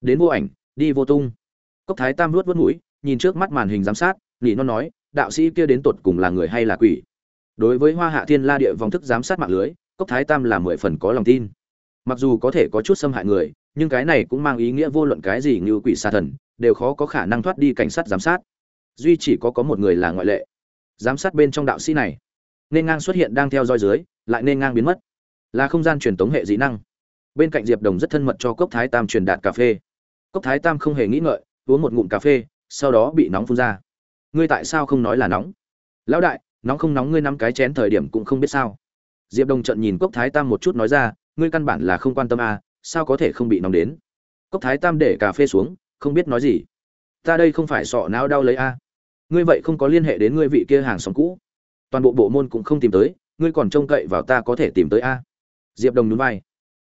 A: Đến vô ảnh, đi vô tung. Cốc thái tam nuốt vớt mũi, nhìn trước mắt màn hình giám sát, nỉ non nói, đạo sĩ kia đến tột cùng là người hay là quỷ? Đối với hoa hạ thiên la địa vòng thức giám sát mạng lưới, cốc thái tam là mười phần có lòng tin. Mặc dù có thể có chút xâm hại người, nhưng cái này cũng mang ý nghĩa vô luận cái gì như quỷ xa thần đều khó có khả năng thoát đi cảnh sát giám sát. Duy chỉ có có một người là ngoại lệ. Giám sát bên trong đạo sĩ này. Nên ngang xuất hiện đang theo dõi dưới lại nên ngang biến mất. Là không gian truyền tống hệ dĩ năng. Bên cạnh diệp đồng rất thân mật cho cốc thái tam truyền đạt cà phê. Cốc thái tam không hề nghĩ ngợi uống một ngụm cà phê sau đó bị nóng phun ra. Ngươi tại sao không nói là nóng? Lão đại nóng không nóng ngươi năm cái chén thời điểm cũng không biết sao. Diệp đồng trận nhìn cốc thái tam một chút nói ra ngươi căn bản là không quan tâm à, sao có thể không bị nóng đến? Cốc thái tam để cà phê xuống không biết nói gì. Ta đây không phải sọ não đau lấy a. Ngươi vậy không có liên hệ đến ngươi vị kia hàng xóm cũ. Toàn bộ bộ môn cũng không tìm tới, ngươi còn trông cậy vào ta có thể tìm tới a. Diệp đồng nhún vai.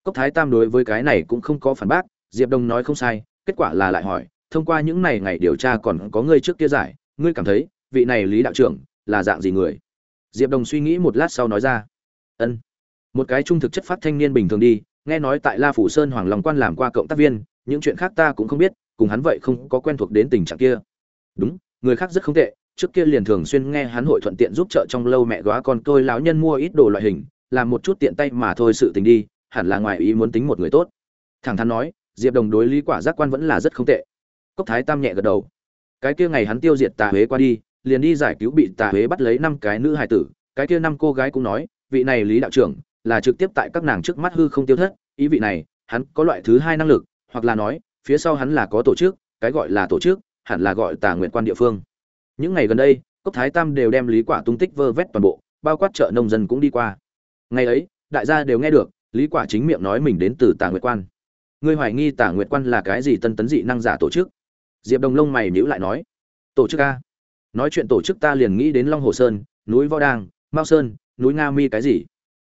A: Cốc thái tam đối với cái này cũng không có phản bác, diệp đồng nói không sai, kết quả là lại hỏi, thông qua những này ngày điều tra còn có ngươi trước kia giải, ngươi cảm thấy, vị này lý đạo trưởng, là dạng gì người? Diệp đồng suy nghĩ một lát sau nói ra. Ân. Một cái trung thực chất phát thanh niên bình thường đi, nghe nói tại la phủ sơn hoàng lòng quan làm qua cộng tác viên, những chuyện khác ta cũng không biết cùng hắn vậy không có quen thuộc đến tình trạng kia. Đúng, người khác rất không tệ, trước kia liền thường xuyên nghe hắn hội thuận tiện giúp trợ trong lâu mẹ góa con tôi lão nhân mua ít đồ loại hình, làm một chút tiện tay mà thôi sự tình đi, hẳn là ngoài ý muốn tính một người tốt. Thẳng thắn nói, diệp đồng đối lý quả giác quan vẫn là rất không tệ. Cốc thái tam nhẹ gật đầu. Cái kia ngày hắn tiêu diệt tà huế qua đi, liền đi giải cứu bị tà huế bắt lấy năm cái nữ hài tử. Cái kia năm cô gái cũng nói, vị này lý đạo trưởng là trực tiếp tại các nàng trước mắt hư không tiêu thất, ý vị này, hắn có loại thứ hai năng lực, hoặc là nói phía sau hắn là có tổ chức, cái gọi là tổ chức, hẳn là gọi tà nguyện quan địa phương. Những ngày gần đây, cốc thái tam đều đem lý quả tung tích vơ vét toàn bộ, bao quát chợ nông dân cũng đi qua. Ngày ấy, đại gia đều nghe được, lý quả chính miệng nói mình đến từ tà nguyệt quan. Ngươi hoài nghi tà nguyệt quan là cái gì tân tấn dị năng giả tổ chức? Diệp đồng lông mày nhíu lại nói. Tổ chức a? Nói chuyện tổ chức ta liền nghĩ đến long hồ sơn, núi võ đang mao sơn, núi nga mi cái gì?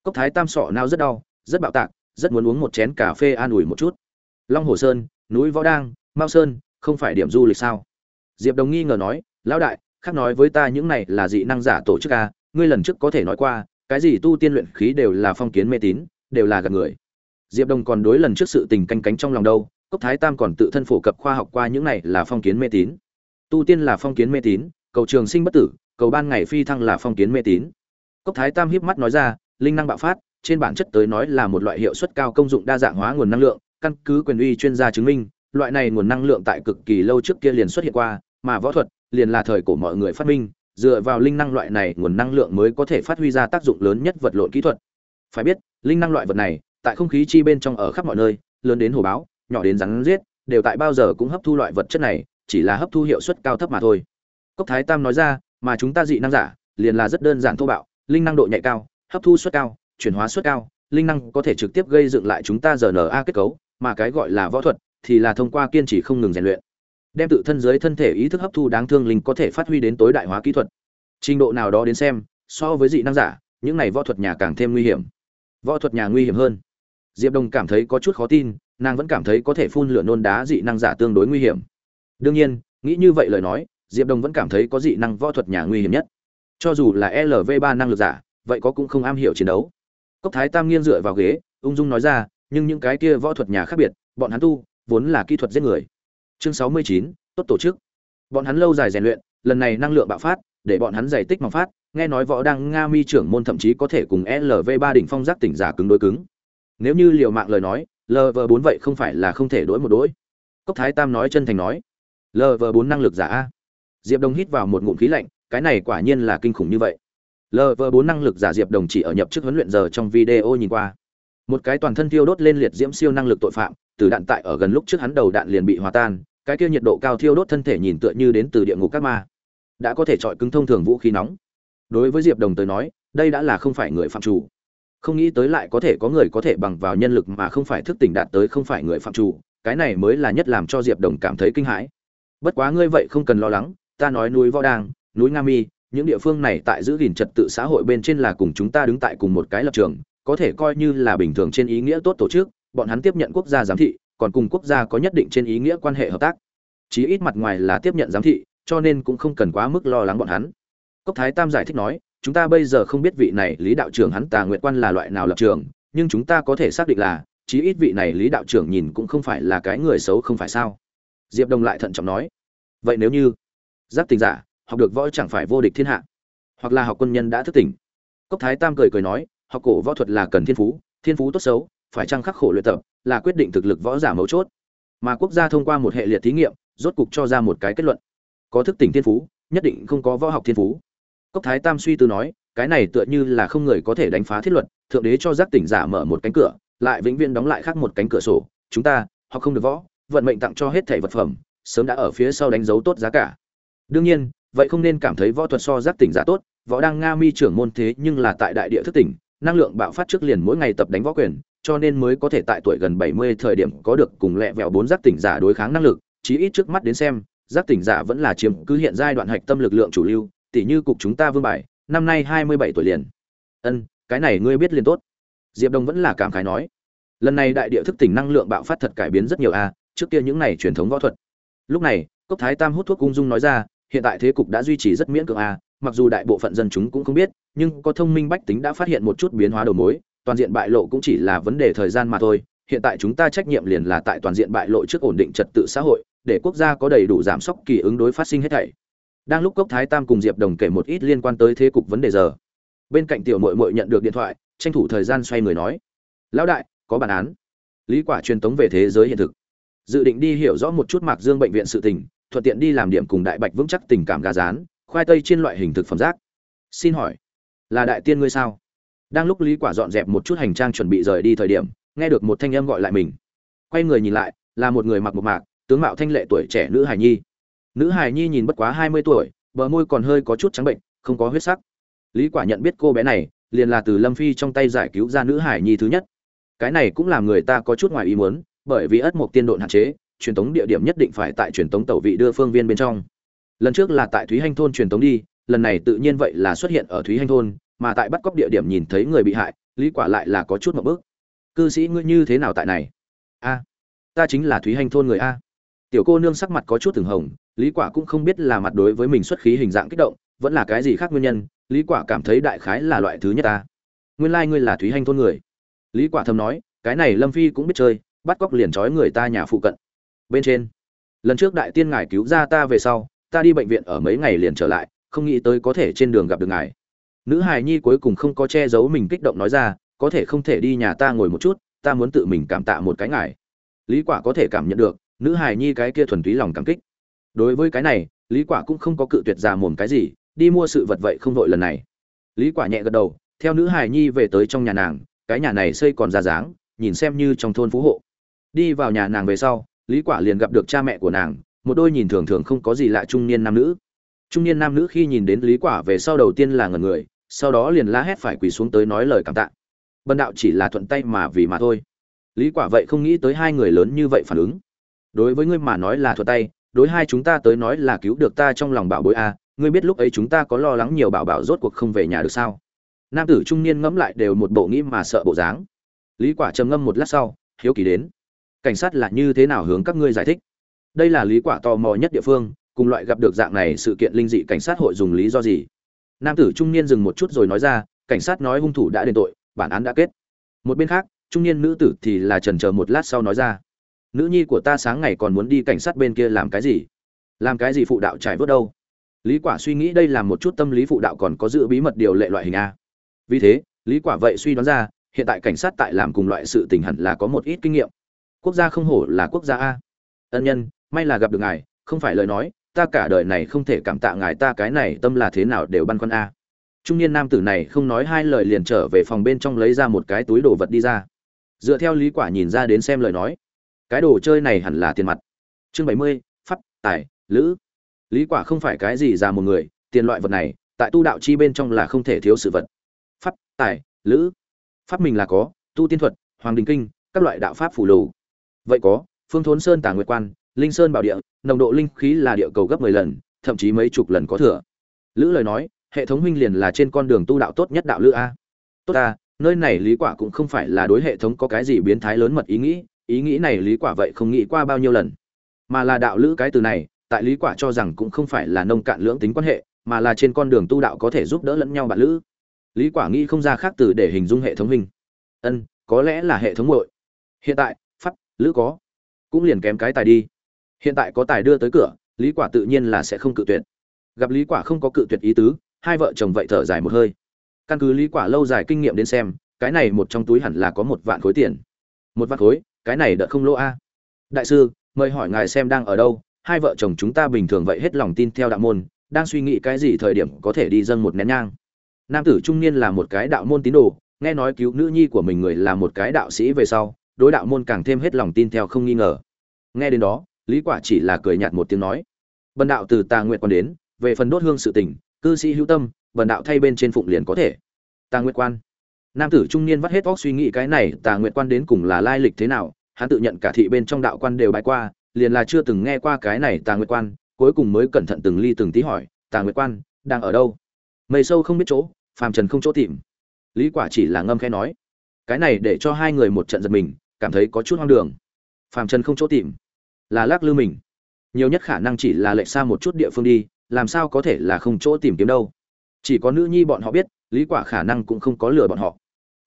A: Cốc thái tam sọ nao rất đau, rất bạo tạc, rất muốn uống một chén cà phê an ủi một chút. Long hồ sơn núi võ đang, mao sơn, không phải điểm du lịch sao? Diệp đồng nghi ngờ nói, lão đại, khác nói với ta những này là dị năng giả tổ chức a ngươi lần trước có thể nói qua, cái gì tu tiên luyện khí đều là phong kiến mê tín, đều là gạt người. Diệp đồng còn đối lần trước sự tình canh cánh trong lòng đâu, cốc thái tam còn tự thân phổ cập khoa học qua những này là phong kiến mê tín. Tu tiên là phong kiến mê tín, cầu trường sinh bất tử, cầu ban ngày phi thăng là phong kiến mê tín. Cốc thái tam hiếp mắt nói ra, linh năng bạo phát, trên bản chất tới nói là một loại hiệu suất cao công dụng đa dạng hóa nguồn năng lượng căn cứ quyền uy chuyên gia chứng minh, loại này nguồn năng lượng tại cực kỳ lâu trước kia liền xuất hiện qua, mà võ thuật liền là thời của mọi người phát minh, dựa vào linh năng loại này nguồn năng lượng mới có thể phát huy ra tác dụng lớn nhất vật lộn kỹ thuật. Phải biết, linh năng loại vật này, tại không khí chi bên trong ở khắp mọi nơi, lớn đến hồ báo, nhỏ đến rắn giết, đều tại bao giờ cũng hấp thu loại vật chất này, chỉ là hấp thu hiệu suất cao thấp mà thôi. Cốc thái tam nói ra, mà chúng ta dị năng giả, liền là rất đơn giản thô bạo, linh năng độ nhạy cao, hấp thu suất cao, chuyển hóa suất cao, linh năng có thể trực tiếp gây dựng lại chúng ta rna kết cấu mà cái gọi là võ thuật thì là thông qua kiên trì không ngừng rèn luyện, đem tự thân dưới thân thể ý thức hấp thu đáng thương linh có thể phát huy đến tối đại hóa kỹ thuật. Trình độ nào đó đến xem, so với dị năng giả, những này võ thuật nhà càng thêm nguy hiểm. Võ thuật nhà nguy hiểm hơn. Diệp đồng cảm thấy có chút khó tin, nàng vẫn cảm thấy có thể phun lửa nôn đá dị năng giả tương đối nguy hiểm. Đương nhiên, nghĩ như vậy lời nói, diệp đồng vẫn cảm thấy có dị năng võ thuật nhà nguy hiểm nhất. Cho dù là lv ba năng lực giả, vậy có cũng không am hiểu chiến đấu. Cốc thái tam nghiêng dựa vào ghế, ung dung nói ra nhưng những cái kia võ thuật nhà khác biệt, bọn hắn tu, vốn là kỹ thuật giết người. Chương sáu mươi chín, tốt tổ chức. Bọn hắn lâu dài rèn luyện, lần này năng lượng bạo phát, để bọn hắn giải tích mà phát, nghe nói võ đang nga mi trưởng môn thậm chí có thể cùng lv ba đỉnh phong giác tỉnh giả cứng đối cứng. Nếu như liều mạng lời nói lv bốn vậy không phải là không thể đối một đối. Cốc thái tam nói chân thành nói lv bốn năng lực giả a. Diệp đồng hít vào một ngụm khí lạnh, cái này quả nhiên là kinh khủng như vậy. Lv bốn năng lực giả diệp đồng chỉ ở nhập chức huấn luyện giờ trong video nhìn qua một cái toàn thân thiêu đốt lên liệt diễm siêu năng lực tội phạm, từ đạn tại ở gần lúc trước hắn đầu đạn liền bị hòa tan, cái kia nhiệt độ cao thiêu đốt thân thể nhìn tựa như đến từ địa ngục các ma. Đã có thể chọi cứng thông thường vũ khí nóng. Đối với diệp đồng tới nói, đây đã là không phải người phạm chủ. Không nghĩ tới lại có thể có người có thể bằng vào nhân lực mà không phải thức tỉnh đạt tới không phải người phạm chủ, cái này mới là nhất làm cho diệp đồng cảm thấy kinh hãi. Bất quá ngươi vậy không cần lo lắng, ta nói núi võ đang núi nga mi, những địa phương này tại giữ gìn trật tự xã hội bên trên là cùng chúng ta đứng tại cùng một cái lập trường có thể coi như là bình thường trên ý nghĩa tốt tổ chức, bọn hắn tiếp nhận quốc gia giám thị, còn cùng quốc gia có nhất định trên ý nghĩa quan hệ hợp tác. Chí ít mặt ngoài là tiếp nhận giám thị, cho nên cũng không cần quá mức lo lắng bọn hắn. Cốc thái tam giải thích nói, chúng ta bây giờ không biết vị này lý đạo trưởng hắn tà nguyện quan là loại nào lập trường, nhưng chúng ta có thể xác định là, chí ít vị này lý đạo trưởng nhìn cũng không phải là cái người xấu không phải sao? Diệp đông lại thận trọng nói, vậy nếu như giáp tình giả, học được võ chẳng phải vô địch thiên hạ, hoặc là học quân nhân đã thức tỉnh. Cốc thái tam cười cười nói học cổ võ thuật là cần thiên phú thiên phú tốt xấu, phải chăng khắc khổ luyện tập là quyết định thực lực võ giả mấu chốt. Mà quốc gia thông qua một hệ liệt thí nghiệm, rốt cục cho ra một cái kết luận. Có thức tỉnh thiên phú, nhất định không có võ học thiên phú. Cốc thái tam suy tư nói, cái này tựa như là không người có thể đánh phá thiết luật, thượng đế cho giác tỉnh giả mở một cánh cửa, lại vĩnh viễn đóng lại khác một cánh cửa sổ. Chúng ta họ không được võ, vận mệnh tặng cho hết thẻ vật phẩm, sớm đã ở phía sau đánh dấu tốt giá cả. Đương nhiên, vậy không nên cảm thấy võ thuật so giác tỉnh giả tốt, võ đang nga mi trưởng môn thế nhưng là tại đại địa thức tỉnh năng lượng bạo phát trước liền mỗi ngày tập đánh võ quyền, cho nên mới có thể tại tuổi gần 70 thời điểm có được cùng lẹ vẹo bốn giác tỉnh giả đối kháng năng lực, chí ít trước mắt đến xem, giác tỉnh giả vẫn là chiếm cứ hiện giai đoạn hạch tâm lực lượng chủ lưu tỷ như cục chúng ta vương bài, năm nay 27 tuổi liền. Ân, cái này ngươi biết liền tốt. Diệp đông vẫn là cảm khái nói, lần này đại địa thức tỉnh năng lượng bạo phát thật cải biến rất nhiều a, trước kia những này truyền thống võ thuật. Lúc này, cốc thái tam hút thuốc cung dung nói ra, hiện tại thế cục đã duy trì rất miễn cưỡng a, mặc dù đại bộ phận dân chúng cũng không biết nhưng có thông minh bách tính đã phát hiện một chút biến hóa đầu mối, toàn diện bại lộ cũng chỉ là vấn đề thời gian mà thôi. Hiện tại chúng ta trách nhiệm liền là tại toàn diện bại lộ trước ổn định trật tự xã hội, để quốc gia có đầy đủ giảm sốc kỳ ứng đối phát sinh hết thảy. Đang lúc cốc thái tam cùng diệp đồng kể một ít liên quan tới thế cục vấn đề giờ, bên cạnh tiểu mội mội nhận được điện thoại, tranh thủ thời gian xoay người nói, lão đại, có bản án. Lý quả truyền tống về thế giới hiện thực. Dự định đi hiểu rõ một chút mạc dương bệnh viện sự tình, thuận tiện đi làm điểm cùng đại bạch vững chắc tình cảm gà rán, khoai tây trên loại hình thực phẩm rác. Xin hỏi là đại tiên ngươi sao? Đang lúc lý quả dọn dẹp một chút hành trang chuẩn bị rời đi thời điểm, nghe được một thanh âm gọi lại mình. Quay người nhìn lại, là một người mặc một mạc, tướng mạo thanh lệ tuổi trẻ nữ hài nhi. Nữ hài nhi nhìn bất quá hai mươi tuổi, bờ môi còn hơi có chút trắng bệnh, không có huyết sắc. Lý quả nhận biết cô bé này, liền là từ lâm phi trong tay giải cứu ra nữ hài nhi thứ nhất. Cái này cũng làm người ta có chút ngoài ý muốn, bởi vì ất một tiên độn hạn chế, truyền tống địa điểm nhất định phải tại truyền tống tẩu vị đưa phương viên bên trong. Lần trước là tại thúy hanh thôn truyền tống đi lần này tự nhiên vậy là xuất hiện ở thúy hanh thôn, mà tại bắt cóc địa điểm nhìn thấy người bị hại, lý quả lại là có chút một bước. Cư sĩ ngươi như thế nào tại này? A, ta chính là thúy hanh thôn người a. Tiểu cô nương sắc mặt có chút từng hồng, lý quả cũng không biết là mặt đối với mình xuất khí hình dạng kích động, vẫn là cái gì khác nguyên nhân, lý quả cảm thấy đại khái là loại thứ nhất ta nguyên lai like ngươi là thúy hanh thôn người. Lý quả thầm nói, cái này lâm phi cũng biết chơi, bắt cóc liền trói người ta nhà phụ cận. Bên trên, lần trước đại tiên ngài cứu ra ta về sau, ta đi bệnh viện ở mấy ngày liền trở lại không nghĩ tới có thể trên đường gặp được ngài. Nữ hài nhi cuối cùng không có che giấu mình kích động nói ra, có thể không thể đi nhà ta ngồi một chút, ta muốn tự mình cảm tạ một cái ngài. Lý quả có thể cảm nhận được, nữ hài nhi cái kia thuần túy lòng cảm kích. Đối với cái này, lý quả cũng không có cự tuyệt già mồm cái gì, đi mua sự vật vậy không vội lần này. Lý quả nhẹ gật đầu, theo nữ hài nhi về tới trong nhà nàng, cái nhà này xây còn ra dáng, nhìn xem như trong thôn phú hộ. Đi vào nhà nàng về sau, lý quả liền gặp được cha mẹ của nàng, một đôi nhìn thường thường không có gì lạ trung niên nam nữ trung niên nam nữ khi nhìn đến lý quả về sau đầu tiên là ngẩn người, sau đó liền la hét phải quỳ xuống tới nói lời cảm tạ. Bần đạo chỉ là thuận tay mà vì mà thôi. Lý quả vậy không nghĩ tới hai người lớn như vậy phản ứng. Đối với ngươi mà nói là thuận tay, đối hai chúng ta tới nói là cứu được ta trong lòng bảo bối a, ngươi biết lúc ấy chúng ta có lo lắng nhiều bảo bảo rốt cuộc không về nhà được sao? Nam tử trung niên ngẫm lại đều một bộ nghĩ mà sợ bộ dáng. Lý quả trầm ngâm một lát sau, hiếu kỳ đến. Cảnh sát là như thế nào hướng các ngươi giải thích? Đây là lý quả tò mò nhất địa phương cùng loại gặp được dạng này sự kiện linh dị cảnh sát hội dùng lý do gì? Nam tử trung niên dừng một chút rồi nói ra, cảnh sát nói hung thủ đã đền tội, bản án đã kết. Một bên khác, trung niên nữ tử thì là trần chờ một lát sau nói ra, nữ nhi của ta sáng ngày còn muốn đi cảnh sát bên kia làm cái gì? Làm cái gì phụ đạo trải vớt đâu? Lý quả suy nghĩ đây là một chút tâm lý phụ đạo còn có giữ bí mật điều lệ loại hình a. Vì thế, lý quả vậy suy đoán ra, hiện tại cảnh sát tại làm cùng loại sự tình hẳn là có một ít kinh nghiệm. Quốc gia không hổ là quốc gia a. Ân nhân, may là gặp được ngài, không phải lời nói ta cả đời này không thể cảm tạ ngài ta cái này tâm là thế nào đều băn khoăn a. Trung niên nam tử này không nói hai lời liền trở về phòng bên trong lấy ra một cái túi đồ vật đi ra. Dựa theo lý quả nhìn ra đến xem lời nói. Cái đồ chơi này hẳn là tiền mặt. Chương 70, pháp tài lữ. Lý quả không phải cái gì ra một người tiền loại vật này tại tu đạo chi bên trong là không thể thiếu sự vật. Pháp tài lữ. Pháp mình là có tu tiên thuật hoàng đình kinh các loại đạo pháp phủ lù. Vậy có phương thốn sơn tà nguyệt quan linh sơn bảo địa, nồng độ linh khí là địa cầu gấp 10 lần, thậm chí mấy chục lần có thừa. Lữ lời nói, hệ thống huynh liền là trên con đường tu đạo tốt nhất đạo lữ a. Tốt ta, nơi này lý quả cũng không phải là đối hệ thống có cái gì biến thái lớn mật ý nghĩ ý nghĩ này lý quả vậy không nghĩ qua bao nhiêu lần. Mà là đạo lữ cái từ này, tại lý quả cho rằng cũng không phải là nông cạn lưỡng tính quan hệ, mà là trên con đường tu đạo có thể giúp đỡ lẫn nhau bạn lữ. Lý quả nghĩ không ra khác từ để hình dung hệ thống hình ân, có lẽ là hệ thống muội. Hiện tại, pháp, lữ có. Cũng liền kém cái tài đi hiện tại có tài đưa tới cửa, lý quả tự nhiên là sẽ không cự tuyệt. Gặp lý quả không có cự tuyệt ý tứ, hai vợ chồng vậy thở dài một hơi. Căn cứ lý quả lâu dài kinh nghiệm đến xem, cái này một trong túi hẳn là có một vạn khối tiền. Một vạn khối, cái này đợt không lỗ a. Đại sư, mời hỏi ngài xem đang ở đâu, hai vợ chồng chúng ta bình thường vậy hết lòng tin theo đạo môn, đang suy nghĩ cái gì thời điểm có thể đi dâng một nén nhang. Nam tử trung niên là một cái đạo môn tín đồ, nghe nói cứu nữ nhi của mình người là một cái đạo sĩ về sau, đối đạo môn càng thêm hết lòng tin theo không nghi ngờ. Nghe đến đó lý quả chỉ là cười nhạt một tiếng nói. Bần đạo từ tà nguyện quan đến, về phần đốt hương sự tình, cư sĩ hữu tâm, bần đạo thay bên trên phụng liền có thể. Tà nguyện quan. Nam tử trung niên vắt hết óc suy nghĩ cái này, tà nguyện quan đến cùng là lai lịch thế nào, hắn tự nhận cả thị bên trong đạo quan đều bái qua, liền là chưa từng nghe qua cái này tà nguyệt quan, cuối cùng mới cẩn thận từng ly từng tí hỏi, tà nguyệt quan, đang ở đâu? Mây sâu không biết chỗ, phàm trần không chỗ tìm. Lý quả chỉ là ngâm khẽ nói. Cái này để cho hai người một trận giật mình, cảm thấy có chút hoang đường. Phàm trần không chỗ tìm là lắc lư mình. Nhiều nhất khả năng chỉ là lệch xa một chút địa phương đi, làm sao có thể là không chỗ tìm kiếm đâu. Chỉ có nữ nhi bọn họ biết, lý quả khả năng cũng không có lừa bọn họ.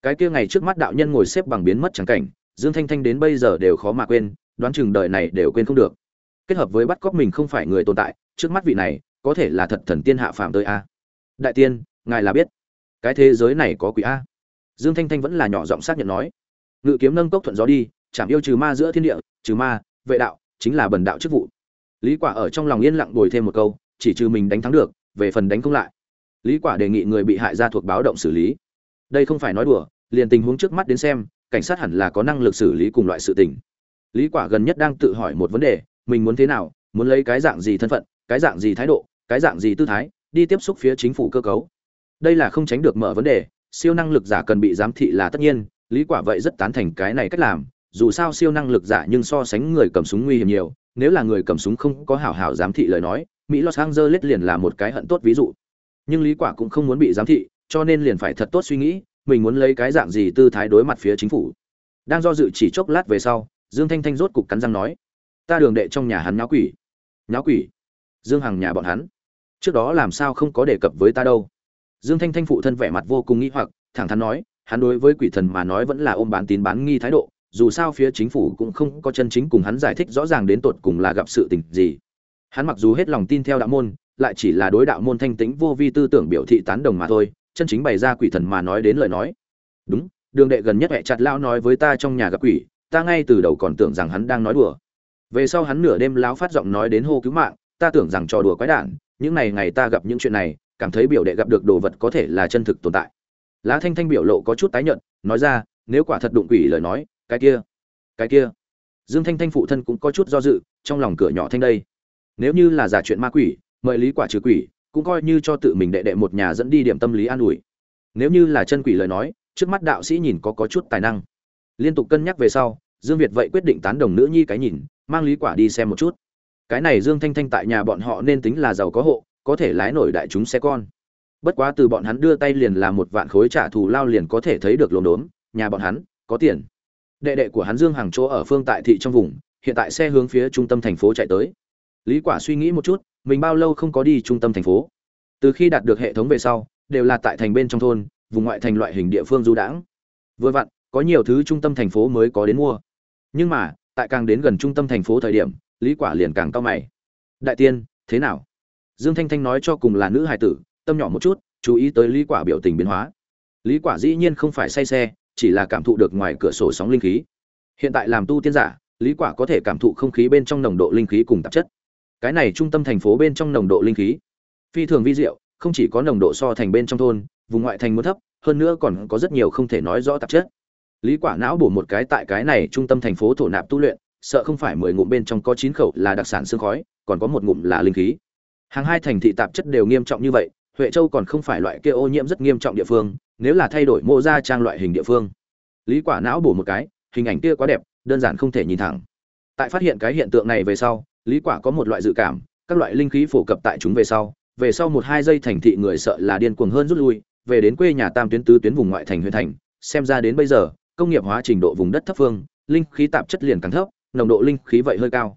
A: Cái kia ngày trước mắt đạo nhân ngồi xếp bằng biến mất chẳng cảnh, dương thanh thanh đến bây giờ đều khó mà quên, đoán chừng đời này đều quên không được. Kết hợp với bắt cóc mình không phải người tồn tại, trước mắt vị này, có thể là thật thần tiên hạ phàm tới a. Đại tiên, ngài là biết. Cái thế giới này có quỷ a. Dương thanh thanh vẫn là nhỏ giọng xác nhận nói. Ngự kiếm nâng cốc thuận gió đi chạm yêu trừ ma giữa thiên địa, trừ ma, vệ đạo chính là bần đạo chức vụ. Lý quả ở trong lòng yên lặng bồi thêm một câu, chỉ trừ mình đánh thắng được, về phần đánh không lại. Lý quả đề nghị người bị hại ra thuộc báo động xử lý. Đây không phải nói đùa, liền tình huống trước mắt đến xem, cảnh sát hẳn là có năng lực xử lý cùng loại sự tình. Lý quả gần nhất đang tự hỏi một vấn đề, mình muốn thế nào, muốn lấy cái dạng gì thân phận, cái dạng gì thái độ, cái dạng gì tư thái, đi tiếp xúc phía chính phủ cơ cấu. Đây là không tránh được mở vấn đề, siêu năng lực giả cần bị giám thị là tất nhiên, lý quả vậy rất tán thành cái này cách làm dù sao siêu năng lực giả nhưng so sánh người cầm súng nguy hiểm nhiều, nếu là người cầm súng không có hảo hảo giám thị lời nói, mỹ los angeles liền là một cái hận tốt ví dụ. Nhưng lý quả cũng không muốn bị giám thị, cho nên liền phải thật tốt suy nghĩ, mình muốn lấy cái dạng gì tư thái đối mặt phía chính phủ. Đang do dự chỉ chốc lát về sau, dương thanh thanh rốt cục cắn răng nói, ta đường đệ trong nhà hắn nháo quỷ. Nháo quỷ? Dương hằng nhà bọn hắn. Trước đó làm sao không có đề cập với ta đâu. Dương thanh thanh phụ thân vẻ mặt vô cùng nghĩ hoặc, thẳng thắn nói, hắn đối với quỷ thần mà nói vẫn là ôm bán tín bán nghi thái độ dù sao phía chính phủ cũng không có chân chính cùng hắn giải thích rõ ràng đến tột cùng là gặp sự tình gì. Hắn mặc dù hết lòng tin theo đạo môn, lại chỉ là đối đạo môn thanh tĩnh vô vi tư tưởng biểu thị tán đồng mà thôi, chân chính bày ra quỷ thần mà nói đến lời nói. Đúng, đường đệ gần nhất hệ chặt lão nói với ta trong nhà gặp quỷ, ta ngay từ đầu còn tưởng rằng hắn đang nói đùa. Về sau hắn nửa đêm láo phát giọng nói đến hô cứu mạng, ta tưởng rằng trò đùa quái đản, những ngày ngày ta gặp những chuyện này, cảm thấy biểu đệ gặp được đồ vật có thể là chân thực tồn tại. Lá thanh thanh biểu lộ có chút tái nhợt, nói ra, nếu quả thật đụng quỷ lời nói cái kia cái kia. Dương thanh thanh phụ thân cũng có chút do dự, trong lòng cửa nhỏ thanh đây. Nếu như là giả chuyện ma quỷ, mời lý quả trừ quỷ, cũng coi như cho tự mình đệ đệ một nhà dẫn đi điểm tâm lý an ủi. Nếu như là chân quỷ lời nói, trước mắt đạo sĩ nhìn có có chút tài năng. Liên tục cân nhắc về sau, dương việt vậy quyết định tán đồng nữ nhi cái nhìn, mang lý quả đi xem một chút. Cái này dương thanh thanh tại nhà bọn họ nên tính là giàu có hộ, có thể lái nổi đại chúng xe con. Bất quá từ bọn hắn đưa tay liền là một vạn khối trả thù lao liền có thể thấy được lồn đốn, nhà bọn hắn có tiền đệ đệ của hắn dương hàng chỗ ở phương tại thị trong vùng, hiện tại xe hướng phía trung tâm thành phố chạy tới. Lý quả suy nghĩ một chút, mình bao lâu không có đi trung tâm thành phố. Từ khi đạt được hệ thống về sau, đều là tại thành bên trong thôn, vùng ngoại thành loại hình địa phương du đãng. Vừa vặn, có nhiều thứ trung tâm thành phố mới có đến mua. Nhưng mà, tại càng đến gần trung tâm thành phố thời điểm, lý quả liền càng cao mày. Đại tiên, thế nào? Dương thanh thanh nói cho cùng là nữ hài tử, tâm nhỏ một chút, chú ý tới lý quả biểu tình biến hóa. Lý quả dĩ nhiên không phải say xe chỉ là cảm thụ được ngoài cửa sổ sóng linh khí. Hiện tại làm tu tiên giả, lý quả có thể cảm thụ không khí bên trong nồng độ linh khí cùng tạp chất. Cái này trung tâm thành phố bên trong nồng độ linh khí. Phi thường vi diệu, không chỉ có nồng độ so thành bên trong thôn, vùng ngoại thành muốn thấp, hơn nữa còn có rất nhiều không thể nói rõ tạp chất. Lý quả não bổ một cái tại cái này trung tâm thành phố thổ nạp tu luyện, sợ không phải mười ngụm bên trong có chín khẩu là đặc sản xương khói, còn có một ngụm là linh khí. Hàng hai thành thị tạp chất đều nghiêm trọng như vậy, huệ châu còn không phải loại kia ô nhiễm rất nghiêm trọng địa phương nếu là thay đổi mô ra trang loại hình địa phương. Lý quả não bổ một cái, hình ảnh kia quá đẹp, đơn giản không thể nhìn thẳng. Tại phát hiện cái hiện tượng này về sau, lý quả có một loại dự cảm, các loại linh khí phổ cập tại chúng về sau về sau một hai giây thành thị người sợ là điên cuồng hơn rút lui, về đến quê nhà tam tuyến tứ tuyến vùng ngoại thành huyện thành, xem ra đến bây giờ, công nghiệp hóa trình độ vùng đất thấp phương, linh khí tạp chất liền càng thấp, nồng độ linh khí vậy hơi cao.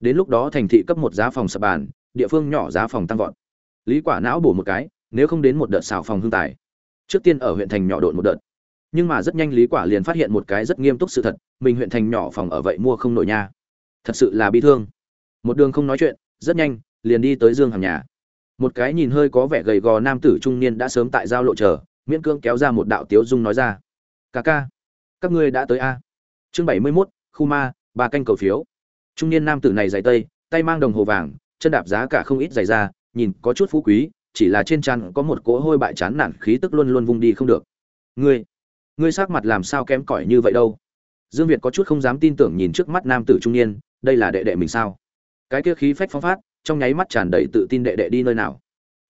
A: Đến lúc đó thành thị cấp một giá phòng sập bàn, địa phương nhỏ giá phòng tăng vọt. Lý quả não bổ một cái, nếu không đến một đợt xào phòng hương tài trước tiên ở huyện thành nhỏ độn một đợt. Nhưng mà rất nhanh lý quả liền phát hiện một cái rất nghiêm túc sự thật mình huyện thành nhỏ phòng ở vậy mua không nổi nha. Thật sự là bi thương. Một đường không nói chuyện rất nhanh liền đi tới dương hàm nhà. Một cái nhìn hơi có vẻ gầy gò nam tử trung niên đã sớm tại giao lộ chờ miễn cương kéo ra một đạo tiếu dung nói ra. Ca ca các ngươi đã tới a? Chương bảy mươi 71, khu ma ba canh cầu phiếu. Trung niên nam tử này giày tây tay mang đồng hồ vàng chân đạp giá cả không ít giày ra nhìn có chút phú quý chỉ là trên trán có một cỗ hôi bại chán nản khí tức luôn luôn vung đi không được. Ngươi ngươi sắc mặt làm sao kém cỏi như vậy đâu? Dương việt có chút không dám tin tưởng nhìn trước mắt nam tử trung niên, đây là đệ đệ mình sao? Cái kia khí phách phong phát, trong nháy mắt tràn đầy tự tin đệ đệ đi nơi nào?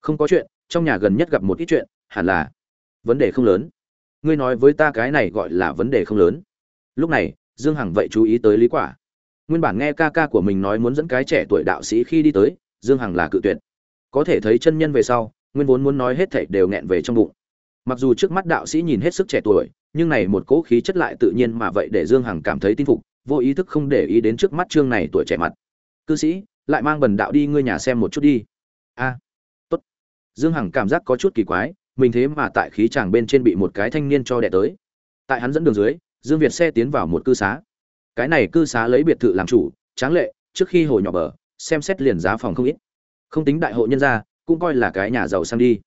A: Không có chuyện, trong nhà gần nhất gặp một ít chuyện, hẳn là vấn đề không lớn. Ngươi nói với ta cái này gọi là vấn đề không lớn. Lúc này, dương hằng vậy chú ý tới lý quả. Nguyên bản nghe ca ca của mình nói muốn dẫn cái trẻ tuổi đạo sĩ khi đi tới, dương hằng là cự tuyệt có thể thấy chân nhân về sau, nguyên vốn muốn nói hết thảy đều nghẹn về trong bụng. Mặc dù trước mắt đạo sĩ nhìn hết sức trẻ tuổi, nhưng này một cỗ khí chất lại tự nhiên mà vậy để dương hằng cảm thấy tin phục, vô ý thức không để ý đến trước mắt trương này tuổi trẻ mặt. Cư sĩ, lại mang bần đạo đi ngươi nhà xem một chút đi. A, tốt. Dương hằng cảm giác có chút kỳ quái, mình thế mà tại khí chàng bên trên bị một cái thanh niên cho đẻ tới. Tại hắn dẫn đường dưới, dương việt xe tiến vào một cư xá. Cái này cư xá lấy biệt thự làm chủ, tráng lệ, trước khi hồi nhỏ bờ, xem xét liền giá phòng không ít không tính đại hộ nhân gia, cũng coi là cái nhà giàu sang đi.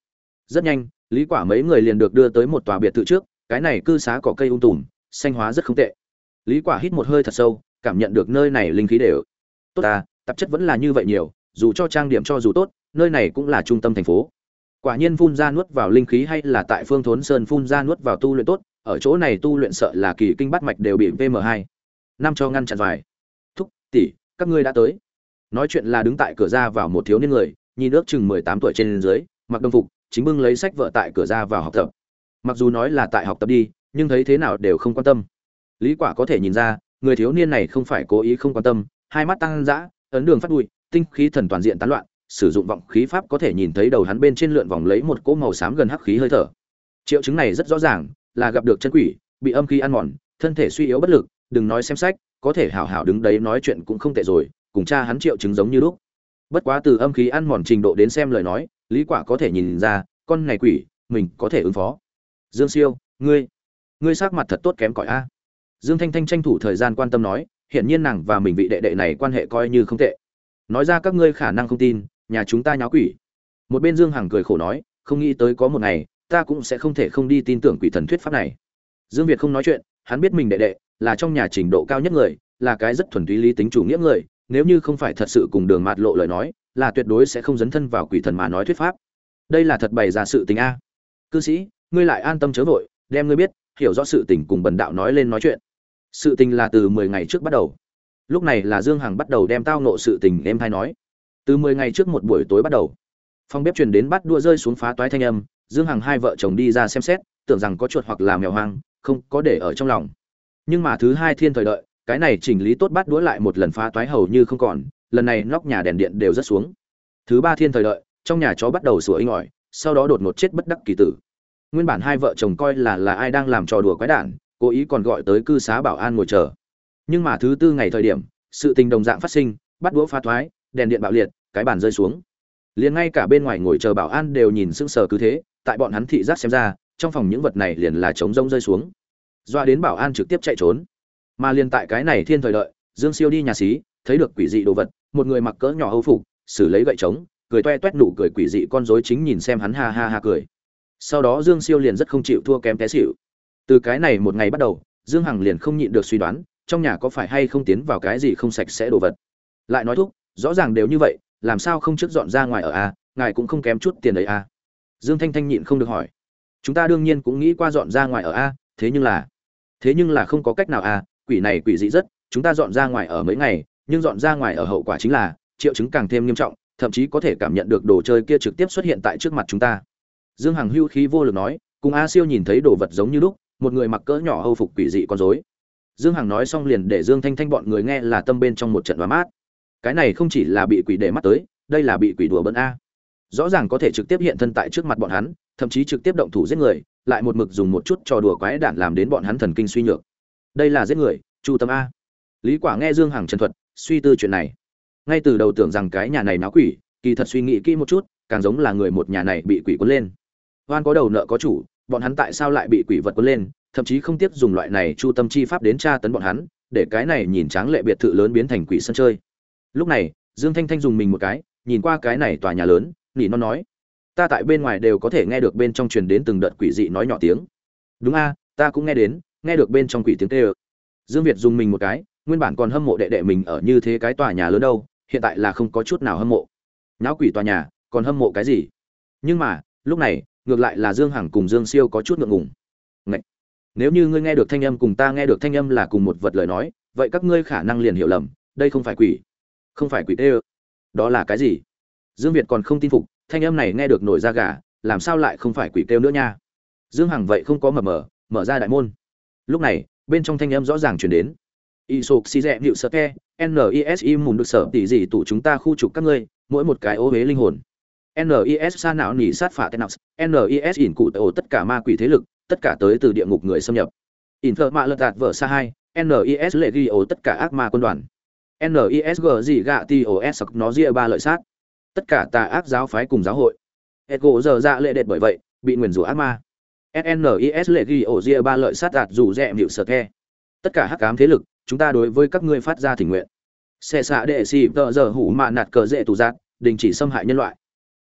A: Rất nhanh, lý quả mấy người liền được đưa tới một tòa biệt thự trước, cái này cư xá có cây ung tùm, xanh hóa rất không tệ. Lý quả hít một hơi thật sâu, cảm nhận được nơi này linh khí đều. Tốt ta, tạp chất vẫn là như vậy nhiều, dù cho trang điểm cho dù tốt, nơi này cũng là trung tâm thành phố. Quả nhiên phun ra nuốt vào linh khí hay là tại phương thốn sơn phun ra nuốt vào tu luyện tốt, ở chỗ này tu luyện sợ là kỳ kinh bát mạch đều bị vm 2 năm cho ngăn chặn vài. Thúc, tỷ, các ngươi đã tới nói chuyện là đứng tại cửa ra vào một thiếu niên người, nhìn ước chừng mười tám tuổi trên dưới, mặc đồng phục, chính bưng lấy sách vợ tại cửa ra vào học tập. Mặc dù nói là tại học tập đi, nhưng thấy thế nào đều không quan tâm. Lý quả có thể nhìn ra, người thiếu niên này không phải cố ý không quan tâm, hai mắt tăng dã, ấn đường phát bụi, tinh khí thần toàn diện tán loạn, sử dụng vọng khí pháp có thể nhìn thấy đầu hắn bên trên lượn vòng lấy một cỗ màu xám gần hắc khí hơi thở. Triệu chứng này rất rõ ràng, là gặp được chân quỷ, bị âm khí ăn mòn, thân thể suy yếu bất lực, đừng nói xem sách, có thể hảo hảo đứng đấy nói chuyện cũng không tệ rồi cùng cha hắn triệu chứng giống như lúc. Bất quá từ âm khí ăn mòn trình độ đến xem lời nói, lý quả có thể nhìn ra, con này quỷ, mình có thể ứng phó. Dương siêu, ngươi ngươi sắc mặt thật tốt kém cỏi a. Dương thanh thanh tranh thủ thời gian quan tâm nói hiện nhiên nàng và mình vị đệ đệ này quan hệ coi như không tệ. Nói ra các ngươi khả năng không tin, nhà chúng ta nháo quỷ. Một bên dương hằng cười khổ nói, không nghĩ tới có một ngày, ta cũng sẽ không thể không đi tin tưởng quỷ thần thuyết pháp này. Dương việt không nói chuyện, hắn biết mình đệ đệ là trong nhà trình độ cao nhất người, là cái rất thuần túy lý tính chủ nghĩa người nếu như không phải thật sự cùng đường mạt lộ lời nói, là tuyệt đối sẽ không dấn thân vào quỷ thần mà nói thuyết pháp. Đây là thật bày ra sự tình a. Cư sĩ, ngươi lại an tâm chớ vội, đem ngươi biết, hiểu rõ sự tình cùng bần đạo nói lên nói chuyện. Sự tình là từ mười ngày trước bắt đầu. Lúc này là dương hằng bắt đầu đem tao nộ sự tình em thay nói. Từ mười ngày trước một buổi tối bắt đầu, phòng bếp truyền đến bắt đua rơi xuống phá toái thanh âm, dương hằng hai vợ chồng đi ra xem xét, tưởng rằng có chuột hoặc là mèo hoang, không có để ở trong lòng. Nhưng mà thứ hai thiên thời đợi cái này chỉnh lý tốt bắt đũa lại một lần phá toái hầu như không còn, lần này nóc nhà đèn điện đều rất xuống. Thứ ba thiên thời đợi, trong nhà chó bắt đầu sủa inh ỏi, sau đó đột ngột chết bất đắc kỳ tử. Nguyên bản hai vợ chồng coi là là ai đang làm trò đùa quái đản, cố ý còn gọi tới cư xá bảo an ngồi chờ. Nhưng mà thứ tư ngày thời điểm, sự tình đồng dạng phát sinh, bắt đũa phá thoái đèn điện bạo liệt, cái bàn rơi xuống. Liền ngay cả bên ngoài ngồi chờ bảo an đều nhìn sững sờ cứ thế, tại bọn hắn thị giác xem ra, trong phòng những vật này liền là trống rông rơi xuống. Doa đến bảo an trực tiếp chạy trốn mà liền tại cái này thiên thời đợi, dương siêu đi nhà xí, thấy được quỷ dị đồ vật, một người mặc cỡ nhỏ hầu phục, xử lấy gậy trống, cười toe toét nụ cười quỷ dị con rối chính nhìn xem hắn ha ha ha cười. Sau đó dương siêu liền rất không chịu thua kém té xỉu. Từ cái này một ngày bắt đầu, dương hằng liền không nhịn được suy đoán, trong nhà có phải hay không tiến vào cái gì không sạch sẽ đồ vật. Lại nói thúc, rõ ràng đều như vậy, làm sao không trước dọn ra ngoài ở a ngài cũng không kém chút tiền đấy a dương thanh thanh nhịn không được hỏi. Chúng ta đương nhiên cũng nghĩ qua dọn ra ngoài ở a thế nhưng là, thế nhưng là không có cách nào a quỷ này quỷ dị rất, chúng ta dọn ra ngoài ở mấy ngày, nhưng dọn ra ngoài ở hậu quả chính là, triệu chứng càng thêm nghiêm trọng, thậm chí có thể cảm nhận được đồ chơi kia trực tiếp xuất hiện tại trước mặt chúng ta. Dương hằng hưu khí vô lực nói, cùng a siêu nhìn thấy đồ vật giống như lúc, một người mặc cỡ nhỏ hâu phục quỷ dị con dối dương hằng nói xong liền để dương thanh thanh bọn người nghe là tâm bên trong một trận và mát. Cái này không chỉ là bị quỷ để mắt tới, đây là bị quỷ đùa bận a. Rõ ràng có thể trực tiếp hiện thân tại trước mặt bọn hắn, thậm chí trực tiếp động thủ giết người, lại một mực dùng một chút trò đùa quái đản làm đến bọn hắn thần kinh suy nhược đây là giết người, chu tâm a. Lý quả nghe dương hằng trần thuật, suy tư chuyện này. Ngay từ đầu tưởng rằng cái nhà này náo quỷ, kỳ thật suy nghĩ kỹ một chút, càng giống là người một nhà này bị quỷ cuốn lên. Oan có đầu nợ có chủ, bọn hắn tại sao lại bị quỷ vật cuốn lên, thậm chí không tiếc dùng loại này chu tâm chi pháp đến tra tấn bọn hắn, để cái này nhìn tráng lệ biệt thự lớn biến thành quỷ sân chơi. Lúc này, dương thanh thanh dùng mình một cái, nhìn qua cái này tòa nhà lớn, nỉ non nói, ta tại bên ngoài đều có thể nghe được bên trong truyền đến từng đợt quỷ dị nói nhỏ tiếng. Đúng a, ta cũng nghe đến nghe được bên trong quỷ tiếng tê ơ dương việt dùng mình một cái, nguyên bản còn hâm mộ đệ đệ mình ở như thế cái tòa nhà lớn đâu, hiện tại là không có chút nào hâm mộ. Nháo quỷ tòa nhà, còn hâm mộ cái gì? Nhưng mà, lúc này, ngược lại là dương hằng cùng dương siêu có chút ngượng ngùng. Ngậy! nếu như ngươi nghe được thanh âm cùng ta nghe được thanh âm là cùng một vật lời nói, vậy các ngươi khả năng liền hiểu lầm, đây không phải quỷ. Không phải quỷ tê ơ. Đó là cái gì? Dương việt còn không tin phục, thanh âm này nghe được nổi da gà, làm sao lại không phải quỷ kêu nữa nha? Dương hằng vậy không có mở mở mở ra đại môn lúc này, bên trong thanh âm rõ ràng chuyển đến. Isok xì rẽ nịu sợ ke nisi mùn được sở tỷ gì tụ chúng ta khu trục các ngươi, mỗi một cái ô huế linh hồn. Nis sa não nỉ sát phạt tenox nis ỉn cụ tổ tất cả ma quỷ thế lực, tất cả tới từ địa ngục người xâm nhập. Ỉn thợ mạ lật tạt vở xa hai nis lệ ghi ổ tất cả ác ma quân đoàn. Nisg gì gạ ti ổ s nó ria ba lợi sát. Tất cả tà ác giáo phái cùng giáo hội. Ego giờ ra lệ đệt bởi vậy, bị nguyền rủa ác ma snis lệ ghi ổ ria ba lợi sát đạt dù rẻ mịu sợ khe tất cả hắc ám thế lực, chúng ta đối với các ngươi phát ra thỉnh nguyện. Xe xạ đệ xì tợ giờ hủ mạ nạt cờ dễ tù giác đình chỉ xâm hại nhân loại.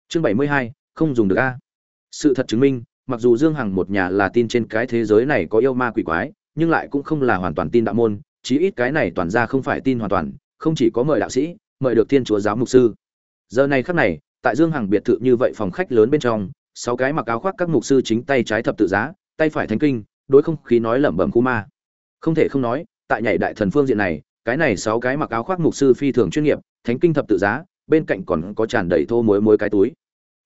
A: Chương bảy mươi hai, không dùng được a. Sự thật chứng minh, mặc dù dương hằng một nhà là tin trên cái thế giới này có yêu ma quỷ quái, nhưng lại cũng không là hoàn toàn tin đạo môn, chí ít cái này toàn ra không phải tin hoàn toàn, không chỉ có mời đạo sĩ, mời được thiên chúa giáo mục sư. Giờ này khắc này, tại dương hằng biệt thự như vậy phòng khách lớn bên trong sáu cái mặc áo khoác các mục sư chính tay trái thập tự giá, tay phải thánh kinh, đối không khí nói lẩm bẩm khu ma. Không thể không nói, tại nhảy đại thần phương diện này, cái này sáu cái mặc áo khoác mục sư phi thường chuyên nghiệp, thánh kinh thập tự giá, bên cạnh còn có tràn đầy thô muối muối cái túi.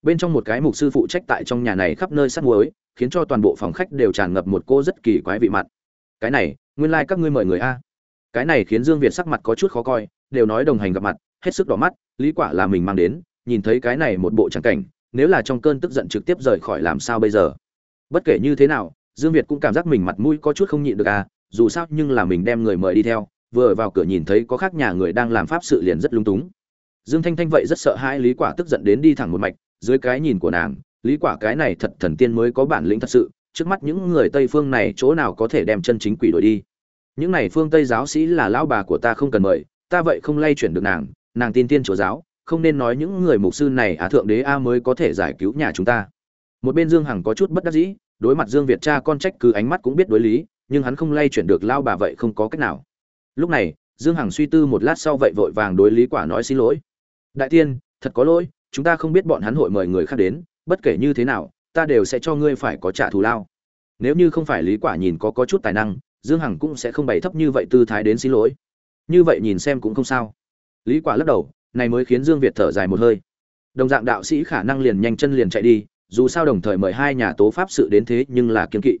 A: Bên trong một cái mục sư phụ trách tại trong nhà này khắp nơi sắt muối, khiến cho toàn bộ phòng khách đều tràn ngập một cô rất kỳ quái vị mặt. Cái này, nguyên lai các ngươi mời người a. Cái này khiến dương việt sắc mặt có chút khó coi, đều nói đồng hành gặp mặt, hết sức đỏ mắt, lý quả là mình mang đến, nhìn thấy cái này một bộ tràng cảnh nếu là trong cơn tức giận trực tiếp rời khỏi làm sao bây giờ? Bất kể như thế nào, dương việt cũng cảm giác mình mặt mũi có chút không nhịn được à dù sao nhưng là mình đem người mời đi theo, vừa vào cửa nhìn thấy có khác nhà người đang làm pháp sự liền rất lung túng. Dương thanh thanh vậy rất sợ hãi lý quả tức giận đến đi thẳng một mạch, dưới cái nhìn của nàng, lý quả cái này thật thần tiên mới có bản lĩnh thật sự, trước mắt những người tây phương này chỗ nào có thể đem chân chính quỷ đổi đi? Những này phương tây giáo sĩ là lão bà của ta không cần mời, ta vậy không lay chuyển được nàng nàng tin tiên chúa giáo không nên nói những người mục sư này á thượng đế a mới có thể giải cứu nhà chúng ta. Một bên dương hằng có chút bất đắc dĩ, đối mặt dương việt cha con trách cứ ánh mắt cũng biết đối lý, nhưng hắn không lay chuyển được lao bà vậy không có cách nào. Lúc này, dương hằng suy tư một lát sau vậy vội vàng đối lý quả nói xin lỗi. Đại tiên, thật có lỗi, chúng ta không biết bọn hắn hội mời người khác đến, bất kể như thế nào, ta đều sẽ cho ngươi phải có trả thù lao. Nếu như không phải lý quả nhìn có có chút tài năng, dương hằng cũng sẽ không bày thấp như vậy tư thái đến xin lỗi. Như vậy nhìn xem cũng không sao. Lý quả lắc đầu này mới khiến dương việt thở dài một hơi. Đồng dạng đạo sĩ khả năng liền nhanh chân liền chạy đi, dù sao đồng thời mời hai nhà tố pháp sự đến thế nhưng là kiên kỵ.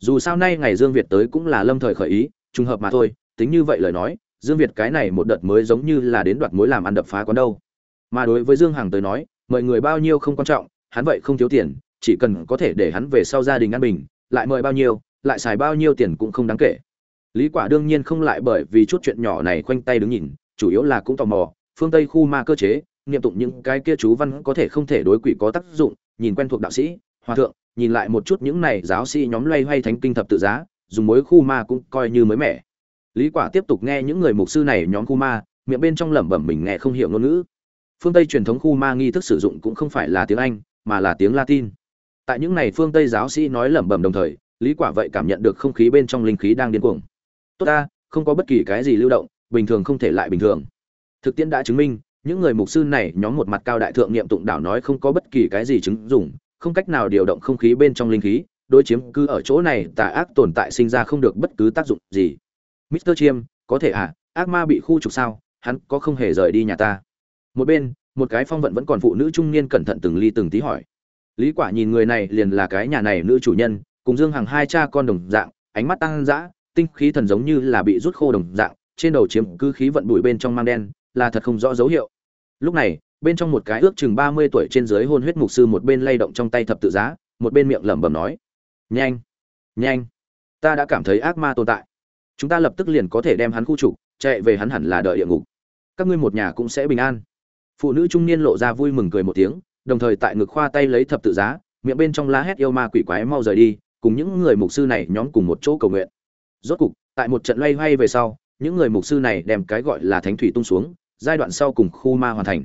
A: Dù sao nay ngày dương việt tới cũng là lâm thời khởi ý, trùng hợp mà thôi, tính như vậy lời nói, dương việt cái này một đợt mới giống như là đến đoạt mối làm ăn đập phá quán đâu. Mà đối với dương hằng tới nói, mời người bao nhiêu không quan trọng, hắn vậy không thiếu tiền, chỉ cần có thể để hắn về sau gia đình an bình, lại mời bao nhiêu, lại xài bao nhiêu tiền cũng không đáng kể. Lý quả đương nhiên không lại bởi vì chút chuyện nhỏ này khoanh tay đứng nhìn, chủ yếu là cũng tò mò phương tây khu ma cơ chế, niệm tụng những cái kia chú văn có thể không thể đối quỷ có tác dụng, nhìn quen thuộc đạo sĩ, hòa thượng, nhìn lại một chút những này giáo sĩ nhóm loay hoay thánh kinh thập tự giá, dùng mối khu ma cũng coi như mới mẻ. Lý quả tiếp tục nghe những người mục sư này nhóm khu ma, miệng bên trong lẩm bẩm mình nghe không hiểu ngôn ngữ. Phương tây truyền thống khu ma nghi thức sử dụng cũng không phải là tiếng anh, mà là tiếng latin. Tại những này phương tây giáo sĩ nói lẩm bẩm đồng thời, lý quả vậy cảm nhận được không khí bên trong linh khí đang điên cuồng. Tốt ta, không có bất kỳ cái gì lưu động, bình thường không thể lại bình thường thực tiễn đã chứng minh những người mục sư này nhóm một mặt cao đại thượng niệm tụng đảo nói không có bất kỳ cái gì chứng dụng không cách nào điều động không khí bên trong linh khí đối chiếm cứ ở chỗ này tà ác tồn tại sinh ra không được bất cứ tác dụng gì Mr. Chiêm, có thể à, ác ma bị khu trục sao, hắn có không hề rời đi nhà ta. Một bên, một cái phong vận vẫn còn phụ nữ trung niên cẩn thận từng ly từng tí hỏi. Lý Quả nhìn người này liền là cái nhà này nữ chủ nhân, cùng Dương hàng hai cha con đồng dạng, ánh mắt tăng dã, tinh khí thần giống như là bị rút khô đồng dạng, trên đầu chiếm cứ khí vận bụi bên trong mang đen, là thật không rõ dấu hiệu. Lúc này, bên trong một cái ước chừng 30 tuổi trên dưới hôn huyết mục sư một bên lay động trong tay thập tự giá, một bên miệng lẩm bẩm nói: "Nhanh, nhanh, ta đã cảm thấy ác ma tồn tại." chúng ta lập tức liền có thể đem hắn khu trục chạy về hắn hẳn là đợi địa ngục các ngươi một nhà cũng sẽ bình an phụ nữ trung niên lộ ra vui mừng cười một tiếng đồng thời tại ngực khoa tay lấy thập tự giá miệng bên trong lá hét yêu ma quỷ quái mau rời đi cùng những người mục sư này nhóm cùng một chỗ cầu nguyện rốt cục tại một trận loay hoay về sau những người mục sư này đem cái gọi là thánh thủy tung xuống giai đoạn sau cùng khu ma hoàn thành.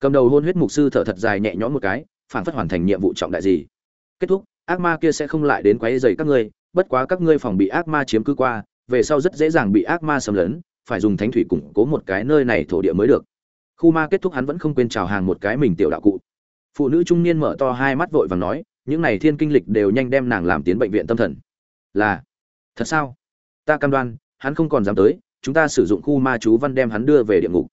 A: Cầm đầu hôn huyết mục sư thở thật dài nhẹ nhõm một cái, phản phất hoàn thành nhiệm vụ trọng đại gì. Kết thúc, ác ma kia sẽ không lại đến quấy rầy các ngươi, bất quá các ngươi phòng bị ác ma chiếm cứ qua, về sau rất dễ dàng bị ác ma xâm lấn, phải dùng thánh thủy củng cố một cái nơi này thổ địa mới được. Khu ma kết thúc hắn vẫn không quên chào hàng một cái mình tiểu đạo cụ. Phụ nữ trung niên mở to hai mắt vội vàng nói, những này thiên kinh lịch đều nhanh đem nàng làm tiến bệnh viện tâm thần. Là, thật sao? Ta cam đoan, hắn không còn dám tới, chúng ta sử dụng khu ma chú văn đem hắn đưa về địa ngục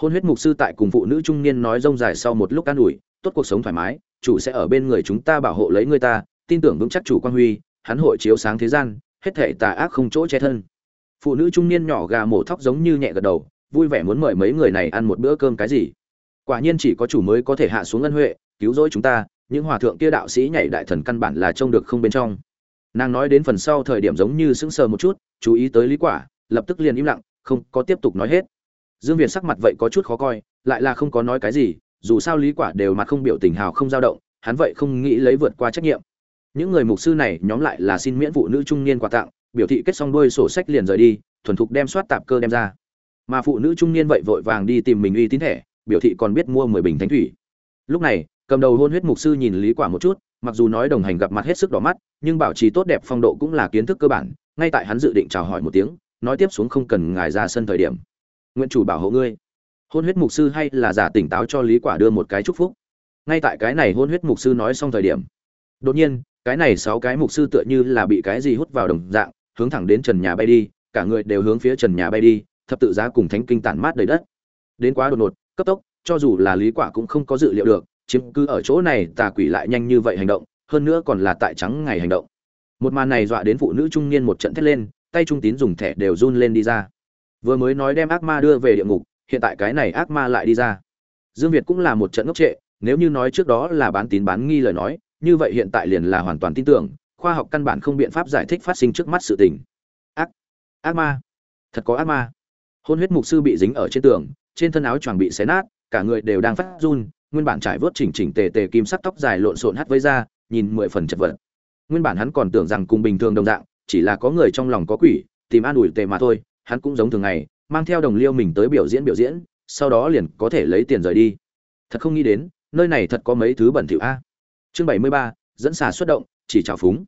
A: hôn huyết mục sư tại cùng phụ nữ trung niên nói rông dài sau một lúc an ủi, tốt cuộc sống thoải mái, chủ sẽ ở bên người chúng ta bảo hộ lấy người ta, tin tưởng vững chắc chủ quan huy, hắn hội chiếu sáng thế gian, hết thể tà ác không chỗ che thân. Phụ nữ trung niên nhỏ gà mổ thóc giống như nhẹ gật đầu, vui vẻ muốn mời mấy người này ăn một bữa cơm cái gì. Quả nhiên chỉ có chủ mới có thể hạ xuống ân huệ, cứu rỗi chúng ta, những hòa thượng kia đạo sĩ nhảy đại thần căn bản là trông được không bên trong. Nàng nói đến phần sau thời điểm giống như sững sờ một chút, chú ý tới lý quả, lập tức liền im lặng, không có tiếp tục nói hết dương việt sắc mặt vậy có chút khó coi, lại là không có nói cái gì, dù sao lý quả đều mặt không biểu tình hào không dao động, hắn vậy không nghĩ lấy vượt qua trách nhiệm. Những người mục sư này nhóm lại là xin miễn phụ nữ trung niên quà tặng, biểu thị kết xong đôi sổ sách liền rời đi, thuần thục đem soát tạp cơ đem ra. Mà phụ nữ trung niên vậy vội vàng đi tìm mình uy tín thẻ, biểu thị còn biết mua mười bình thánh thủy. Lúc này, cầm đầu hôn huyết mục sư nhìn lý quả một chút, mặc dù nói đồng hành gặp mặt hết sức đỏ mắt, nhưng bảo trì tốt đẹp phong độ cũng là kiến thức cơ bản, ngay tại hắn dự định chào hỏi một tiếng, nói tiếp xuống không cần ngài ra sân thời điểm nguyện chủ bảo hộ ngươi. Hôn huyết mục sư hay là giả tỉnh táo cho lý quả đưa một cái chúc phúc. Ngay tại cái này hôn huyết mục sư nói xong thời điểm, đột nhiên, cái này sáu cái mục sư tựa như là bị cái gì hút vào đồng dạng, hướng thẳng đến trần nhà bay đi, cả người đều hướng phía trần nhà bay đi, thập tự giá cùng thánh kinh tản mát đầy đất. Đến quá đột ngột, cấp tốc, cho dù là lý quả cũng không có dự liệu được, chiếm cứ ở chỗ này tà quỷ lại nhanh như vậy hành động, hơn nữa còn là tại trắng ngày hành động. Một màn này dọa đến phụ nữ trung niên một trận thét lên, tay trung tín dùng thẻ đều run lên đi ra vừa mới nói đem ác ma đưa về địa ngục, hiện tại cái này ác ma lại đi ra. Dương việt cũng là một trận ngốc trệ, nếu như nói trước đó là bán tín bán nghi lời nói, như vậy hiện tại liền là hoàn toàn tin tưởng, khoa học căn bản không biện pháp giải thích phát sinh trước mắt sự tình. Ác ác ma, thật có ác ma. Hôn huyết mục sư bị dính ở trên tường, trên thân áo choàng bị xé nát, cả người đều đang phát run, nguyên bản trải vớt chỉnh chỉnh tề tề kim sắc tóc dài lộn xộn hắt với da nhìn mười phần chật vật. Nguyên bản hắn còn tưởng rằng cùng bình thường đồng dạng, chỉ là có người trong lòng có quỷ, tìm an ủi tề mà thôi hắn cũng giống thường ngày, mang theo đồng liêu mình tới biểu diễn biểu diễn, sau đó liền có thể lấy tiền rời đi. Thật không nghĩ đến, nơi này thật có mấy thứ bẩn thỉu a. Chương bảy mươi ba, dẫn xà xuất động, chỉ trào phúng.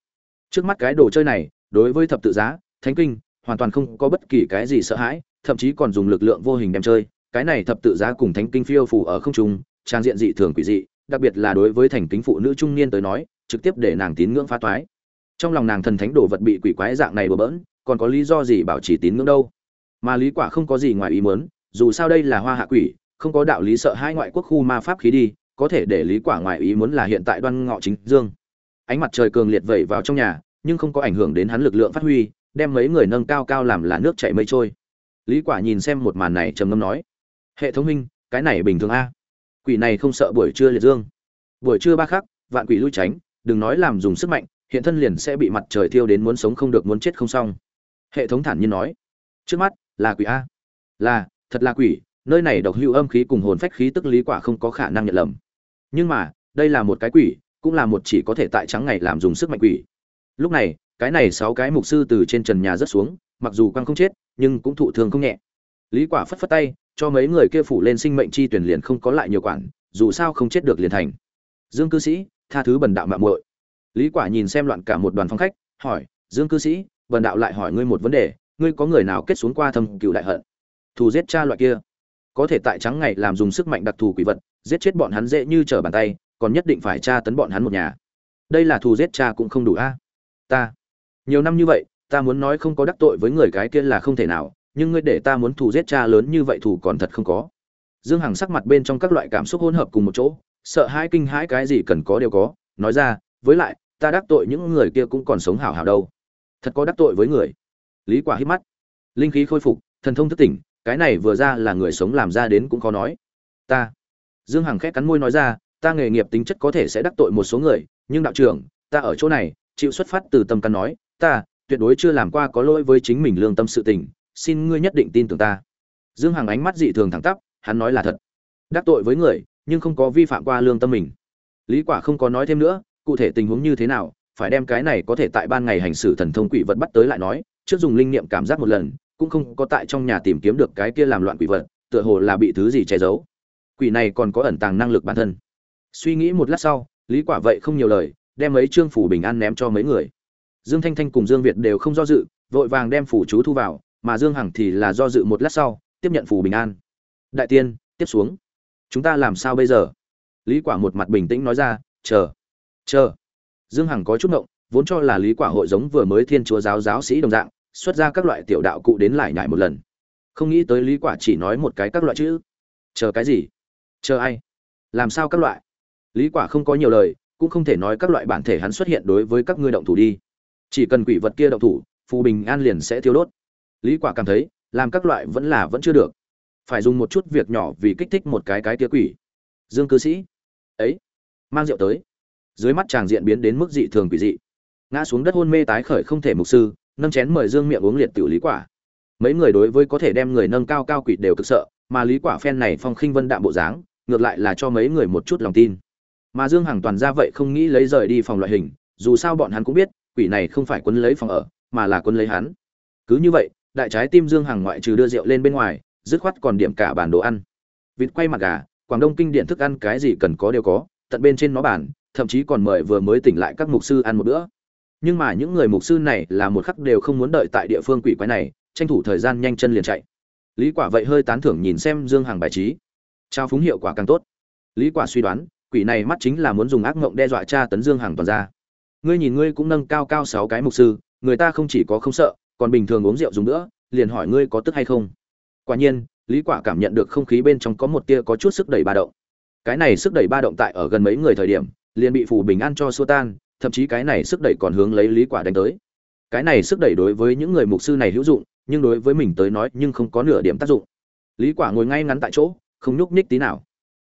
A: Trước mắt cái đồ chơi này, đối với thập tự giá, thánh kinh, hoàn toàn không có bất kỳ cái gì sợ hãi, thậm chí còn dùng lực lượng vô hình đem chơi. Cái này thập tự giá cùng thánh kinh phiêu phù ở không trung, trang diện dị thường quỷ dị, đặc biệt là đối với thành kính phụ nữ trung niên tới nói, trực tiếp để nàng tín ngưỡng phá toái. Trong lòng nàng thần thánh đồ vật bị quỷ quái dạng này bừa bỡn còn có lý do gì bảo trì tín ngưỡng đâu? Mà lý quả không có gì ngoài ý muốn, dù sao đây là hoa hạ quỷ, không có đạo lý sợ hai ngoại quốc khu ma pháp khí đi, có thể để lý quả ngoài ý muốn là hiện tại đoan ngọ chính dương. Ánh mặt trời cường liệt vẩy vào trong nhà, nhưng không có ảnh hưởng đến hắn lực lượng phát huy, đem mấy người nâng cao cao làm là nước chảy mây trôi. Lý quả nhìn xem một màn này trầm ngâm nói, hệ thống minh cái này bình thường a. Quỷ này không sợ buổi trưa liệt dương. Buổi trưa ba khắc, vạn quỷ lui tránh, đừng nói làm dùng sức mạnh, hiện thân liền sẽ bị mặt trời thiêu đến muốn sống không được muốn chết không xong hệ thống thản nhiên nói, trước mắt là quỷ a. Là, thật là quỷ, nơi này độc hữu âm khí cùng hồn phách khí tức lý quả không có khả năng nhận lầm. Nhưng mà, đây là một cái quỷ, cũng là một chỉ có thể tại trắng ngày làm dùng sức mạnh quỷ. Lúc này, cái này sáu cái mục sư từ trên trần nhà rớt xuống, mặc dù quăng không chết, nhưng cũng thụ thương không nhẹ. Lý quả phất phất tay, cho mấy người kia phủ lên sinh mệnh chi tuyển liền không có lại nhiều quản, dù sao không chết được liền thành. Dương cư sĩ, tha thứ bần đạo mạo muội. Lý quả nhìn xem loạn cả một đoàn phong khách, hỏi, dương cư sĩ bần đạo lại hỏi ngươi một vấn đề, ngươi có người nào kết xuống qua thâm cựu đại hận? Thù giết cha loại kia. Có thể tại trắng ngày làm dùng sức mạnh đặc thù quỷ vật, giết chết bọn hắn dễ như trở bàn tay, còn nhất định phải tra tấn bọn hắn một nhà. Đây là thù giết cha cũng không đủ a. Ta. Nhiều năm như vậy, ta muốn nói không có đắc tội với người cái kia là không thể nào, nhưng ngươi để ta muốn thù giết cha lớn như vậy thù còn thật không có. Dương hằng sắc mặt bên trong các loại cảm xúc hỗn hợp cùng một chỗ, sợ hãi kinh hãi cái gì cần có đều có, nói ra, với lại, ta đắc tội những người kia cũng còn sống hảo hảo đâu thật có đắc tội với người. Lý quả hít mắt. Linh khí khôi phục, thần thông thức tỉnh, cái này vừa ra là người sống làm ra đến cũng khó nói. Ta. Dương hằng khẽ cắn môi nói ra, ta nghề nghiệp tính chất có thể sẽ đắc tội một số người, nhưng đạo trưởng, ta ở chỗ này, chịu xuất phát từ tâm căn nói, ta, tuyệt đối chưa làm qua có lỗi với chính mình lương tâm sự tình, xin ngươi nhất định tin tưởng ta. Dương hằng ánh mắt dị thường thẳng tắp, hắn nói là thật. Đắc tội với người, nhưng không có vi phạm qua lương tâm mình. Lý quả không có nói thêm nữa, cụ thể tình huống như thế nào phải đem cái này có thể tại ban ngày hành xử thần thông quỷ vật bắt tới lại nói, trước dùng linh niệm cảm giác một lần, cũng không có tại trong nhà tìm kiếm được cái kia làm loạn quỷ vật, tựa hồ là bị thứ gì che giấu. Quỷ này còn có ẩn tàng năng lực bản thân. Suy nghĩ một lát sau, lý quả vậy không nhiều lời, đem mấy trương phủ bình an ném cho mấy người. Dương thanh thanh cùng dương việt đều không do dự, vội vàng đem phủ chú thu vào, mà dương hằng thì là do dự một lát sau, tiếp nhận phủ bình an. Đại tiên, tiếp xuống. Chúng ta làm sao bây giờ? Lý quả một mặt bình tĩnh nói ra, chờ chờ dương hằng có chút ngộng, vốn cho là lý quả hội giống vừa mới thiên chúa giáo giáo sĩ đồng dạng, xuất ra các loại tiểu đạo cụ đến lại nhại một lần. Không nghĩ tới lý quả chỉ nói một cái các loại chữ. Chờ cái gì? Chờ ai? Làm sao các loại? Lý quả không có nhiều lời, cũng không thể nói các loại bản thể hắn xuất hiện đối với các ngươi động thủ đi. Chỉ cần quỷ vật kia động thủ, phù bình an liền sẽ thiêu đốt. Lý quả cảm thấy, làm các loại vẫn là vẫn chưa được. Phải dùng một chút việc nhỏ vì kích thích một cái cái kia quỷ. Dương cư sĩ. Ấy, mang rượu tới dưới mắt chàng diện biến đến mức dị thường quỷ dị. Ngã xuống đất hôn mê tái khởi không thể mục sư, nâng chén mời dương miệng uống liệt tiểu lý quả. Mấy người đối với có thể đem người nâng cao cao quỷ đều cực sợ, mà lý quả phen này phong khinh vân đạm bộ dáng, ngược lại là cho mấy người một chút lòng tin. Mà dương hằng toàn ra vậy không nghĩ lấy rời đi phòng loại hình, dù sao bọn hắn cũng biết, quỷ này không phải quân lấy phòng ở, mà là quân lấy hắn. Cứ như vậy, đại trái tim dương hằng ngoại trừ đưa rượu lên bên ngoài, dứt khoát còn điểm cả bản đồ ăn. Vịt quay mặt gà, quảng đông kinh điển thức ăn cái gì cần có đều có, tận bên trên nó bản thậm chí còn mời vừa mới tỉnh lại các mục sư ăn một bữa. Nhưng mà những người mục sư này là một khắc đều không muốn đợi tại địa phương quỷ quái này, tranh thủ thời gian nhanh chân liền chạy. Lý quả vậy hơi tán thưởng nhìn xem dương hằng bài trí. Trao phúng hiệu quả càng tốt. Lý quả suy đoán, quỷ này mắt chính là muốn dùng ác ngộng đe dọa cha tấn dương hằng toàn ra ngươi nhìn ngươi cũng nâng cao cao sáu cái mục sư, người ta không chỉ có không sợ, còn bình thường uống rượu dùng nữa, liền hỏi ngươi có tức hay không. Quả nhiên, lý quả cảm nhận được không khí bên trong có một tia có chút sức đẩy ba động. Cái này sức đẩy ba động tại ở gần mấy người thời điểm liền bị phù bình an cho xua tan, thậm chí cái này sức đẩy còn hướng lấy lý quả đánh tới. Cái này sức đẩy đối với những người mục sư này hữu dụng, nhưng đối với mình tới nói nhưng không có nửa điểm tác dụng. Lý quả ngồi ngay ngắn tại chỗ, không nhúc nhích tí nào.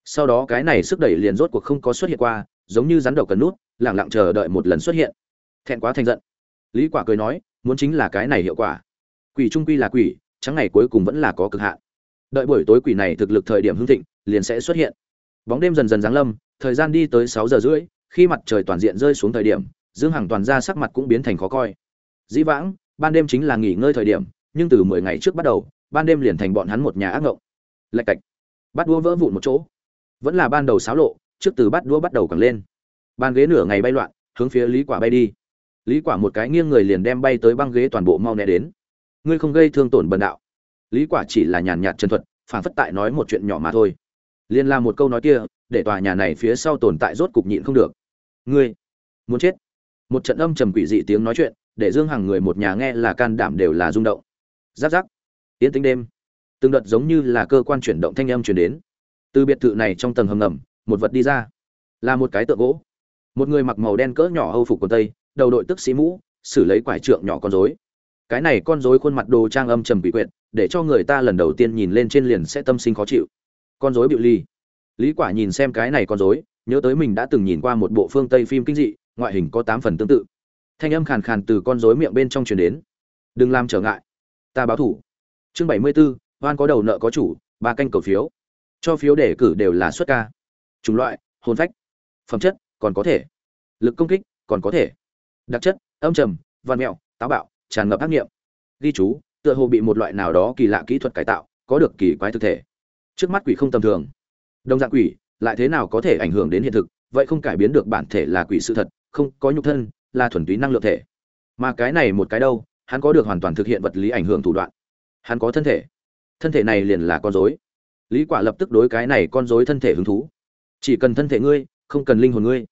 A: Sau đó cái này sức đẩy liền rốt cuộc không có xuất hiện qua, giống như rắn đầu cần nút lẳng lặng chờ đợi một lần xuất hiện. Thẹn quá thành giận. Lý quả cười nói, muốn chính là cái này hiệu quả. Quỷ trung quy là quỷ trắng ngày cuối cùng vẫn là có cực hạn. Đợi buổi tối quỷ này thực lực thời điểm hưng thịnh, liền sẽ xuất hiện. Bóng đêm dần dần giáng lâm thời gian đi tới sáu giờ rưỡi, khi mặt trời toàn diện rơi xuống thời điểm, dương hằng toàn ra sắc mặt cũng biến thành khó coi. Dĩ vãng, ban đêm chính là nghỉ ngơi thời điểm, nhưng từ mười ngày trước bắt đầu, ban đêm liền thành bọn hắn một nhà ác ngộng. Lạch cạch. Bắt đua vỡ vụn một chỗ. Vẫn là ban đầu xáo lộ, trước từ bắt đua bắt đầu càng lên. Ban ghế nửa ngày bay loạn, hướng phía lý quả bay đi. Lý quả một cái nghiêng người liền đem bay tới băng ghế toàn bộ mau né đến. Ngươi không gây thương tổn bần đạo. Lý quả chỉ là nhàn nhạt chân thuật phản phất tại nói một chuyện nhỏ mà thôi. Liên la một câu nói kia để tòa nhà này phía sau tồn tại rốt cục nhịn không được. Ngươi, muốn chết? Một trận âm trầm quỷ dị tiếng nói chuyện, để dương hằng người một nhà nghe là can đảm đều là rung động. Giáp giáp tiến tính đêm. Từng đợt giống như là cơ quan chuyển động thanh âm truyền đến. Từ biệt thự này trong tầng hầm ngầm, một vật đi ra. Là một cái tượng gỗ. Một người mặc màu đen cỡ nhỏ hâu phục quần tây, đầu đội tức sĩ mũ, xử lấy quải trượng nhỏ con rối. Cái này con rối khuôn mặt đồ trang âm trầm bị quyệt, để cho người ta lần đầu tiên nhìn lên trên liền sẽ tâm sinh khó chịu. Con rối bịu ly lý quả nhìn xem cái này con rối nhớ tới mình đã từng nhìn qua một bộ phương tây phim kinh dị ngoại hình có tám phần tương tự. Thanh âm khàn khàn từ con rối miệng bên trong truyền đến. Đừng làm trở ngại. Ta báo thủ. Chương bảy mươi 74, oan có đầu nợ có chủ ba canh cầu phiếu. Cho phiếu đề cử đều là xuất ca. Chủng loại hồn phách. Phẩm chất còn có thể. Lực công kích còn có thể. Đặc chất âm trầm văn mẹo táo bạo tràn ngập ác nghiệm. Ghi chú tựa hồ bị một loại nào đó kỳ lạ kỹ thuật cải tạo có được kỳ quái thực thể. Trước mắt quỷ không tầm thường đồng dạng quỷ, lại thế nào có thể ảnh hưởng đến hiện thực? Vậy không cải biến được bản thể là quỷ sự thật, không có nhục thân, là thuần túy năng lượng thể. Mà cái này một cái đâu, hắn có được hoàn toàn thực hiện vật lý ảnh hưởng thủ đoạn. Hắn có thân thể. Thân thể này liền là con dối lý quả lập tức đối cái này con dối thân thể hứng thú. Chỉ cần thân thể ngươi, không cần linh hồn ngươi.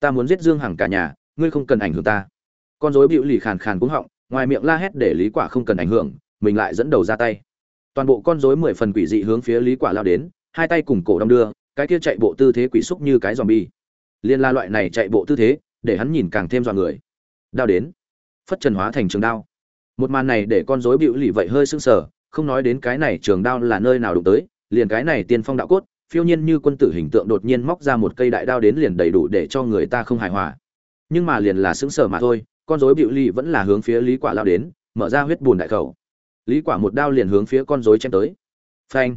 A: Ta muốn giết dương hằng cả nhà, ngươi không cần ảnh hưởng ta. Con dối bịu lì khàn khàn cuống họng, ngoài miệng la hét để lý quả không cần ảnh hưởng, mình lại dẫn đầu ra tay. Toàn bộ con rối mười phần quỷ dị hướng phía lý quả lao đến hai tay cùng cổ đong đưa, cái kia chạy bộ tư thế quỷ xúc như cái zombie. Liên la loại này chạy bộ tư thế, để hắn nhìn càng thêm dọa người. Đao đến. Phất trần hóa thành trường đao. Một màn này để con rối bịu lì vậy hơi sưng sờ, không nói đến cái này trường đao là nơi nào đụng tới, liền cái này tiên phong đạo cốt, phiêu nhiên như quân tử hình tượng đột nhiên móc ra một cây đại đao đến liền đầy đủ để cho người ta không hài hòa. Nhưng mà liền là sững sờ mà thôi, con rối bịu lì vẫn là hướng phía lý quả lao đến, mở ra huyết bùn đại khẩu. Lý quả một đao liền hướng phía con rối chém tới. Phanh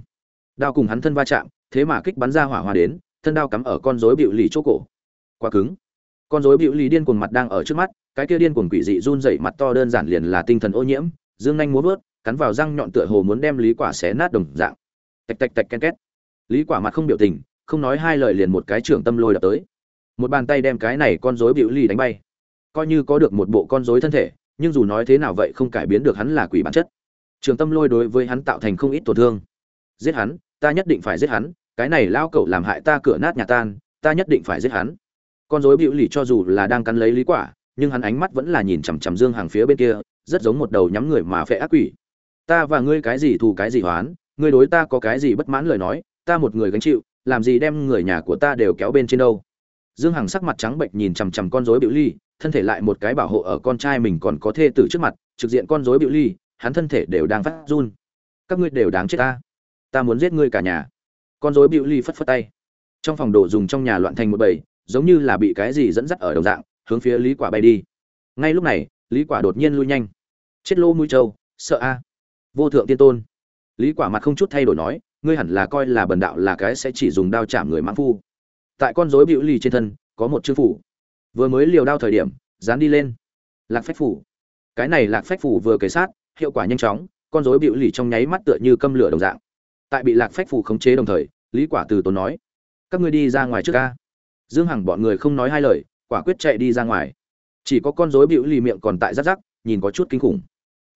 A: đao cùng hắn thân va chạm, thế mà kích bắn ra hỏa hoa đến, thân đao cắm ở con rối bịu lì chỗ cổ. Quá cứng. Con rối bịu lì điên cuồng mặt đang ở trước mắt, cái kia điên cuồng quỷ dị run rẩy mặt to đơn giản liền là tinh thần ô nhiễm, dương nhanh muốn vớt, cắn vào răng nhọn tựa hồ muốn đem lý quả xé nát đồng dạng. Tạch tạch tạch ken két. Lý quả mặt không biểu tình, không nói hai lời liền một cái trưởng tâm lôi đập tới. Một bàn tay đem cái này con rối bịu lì đánh bay. Coi như có được một bộ con rối thân thể, nhưng dù nói thế nào vậy không cải biến được hắn là quỷ bản chất. Trường tâm lôi đối với hắn tạo thành không ít tổn thương giết hắn, ta nhất định phải giết hắn, cái này lao cậu làm hại ta cửa nát nhà tan, ta nhất định phải giết hắn. Con rối bịu lì cho dù là đang cắn lấy lý quả, nhưng hắn ánh mắt vẫn là nhìn chằm chằm dương hàng phía bên kia, rất giống một đầu nhắm người mà phệ ác quỷ. Ta và ngươi cái gì thù cái gì hoán, ngươi đối ta có cái gì bất mãn lời nói, ta một người gánh chịu, làm gì đem người nhà của ta đều kéo bên trên đâu. Dương hằng sắc mặt trắng bệnh nhìn chằm chằm con rối biểu ly thân thể lại một cái bảo hộ ở con trai mình còn có thê tử trước mặt, trực diện con rối biểu ly hắn thân thể đều đang phát run. Các ngươi đều đáng chết ta ta muốn giết ngươi cả nhà. Con rối bịu ly phất phất tay. Trong phòng đồ dùng trong nhà loạn thành một bầy, giống như là bị cái gì dẫn dắt ở đồng dạng, hướng phía lý quả bay đi. Ngay lúc này, lý quả đột nhiên lui nhanh. Chết lô mũi trâu, sợ a. Vô thượng tiên tôn. Lý quả mặt không chút thay đổi nói, ngươi hẳn là coi là bần đạo là cái sẽ chỉ dùng đao chạm người mãng phu. Tại con rối bịu ly trên thân, có một chữ phủ. Vừa mới liều đao thời điểm, dán đi lên. Lạc phách phủ. Cái này lạc phách phủ vừa kề sát, hiệu quả nhanh chóng, con rối bịu lì trong nháy mắt tựa như câm lửa đồng dạng tại bị lạc phách phủ khống chế đồng thời, lý quả từ tốn nói, các ngươi đi ra ngoài trước ca. Dương hằng bọn người không nói hai lời, quả quyết chạy đi ra ngoài. Chỉ có con rối bịu lì miệng còn tại rắc rắc, nhìn có chút kinh khủng.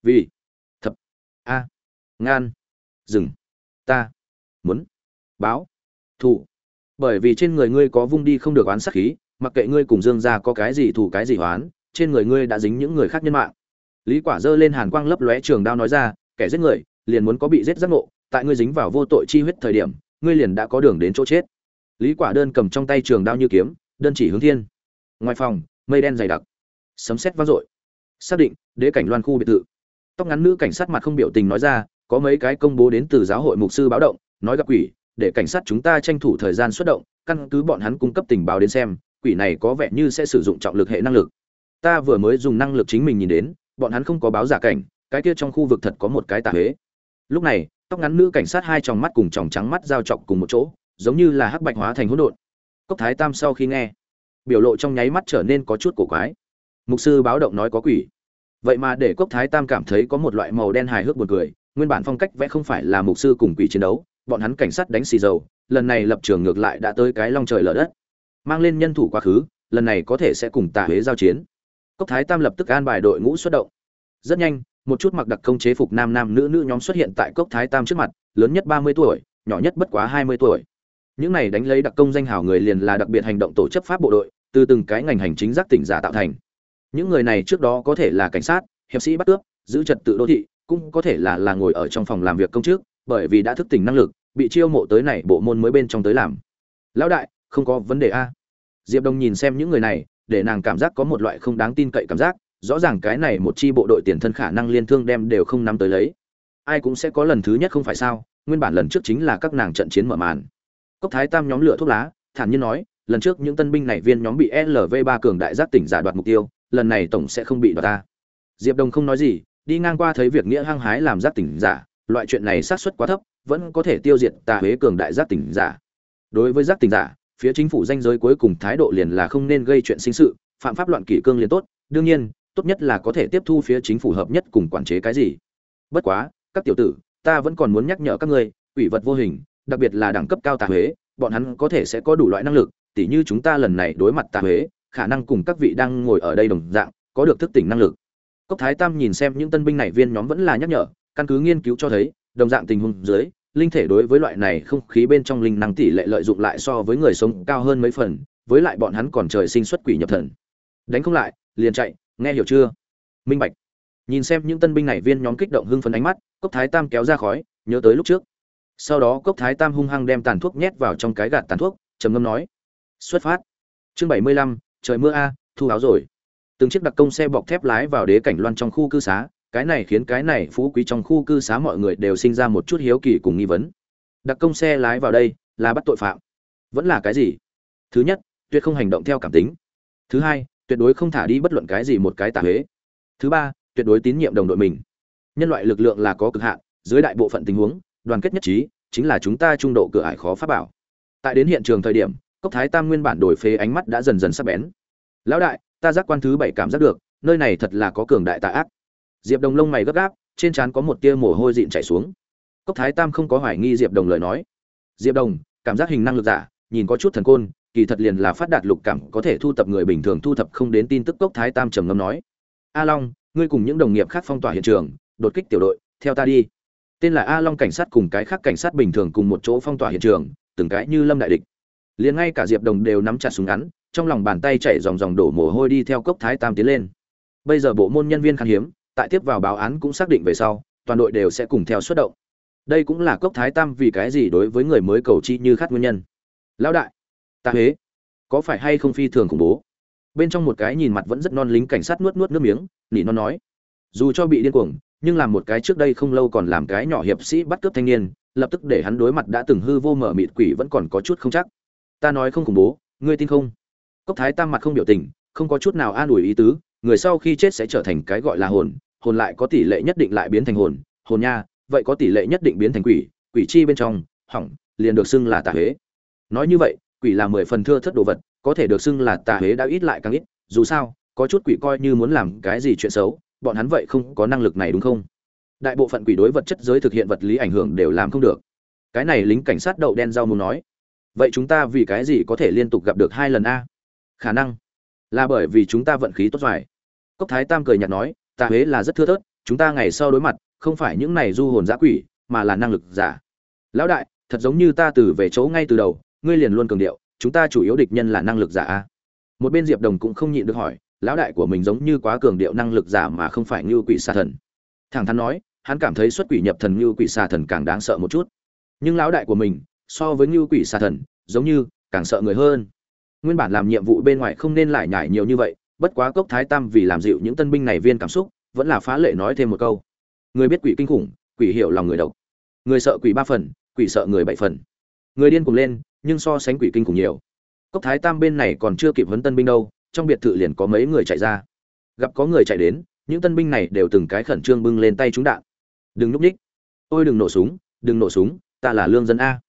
A: Vì thập a ngan dừng, ta muốn báo thủ bởi vì trên người ngươi có vung đi không được oán sát khí, mặc kệ ngươi cùng dương gia có cái gì thủ cái gì oán, trên người ngươi đã dính những người khác nhân mạng. Lý quả dơ lên hàn quang lấp lóe trường đao nói ra, kẻ giết người liền muốn có bị giết giác ngộ, tại ngươi dính vào vô tội chi huyết thời điểm, ngươi liền đã có đường đến chỗ chết. Lý quả đơn cầm trong tay trường đao như kiếm, đơn chỉ hướng thiên. Ngoài phòng, mây đen dày đặc. Sấm sét vang dội. Xác định, đế cảnh loan khu biệt thự. Tóc ngắn nữ cảnh sát mặt không biểu tình nói ra, có mấy cái công bố đến từ giáo hội mục sư báo động, nói gặp quỷ, để cảnh sát chúng ta tranh thủ thời gian xuất động, căn cứ bọn hắn cung cấp tình báo đến xem, quỷ này có vẻ như sẽ sử dụng trọng lực hệ năng lực. Ta vừa mới dùng năng lực chính mình nhìn đến, bọn hắn không có báo giả cảnh, cái kia trong khu vực thật có một cái tà huế lúc này, tóc ngắn nữ cảnh sát hai tròng mắt cùng tròng trắng mắt giao trọng cùng một chỗ, giống như là hắc bạch hóa thành hỗn độn. Cốc thái tam sau khi nghe, biểu lộ trong nháy mắt trở nên có chút cổ quái. Mục sư báo động nói có quỷ. Vậy mà để cốc thái tam cảm thấy có một loại màu đen hài hước buồn cười, nguyên bản phong cách vẽ không phải là mục sư cùng quỷ chiến đấu, bọn hắn cảnh sát đánh xì dầu, lần này lập trường ngược lại đã tới cái long trời lở đất. Mang lên nhân thủ quá khứ, lần này có thể sẽ cùng tà huế giao chiến. Cốc thái tam lập tức an bài đội ngũ xuất động. Rất nhanh một chút mặc đặc công chế phục nam nam nữ nữ nhóm xuất hiện tại cốc thái tam trước mặt, lớn nhất ba mươi tuổi, nhỏ nhất bất quá hai mươi tuổi. Những này đánh lấy đặc công danh hào người liền là đặc biệt hành động tổ chấp pháp bộ đội, từ từng cái ngành hành chính giác tỉnh giả tạo thành. Những người này trước đó có thể là cảnh sát, hiệp sĩ bắt cướp, giữ trật tự đô thị, cũng có thể là là ngồi ở trong phòng làm việc công chức, bởi vì đã thức tỉnh năng lực, bị chiêu mộ tới này bộ môn mới bên trong tới làm. Lão đại, không có vấn đề a. Diệp đông nhìn xem những người này, để nàng cảm giác có một loại không đáng tin cậy cảm giác rõ ràng cái này một chi bộ đội tiền thân khả năng liên thương đem đều không nắm tới lấy. Ai cũng sẽ có lần thứ nhất không phải sao, nguyên bản lần trước chính là các nàng trận chiến mở màn. Cốc thái tam nhóm lửa thuốc lá, thản nhiên nói, lần trước những tân binh này viên nhóm bị lv ba cường đại giác tỉnh giả đoạt mục tiêu, lần này tổng sẽ không bị đoạt ta. Diệp đồng không nói gì, đi ngang qua thấy việc nghĩa hăng hái làm giác tỉnh giả, loại chuyện này xác suất quá thấp, vẫn có thể tiêu diệt tà huế cường đại giác tỉnh giả. Đối với giác tỉnh giả, phía chính phủ danh giới cuối cùng thái độ liền là không nên gây chuyện sinh sự, phạm pháp loạn kỷ cương liền tốt, đương nhiên tốt nhất là có thể tiếp thu phía chính phủ hợp nhất cùng quản chế cái gì. Bất quá, các tiểu tử, ta vẫn còn muốn nhắc nhở các ngươi, quỷ vật vô hình, đặc biệt là đẳng cấp cao tà huế, bọn hắn có thể sẽ có đủ loại năng lực, tỉ như chúng ta lần này đối mặt tà huế, khả năng cùng các vị đang ngồi ở đây đồng dạng, có được thức tỉnh năng lực. Cốc thái tam nhìn xem những tân binh này viên nhóm vẫn là nhắc nhở, căn cứ nghiên cứu cho thấy, đồng dạng tình huống dưới, linh thể đối với loại này không khí bên trong linh năng tỷ lệ lợi dụng lại so với người sống cao hơn mấy phần, với lại bọn hắn còn trời sinh xuất quỷ nhập thần. Đánh không lại, liền chạy nghe hiểu chưa? Minh bạch. Nhìn xem những tân binh này viên nhóm kích động hưng phấn ánh mắt, cốc thái tam kéo ra khói, nhớ tới lúc trước. Sau đó cốc thái tam hung hăng đem tàn thuốc nhét vào trong cái gạt tàn thuốc, trầm ngâm nói, xuất phát. Chương bảy mươi lăm, trời mưa a, thu áo rồi. Từng chiếc đặc công xe bọc thép lái vào đế cảnh loan trong khu cư xá, cái này khiến cái này phú quý trong khu cư xá mọi người đều sinh ra một chút hiếu kỳ cùng nghi vấn. Đặc công xe lái vào đây là bắt tội phạm. Vẫn là cái gì? Thứ nhất, tuyệt không hành động theo cảm tính. Thứ hai tuyệt đối không thả đi bất luận cái gì một cái tà huế. Thứ ba, tuyệt đối tín nhiệm đồng đội mình. Nhân loại lực lượng là có cực hạn, dưới đại bộ phận tình huống, đoàn kết nhất trí, chính là chúng ta trung độ cửa ải khó phát bảo. Tại đến hiện trường thời điểm, cốc thái tam nguyên bản đổi phế ánh mắt đã dần dần sắp bén. Lão đại, ta giác quan thứ bảy cảm giác được, nơi này thật là có cường đại tà ác. Diệp đồng lông mày gấp gáp, trên trán có một tia mồ hôi dịn chảy xuống. Cốc thái tam không có hoài nghi diệp đồng lời nói. Diệp đồng, cảm giác hình năng lực giả, nhìn có chút thần côn kỳ thật liền là phát đạt lục cảm, có thể thu tập người bình thường thu thập không đến tin tức cốc thái tam trầm ngâm nói. A long, ngươi cùng những đồng nghiệp khác phong tỏa hiện trường, đột kích tiểu đội, theo ta đi. Tên là a long cảnh sát cùng cái khác cảnh sát bình thường cùng một chỗ phong tỏa hiện trường, từng cái như lâm đại địch. Liền ngay cả diệp đồng đều nắm chặt súng ngắn, trong lòng bàn tay chảy dòng dòng đổ mồ hôi đi theo cốc thái tam tiến lên. Bây giờ bộ môn nhân viên khan hiếm, tại tiếp vào báo án cũng xác định về sau, toàn đội đều sẽ cùng theo xuất động. Đây cũng là cốc thái tam vì cái gì đối với người mới cầu chi như khát nguyên nhân. Lão đại ta huế, có phải hay không phi thường khủng bố? Bên trong một cái nhìn mặt vẫn rất non lính cảnh sát nuốt nuốt nước miếng, nỉ non nói, dù cho bị điên cuồng, nhưng làm một cái trước đây không lâu còn làm cái nhỏ hiệp sĩ bắt cướp thanh niên, lập tức để hắn đối mặt đã từng hư vô mở mịt quỷ vẫn còn có chút không chắc. Ta nói không khủng bố, ngươi tin không? Cốc thái tam mặt không biểu tình, không có chút nào an ủi ý tứ, người sau khi chết sẽ trở thành cái gọi là hồn hồn lại có tỷ lệ nhất định lại biến thành hồn hồn nha, vậy có tỷ lệ nhất định biến thành quỷ quỷ chi bên trong, hỏng, liền được xưng là tà huế. Nói như vậy quỷ là mười phần thưa thất đồ vật, có thể được xưng là tà huế đã ít lại càng ít, dù sao, có chút quỷ coi như muốn làm cái gì chuyện xấu, bọn hắn vậy không có năng lực này đúng không? Đại bộ phận quỷ đối vật chất giới thực hiện vật lý ảnh hưởng đều làm không được. Cái này lính cảnh sát đậu đen rau muốn nói, vậy chúng ta vì cái gì có thể liên tục gặp được hai lần a? Khả năng là bởi vì chúng ta vận khí tốt doài cốc thái tam cười nhạt nói, tà huế là rất thưa thớt, chúng ta ngày sau đối mặt, không phải những này du hồn giã quỷ, mà là năng lực giả. Lão đại, thật giống như ta từ về chỗ ngay từ đầu ngươi liền luôn cường điệu, chúng ta chủ yếu địch nhân là năng lực giả a. Một bên diệp đồng cũng không nhịn được hỏi, lão đại của mình giống như quá cường điệu năng lực giả mà không phải như quỷ xà thần. Thẳng thắn nói, hắn cảm thấy xuất quỷ nhập thần như quỷ xà thần càng đáng sợ một chút. Nhưng lão đại của mình, so với như quỷ xà thần, giống như càng sợ người hơn. Nguyên bản làm nhiệm vụ bên ngoài không nên lại nhải nhiều như vậy, bất quá cốc thái tam vì làm dịu những tân binh này viên cảm xúc, vẫn là phá lệ nói thêm một câu. Người biết quỷ kinh khủng, quỷ hiểu lòng người độc. Người sợ quỷ ba phần, quỷ sợ người bảy phần. Người điên cùng lên nhưng so sánh quỷ kinh khủng nhiều. Cốc thái tam bên này còn chưa kịp vấn tân binh đâu, trong biệt thự liền có mấy người chạy ra. Gặp có người chạy đến, những tân binh này đều từng cái khẩn trương bưng lên tay trúng đạn. Đừng núp ních ôi, đừng nổ súng, đừng nổ súng, ta là lương dân a.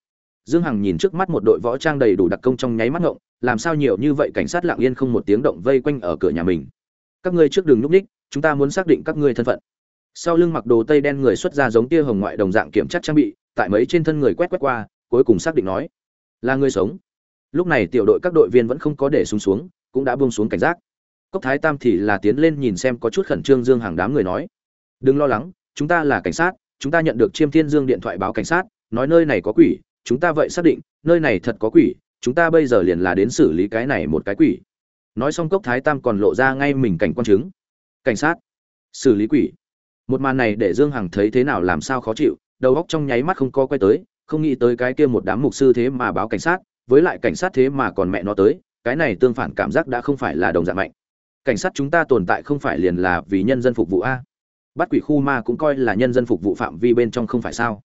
A: Dương hằng nhìn trước mắt một đội võ trang đầy đủ đặc công trong nháy mắt ngộng, làm sao nhiều như vậy cảnh sát lặng yên không một tiếng động vây quanh ở cửa nhà mình? Các ngươi trước đường núp ních chúng ta muốn xác định các ngươi thân phận. Sau lưng mặc đồ tây đen người xuất ra giống tia hồng ngoại đồng dạng kiểm tra trang bị, tại mấy trên thân người quét quét qua, cuối cùng xác định nói là người sống. Lúc này tiểu đội các đội viên vẫn không có để xuống xuống, cũng đã buông xuống cảnh giác. Cốc thái tam thì là tiến lên nhìn xem có chút khẩn trương dương hàng đám người nói, đừng lo lắng, chúng ta là cảnh sát, chúng ta nhận được chiêm thiên dương điện thoại báo cảnh sát, nói nơi này có quỷ, chúng ta vậy xác định, nơi này thật có quỷ, chúng ta bây giờ liền là đến xử lý cái này một cái quỷ. Nói xong cốc thái tam còn lộ ra ngay mình cảnh quan chứng. Cảnh sát, xử lý quỷ. Một màn này để dương hằng thấy thế nào làm sao khó chịu, đầu óc trong nháy mắt không co quay tới không nghĩ tới cái kia một đám mục sư thế mà báo cảnh sát, với lại cảnh sát thế mà còn mẹ nó tới, cái này tương phản cảm giác đã không phải là đồng dạng mạnh. Cảnh sát chúng ta tồn tại không phải liền là vì nhân dân phục vụ a? Bắt quỷ khu ma cũng coi là nhân dân phục vụ phạm vi bên trong không phải sao?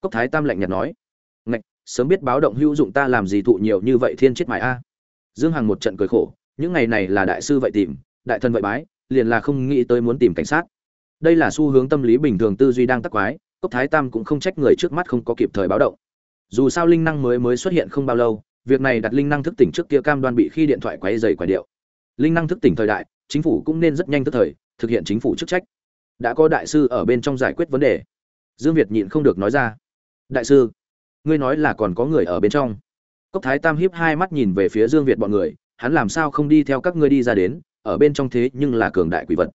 A: Cốc thái tam lạnh nhạt nói. Ngạch, sớm biết báo động hữu dụng ta làm gì thụ nhiều như vậy thiên chết mại a? Dương hằng một trận cười khổ. Những ngày này là đại sư vậy tìm, đại thần vậy bái, liền là không nghĩ tới muốn tìm cảnh sát. Đây là xu hướng tâm lý bình thường tư duy đang tắc quái cốc thái tam cũng không trách người trước mắt không có kịp thời báo động. Dù sao linh năng mới mới xuất hiện không bao lâu, việc này đặt linh năng thức tỉnh trước kia cam đoan bị khi điện thoại quấy dày quả điệu. Linh năng thức tỉnh thời đại, chính phủ cũng nên rất nhanh tức thời, thực hiện chính phủ chức trách. Đã có đại sư ở bên trong giải quyết vấn đề. Dương việt nhịn không được nói ra. Đại sư, ngươi nói là còn có người ở bên trong. Cốc thái tam hiếp hai mắt nhìn về phía dương việt bọn người, hắn làm sao không đi theo các ngươi đi ra đến, ở bên trong thế nhưng là cường đại quỷ vật.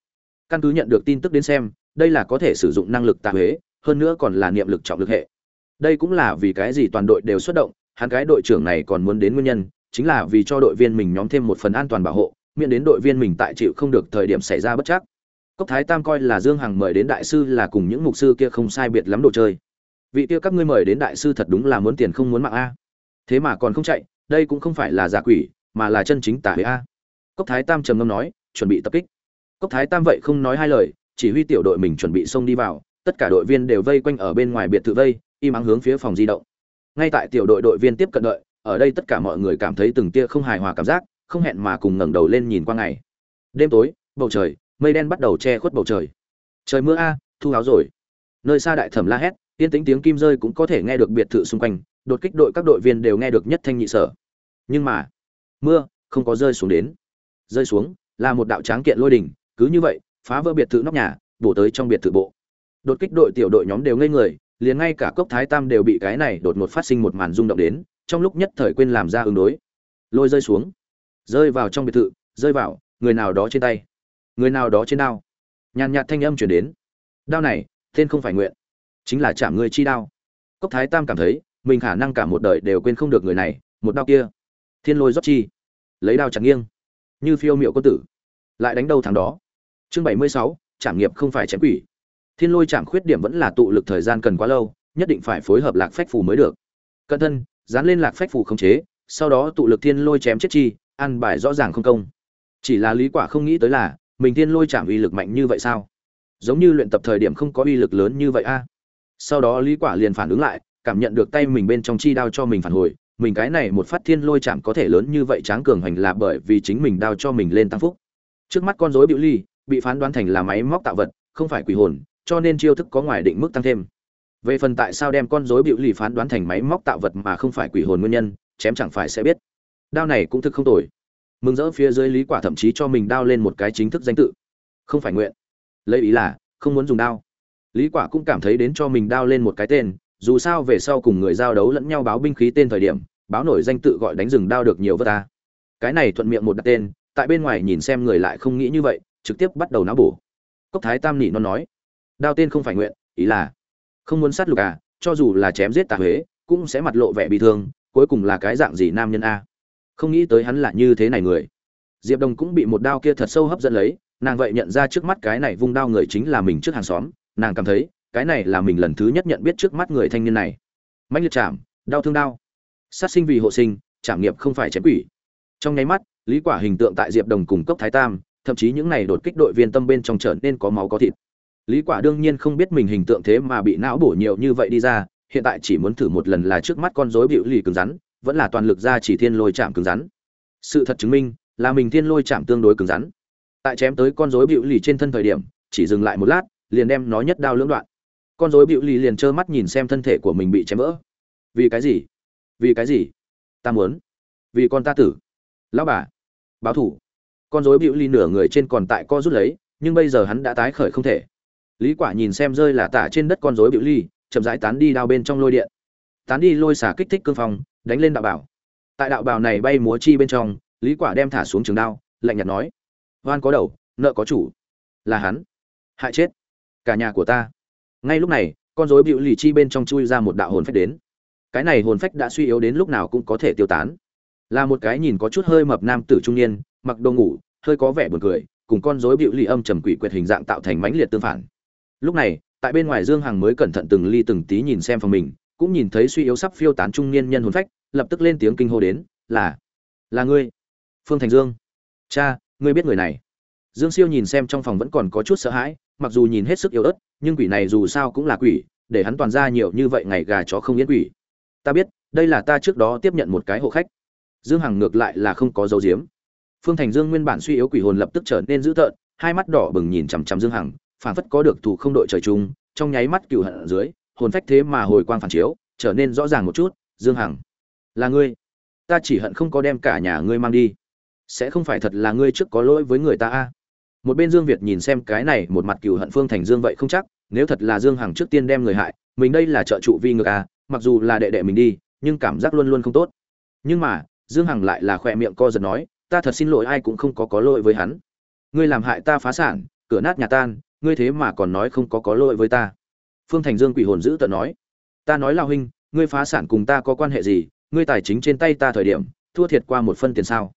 A: Căn cứ nhận được tin tức đến xem, đây là có thể sử dụng năng lực tạ huế hơn nữa còn là niệm lực trọng lực hệ. Đây cũng là vì cái gì toàn đội đều xuất động, hắn cái đội trưởng này còn muốn đến nguyên nhân, chính là vì cho đội viên mình nhóm thêm một phần an toàn bảo hộ, miễn đến đội viên mình tại chịu không được thời điểm xảy ra bất chắc. Cốc thái tam coi là dương hằng mời đến đại sư là cùng những mục sư kia không sai biệt lắm đồ chơi. Vị kia các ngươi mời đến đại sư thật đúng là muốn tiền không muốn mạng a. Thế mà còn không chạy, đây cũng không phải là giả quỷ, mà là chân chính tà a. Cốc thái tam trầm ngâm nói, chuẩn bị tập kích. Cốc thái tam vậy không nói hai lời, chỉ huy tiểu đội mình chuẩn bị xông đi vào tất cả đội viên đều vây quanh ở bên ngoài biệt thự vây, im ắng hướng phía phòng di động. Ngay tại tiểu đội đội viên tiếp cận đợi, ở đây tất cả mọi người cảm thấy từng tia không hài hòa cảm giác, không hẹn mà cùng ngẩng đầu lên nhìn qua ngày. Đêm tối, bầu trời, mây đen bắt đầu che khuất bầu trời. Trời mưa a, thu áo rồi. Nơi xa đại thẩm la hét, yên tính tiếng kim rơi cũng có thể nghe được biệt thự xung quanh, đột kích đội các đội viên đều nghe được nhất thanh nhị sở. Nhưng mà, mưa không có rơi xuống đến. Rơi xuống là một đạo tráng kiện lôi đỉnh cứ như vậy, phá vỡ biệt thự nóc nhà, bổ tới trong biệt thự bộ đột kích đội tiểu đội nhóm đều ngây người, liền ngay cả cốc thái tam đều bị cái này đột ngột phát sinh một màn rung động đến, trong lúc nhất thời quên làm ra ứng đối. Lôi rơi xuống, rơi vào trong biệt thự, rơi vào, người nào đó trên tay, người nào đó trên đao. Nhàn nhạt thanh âm chuyển đến. Đao này, tên không phải nguyện, chính là chạm người chi đao. Cốc thái tam cảm thấy, mình khả năng cả một đời đều quên không được người này, một đao kia. Thiên lôi rót chi, lấy đao chặt nghiêng, như phiêu miệu quân tử, lại đánh đâu thằng đó. Chương bảy mươi sáu, trảm nghiệp không phải chém quỷ thiên lôi chạm khuyết điểm vẫn là tụ lực thời gian cần quá lâu, nhất định phải phối hợp lạc phách phù mới được. Cẩn thân, dán lên lạc phách phù khống chế, sau đó tụ lực thiên lôi chém chết chi ăn bài rõ ràng không công. Chỉ là lý quả không nghĩ tới là, mình thiên lôi chạm uy lực mạnh như vậy sao? Giống như luyện tập thời điểm không có uy lực lớn như vậy a. Sau đó lý quả liền phản ứng lại, cảm nhận được tay mình bên trong chi đao cho mình phản hồi, mình cái này một phát thiên lôi chạm có thể lớn như vậy tráng cường hành là bởi vì chính mình đao cho mình lên tăng phúc. Trước mắt con rối biểu ly, bị phán đoán thành là máy móc tạo vật, không phải quỷ hồn cho nên chiêu thức có ngoài định mức tăng thêm. Về phần tại sao đem con rối biểu lì phán đoán thành máy móc tạo vật mà không phải quỷ hồn nguyên nhân, chém chẳng phải sẽ biết. Đao này cũng thực không tồi. Mừng rỡ phía dưới lý quả thậm chí cho mình đao lên một cái chính thức danh tự. Không phải nguyện. Lấy ý là, không muốn dùng đao. Lý quả cũng cảm thấy đến cho mình đao lên một cái tên, dù sao về sau cùng người giao đấu lẫn nhau báo binh khí tên thời điểm, báo nổi danh tự gọi đánh rừng đao được nhiều vất ta cái này thuận miệng một đặt tên, tại bên ngoài nhìn xem người lại không nghĩ như vậy, trực tiếp bắt đầu náo bổ. Cốc thái tam nị nó nói đao tên không phải nguyện, ý là không muốn sát lục à cho dù là chém giết tà huế, cũng sẽ mặt lộ vẻ bị thương, cuối cùng là cái dạng gì nam nhân a? Không nghĩ tới hắn là như thế này người. Diệp đồng cũng bị một đao kia thật sâu hấp dẫn lấy, nàng vậy nhận ra trước mắt cái này vung đao người chính là mình trước hàng xóm, nàng cảm thấy, cái này là mình lần thứ nhất nhận biết trước mắt người thanh niên này. Mạnh liệt chạm, đau thương đau. Sát sinh vì hộ sinh trảm nghiệp không phải chém quỷ. Trong nháy mắt, lý quả hình tượng tại diệp đồng cùng cốc thái tam, thậm chí những này đột kích đội viên tâm bên trong trở nên có máu có thịt lý quả đương nhiên không biết mình hình tượng thế mà bị não bổ nhiều như vậy đi ra, hiện tại chỉ muốn thử một lần là trước mắt con rối bịu lì cứng rắn, vẫn là toàn lực ra chỉ thiên lôi chạm cứng rắn. Sự thật chứng minh, là mình thiên lôi chạm tương đối cứng rắn. Tại chém tới con rối bịu lì trên thân thời điểm, chỉ dừng lại một lát, liền đem nó nhất đao lưỡng đoạn. Con rối bịu lì liền trơ mắt nhìn xem thân thể của mình bị chém vỡ. Vì cái gì? Vì cái gì? Ta muốn. Vì con ta tử. Lão bà. Báo thủ. Con rối bịu lì nửa người trên còn tại co rút lấy, nhưng bây giờ hắn đã tái khởi không thể lý quả nhìn xem rơi là tả trên đất con rối biểu ly, chậm rãi tán đi đao bên trong lôi điện. Tán đi lôi xả kích thích cương phong, đánh lên đạo bảo. Tại đạo bảo này bay múa chi bên trong, lý quả đem thả xuống trường đao, lạnh nhạt nói hoan có đầu, nợ có chủ. Là hắn. Hại chết cả nhà của ta. Ngay lúc này, con rối biểu lì chi bên trong chui ra một đạo hồn phách đến. Cái này hồn phách đã suy yếu đến lúc nào cũng có thể tiêu tán. Là một cái nhìn có chút hơi mập nam tử trung niên, mặc đồ ngủ, hơi có vẻ buồn cười, cùng con rối biểu lì âm trầm quỷ quyệt hình dạng tạo thành mãnh liệt tương phản lúc này, tại bên ngoài dương hằng mới cẩn thận từng ly từng tí nhìn xem phòng mình, cũng nhìn thấy suy yếu sắp phiêu tán trung niên nhân hồn phách, lập tức lên tiếng kinh hô đến, là là ngươi, phương thành dương. Cha, ngươi biết người này. Dương siêu nhìn xem trong phòng vẫn còn có chút sợ hãi, mặc dù nhìn hết sức yếu ớt, nhưng quỷ này dù sao cũng là quỷ, để hắn toàn ra nhiều như vậy ngày gà chó không yên quỷ. Ta biết, đây là ta trước đó tiếp nhận một cái hộ khách. Dương hằng ngược lại là không có dấu diếm phương thành dương nguyên bản suy yếu quỷ hồn lập tức trở nên dữ tợn, hai mắt đỏ bừng nhìn chằm chằm dương hằng Phản phất có được thủ không đội trời chung, trong nháy mắt cựu hận ở dưới, hồn phách thế mà hồi quang phản chiếu, trở nên rõ ràng một chút, dương hằng, là ngươi. Ta chỉ hận không có đem cả nhà ngươi mang đi. Sẽ không phải thật là ngươi trước có lỗi với người ta a? Một bên dương việt nhìn xem cái này một mặt cựu hận phương thành dương vậy không chắc, nếu thật là dương hằng trước tiên đem người hại, mình đây là trợ trụ vi ngược a mặc dù là đệ đệ mình đi, nhưng cảm giác luôn luôn không tốt. Nhưng mà, dương hằng lại là khỏe miệng co giật nói, ta thật xin lỗi, ai cũng không có có lỗi với hắn. Ngươi làm hại ta phá sản, cửa nát nhà tan ngươi thế mà còn nói không có có lỗi với ta. Phương thành dương quỷ hồn giữ tận nói, ta nói lao huynh, ngươi phá sản cùng ta có quan hệ gì? Ngươi tài chính trên tay ta thời điểm, thua thiệt qua một phân tiền sao?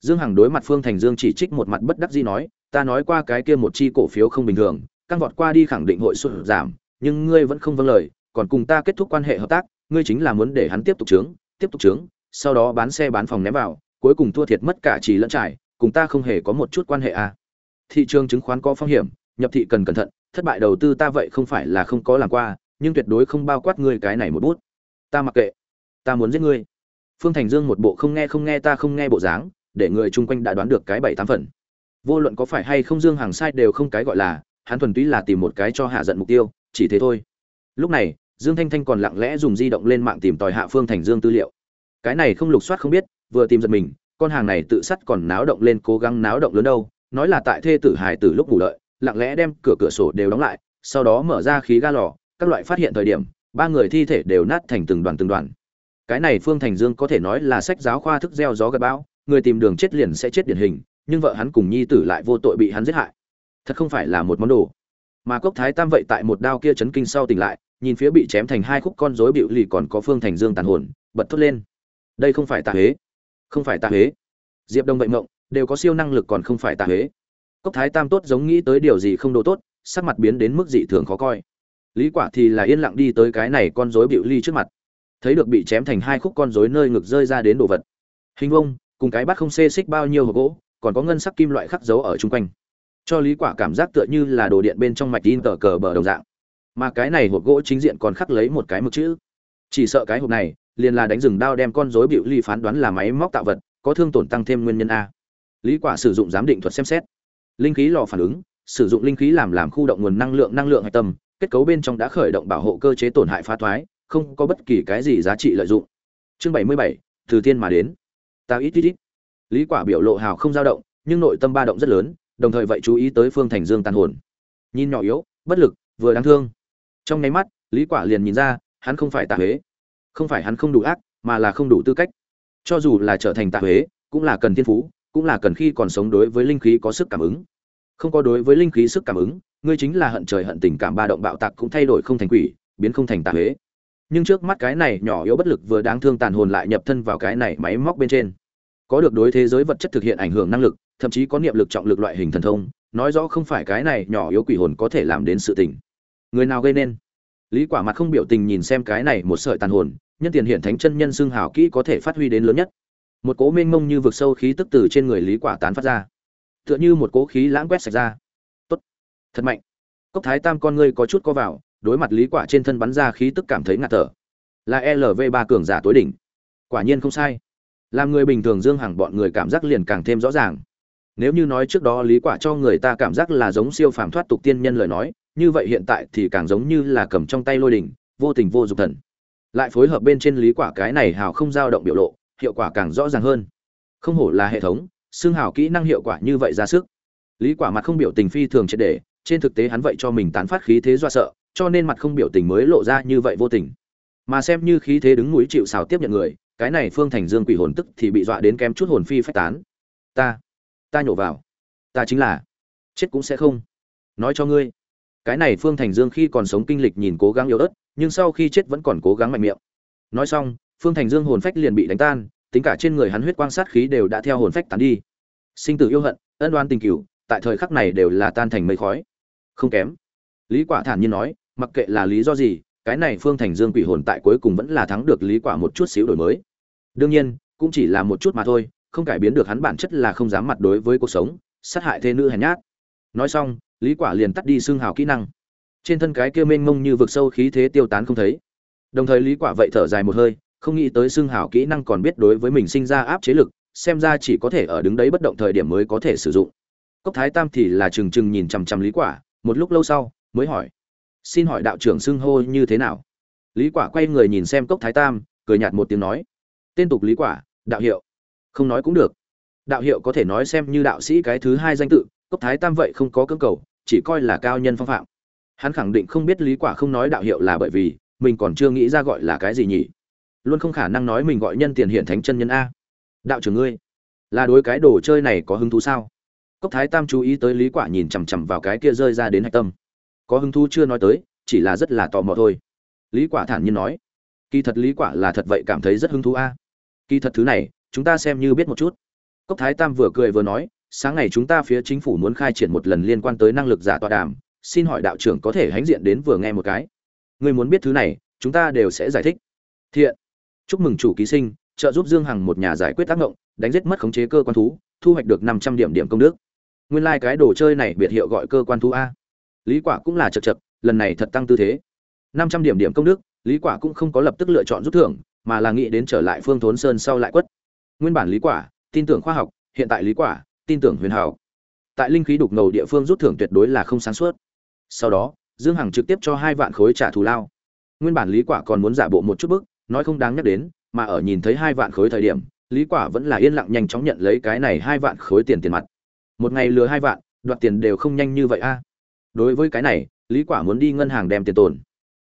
A: Dương hằng đối mặt phương thành dương chỉ trích một mặt bất đắc dĩ nói, ta nói qua cái kia một chi cổ phiếu không bình thường, căng vọt qua đi khẳng định hội sụt giảm, nhưng ngươi vẫn không vâng lời, còn cùng ta kết thúc quan hệ hợp tác, ngươi chính là muốn để hắn tiếp tục trướng, tiếp tục trướng, sau đó bán xe bán phòng ném vào, cuối cùng thua thiệt mất cả trì lẫn trải, cùng ta không hề có một chút quan hệ à. thị trường chứng khoán có phong hiểm nhập thị cần cẩn thận, thất bại đầu tư ta vậy không phải là không có làm qua, nhưng tuyệt đối không bao quát ngươi cái này một bút. Ta mặc kệ, ta muốn giết ngươi. Phương thành dương một bộ không nghe không nghe ta không nghe bộ dáng, để người chung quanh đã đoán được cái bảy tám phần. Vô luận có phải hay không dương hàng sai đều không cái gọi là, hắn thuần túy là tìm một cái cho hạ giận mục tiêu, chỉ thế thôi. Lúc này, dương thanh thanh còn lặng lẽ dùng di động lên mạng tìm tòi hạ phương thành dương tư liệu. Cái này không lục soát không biết, vừa tìm giật mình, con hàng này tự sắt còn náo động lên cố gắng náo động lớn đâu, nói là tại thê tử hài từ lúc ngủ đợi lặng lẽ đem cửa cửa sổ đều đóng lại, sau đó mở ra khí ga lò, các loại phát hiện thời điểm, ba người thi thể đều nát thành từng đoàn từng đoàn. Cái này phương thành dương có thể nói là sách giáo khoa thức gieo gió gặt bão, người tìm đường chết liền sẽ chết điển hình, nhưng vợ hắn cùng nhi tử lại vô tội bị hắn giết hại. Thật không phải là một món đồ. Mà cốc thái tam vậy tại một đao kia chấn kinh sau tỉnh lại, nhìn phía bị chém thành hai khúc con rối bịu lì còn có phương thành dương tàn hồn, bật thốt lên. Đây không phải tà huế. Không phải tà huế. Diệp đông vậy mộng, đều có siêu năng lực còn không phải tà huế cốc thái tam tốt giống nghĩ tới điều gì không đồ tốt, sắc mặt biến đến mức dị thường khó coi. Lý quả thì là yên lặng đi tới cái này con rối bịu ly trước mặt. Thấy được bị chém thành hai khúc con rối nơi ngực rơi ra đến đồ vật. Hình vông, cùng cái bát không xê xích bao nhiêu hộp gỗ, còn có ngân sắc kim loại khắc dấu ở chung quanh. Cho lý quả cảm giác tựa như là đồ điện bên trong mạch in tờ cờ bờ đồng dạng. Mà cái này hộp gỗ chính diện còn khắc lấy một cái mực chữ. Chỉ sợ cái hộp này, liền là đánh rừng đao đem con rối bịu ly phán đoán là máy móc tạo vật, có thương tổn tăng thêm nguyên nhân a. Lý quả sử dụng giám định thuật xem xét linh khí lò phản ứng sử dụng linh khí làm làm khu động nguồn năng lượng năng lượng hạch tâm kết cấu bên trong đã khởi động bảo hộ cơ chế tổn hại phá thoái không có bất kỳ cái gì giá trị lợi dụng. Chương 77, từ tiên mà đến. Ta ít ít ít. Lý quả biểu lộ hào không dao động nhưng nội tâm ba động rất lớn đồng thời vậy chú ý tới phương thành dương tàn hồn. Nhìn nhỏ yếu bất lực vừa đáng thương. Trong nháy mắt lý quả liền nhìn ra hắn không phải tạ huế. Không phải hắn không đủ ác mà là không đủ tư cách. Cho dù là trở thành tạ huế cũng là cần thiên phú cũng là cần khi còn sống đối với linh khí có sức cảm ứng. Không có đối với linh khí sức cảm ứng, ngươi chính là hận trời hận tình cảm ba động bạo tạc cũng thay đổi không thành quỷ, biến không thành tà huế. Nhưng trước mắt cái này nhỏ yếu bất lực vừa đáng thương tàn hồn lại nhập thân vào cái này máy móc bên trên. Có được đối thế giới vật chất thực hiện ảnh hưởng năng lực, thậm chí có niệm lực trọng lực loại hình thần thông, nói rõ không phải cái này nhỏ yếu quỷ hồn có thể làm đến sự tình. Người nào gây nên? Lý quả mặt không biểu tình nhìn xem cái này một sợi tàn hồn, nhân tiền hiện thánh chân nhân xương hào kỹ có thể phát huy đến lớn nhất một cỗ mênh mông như vực sâu khí tức từ trên người lý quả tán phát ra. Tựa như một cỗ khí lãng quét sạch ra. Tốt. Thật mạnh. Cốc thái tam con ngươi có chút co vào, đối mặt lý quả trên thân bắn ra khí tức cảm thấy ngạt thở. Là lv ba cường giả tối đỉnh. Quả nhiên không sai. Làm người bình thường dương hằng bọn người cảm giác liền càng thêm rõ ràng. Nếu như nói trước đó lý quả cho người ta cảm giác là giống siêu phàm thoát tục tiên nhân lời nói, như vậy hiện tại thì càng giống như là cầm trong tay lôi đỉnh, vô tình vô dục thần. Lại phối hợp bên trên lý quả cái này hào không dao động biểu lộ hiệu quả càng rõ ràng hơn. Không hổ là hệ thống, xương hào kỹ năng hiệu quả như vậy ra sức. Lý quả mặt không biểu tình phi thường triệt để, trên thực tế hắn vậy cho mình tán phát khí thế do sợ, cho nên mặt không biểu tình mới lộ ra như vậy vô tình. Mà xem như khí thế đứng núi chịu sào tiếp nhận người, cái này phương thành dương quỷ hồn tức thì bị dọa đến kém chút hồn phi phách tán. Ta ta nhổ vào. Ta chính là. Chết cũng sẽ không. Nói cho ngươi. Cái này phương thành dương khi còn sống kinh lịch nhìn cố gắng yếu ớt, nhưng sau khi chết vẫn còn cố gắng mạnh miệng. Nói xong phương thành dương hồn phách liền bị đánh tan tính cả trên người hắn huyết quang sát khí đều đã theo hồn phách tán đi. Sinh tử yêu hận ân oán tình kỷ, tại thời khắc này đều là tan thành mây khói. Không kém. Lý quả thản nhiên nói mặc kệ là lý do gì cái này phương thành dương quỷ hồn tại cuối cùng vẫn là thắng được lý quả một chút xíu đổi mới. Đương nhiên cũng chỉ là một chút mà thôi không cải biến được hắn bản chất là không dám mặt đối với cuộc sống sát hại thê nữ hèn nhát. Nói xong lý quả liền tắt đi xương hào kỹ năng. Trên thân cái kia mênh mông như vực sâu khí thế tiêu tán không thấy. Đồng thời lý quả vậy thở dài một hơi không nghĩ tới xương hào kỹ năng còn biết đối với mình sinh ra áp chế lực, xem ra chỉ có thể ở đứng đấy bất động thời điểm mới có thể sử dụng. Cốc thái tam thì là trừng trừng nhìn chằm chằm lý quả, một lúc lâu sau, mới hỏi, xin hỏi đạo trưởng xưng hô như thế nào? Lý quả quay người nhìn xem cốc thái tam, cười nhạt một tiếng nói, tên tục lý quả, đạo hiệu. Không nói cũng được. Đạo hiệu có thể nói xem như đạo sĩ cái thứ hai danh tự, cốc thái tam vậy không có cưỡng cầu, chỉ coi là cao nhân phong phạm. Hắn khẳng định không biết lý quả không nói đạo hiệu là bởi vì mình còn chưa nghĩ ra gọi là cái gì nhỉ? Luôn không khả năng nói mình gọi nhân tiền hiện thánh chân nhân a. Đạo trưởng ngươi, là đối cái đồ chơi này có hứng thú sao? Cốc thái tam chú ý tới lý quả nhìn chằm chằm vào cái kia rơi ra đến hạch tâm. Có hứng thú chưa nói tới, chỉ là rất là tò mò thôi. Lý quả thản nhiên nói, kỳ thật lý quả là thật vậy cảm thấy rất hứng thú a. Kỳ thật thứ này, chúng ta xem như biết một chút. Cốc thái tam vừa cười vừa nói, sáng ngày chúng ta phía chính phủ muốn khai triển một lần liên quan tới năng lực giả tọa đàm, xin hỏi đạo trưởng có thể hãnh diện đến vừa nghe một cái. Người muốn biết thứ này, chúng ta đều sẽ giải thích. Thiện chúc mừng chủ ký sinh, trợ giúp dương hằng một nhà giải quyết tác động đánh giết mất khống chế cơ quan thú, thu hoạch được năm trăm điểm điểm công đức. Nguyên lai cái đồ chơi này biệt hiệu gọi cơ quan thú a. Lý quả cũng là chật chật lần này thật tăng tư thế. Năm trăm điểm điểm công đức, lý quả cũng không có lập tức lựa chọn rút thưởng, mà là nghĩ đến trở lại phương thốn sơn sau lại quất. Nguyên bản lý quả, tin tưởng khoa học, hiện tại lý quả, tin tưởng huyền hảo. Tại linh khí đục ngầu địa phương rút thưởng tuyệt đối là không sáng suốt. Sau đó, dương hằng trực tiếp cho hai vạn khối trả thù lao. Nguyên bản lý quả còn muốn giả bộ một chút bức nói không đáng nhắc đến, mà ở nhìn thấy hai vạn khối thời điểm, lý quả vẫn là yên lặng nhanh chóng nhận lấy cái này hai vạn khối tiền tiền mặt. Một ngày lừa hai vạn, đoạt tiền đều không nhanh như vậy a. Đối với cái này, lý quả muốn đi ngân hàng đem tiền tồn.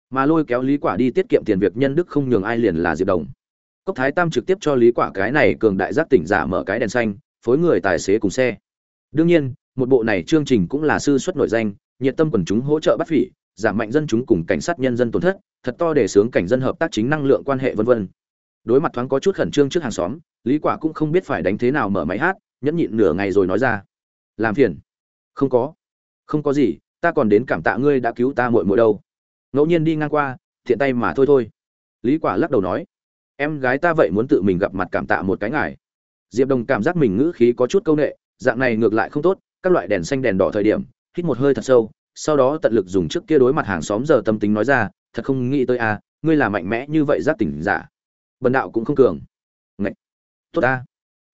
A: Mà lôi kéo lý quả đi tiết kiệm tiền việc nhân đức không nhường ai liền là diệp đồng. Cốc thái tam trực tiếp cho lý quả cái này cường đại giác tỉnh giả mở cái đèn xanh, phối người tài xế cùng xe. Đương nhiên, một bộ này chương trình cũng là sư xuất nội danh, nhiệt tâm quần chúng hỗ trợ bắt phỉ giảm mạnh dân chúng cùng cảnh sát nhân dân tổn thất, thật to để sướng cảnh dân hợp tác chính năng lượng quan hệ vân vân. Đối mặt thoáng có chút khẩn trương trước hàng xóm, lý quả cũng không biết phải đánh thế nào mở máy hát, nhẫn nhịn nửa ngày rồi nói ra. Làm phiền. Không có. Không có gì, ta còn đến cảm tạ ngươi đã cứu ta muội muội đâu. Ngẫu nhiên đi ngang qua, thiện tay mà thôi thôi. Lý quả lắc đầu nói. Em gái ta vậy muốn tự mình gặp mặt cảm tạ một cái ngài. Diệp đồng cảm giác mình ngữ khí có chút câu nệ, dạng này ngược lại không tốt, các loại đèn xanh đèn đỏ thời điểm, hít một hơi thật sâu sau đó tận lực dùng trước kia đối mặt hàng xóm giờ tâm tính nói ra, thật không nghĩ tới à ngươi là mạnh mẽ như vậy giác tỉnh giả. Bần đạo cũng không cường. Ngậy! tốt ta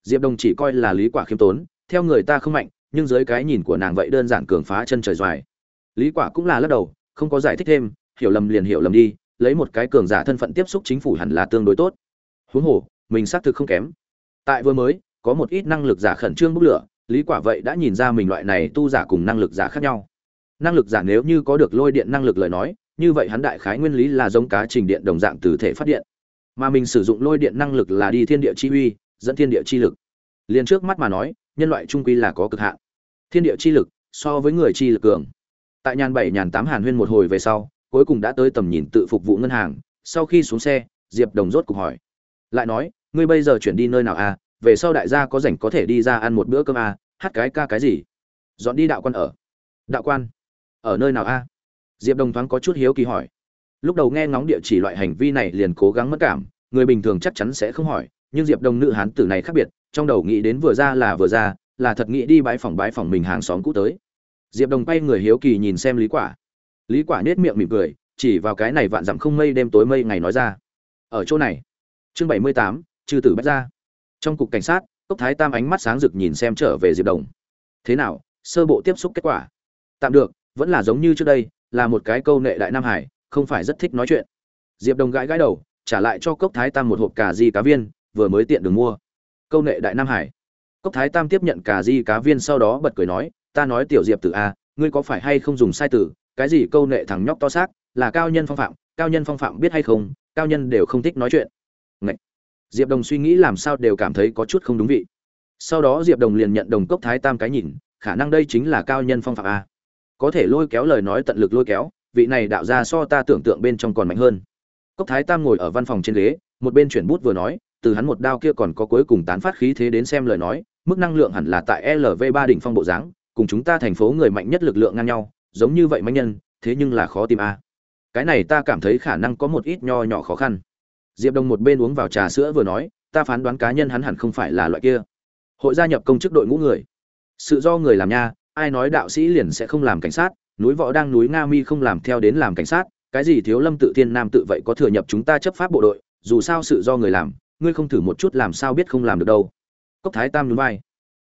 A: diệp đồng chỉ coi là lý quả khiêm tốn, theo người ta không mạnh, nhưng dưới cái nhìn của nàng vậy đơn giản cường phá chân trời dài lý quả cũng là lắc đầu, không có giải thích thêm, hiểu lầm liền hiểu lầm đi, lấy một cái cường giả thân phận tiếp xúc chính phủ hẳn là tương đối tốt. Huống hồ, mình xác thực không kém. Tại vừa mới, có một ít năng lực giả khẩn trương bốc lửa, lý quả vậy đã nhìn ra mình loại này tu giả cùng năng lực giả khác nhau năng lực giả nếu như có được lôi điện năng lực lời nói, như vậy hắn đại khái nguyên lý là giống cá trình điện đồng dạng từ thể phát điện. Mà mình sử dụng lôi điện năng lực là đi thiên địa chi uy, dẫn thiên địa chi lực. Liền trước mắt mà nói, nhân loại trung quy là có cực hạn. Thiên địa chi lực so với người chi lực cường. Tại nhàn bảy, nhàn tám hàn huyên một hồi về sau, cuối cùng đã tới tầm nhìn tự phục vụ ngân hàng, sau khi xuống xe, diệp đồng rốt cục hỏi. Lại nói, ngươi bây giờ chuyển đi nơi nào à? Về sau đại gia có rảnh có thể đi ra ăn một bữa cơm à? Hát cái ca cái gì? Dọn đi đạo quan ở. Đạo quan ở nơi nào a? Diệp đồng thoáng có chút hiếu kỳ hỏi. Lúc đầu nghe ngóng địa chỉ loại hành vi này liền cố gắng mất cảm người bình thường chắc chắn sẽ không hỏi nhưng diệp đồng nữ hán tử này khác biệt trong đầu nghĩ đến vừa ra là vừa ra là thật nghĩ đi bãi phòng bãi phòng mình hàng xóm cũ tới. Diệp đồng bay người hiếu kỳ nhìn xem lý quả. Lý quả nết miệng mỉm cười chỉ vào cái này vạn dặm không mây đêm tối mây ngày nói ra. Ở chỗ này. Chương 78, trừ tử bách ra trong cục cảnh sát cốc thái tam ánh mắt sáng rực nhìn xem trở về diệp đồng. Thế nào sơ bộ tiếp xúc kết quả? Tạm được vẫn là giống như trước đây, là một cái câu nệ đại nam hải, không phải rất thích nói chuyện. Diệp đồng gãi gãi đầu, trả lại cho cốc thái tam một hộp cà di cá viên, vừa mới tiện đường mua. Câu nệ đại nam hải. Cốc thái tam tiếp nhận cà di cá viên sau đó bật cười nói, ta nói tiểu diệp tử a ngươi có phải hay không dùng sai từ? Cái gì câu nệ thằng nhóc to xác, là cao nhân phong phạm, cao nhân phong phạm biết hay không, cao nhân đều không thích nói chuyện. Ngậy! diệp đồng suy nghĩ làm sao đều cảm thấy có chút không đúng vị. Sau đó diệp đồng liền nhận đồng cốc thái tam cái nhìn, khả năng đây chính là cao nhân phong phạm a có thể lôi kéo lời nói tận lực lôi kéo, vị này đạo ra so ta tưởng tượng bên trong còn mạnh hơn. Cốc thái tam ngồi ở văn phòng trên ghế, một bên chuyển bút vừa nói, từ hắn một đao kia còn có cuối cùng tán phát khí thế đến xem lời nói, mức năng lượng hẳn là tại lv ba đỉnh phong bộ dáng, cùng chúng ta thành phố người mạnh nhất lực lượng ngang nhau, giống như vậy mạnh nhân, thế nhưng là khó tìm a. Cái này ta cảm thấy khả năng có một ít nho nhỏ khó khăn. Diệp đông một bên uống vào trà sữa vừa nói, ta phán đoán cá nhân hắn hẳn không phải là loại kia. Hội gia nhập công chức đội ngũ người. Sự do người làm nha ai nói đạo sĩ liền sẽ không làm cảnh sát, núi võ đang, núi nga mi không làm theo đến làm cảnh sát, cái gì thiếu lâm tự thiên nam tự vậy có thừa nhập chúng ta chấp pháp bộ đội, dù sao sự do người làm, ngươi không thử một chút làm sao biết không làm được đâu. Cốc thái tam nhún vai.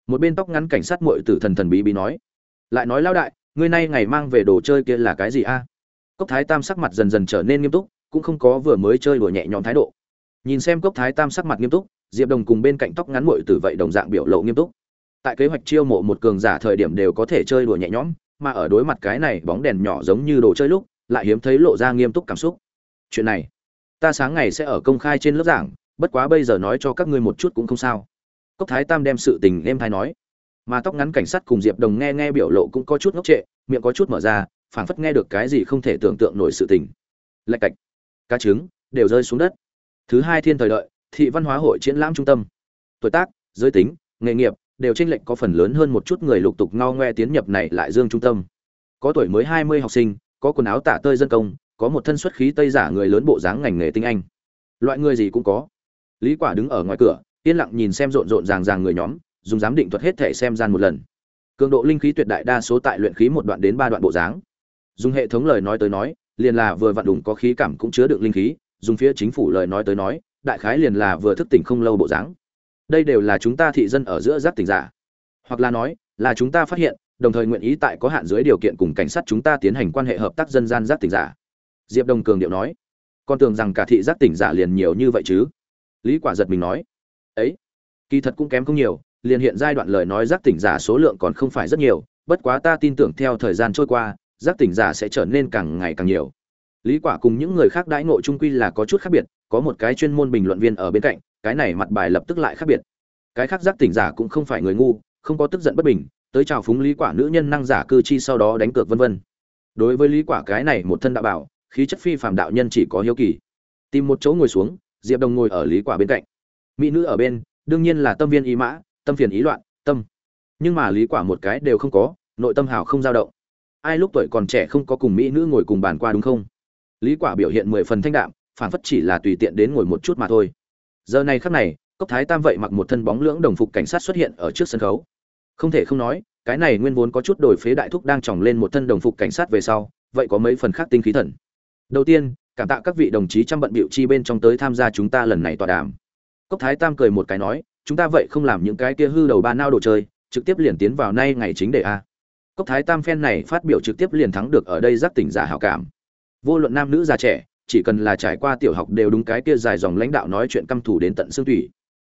A: Một bên tóc ngắn cảnh sát muội tử thần thần bí bí nói. Lại nói lão đại, ngươi nay ngày mang về đồ chơi kia là cái gì a? Cốc thái tam sắc mặt dần dần trở nên nghiêm túc, cũng không có vừa mới chơi đùa nhẹ nhõm thái độ. Nhìn xem cốc thái tam sắc mặt nghiêm túc, diệp đồng cùng bên cạnh tóc ngắn muội tử vậy đồng dạng biểu lộ nghiêm túc tại kế hoạch chiêu mộ một cường giả thời điểm đều có thể chơi đùa nhẹ nhõm, mà ở đối mặt cái này bóng đèn nhỏ giống như đồ chơi lúc, lại hiếm thấy lộ ra nghiêm túc cảm xúc. Chuyện này, ta sáng ngày sẽ ở công khai trên lớp giảng, bất quá bây giờ nói cho các ngươi một chút cũng không sao. Cốc thái tam đem sự tình êm thái nói. Mà tóc ngắn cảnh sát cùng diệp đồng nghe nghe biểu lộ cũng có chút ngốc trệ, miệng có chút mở ra, phảng phất nghe được cái gì không thể tưởng tượng nổi sự tình. Lạch cạch, cá trứng đều rơi xuống đất. Thứ hai thiên thời đợi, thị văn hóa hội triển lãm trung tâm. Tuổi tác, giới tính, nghề nghiệp đều trên lệch có phần lớn hơn một chút người lục tục ngao ngoe tiến nhập này lại dương trung tâm. Có tuổi mới hai mươi học sinh, có quần áo tả tơi dân công, có một thân xuất khí tây giả người lớn bộ dáng ngành nghề tinh anh. Loại người gì cũng có. Lý quả đứng ở ngoài cửa, yên lặng nhìn xem rộn rộn ràng ràng người nhóm, dùng giám định thuật hết thể xem gian một lần. Cường độ linh khí tuyệt đại đa số tại luyện khí một đoạn đến ba đoạn bộ dáng. Dùng hệ thống lời nói tới nói, liền là vừa vặn đủng có khí cảm cũng chứa đựng linh khí, dùng phía chính phủ lời nói tới nói, đại khái liền là vừa thức tỉnh không lâu bộ dáng đây đều là chúng ta thị dân ở giữa giác tỉnh giả. Hoặc là nói, là chúng ta phát hiện, đồng thời nguyện ý tại có hạn dưới điều kiện cùng cảnh sát chúng ta tiến hành quan hệ hợp tác dân gian giác tỉnh giả. Diệp đồng cường điệu nói, con tưởng rằng cả thị giác tỉnh giả liền nhiều như vậy chứ? Lý quả giật mình nói, ấy, kỳ thật cũng kém không nhiều, liền hiện giai đoạn lời nói giác tỉnh giả số lượng còn không phải rất nhiều, bất quá ta tin tưởng theo thời gian trôi qua, giác tỉnh giả sẽ trở nên càng ngày càng nhiều lý quả cùng những người khác đãi ngộ trung quy là có chút khác biệt, có một cái chuyên môn bình luận viên ở bên cạnh, cái này mặt bài lập tức lại khác biệt. Cái khác giác tỉnh giả cũng không phải người ngu, không có tức giận bất bình, tới chào phúng lý quả nữ nhân năng giả cư chi sau đó đánh cược vân vân. Đối với lý quả cái này một thân đạo bảo, khí chất phi phàm đạo nhân chỉ có hiếu kỳ. Tìm một chỗ ngồi xuống, diệp đồng ngồi ở lý quả bên cạnh. Mỹ nữ ở bên, đương nhiên là tâm viên ý mã, tâm phiền ý loạn, tâm. Nhưng mà lý quả một cái đều không có, nội tâm hào không dao động. Ai lúc tuổi còn trẻ không có cùng mỹ nữ ngồi cùng bàn qua đúng không? Lý quả biểu hiện mười phần thanh đạm phản phất chỉ là tùy tiện đến ngồi một chút mà thôi. Giờ này khắc này, cốc thái tam vậy mặc một thân bóng lưỡng đồng phục cảnh sát xuất hiện ở trước sân khấu. Không thể không nói, cái này nguyên vốn có chút đổi phế đại thúc đang tròng lên một thân đồng phục cảnh sát về sau, vậy có mấy phần khác tinh khí thần. Đầu tiên, cảm tạ các vị đồng chí chăm bận biểu chi bên trong tới tham gia chúng ta lần này tọa đàm. Cốc thái tam cười một cái nói, chúng ta vậy không làm những cái kia hư đầu ba nao đồ chơi, trực tiếp liền tiến vào nay ngày chính đề a. Cốc thái tam phen này phát biểu trực tiếp liền thắng được ở đây giác tỉnh giả hảo cảm vô luận nam nữ già trẻ, chỉ cần là trải qua tiểu học đều đúng cái kia dài dòng lãnh đạo nói chuyện căm thủ đến tận xương thủy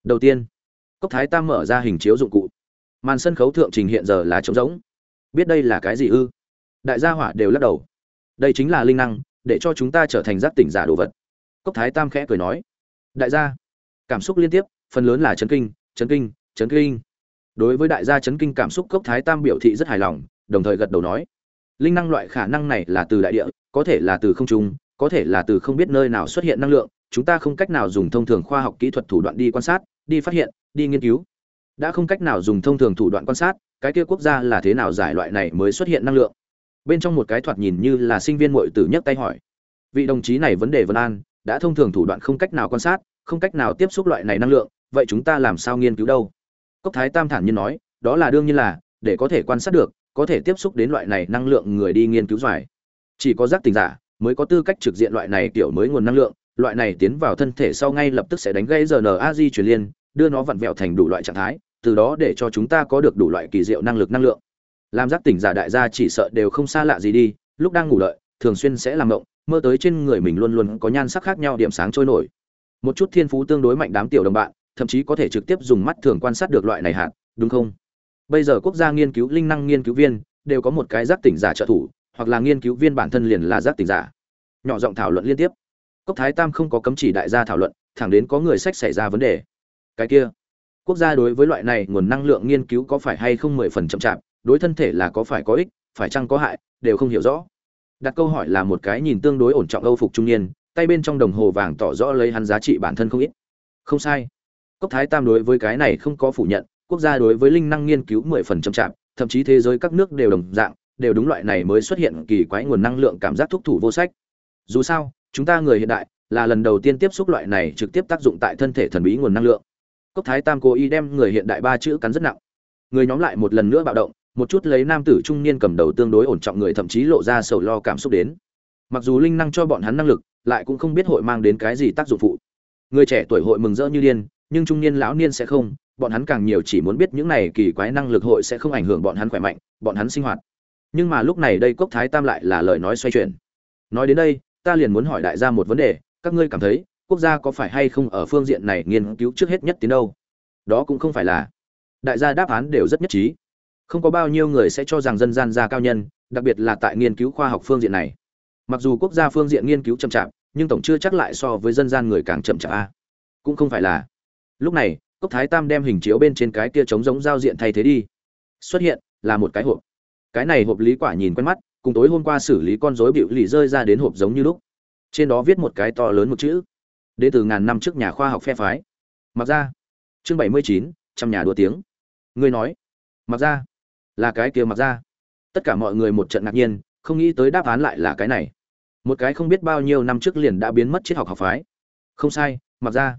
A: đầu tiên, cốc thái tam mở ra hình chiếu dụng cụ. Màn sân khấu thượng trình hiện giờ là trống rỗng. Biết đây là cái gì ư? Đại gia hỏa đều lắc đầu. Đây chính là linh năng, để cho chúng ta trở thành giác tỉnh giả đồ vật. Cốc thái tam khẽ cười nói. Đại gia, cảm xúc liên tiếp, phần lớn là chấn kinh chấn kinh chấn kinh. Đối với đại gia chấn kinh cảm xúc, cốc thái tam biểu thị rất hài lòng, đồng thời gật đầu nói. Linh năng loại khả năng này là từ đại địa có thể là từ không trung, có thể là từ không biết nơi nào xuất hiện năng lượng, chúng ta không cách nào dùng thông thường khoa học kỹ thuật thủ đoạn đi quan sát, đi phát hiện, đi nghiên cứu. Đã không cách nào dùng thông thường thủ đoạn quan sát, cái kia quốc gia là thế nào giải loại này mới xuất hiện năng lượng? Bên trong một cái thoạt nhìn như là sinh viên muội tử nhấc tay hỏi. Vị đồng chí này vấn đề vân an, đã thông thường thủ đoạn không cách nào quan sát, không cách nào tiếp xúc loại này năng lượng, vậy chúng ta làm sao nghiên cứu đâu? Cốc thái tam thản nhiên nói, đó là đương nhiên là, để có thể quan sát được, có thể tiếp xúc đến loại này năng lượng người đi nghiên cứu giải chỉ có giác tỉnh giả mới có tư cách trực diện loại này kiểu mới nguồn năng lượng, loại này tiến vào thân thể sau ngay lập tức sẽ đánh gây rna di truyền liên, đưa nó vặn vẹo thành đủ loại trạng thái, từ đó để cho chúng ta có được đủ loại kỳ diệu năng lực năng lượng. Làm giác tỉnh giả đại gia chỉ sợ đều không xa lạ gì đi, lúc đang ngủ lợi thường xuyên sẽ làm động mơ tới trên người mình luôn luôn có nhan sắc khác nhau điểm sáng trôi nổi. Một chút thiên phú tương đối mạnh đám tiểu đồng bạn, thậm chí có thể trực tiếp dùng mắt thường quan sát được loại này hạt, đúng không? Bây giờ quốc gia nghiên cứu, linh năng nghiên cứu viên, đều có một cái giác tỉnh giả trợ thủ hoặc là nghiên cứu viên bản thân liền là giác tỉnh giả. Nhỏ giọng thảo luận liên tiếp. Cốc thái tam không có cấm chỉ đại gia thảo luận, thẳng đến có người sách xảy ra vấn đề. Cái kia, quốc gia đối với loại này nguồn năng lượng nghiên cứu có phải hay không mười phần chậm chạp, đối thân thể là có phải có ích, phải chăng có hại, đều không hiểu rõ. Đặt câu hỏi là một cái nhìn tương đối ổn trọng âu phục trung niên, tay bên trong đồng hồ vàng tỏ rõ lấy hắn giá trị bản thân không ít. Không sai. Cốc thái tam đối với cái này không có phủ nhận, quốc gia đối với linh năng nghiên cứu mười phần chậm chạp, thậm chí thế giới các nước đều đồng dạng đều đúng loại này mới xuất hiện kỳ quái nguồn năng lượng cảm giác thúc thủ vô sách. Dù sao, chúng ta người hiện đại là lần đầu tiên tiếp xúc loại này trực tiếp tác dụng tại thân thể thần bí nguồn năng lượng. Cốc thái tam cố ý đem người hiện đại ba chữ cắn rất nặng. Người nhóm lại một lần nữa bạo động, một chút lấy nam tử trung niên cầm đầu tương đối ổn trọng người thậm chí lộ ra sầu lo cảm xúc đến. Mặc dù linh năng cho bọn hắn năng lực, lại cũng không biết hội mang đến cái gì tác dụng phụ. Người trẻ tuổi hội mừng rỡ như điên, nhưng trung niên lão niên sẽ không, bọn hắn càng nhiều chỉ muốn biết những này kỳ quái năng lực hội sẽ không ảnh hưởng bọn hắn khỏe mạnh, bọn hắn sinh hoạt nhưng mà lúc này đây cốc thái tam lại là lời nói xoay chuyển. Nói đến đây, ta liền muốn hỏi đại gia một vấn đề, các ngươi cảm thấy, quốc gia có phải hay không ở phương diện này nghiên cứu trước hết nhất tiến đâu? Đó cũng không phải là. Đại gia đáp án đều rất nhất trí. Không có bao nhiêu người sẽ cho rằng dân gian gia cao nhân, đặc biệt là tại nghiên cứu khoa học phương diện này. Mặc dù quốc gia phương diện nghiên cứu chậm chạp, nhưng tổng chưa chắc lại so với dân gian người càng chậm chạp a. Cũng không phải là. Lúc này, cốc thái tam đem hình chiếu bên trên cái kia trống giống giao diện thay thế đi. Xuất hiện là một cái hộp cái này hộp lý quả nhìn quen mắt, cùng tối hôm qua xử lý con rối bịu lì rơi ra đến hộp giống như lúc. Trên đó viết một cái to lớn một chữ. Đến từ ngàn năm trước nhà khoa học phe phái. Mặc ra chương bảy mươi chín, trăm nhà đua tiếng. Ngươi nói, mặc ra là cái kia mặc ra tất cả mọi người một trận ngạc nhiên, không nghĩ tới đáp án lại là cái này. Một cái không biết bao nhiêu năm trước liền đã biến mất triết học học phái. Không sai, mặc ra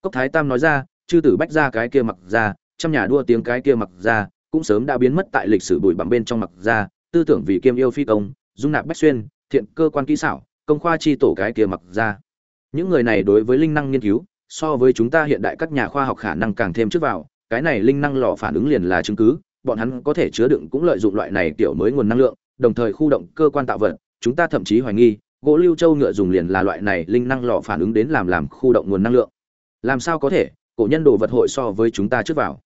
A: cốc thái tam nói ra, chư tử bách ra cái kia mặc ra trăm nhà đua tiếng cái kia mặc ra cũng sớm đã biến mất tại lịch sử bụi bặm bên trong mặc ra tư tưởng vì kiêm yêu phi công, dung nạp bách xuyên, thiện cơ quan kỹ xảo, công khoa chi tổ cái kia mặc ra những người này đối với linh năng nghiên cứu, so với chúng ta hiện đại các nhà khoa học khả năng càng thêm trước vào, cái này linh năng lò phản ứng liền là chứng cứ, bọn hắn có thể chứa đựng cũng lợi dụng loại này kiểu mới nguồn năng lượng, đồng thời khu động cơ quan tạo vật, chúng ta thậm chí hoài nghi, gỗ lưu châu ngựa dùng liền là loại này linh năng lò phản ứng đến làm làm khu động nguồn năng lượng. Làm sao có thể, cổ nhân đồ vật hội so với chúng ta trước vào?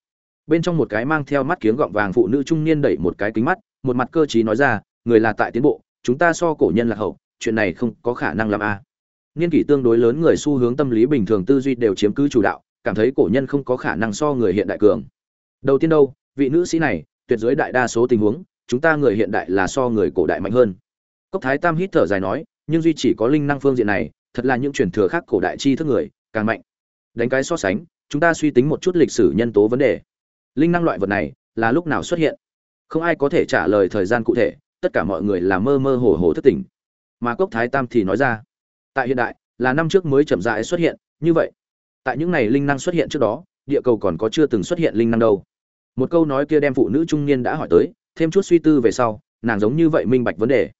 A: Bên trong một cái mang theo mắt kiếng gọng vàng phụ nữ trung niên đẩy một cái kính mắt, một mặt cơ trí nói ra, người là tại tiến bộ, chúng ta so cổ nhân là hậu, chuyện này không có khả năng làm a. À. niên kỷ tương đối lớn người xu hướng tâm lý bình thường tư duy đều chiếm cứ chủ đạo, cảm thấy cổ nhân không có khả năng so người hiện đại cường. Đầu tiên đâu, vị nữ sĩ này, tuyệt dưới đại đa số tình huống, chúng ta người hiện đại là so người cổ đại mạnh hơn. Cốc thái tam hít thở dài nói, nhưng duy chỉ có linh năng phương diện này, thật là những truyền thừa khác cổ đại chi thức người càng mạnh. Đánh cái so sánh, chúng ta suy tính một chút lịch sử nhân tố vấn đề linh năng loại vật này là lúc nào xuất hiện? Không ai có thể trả lời thời gian cụ thể, tất cả mọi người là mơ mơ hồ hồ thất tỉnh. Mà cốc thái tam thì nói ra, tại hiện đại, là năm trước mới chậm rãi xuất hiện, như vậy, tại những ngày linh năng xuất hiện trước đó, địa cầu còn có chưa từng xuất hiện linh năng đâu. Một câu nói kia đem phụ nữ trung niên đã hỏi tới, thêm chút suy tư về sau, nàng giống như vậy minh bạch vấn đề.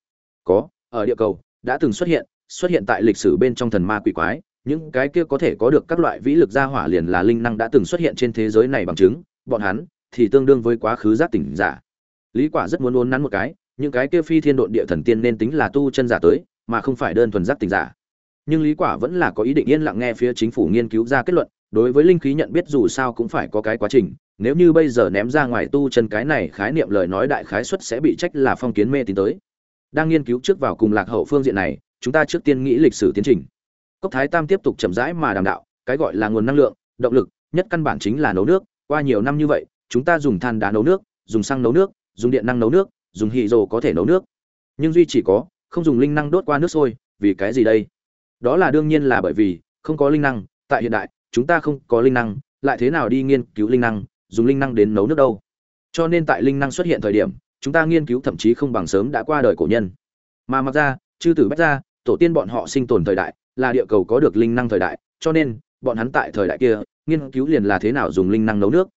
A: Có, ở địa cầu, đã từng xuất hiện xuất hiện tại lịch sử bên trong thần ma quỷ quái, những cái kia có thể có được các loại vĩ lực gia hỏa liền là linh năng đã từng xuất hiện trên thế giới này bằng chứng bọn hắn thì tương đương với quá khứ giác tỉnh giả. Lý quả rất muốn uốn nắn một cái, những cái kia phi thiên độn địa thần tiên nên tính là tu chân giả tới, mà không phải đơn thuần giác tỉnh giả. Nhưng lý quả vẫn là có ý định yên lặng nghe phía chính phủ nghiên cứu ra kết luận, đối với linh khí nhận biết dù sao cũng phải có cái quá trình, nếu như bây giờ ném ra ngoài tu chân cái này khái niệm lời nói đại khái suất sẽ bị trách là phong kiến mê tín tới. Đang nghiên cứu trước vào cùng lạc hậu phương diện này, chúng ta trước tiên nghĩ lịch sử tiến trình. Cốc thái tam tiếp tục chậm rãi mà đàm đạo, cái gọi là nguồn năng lượng, động lực, nhất căn bản chính là nấu nước qua nhiều năm như vậy, chúng ta dùng than đá nấu nước, dùng xăng nấu nước, dùng điện năng nấu nước, dùng hì rồ có thể nấu nước. Nhưng duy chỉ có, không dùng linh năng đốt qua nước sôi, vì cái gì đây? Đó là đương nhiên là bởi vì, không có linh năng, tại hiện đại, chúng ta không có linh năng, lại thế nào đi nghiên cứu linh năng, dùng linh năng đến nấu nước đâu? Cho nên tại linh năng xuất hiện thời điểm, chúng ta nghiên cứu thậm chí không bằng sớm đã qua đời cổ nhân. Mà mặc ra, chư tử bách ra tổ tiên bọn họ sinh tồn thời đại, là địa cầu có được linh năng thời đại, cho nên, bọn hắn tại thời đại kia nghiên cứu liền là thế nào dùng linh năng nấu nước.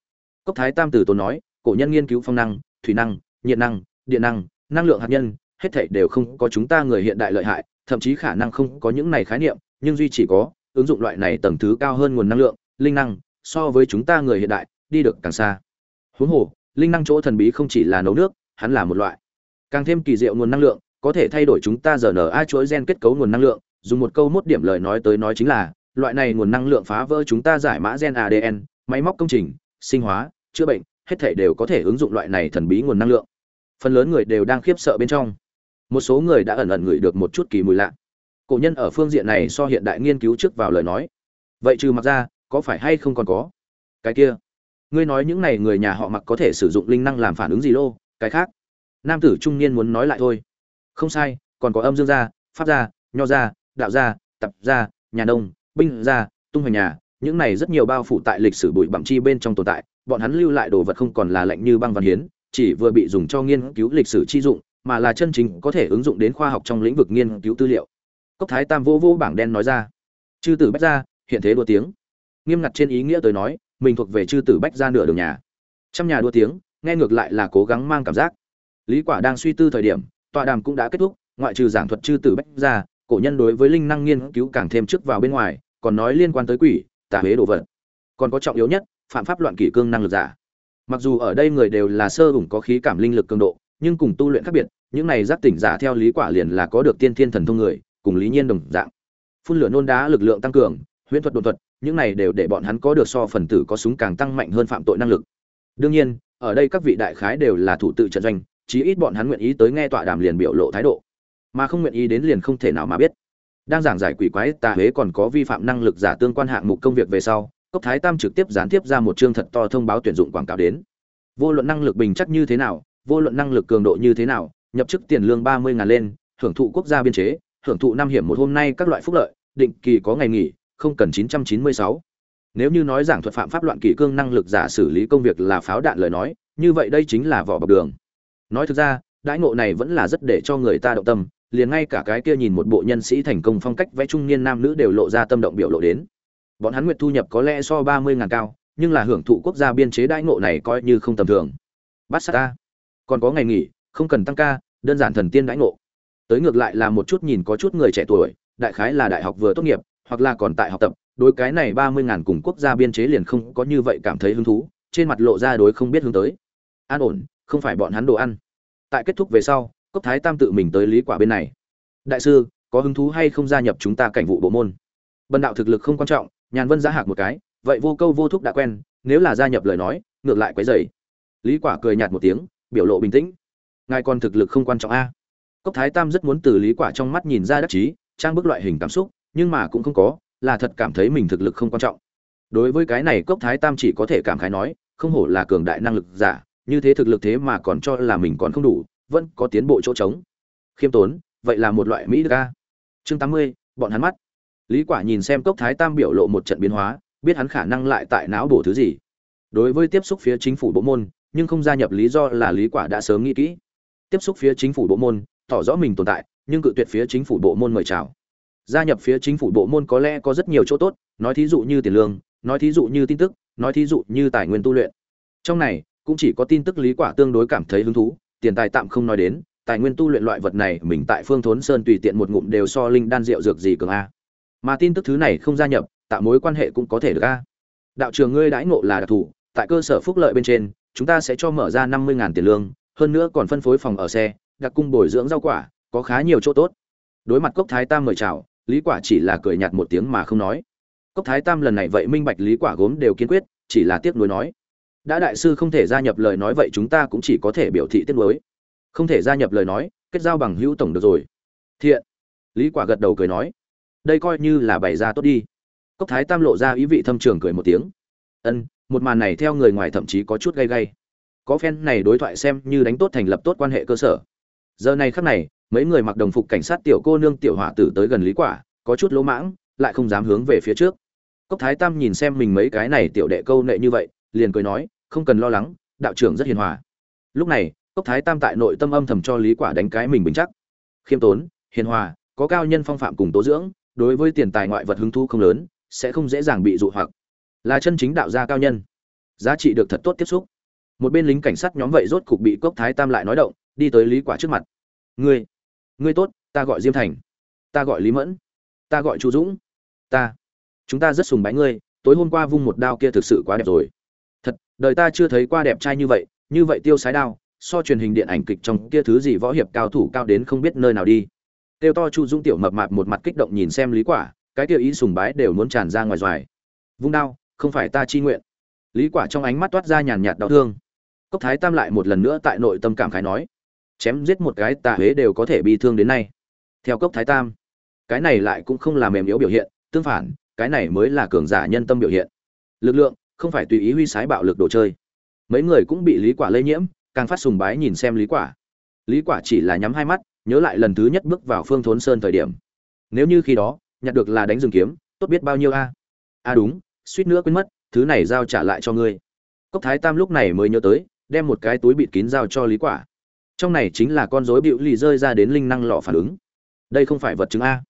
A: Cốc thái tam tử Tôn nói, cổ nhân nghiên cứu phong năng, thủy năng, nhiệt năng, điện năng năng lượng hạt nhân, hết thảy đều không có chúng ta người hiện đại lợi hại, thậm chí khả năng không có những này khái niệm, nhưng duy chỉ có, ứng dụng loại này tầng thứ cao hơn nguồn năng lượng, linh năng, so với chúng ta người hiện đại, đi được càng xa. Huống hồ, linh năng chỗ thần bí không chỉ là nấu nước, hắn là một loại. Càng thêm kỳ diệu nguồn năng lượng, có thể thay đổi chúng ta giờ nở a chuỗi gen kết cấu nguồn năng lượng, dùng một câu mốt điểm lời nói tới nói chính là loại này nguồn năng lượng phá vỡ chúng ta giải mã gen adn máy móc công trình, sinh hóa, chữa bệnh, hết thảy đều có thể ứng dụng loại này thần bí nguồn năng lượng. Phần lớn người đều đang khiếp sợ bên trong. Một số người đã ẩn ẩn ngửi được một chút kỳ mùi lạ. Cổ nhân ở phương diện này so hiện đại nghiên cứu trước vào lời nói. Vậy trừ mặc ra, có phải hay không còn có? Cái kia. Ngươi nói những này người nhà họ mặc có thể sử dụng linh năng làm phản ứng gì lô? Cái khác. Nam tử trung niên muốn nói lại thôi. Không sai, còn có âm dương gia, pháp gia, nho gia đạo gia, tập gia, nhà nông binh gia tung hoành nhà, những này rất nhiều bao phủ tại lịch sử bụi bặm chi bên trong tồn tại, bọn hắn lưu lại đồ vật không còn là lạnh như băng văn hiến, chỉ vừa bị dùng cho nghiên cứu lịch sử chi dụng, mà là chân chính có thể ứng dụng đến khoa học trong lĩnh vực nghiên cứu tư liệu. Cốc thái tam vô vô bảng đen nói ra. Chư tử bách gia hiện thế đua tiếng. Nghiêm ngặt trên ý nghĩa tới nói, mình thuộc về chư tử bách gia nửa đường nhà. Trăm nhà đua tiếng, nghe ngược lại là cố gắng mang cảm giác. Lý quả đang suy tư thời điểm, tọa đàm cũng đã kết thúc, ngoại trừ giảng thuật chư tử bách gia cổ nhân đối với linh năng nghiên cứu càng thêm trước vào bên ngoài, còn nói liên quan tới quỷ, tà huế đồ vật. Còn có trọng yếu nhất, phạm pháp loạn kỷ cương năng lực giả. Mặc dù ở đây người đều là sơ ủng có khí cảm linh lực cường độ, nhưng cùng tu luyện khác biệt, những này giác tỉnh giả theo lý quả liền là có được tiên thiên thần thông người, cùng lý nhiên đồng dạng. Phun lửa nôn đá lực lượng tăng cường, huyễn thuật đột thuật, những này đều để bọn hắn có được so phần tử có súng càng tăng mạnh hơn phạm tội năng lực. Đương nhiên, ở đây các vị đại khái đều là thủ tự trận doanh, chí ít bọn hắn nguyện ý tới nghe tọa đàm liền biểu lộ thái độ mà không nguyện ý đến liền không thể nào mà biết. Đang giảng giải quỷ quái, tà huế còn có vi phạm năng lực giả tương quan hạng mục công việc về sau, cốc thái tam trực tiếp gián tiếp ra một chương thật to thông báo tuyển dụng quảng cáo đến. Vô luận năng lực bình chắc như thế nào, vô luận năng lực cường độ như thế nào, nhập chức tiền lương ba mươi ngàn lên, hưởng thụ quốc gia biên chế, hưởng thụ năm hiểm một hôm nay các loại phúc lợi, định kỳ có ngày nghỉ, không cần chín trăm chín mươi sáu. Nếu như nói giảng thuật phạm pháp loạn kỷ cương năng lực giả xử lý công việc là pháo đạn lời nói, như vậy đây chính là vỏ bọc đường. Nói thực ra, đãi ngộ này vẫn là rất để cho người ta động tâm liền ngay cả cái kia nhìn một bộ nhân sĩ thành công phong cách vẽ trung niên nam nữ đều lộ ra tâm động biểu lộ đến. Bọn hắn nguyện thu nhập có lẽ so ba mươi ngàn cao, nhưng là hưởng thụ quốc gia biên chế đãi ngộ này coi như không tầm thường. Bắt sát ta. Còn có ngày nghỉ, không cần tăng ca, đơn giản thần tiên đãi ngộ. Tới ngược lại là một chút nhìn có chút người trẻ tuổi, đại khái là đại học vừa tốt nghiệp, hoặc là còn tại học tập, đối cái này ba mươi ngàn cùng quốc gia biên chế liền không có như vậy cảm thấy hứng thú, trên mặt lộ ra đối không biết hướng tới. An ổn, không phải bọn hắn đồ ăn. Tại kết thúc về sau cốc thái tam tự mình tới lý quả bên này. Đại sư, có hứng thú hay không gia nhập chúng ta cảnh vụ bộ môn? Bần đạo thực lực không quan trọng, nhàn vân giá hạc một cái, vậy vô câu vô thúc đã quen, nếu là gia nhập lời nói, ngược lại quấy rầy. Lý quả cười nhạt một tiếng, biểu lộ bình tĩnh. Ngài còn thực lực không quan trọng a. Cốc thái tam rất muốn từ lý quả trong mắt nhìn ra đắc chí, trang bức loại hình cảm xúc, nhưng mà cũng không có, là thật cảm thấy mình thực lực không quan trọng. Đối với cái này cốc thái tam chỉ có thể cảm khái nói, không hổ là cường đại năng lực giả, như thế thực lực thế mà còn cho là mình còn không đủ vẫn có tiến bộ chỗ trống. Khiêm tốn, vậy là một loại mỹ ca chương tám mươi, bọn hắn mắt. Lý quả nhìn xem cốc thái tam biểu lộ một trận biến hóa, biết hắn khả năng lại tại não bổ thứ gì. Đối với tiếp xúc phía chính phủ bộ môn, nhưng không gia nhập lý do là lý quả đã sớm nghĩ kỹ. Tiếp xúc phía chính phủ bộ môn, tỏ rõ mình tồn tại, nhưng cự tuyệt phía chính phủ bộ môn mời chào. Gia nhập phía chính phủ bộ môn có lẽ có rất nhiều chỗ tốt, nói thí dụ như tiền lương, nói thí dụ như tin tức, nói thí dụ như tài nguyên tu luyện. Trong này, cũng chỉ có tin tức lý quả tương đối cảm thấy hứng thú tiền tài tạm không nói đến, tài nguyên tu luyện loại vật này mình tại phương thốn sơn tùy tiện một ngụm đều so linh đan rượu dược gì cường a. Mà tin tức thứ này không gia nhập, tạo mối quan hệ cũng có thể được a. Đạo trường ngươi đãi ngộ là đặc thù, tại cơ sở phúc lợi bên trên, chúng ta sẽ cho mở ra năm mươi tiền lương, hơn nữa còn phân phối phòng ở xe, đặc cung bồi dưỡng rau quả, có khá nhiều chỗ tốt. Đối mặt cốc thái tam mời chào, lý quả chỉ là cười nhạt một tiếng mà không nói. Cốc thái tam lần này vậy minh bạch lý quả gốm đều kiên quyết, chỉ là tiếc nuối nói đã đại sư không thể gia nhập lời nói vậy chúng ta cũng chỉ có thể biểu thị tiết mới không thể gia nhập lời nói, kết giao bằng hữu tổng được rồi. Thiện. Lý quả gật đầu cười nói. Đây coi như là bày ra tốt đi. Cốc thái tam lộ ra ý vị thâm trường cười một tiếng. Ân, một màn này theo người ngoài thậm chí có chút gay gay. Có phen này đối thoại xem như đánh tốt thành lập tốt quan hệ cơ sở. Giờ này khắc này, mấy người mặc đồng phục cảnh sát tiểu cô nương tiểu hỏa tử tới gần lý quả, có chút lỗ mãng, lại không dám hướng về phía trước. Cốc thái tam nhìn xem mình mấy cái này tiểu đệ câu nệ như vậy liền cười nói, không cần lo lắng, đạo trưởng rất hiền hòa. Lúc này, cốc thái tam tại nội tâm âm thầm cho lý quả đánh cái mình bình chắc. Khiêm tốn, hiền hòa, có cao nhân phong phạm cùng tố dưỡng, đối với tiền tài ngoại vật hứng thu không lớn, sẽ không dễ dàng bị dụ hoặc. Là chân chính đạo gia cao nhân, giá trị được thật tốt tiếp xúc. Một bên lính cảnh sát nhóm vậy rốt cục bị cốc thái tam lại nói động, đi tới lý quả trước mặt. Ngươi ngươi tốt, ta gọi diêm thành, ta gọi lý mẫn, ta gọi chu dũng, ta, chúng ta rất sùng bái ngươi, tối hôm qua vung một đao kia thực sự quá đẹp rồi đời ta chưa thấy qua đẹp trai như vậy như vậy tiêu sái đao, so truyền hình điện ảnh kịch trong kia thứ gì võ hiệp cao thủ cao đến không biết nơi nào đi. Tiêu to chu dũng tiểu mập mạp một mặt kích động nhìn xem lý quả, cái kia ý sùng bái đều muốn tràn ra ngoài doài vung đao, không phải ta chi nguyện. Lý quả trong ánh mắt toát ra nhàn nhạt đau thương. Cốc thái tam lại một lần nữa tại nội tâm cảm khái nói, chém giết một cái tà huế đều có thể bị thương đến nay. Theo cốc thái tam, cái này lại cũng không là mềm yếu biểu hiện, tương phản, cái này mới là cường giả nhân tâm biểu hiện. Lực lượng không phải tùy ý huy sái bạo lực đồ chơi. Mấy người cũng bị lý quả lây nhiễm, càng phát sùng bái nhìn xem lý quả. Lý quả chỉ là nhắm hai mắt, nhớ lại lần thứ nhất bước vào phương thốn sơn thời điểm. Nếu như khi đó, nhặt được là đánh rừng kiếm, tốt biết bao nhiêu a. À? a đúng, suýt nữa quên mất, thứ này giao trả lại cho ngươi. Cốc thái tam lúc này mới nhớ tới, đem một cái túi bịt kín giao cho lý quả. Trong này chính là con rối bịu lì rơi ra đến linh năng lọ phản ứng. Đây không phải vật chứng a.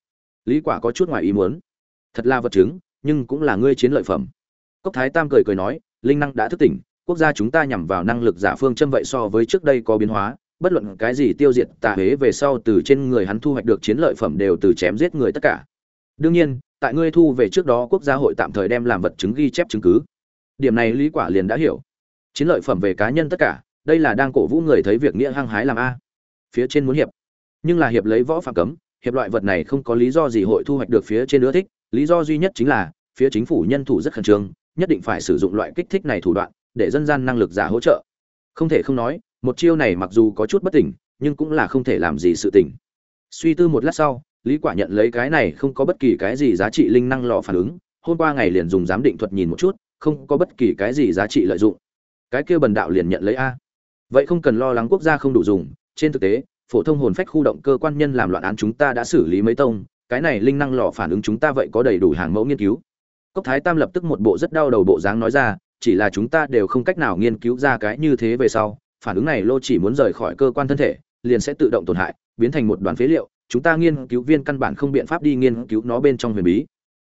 A: Lý quả có chút ngoài ý muốn. Thật là vật chứng, nhưng cũng là ngươi chiến lợi phẩm cốc thái tam cười cười nói, linh năng đã thức tỉnh, quốc gia chúng ta nhằm vào năng lực giả phương châm vậy so với trước đây có biến hóa, bất luận cái gì tiêu diệt tà huế về sau từ trên người hắn thu hoạch được chiến lợi phẩm đều từ chém giết người tất cả. Đương nhiên, tại ngươi thu về trước đó quốc gia hội tạm thời đem làm vật chứng ghi chép chứng cứ. Điểm này lý quả liền đã hiểu. Chiến lợi phẩm về cá nhân tất cả, đây là đang cổ vũ người thấy việc nghĩa hăng hái làm a. Phía trên muốn hiệp. Nhưng là hiệp lấy võ phạm cấm, hiệp loại vật này không có lý do gì hội thu hoạch được phía trên nữa thích, lý do duy nhất chính là, phía chính phủ nhân thủ rất khẩn trương nhất định phải sử dụng loại kích thích này thủ đoạn để dân gian năng lực giả hỗ trợ. Không thể không nói, một chiêu này mặc dù có chút bất tỉnh, nhưng cũng là không thể làm gì sự tỉnh. Suy tư một lát sau, lý quả nhận lấy cái này không có bất kỳ cái gì giá trị linh năng lò phản ứng, hôm qua ngày liền dùng giám định thuật nhìn một chút, không có bất kỳ cái gì giá trị lợi dụng. Cái kia bần đạo liền nhận lấy a. Vậy không cần lo lắng quốc gia không đủ dùng, trên thực tế, phổ thông hồn phách khu động cơ quan nhân làm loạn án chúng ta đã xử lý mấy tông, cái này linh năng lò phản ứng chúng ta vậy có đầy đủ hàng mẫu nghiên cứu cốc thái tam lập tức một bộ rất đau đầu bộ dáng nói ra, chỉ là chúng ta đều không cách nào nghiên cứu ra cái như thế về sau, phản ứng này lô chỉ muốn rời khỏi cơ quan thân thể, liền sẽ tự động tổn hại, biến thành một đoàn phế liệu, chúng ta nghiên cứu viên căn bản không biện pháp đi nghiên cứu nó bên trong huyền bí.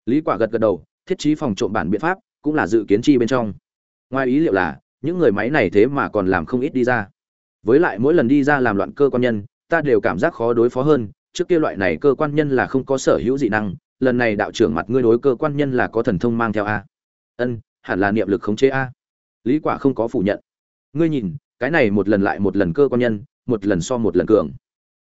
A: Lý quả gật gật đầu, thiết trí phòng trộm bản biện pháp, cũng là dự kiến chi bên trong. Ngoài ý liệu là, những người máy này thế mà còn làm không ít đi ra. Với lại mỗi lần đi ra làm loạn cơ quan nhân, ta đều cảm giác khó đối phó hơn, trước kia loại này cơ quan nhân là không có sở hữu dị năng lần này đạo trưởng mặt ngươi đối cơ quan nhân là có thần thông mang theo a? Ân, hẳn là niệm lực khống chế a. Lý quả không có phủ nhận. Ngươi nhìn, cái này một lần lại một lần cơ quan nhân, một lần so một lần cường.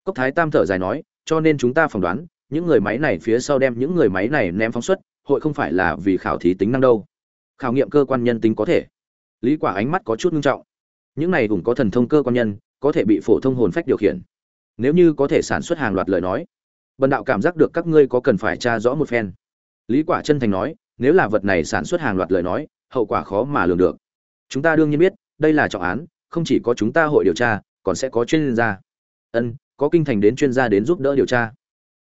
A: Cốc thái tam thở dài nói, cho nên chúng ta phỏng đoán, những người máy này phía sau đem những người máy này ném phóng xuất, hội không phải là vì khảo thí tính năng đâu. Khảo nghiệm cơ quan nhân tính có thể. Lý quả ánh mắt có chút nghiêm trọng. Những này cũng có thần thông cơ quan nhân, có thể bị phổ thông hồn phách điều khiển. Nếu như có thể sản xuất hàng loạt lời nói bần đạo cảm giác được các ngươi có cần phải tra rõ một phen. Lý quả chân thành nói nếu là vật này sản xuất hàng loạt lời nói hậu quả khó mà lường được. Chúng ta đương nhiên biết đây là trọng án không chỉ có chúng ta hội điều tra còn sẽ có chuyên gia. Ân có kinh thành đến chuyên gia đến giúp đỡ điều tra.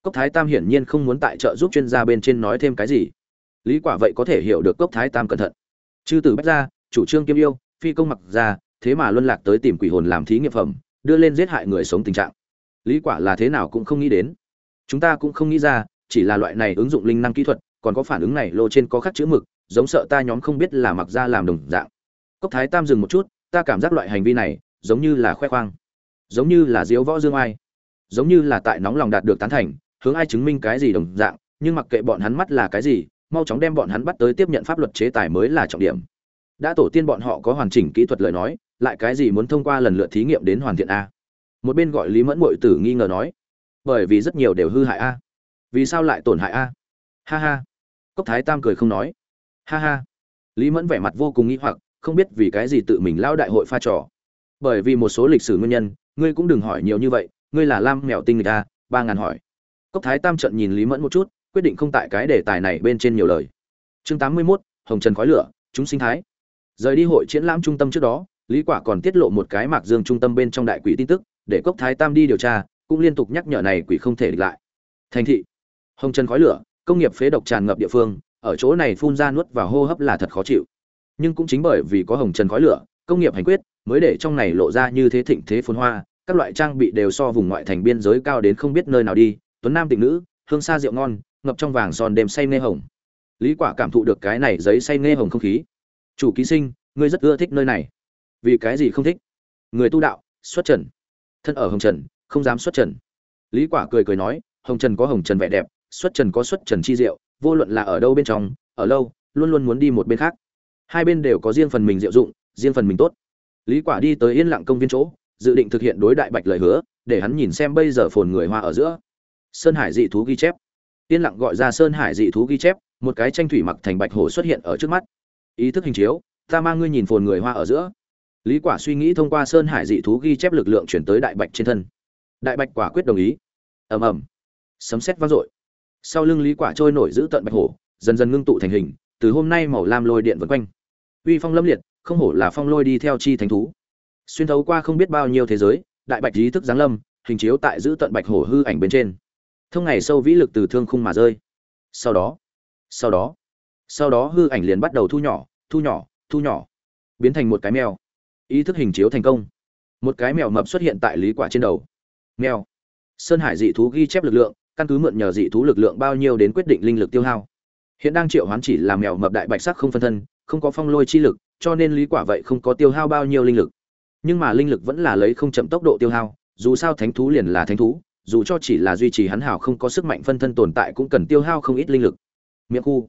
A: Cốc thái tam hiển nhiên không muốn tại trợ giúp chuyên gia bên trên nói thêm cái gì. Lý quả vậy có thể hiểu được cốc thái tam cẩn thận. Chư tử bách gia chủ trương kiêm yêu phi công mặc gia, thế mà luân lạc tới tìm quỷ hồn làm thí nghiệm phẩm đưa lên giết hại người sống tình trạng. Lý quả là thế nào cũng không nghĩ đến chúng ta cũng không nghĩ ra, chỉ là loại này ứng dụng linh năng kỹ thuật, còn có phản ứng này lô trên có khắc chữ mực, giống sợ ta nhóm không biết là mặc ra làm đồng dạng. Cốc thái tam dừng một chút, ta cảm giác loại hành vi này, giống như là khoe khoang. Giống như là diếu võ dương ai. Giống như là tại nóng lòng đạt được tán thành, hướng ai chứng minh cái gì đồng dạng, nhưng mặc kệ bọn hắn mắt là cái gì, mau chóng đem bọn hắn bắt tới tiếp nhận pháp luật chế tài mới là trọng điểm. Đã tổ tiên bọn họ có hoàn chỉnh kỹ thuật lời nói, lại cái gì muốn thông qua lần lượt thí nghiệm đến hoàn thiện a? Một bên gọi lý mẫn mội tử nghi ngờ nói bởi vì rất nhiều đều hư hại a. Vì sao lại tổn hại a? Ha ha. Cốc thái tam cười không nói. Ha ha. Lý mẫn vẻ mặt vô cùng nghĩ hoặc không biết vì cái gì tự mình lao đại hội pha trò. Bởi vì một số lịch sử nguyên nhân ngươi cũng đừng hỏi nhiều như vậy ngươi là lam mèo tinh người ta ba ngàn hỏi. Cốc thái tam trận nhìn lý mẫn một chút quyết định không tại cái đề tài này bên trên nhiều lời. Chương tám mươi 81, hồng trần khói lửa chúng sinh thái. Rời đi hội triển lãm trung tâm trước đó lý quả còn tiết lộ một cái mạc dương trung tâm bên trong đại quỷ tin tức để cốc thái tam đi điều tra cũng liên tục nhắc nhở này quỷ không thể địch lại. Thành thị. Hồng trần khói lửa, công nghiệp phế độc tràn ngập địa phương, ở chỗ này phun ra nuốt vào hô hấp là thật khó chịu. Nhưng cũng chính bởi vì có hồng trần khói lửa, công nghiệp hành quyết, mới để trong này lộ ra như thế thịnh thế phồn hoa, các loại trang bị đều so vùng ngoại thành biên giới cao đến không biết nơi nào đi, tuấn nam tịnh nữ, hương xa rượu ngon, ngập trong vàng giòn đêm say nghe hồng. Lý quả cảm thụ được cái này giấy say nghe hồng không khí. Chủ ký sinh, ngươi rất ưa thích nơi này. Vì cái gì không thích? Người tu đạo, xuất trần. Thân ở hồng trần không dám xuất trần. Lý quả cười cười nói, hồng trần có hồng trần vẻ đẹp, xuất trần có xuất trần chi diệu, vô luận là ở đâu bên trong, ở lâu, luôn luôn muốn đi một bên khác. Hai bên đều có riêng phần mình diệu dụng, riêng phần mình tốt. Lý quả đi tới yên lặng công viên chỗ, dự định thực hiện đối đại bạch lời hứa, để hắn nhìn xem bây giờ phồn người hoa ở giữa. Sơn hải dị thú ghi chép. Yên lặng gọi ra sơn hải dị thú ghi chép, một cái tranh thủy mặc thành bạch hổ xuất hiện ở trước mắt. Ý thức hình chiếu, ta mang ngươi nhìn phồn người hoa ở giữa. Lý quả suy nghĩ thông qua sơn hải dị thú ghi chép lực lượng chuyển tới đại bạch trên thân đại bạch quả quyết đồng ý. Ầm ầm. Sấm sét vang dội. Sau lưng lý quả trôi nổi giữ tận bạch hổ, dần dần ngưng tụ thành hình, từ hôm nay màu lam lôi điện vần quanh. Uy phong lâm liệt, không hổ là phong lôi đi theo chi thánh thú. Xuyên thấu qua không biết bao nhiêu thế giới, đại bạch ý thức giáng lâm, hình chiếu tại giữ tận bạch hổ hư ảnh bên trên. Thông ngày sâu vĩ lực từ thương khung mà rơi. Sau đó sau đó sau đó hư ảnh liền bắt đầu thu nhỏ thu nhỏ thu nhỏ, biến thành một cái mèo. Ý thức hình chiếu thành công. Một cái mèo mập xuất hiện tại lý quả trên đầu mèo. Sơn hải dị thú ghi chép lực lượng, căn cứ mượn nhờ dị thú lực lượng bao nhiêu đến quyết định linh lực tiêu hao. Hiện đang triệu hoán chỉ là mèo mập đại bạch sắc không phân thân, không có phong lôi chi lực, cho nên lý quả vậy không có tiêu hao bao nhiêu linh lực. Nhưng mà linh lực vẫn là lấy không chậm tốc độ tiêu hao, dù sao thánh thú liền là thánh thú, dù cho chỉ là duy trì hắn hảo không có sức mạnh phân thân tồn tại cũng cần tiêu hao không ít linh lực. Miệng khu.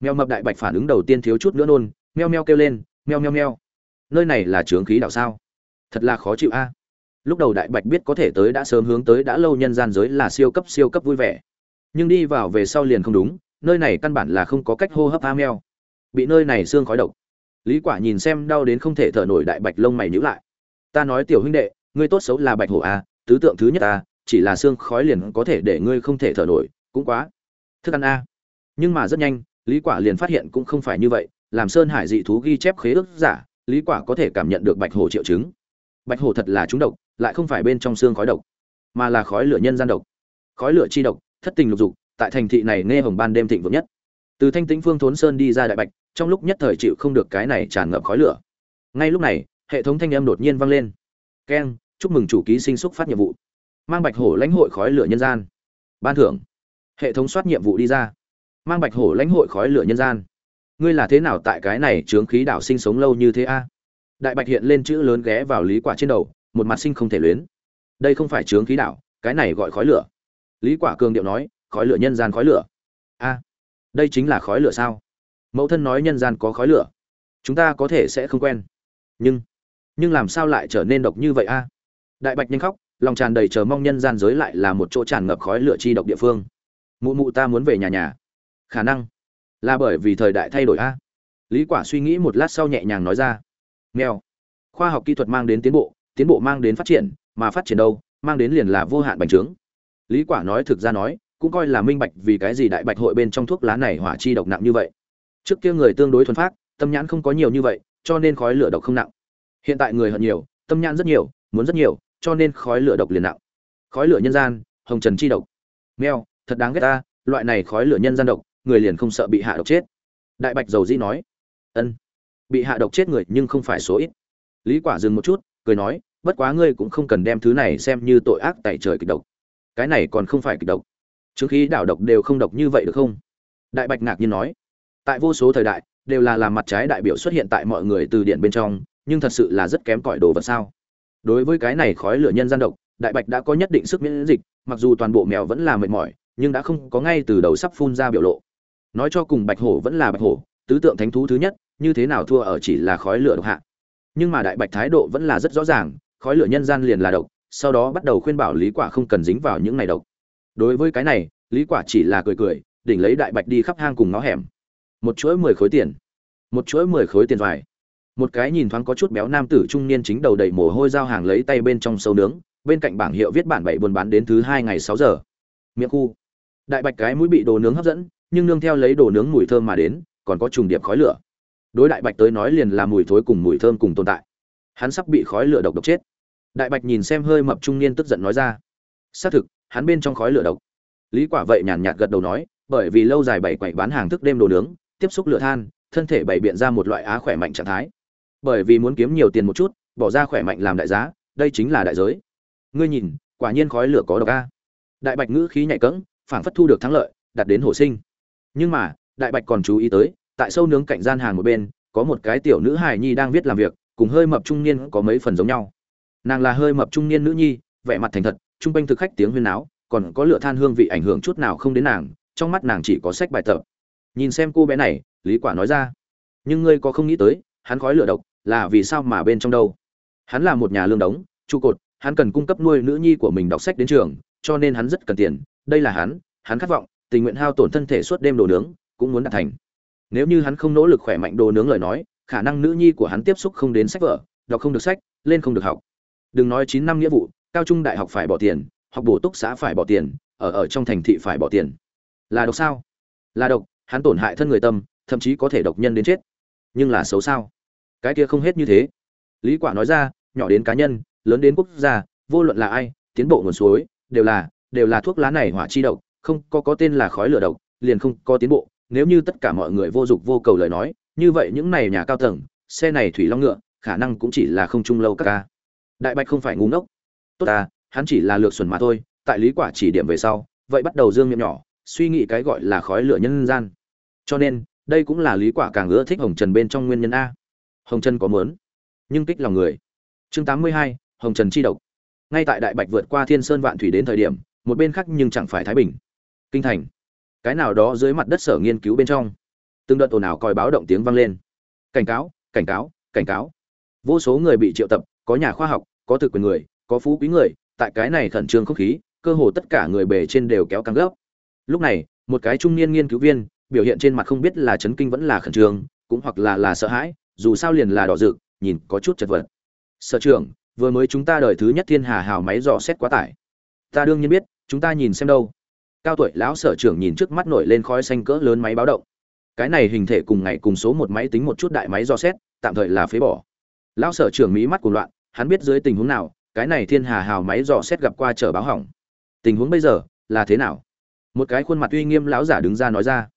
A: Mèo mập đại bạch phản ứng đầu tiên thiếu chút nữa nôn, meo meo kêu lên, meo meo meo. Nơi này là trướng khí đạo sao? Thật là khó chịu a lúc đầu đại bạch biết có thể tới đã sớm hướng tới đã lâu nhân gian giới là siêu cấp siêu cấp vui vẻ. Nhưng đi vào về sau liền không đúng, nơi này căn bản là không có cách hô hấp a meo bị nơi này xương khói độc. Lý quả nhìn xem đau đến không thể thở nổi đại bạch lông mày nhíu lại. Ta nói tiểu huynh đệ, ngươi tốt xấu là bạch hổ a, tứ tượng thứ nhất a, chỉ là xương khói liền có thể để ngươi không thể thở nổi, cũng quá thức ăn a. Nhưng mà rất nhanh, lý quả liền phát hiện cũng không phải như vậy, làm sơn hải dị thú ghi chép khế ước giả, lý quả có thể cảm nhận được bạch hổ triệu chứng. Bạch hổ thật là trúng độc lại không phải bên trong xương khói độc, mà là khói lửa nhân gian độc. Khói lửa chi độc, thất tình lục dục, tại thành thị này nghe hồng ban đêm thịnh vượng nhất. Từ thanh tĩnh phương thốn sơn đi ra đại bạch, trong lúc nhất thời chịu không được cái này tràn ngập khói lửa. Ngay lúc này, hệ thống thanh âm đột nhiên vang lên. Keng, chúc mừng chủ ký sinh xúc phát nhiệm vụ. Mang bạch hổ lãnh hội khói lửa nhân gian. Ban thưởng. Hệ thống soát nhiệm vụ đi ra. Mang bạch hổ lãnh hội khói lửa nhân gian. Ngươi là thế nào tại cái này chướng khí đảo sinh sống lâu như thế a? Đại bạch hiện lên chữ lớn ghé vào lý quả trên đầu một mặt sinh không thể luyến. Đây không phải chướng khí đảo cái này gọi khói lửa. Lý quả cường điệu nói, khói lửa nhân gian khói lửa. A, đây chính là khói lửa sao? Mẫu thân nói nhân gian có khói lửa. Chúng ta có thể sẽ không quen. Nhưng nhưng làm sao lại trở nên độc như vậy a? Đại bạch nhanh khóc, lòng tràn đầy chờ mong nhân gian giới lại là một chỗ tràn ngập khói lửa chi độc địa phương. Mụ mụ ta muốn về nhà nhà. Khả năng là bởi vì thời đại thay đổi a. Lý quả suy nghĩ một lát sau nhẹ nhàng nói ra. Nghèo khoa học kỹ thuật mang đến tiến bộ tiến bộ mang đến phát triển, mà phát triển đâu, mang đến liền là vô hạn bành trướng. Lý quả nói thực ra nói, cũng coi là minh bạch vì cái gì đại bạch hội bên trong thuốc lá này hỏa chi độc nặng như vậy. Trước kia người tương đối thuần phát tâm nhãn không có nhiều như vậy, cho nên khói lửa độc không nặng. Hiện tại người hận nhiều, tâm nhãn rất nhiều, muốn rất nhiều, cho nên khói lửa độc liền nặng. Khói lửa nhân gian, hồng trần chi độc. Meo thật đáng ghét ta, loại này khói lửa nhân gian độc, người liền không sợ bị hạ độc chết. Đại bạch dầu dĩ nói, ân, bị hạ độc chết người nhưng không phải số ít. Lý quả dừng một chút, cười nói bất quá ngươi cũng không cần đem thứ này xem như tội ác tại trời kịch độc. Cái này còn không phải kịch độc. Trước khi đảo độc đều không độc như vậy được không? Đại bạch ngạc nhiên nói. Tại vô số thời đại, đều là làm mặt trái đại biểu xuất hiện tại mọi người từ điện bên trong, nhưng thật sự là rất kém cỏi đồ vật sao? Đối với cái này khói lửa nhân gian độc, đại bạch đã có nhất định sức miễn dịch, mặc dù toàn bộ mèo vẫn là mệt mỏi, nhưng đã không có ngay từ đầu sắp phun ra biểu lộ. Nói cho cùng bạch hổ vẫn là bạch hổ, tứ tượng thánh thú thứ nhất, như thế nào thua ở chỉ là khói lửa độc hạ. Nhưng mà đại bạch thái độ vẫn là rất rõ ràng khói lửa nhân gian liền là độc, sau đó bắt đầu khuyên bảo lý quả không cần dính vào những này độc. Đối với cái này, lý quả chỉ là cười cười, đỉnh lấy đại bạch đi khắp hang cùng ngõ hẻm. Một chuỗi mười khối tiền. Một chuỗi mười khối tiền vải. Một cái nhìn thoáng có chút béo nam tử trung niên chính đầu đầy mồ hôi giao hàng lấy tay bên trong sâu nướng, bên cạnh bảng hiệu viết bản bảy buôn bán đến thứ hai ngày sáu giờ. Miệng khu. Đại bạch cái mũi bị đồ nướng hấp dẫn, nhưng nương theo lấy đồ nướng mùi thơm mà đến, còn có trùng điệp khói lửa. Đối đại bạch tới nói liền là mùi thối cùng mùi thơm cùng tồn tại. Hắn sắp bị khói lửa độc độc chết đại bạch nhìn xem hơi mập trung niên tức giận nói ra. Xác thực, hắn bên trong khói lửa độc. Lý quả vậy nhàn nhạt gật đầu nói, bởi vì lâu dài bảy quậy bán hàng thức đêm đồ nướng, tiếp xúc lửa than, thân thể bảy biện ra một loại á khỏe mạnh trạng thái. Bởi vì muốn kiếm nhiều tiền một chút, bỏ ra khỏe mạnh làm đại giá, đây chính là đại giới. Ngươi nhìn, quả nhiên khói lửa có độc a. Đại bạch ngữ khí nhạy cẫng phảng phất thu được thắng lợi, đạt đến hổ sinh. Nhưng mà, đại bạch còn chú ý tới, tại sâu nướng cạnh gian hàng một bên, có một cái tiểu nữ hài nhi đang viết làm việc, cùng hơi mập trung niên có mấy phần giống nhau nàng là hơi mập trung niên nữ nhi, vẻ mặt thành thật, trung quanh thực khách tiếng huyên náo, còn có lửa than hương vị ảnh hưởng chút nào không đến nàng, trong mắt nàng chỉ có sách bài tập. Nhìn xem cô bé này, lý quả nói ra, nhưng ngươi có không nghĩ tới, hắn khói lửa độc là vì sao mà bên trong đâu? Hắn là một nhà lương đống, trụ cột, hắn cần cung cấp nuôi nữ nhi của mình đọc sách đến trường, cho nên hắn rất cần tiền. Đây là hắn hắn khát vọng, tình nguyện hao tổn thân thể suốt đêm đồ nướng, cũng muốn đạt thành. Nếu như hắn không nỗ lực khỏe mạnh đồ nướng lời nói, khả năng nữ nhi của hắn tiếp xúc không đến sách vở, đọc không được sách, lên không được học đừng nói chín năm nghĩa vụ, cao trung đại học phải bỏ tiền, học bổ túc xã phải bỏ tiền, ở ở trong thành thị phải bỏ tiền. Là độc sao? Là độc, hắn tổn hại thân người tâm, thậm chí có thể độc nhân đến chết. Nhưng là xấu sao? Cái kia không hết như thế. Lý quả nói ra, nhỏ đến cá nhân, lớn đến quốc gia, vô luận là ai, tiến bộ nguồn suối, đều là đều là thuốc lá này hỏa chi độc, không có có tên là khói lửa độc, liền không có tiến bộ. Nếu như tất cả mọi người vô dụng vô cầu lời nói, như vậy những này nhà cao tầng, xe này thủy long ngựa, khả năng cũng chỉ là không trung lâu các ca đại bạch không phải ngu ngốc. Tốt ta hắn chỉ là lược xuẩn mà thôi tại lý quả chỉ điểm về sau vậy bắt đầu dương miệng nhỏ suy nghĩ cái gọi là khói lửa nhân gian. Cho nên đây cũng là lý quả càng ưa thích hồng trần bên trong nguyên nhân a. Hồng trần có muốn nhưng kích lòng người. Chương 82, hồng trần chi độc. Ngay tại đại bạch vượt qua thiên sơn vạn thủy đến thời điểm một bên khác nhưng chẳng phải thái bình. Kinh thành. Cái nào đó dưới mặt đất sở nghiên cứu bên trong. Từng đợt ồn ào còi báo động tiếng vang lên. Cảnh cáo cảnh cáo cảnh cáo. Vô số người bị triệu tập có nhà khoa học có thực quyền người, có phú quý người, tại cái này khẩn trương không khí, cơ hồ tất cả người bề trên đều kéo căng gấp. Lúc này, một cái trung niên nghiên cứu viên, biểu hiện trên mặt không biết là chấn kinh vẫn là khẩn trương, cũng hoặc là là sợ hãi, dù sao liền là đỏ rực, nhìn có chút chật vật. Sở trưởng, vừa mới chúng ta đợi thứ nhất thiên hà hào máy dò xét quá tải. Ta đương nhiên biết, chúng ta nhìn xem đâu. Cao tuổi lão sở trưởng nhìn trước mắt nổi lên khói xanh cỡ lớn máy báo động. Cái này hình thể cùng ngày cùng số một máy tính một chút đại máy dò xét, tạm thời là phế bỏ. Lão sở trưởng mỹ mắt cuồng loạn hắn biết dưới tình huống nào, cái này thiên hà hào máy dò xét gặp qua chở báo hỏng. Tình huống bây giờ, là thế nào? Một cái khuôn mặt uy nghiêm lão giả đứng ra nói ra.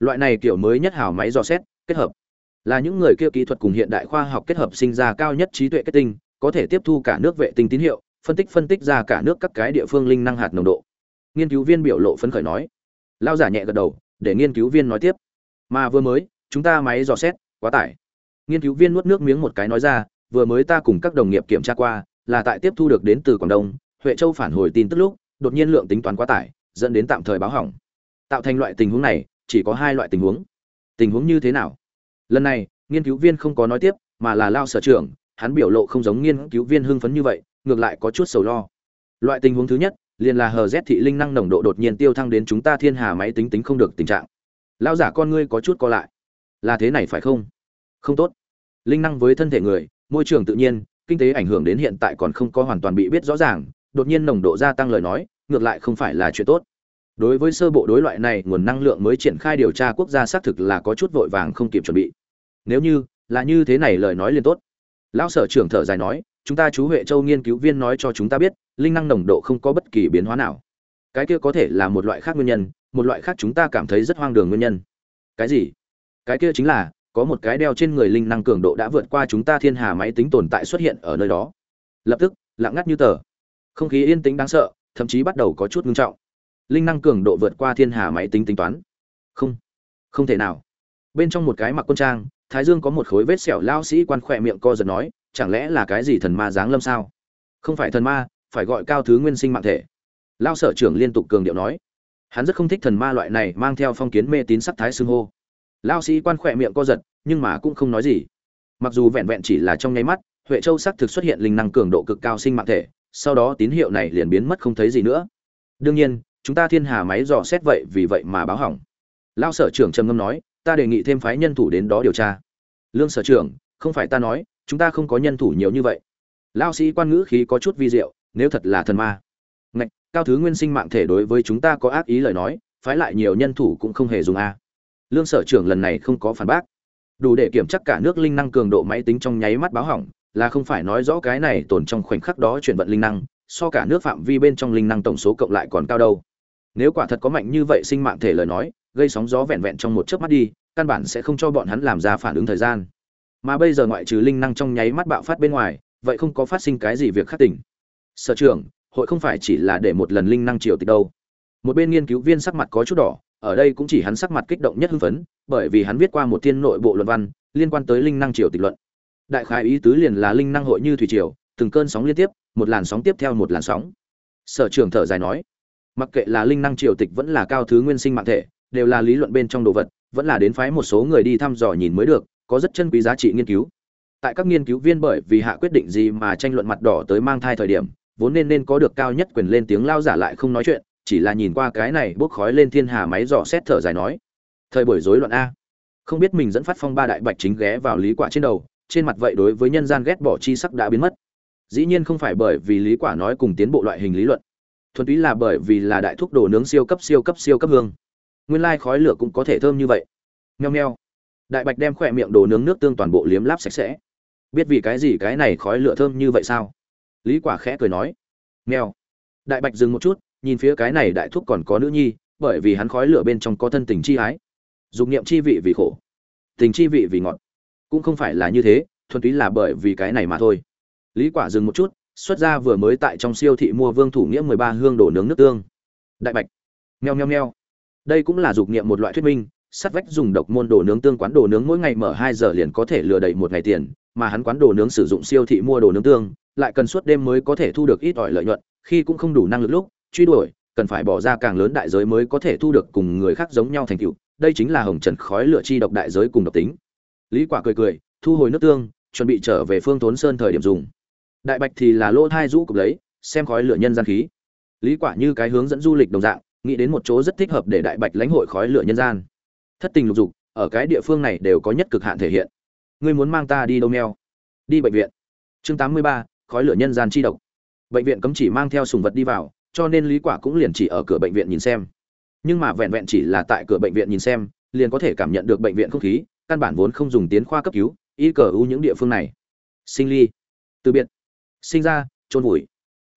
A: Loại này kiểu mới nhất hào máy dò xét, kết hợp. Là những người kia kỹ thuật cùng hiện đại khoa học kết hợp sinh ra cao nhất trí tuệ kết tinh, có thể tiếp thu cả nước vệ tinh tín hiệu, phân tích phân tích ra cả nước các cái địa phương linh năng hạt nồng độ. Nghiên cứu viên biểu lộ phấn khởi nói. Lão giả nhẹ gật đầu, để nghiên cứu viên nói tiếp. Mà vừa mới, chúng ta máy dò xét, quá tải. Nghiên cứu viên nuốt nước miếng một cái nói ra vừa mới ta cùng các đồng nghiệp kiểm tra qua, là tại tiếp thu được đến từ quảng đông, huệ châu phản hồi tin tức lúc, đột nhiên lượng tính toán quá tải, dẫn đến tạm thời báo hỏng. Tạo thành loại tình huống này, chỉ có hai loại tình huống. Tình huống như thế nào? Lần này, nghiên cứu viên không có nói tiếp, mà là lao sở trưởng, hắn biểu lộ không giống nghiên cứu viên hưng phấn như vậy, ngược lại có chút sầu lo. Loại tình huống thứ nhất, liền là hờ z thị linh năng nồng độ đột nhiên tiêu thăng đến chúng ta thiên hà máy tính tính không được tình trạng. Lão giả con ngươi có chút co lại. Là thế này phải không? Không tốt. Linh năng với thân thể người môi trường tự nhiên, kinh tế ảnh hưởng đến hiện tại còn không có hoàn toàn bị biết rõ ràng, đột nhiên nồng độ gia tăng lời nói, ngược lại không phải là chuyện tốt. Đối với sơ bộ đối loại này, nguồn năng lượng mới triển khai điều tra quốc gia xác thực là có chút vội vàng không kịp chuẩn bị. Nếu như, là như thế này lời nói liền tốt. Lão sở trưởng thở dài nói, chúng ta chú huệ châu nghiên cứu viên nói cho chúng ta biết, linh năng nồng độ không có bất kỳ biến hóa nào. Cái kia có thể là một loại khác nguyên nhân, một loại khác chúng ta cảm thấy rất hoang đường nguyên nhân. Cái gì? Cái kia chính là có một cái đeo trên người linh năng cường độ đã vượt qua chúng ta thiên hà máy tính tồn tại xuất hiện ở nơi đó. Lập tức, lặng ngắt như tờ. Không khí yên tĩnh đáng sợ, thậm chí bắt đầu có chút ngưng trọng. Linh năng cường độ vượt qua thiên hà máy tính tính toán. Không không thể nào. Bên trong một cái mặc quân trang, thái dương có một khối vết sẹo lao sĩ quan khỏe miệng co giật nói, chẳng lẽ là cái gì thần ma giáng lâm sao? Không phải thần ma, phải gọi cao thứ nguyên sinh mạng thể. Lao sở trưởng liên tục cường điệu nói. Hắn rất không thích thần ma loại này mang theo phong kiến mê tín sắc thái xưng hô lao sĩ quan khỏe miệng co giật, nhưng mà cũng không nói gì. Mặc dù vẹn vẹn chỉ là trong nháy mắt, huệ châu sắc thực xuất hiện linh năng cường độ cực cao sinh mạng thể, sau đó tín hiệu này liền biến mất không thấy gì nữa. Đương nhiên, chúng ta thiên hà máy dò xét vậy vì vậy mà báo hỏng. Lao sở trưởng trầm ngâm nói, ta đề nghị thêm phái nhân thủ đến đó điều tra. Lương sở trưởng, không phải ta nói, chúng ta không có nhân thủ nhiều như vậy. Lao sĩ quan ngữ khí có chút vi diệu, nếu thật là thần ma, ngạch, cao thứ nguyên sinh mạng thể đối với chúng ta có ác ý lời nói, phái lại nhiều nhân thủ cũng không hề dùng a lương sở trưởng lần này không có phản bác. Đủ để kiểm chắc cả nước linh năng cường độ máy tính trong nháy mắt báo hỏng, là không phải nói rõ cái này tồn trong khoảnh khắc đó chuyển vận linh năng, so cả nước phạm vi bên trong linh năng tổng số cộng lại còn cao đâu. Nếu quả thật có mạnh như vậy sinh mạng thể lời nói, gây sóng gió vẹn vẹn trong một chớp mắt đi, căn bản sẽ không cho bọn hắn làm ra phản ứng thời gian. Mà bây giờ ngoại trừ linh năng trong nháy mắt bạo phát bên ngoài, vậy không có phát sinh cái gì việc khác tỉnh sở trưởng, hội không phải chỉ là để một lần linh năng triều tịch đâu. Một bên nghiên cứu viên sắc mặt có chút đỏ ở đây cũng chỉ hắn sắc mặt kích động nhất hưng phấn, bởi vì hắn viết qua một thiên nội bộ luận văn, liên quan tới linh năng triều tịch luận. Đại khái ý tứ liền là linh năng hội như thủy triều, từng cơn sóng liên tiếp, một làn sóng tiếp theo một làn sóng. Sở trưởng thở dài nói, mặc kệ là linh năng triều tịch vẫn là cao thứ nguyên sinh mạng thể, đều là lý luận bên trong đồ vật, vẫn là đến phái một số người đi thăm dò nhìn mới được, có rất chân quý giá trị nghiên cứu. Tại các nghiên cứu viên bởi vì hạ quyết định gì mà tranh luận mặt đỏ tới mang thai thời điểm, vốn nên nên có được cao nhất quyền lên tiếng lao giả lại không nói chuyện chỉ là nhìn qua cái này bốc khói lên thiên hà máy dò xét thở dài nói, thời buổi rối loạn a. Không biết mình dẫn phát phong ba đại bạch chính ghé vào lý quả trên đầu, trên mặt vậy đối với nhân gian ghét bỏ chi sắc đã biến mất. Dĩ nhiên không phải bởi vì lý quả nói cùng tiến bộ loại hình lý luận, thuần túy là bởi vì là đại thuốc đồ nướng siêu cấp siêu cấp siêu cấp hương. Nguyên lai khói lửa cũng có thể thơm như vậy. Nheo nheo đại bạch đem khỏe miệng đồ nướng nước tương toàn bộ liếm láp sạch sẽ. Biết vì cái gì cái này khói lửa thơm như vậy sao? Lý quả khẽ cười nói. Nheo đại bạch dừng một chút nhìn phía cái này đại thúc còn có nữ nhi, bởi vì hắn khói lửa bên trong có thân tình chi ái. Dục niệm chi vị vì khổ, tình chi vị vì ngọt. Cũng không phải là như thế, thuần túy là bởi vì cái này mà thôi. Lý quả dừng một chút, xuất ra vừa mới tại trong siêu thị mua vương thủ nghĩa 13 hương đổ nướng nước tương. Đại bạch. Nheo nheo nheo đây cũng là dục niệm một loại thuyết minh, sắt vách dùng độc môn đồ nướng tương quán đồ nướng mỗi ngày mở hai giờ liền có thể lừa đầy một ngày tiền, mà hắn quán đồ nướng sử dụng siêu thị mua đồ nướng tương, lại cần suốt đêm mới có thể thu được ít ỏi lợi nhuận, khi cũng không đủ năng lực lúc truy đuổi cần phải bỏ ra càng lớn đại giới mới có thể thu được cùng người khác giống nhau thành tựu. Đây chính là hồng trần khói lửa chi độc đại giới cùng độc tính. Lý quả cười cười thu hồi nước tương chuẩn bị trở về phương thốn sơn thời điểm dùng. Đại bạch thì là lỗ thai rũ cục lấy xem khói lửa nhân gian khí. Lý quả như cái hướng dẫn du lịch đồng dạng nghĩ đến một chỗ rất thích hợp để đại bạch lãnh hội khói lửa nhân gian. Thất tình lục dục ở cái địa phương này đều có nhất cực hạn thể hiện. Ngươi muốn mang ta đi đâu meo đi bệnh viện. Chương 83, khói lửa nhân gian chi độc. Bệnh viện cấm chỉ mang theo sùng vật đi vào cho nên lý quả cũng liền chỉ ở cửa bệnh viện nhìn xem. Nhưng mà vẹn vẹn chỉ là tại cửa bệnh viện nhìn xem, liền có thể cảm nhận được bệnh viện không khí, căn bản vốn không dùng tiến khoa cấp cứu, y cờ ưu những địa phương này. Sinh ly. Từ biệt. Sinh ra trôn vùi.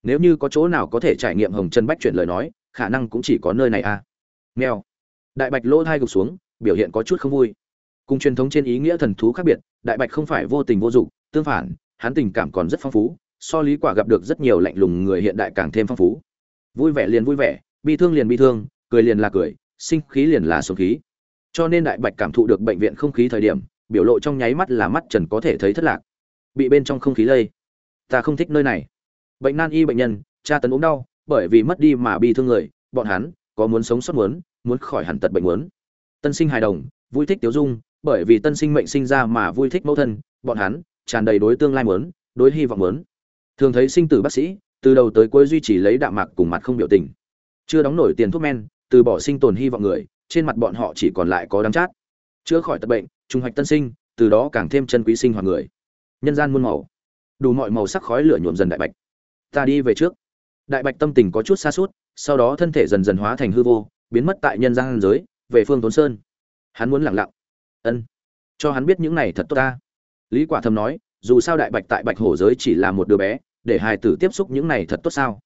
A: Nếu như có chỗ nào có thể trải nghiệm hồng chân bách chuyển lời nói, khả năng cũng chỉ có nơi này a à. mèo. Đại bạch lỗ thai gục xuống, biểu hiện có chút không vui. Cùng truyền thống trên ý nghĩa thần thú khác biệt, đại bạch không phải vô tình vô dụng, tương phản, hắn tình cảm còn rất phong phú, so lý quả gặp được rất nhiều lạnh lùng người hiện đại càng thêm phong phú vui vẻ liền vui vẻ, bi thương liền bi thương, cười liền là cười, sinh khí liền là sống khí. Cho nên đại bạch cảm thụ được bệnh viện không khí thời điểm, biểu lộ trong nháy mắt là mắt trần có thể thấy thất lạc. Bị bên trong không khí lây. Ta không thích nơi này. Bệnh nan y bệnh nhân cha tấn ốm đau, bởi vì mất đi mà bi thương người, bọn hắn, có muốn sống sót muốn muốn khỏi hẳn tật bệnh muốn. Tân sinh hài đồng, vui thích tiếu dung, bởi vì tân sinh mệnh sinh ra mà vui thích mẫu thân, bọn hắn, tràn đầy đối tương lai muốn, đối hy vọng muốn. Thường thấy sinh tử bác sĩ từ đầu tới cuối duy trì lấy đạm mạc cùng mặt không biểu tình. Chưa đóng nổi tiền thuốc men, từ bỏ sinh tồn hy vọng người, trên mặt bọn họ chỉ còn lại có đám chát. Chữa khỏi tật bệnh trung hoạch tân sinh, từ đó càng thêm chân quý sinh hoạt người. Nhân gian muôn màu. Đủ mọi màu sắc khói lửa nhuộm dần đại bạch. Ta đi về trước. Đại bạch tâm tình có chút xa suốt sau đó thân thể dần dần hóa thành hư vô, biến mất tại nhân gian giới, về phương tốn sơn. Hắn muốn lặng lặng. Ân. Cho hắn biết những này thật tốt ta. Lý quả thầm nói, dù sao đại bạch tại bạch hổ giới chỉ là một đứa bé để hài tử tiếp xúc những này thật tốt sao?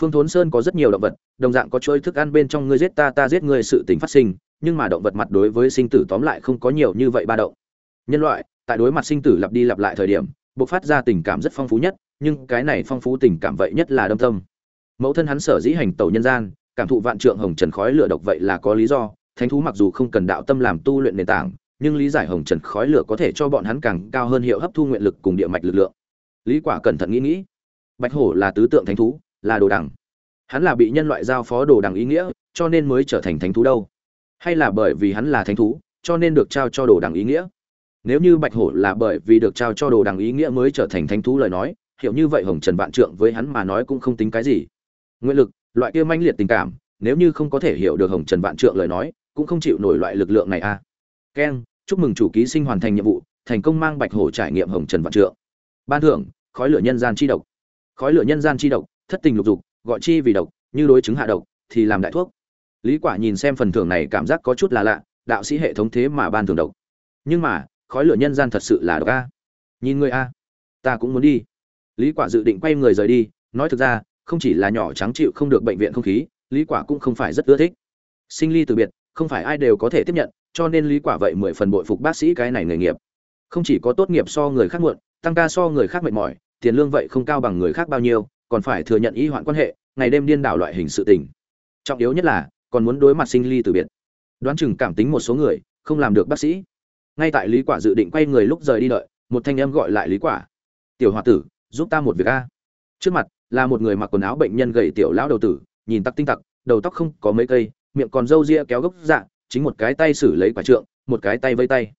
A: Phương thốn sơn có rất nhiều động vật, đồng dạng có chuỗi thức ăn bên trong ngươi giết ta ta giết ngươi sự tình phát sinh, nhưng mà động vật mặt đối với sinh tử tóm lại không có nhiều như vậy ba động. Nhân loại, tại đối mặt sinh tử lặp đi lặp lại thời điểm, bộc phát ra tình cảm rất phong phú nhất, nhưng cái này phong phú tình cảm vậy nhất là đâm tâm mẫu thân hắn sở dĩ hành tẩu nhân gian, cảm thụ vạn trượng hồng trần khói lửa độc vậy là có lý do, thánh thú mặc dù không cần đạo tâm làm tu luyện nền tảng, nhưng lý giải hồng trần khói lửa có thể cho bọn hắn càng cao hơn hiệu hấp thu nguyện lực cùng địa mạch lực lượng. Lý quả cẩn thận nghĩ nghĩ bạch hổ là tứ tượng thánh thú, là đồ đằng. Hắn là bị nhân loại giao phó đồ đằng ý nghĩa, cho nên mới trở thành thánh thú đâu. Hay là bởi vì hắn là thánh thú, cho nên được trao cho đồ đằng ý nghĩa? Nếu như bạch hổ là bởi vì được trao cho đồ đằng ý nghĩa mới trở thành thánh thú lời nói, hiểu như vậy hồng trần vạn trượng với hắn mà nói cũng không tính cái gì. Nguyện lực, loại kia manh liệt tình cảm, nếu như không có thể hiểu được hồng trần vạn trượng lời nói, cũng không chịu nổi loại lực lượng này a à. keng, chúc mừng chủ ký sinh hoàn thành nhiệm vụ, thành công mang bạch hổ trải nghiệm hồng trần vạn trượng. Ban thưởng, khói lửa nhân gian chi độc khói lửa nhân gian chi độc, thất tình lục dục, gọi chi vì độc, như đối chứng hạ độc, thì làm đại thuốc. Lý quả nhìn xem phần thưởng này cảm giác có chút là lạ, đạo sĩ hệ thống thế mà ban thưởng độc. Nhưng mà, khói lửa nhân gian thật sự là độc a. Nhìn người a, ta cũng muốn đi. Lý quả dự định quay người rời đi, nói thực ra, không chỉ là nhỏ trắng chịu không được bệnh viện không khí, lý quả cũng không phải rất ưa thích. Sinh ly từ biệt, không phải ai đều có thể tiếp nhận, cho nên lý quả vậy mười phần bội phục bác sĩ cái này nghề nghiệp. Không chỉ có tốt nghiệp so người khác muộn, tăng ca so người khác mệt mỏi tiền lương vậy không cao bằng người khác bao nhiêu, còn phải thừa nhận y hoạn quan hệ, ngày đêm điên đảo loại hình sự tình. Trọng yếu nhất là, còn muốn đối mặt sinh ly từ biệt. Đoán chừng cảm tính một số người, không làm được bác sĩ. Ngay tại lý quả dự định quay người lúc rời đi đợi, một thanh âm gọi lại lý quả. Tiểu hòa tử, giúp ta một việc a. Trước mặt, là một người mặc quần áo bệnh nhân gầy tiểu lão đầu tử, nhìn tắc tinh tặc, đầu tóc không có mấy cây, miệng còn râu ria kéo gốc dạng chính một cái tay xử lấy quả trượng, một cái tay vây tay.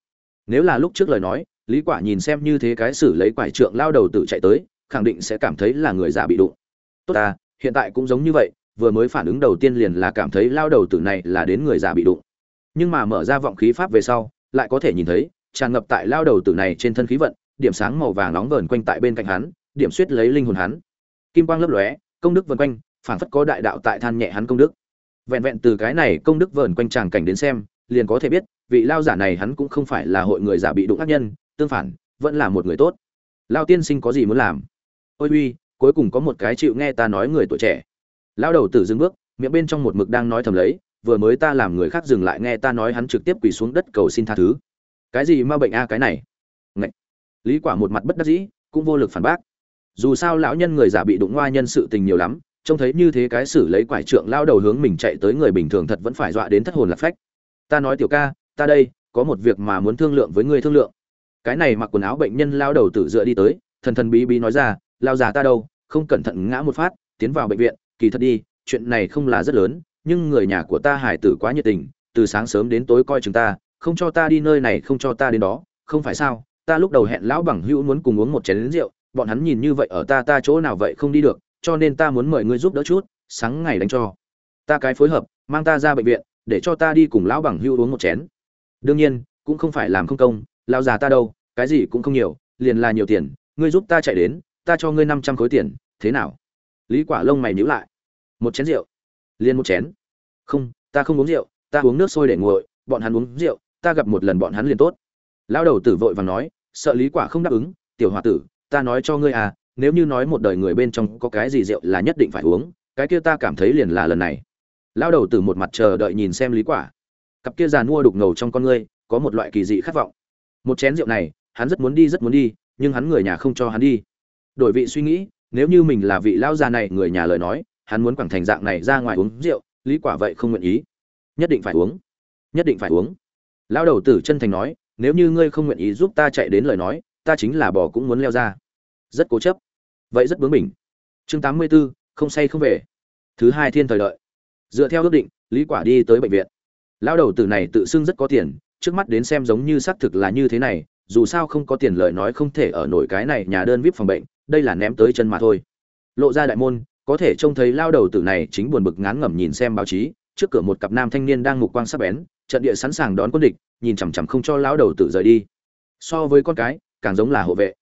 A: Nếu là lúc trước lời nói lý quả nhìn xem như thế cái xử lấy quải trượng lao đầu tử chạy tới, khẳng định sẽ cảm thấy là người già bị đụng. Tốt ta, hiện tại cũng giống như vậy, vừa mới phản ứng đầu tiên liền là cảm thấy lao đầu tử này là đến người già bị đụng. Nhưng mà mở ra vọng khí pháp về sau, lại có thể nhìn thấy, tràn ngập tại lao đầu tử này trên thân khí vận, điểm sáng màu vàng nóng vờn quanh tại bên cạnh hắn, điểm suýt lấy linh hồn hắn. Kim quang lấp lóe, công đức vần quanh, phảng phất có đại đạo tại than nhẹ hắn công đức. Vẹn vẹn từ cái này công đức vờn quanh tràng cảnh đến xem, liền có thể biết, vị lao giả này hắn cũng không phải là hội người giả bị đụng ác nhân tương phản, vẫn là một người tốt. Lao tiên sinh có gì muốn làm? Ôi uy, cuối cùng có một cái chịu nghe ta nói người tuổi trẻ. Lao đầu tử dừng bước, miệng bên trong một mực đang nói thầm lấy, vừa mới ta làm người khác dừng lại nghe ta nói hắn trực tiếp quỳ xuống đất cầu xin tha thứ. Cái gì ma bệnh a, cái này? Ngậy. lý quả một mặt bất đắc dĩ, cũng vô lực phản bác. Dù sao lão nhân người giả bị đụng ngoa nhân sự tình nhiều lắm, trông thấy như thế cái xử lấy quải trượng lao đầu hướng mình chạy tới người bình thường thật vẫn phải dọa đến thất hồn lạc phách. Ta nói tiểu ca, ta đây, có một việc mà muốn thương lượng với ngươi thương lượng cái này mặc quần áo bệnh nhân lao đầu tử dựa đi tới, thần thần bí bí nói ra, lao già ta đâu, không cẩn thận ngã một phát, tiến vào bệnh viện, kỳ thật đi, chuyện này không là rất lớn, nhưng người nhà của ta hải tử quá nhiệt tình, từ sáng sớm đến tối coi chúng ta, không cho ta đi nơi này, không cho ta đến đó, không phải sao, ta lúc đầu hẹn lão bằng hữu muốn cùng uống một chén rượu, bọn hắn nhìn như vậy ở ta ta chỗ nào vậy không đi được, cho nên ta muốn mời ngươi giúp đỡ chút, sáng ngày đánh cho. Ta cái phối hợp, mang ta ra bệnh viện, để cho ta đi cùng lão bằng hữu uống một chén. Đương nhiên, cũng không phải làm không công, lão già ta đâu cái gì cũng không nhiều, liền là nhiều tiền, ngươi giúp ta chạy đến, ta cho ngươi năm trăm khối tiền, thế nào? Lý quả lông mày nhíu lại. Một chén rượu. Liền một chén. Không, ta không uống rượu, ta uống nước sôi để nguội, bọn hắn uống rượu, ta gặp một lần bọn hắn liền tốt. Lão đầu tử vội vàng nói, sợ lý quả không đáp ứng, tiểu hòa tử, ta nói cho ngươi à nếu như nói một đời người bên trong có cái gì rượu là nhất định phải uống, cái kia ta cảm thấy liền là lần này. Lão đầu tử một mặt chờ đợi nhìn xem lý quả. Cặp kia giàn mua đục ngầu trong con ngươi, có một loại kỳ dị khát vọng. Một chén rượu này hắn rất muốn đi rất muốn đi nhưng hắn người nhà không cho hắn đi. Đổi vị suy nghĩ nếu như mình là vị lão già này người nhà lời nói hắn muốn quẳng thành dạng này ra ngoài uống rượu lý quả vậy không nguyện ý. Nhất định phải uống. Nhất định phải uống. Lão đầu tử chân thành nói nếu như ngươi không nguyện ý giúp ta chạy đến lời nói ta chính là bò cũng muốn leo ra. Rất cố chấp. Vậy rất bướng bỉnh. Chương 84, không say không về. Thứ hai thiên thời đợi. Dựa theo ước định lý quả đi tới bệnh viện. Lão đầu tử này tự xưng rất có tiền trước mắt đến xem giống như xác thực là như thế này dù sao không có tiền lời nói không thể ở nổi cái này nhà đơn vip phòng bệnh, đây là ném tới chân mà thôi. Lộ ra đại môn, có thể trông thấy lao đầu tử này chính buồn bực ngán ngẩm nhìn xem báo chí, trước cửa một cặp nam thanh niên đang ngục quang sắp bén, trận địa sẵn sàng đón quân địch, nhìn chằm chằm không cho lao đầu tử rời đi. So với con cái, càng giống là hộ vệ.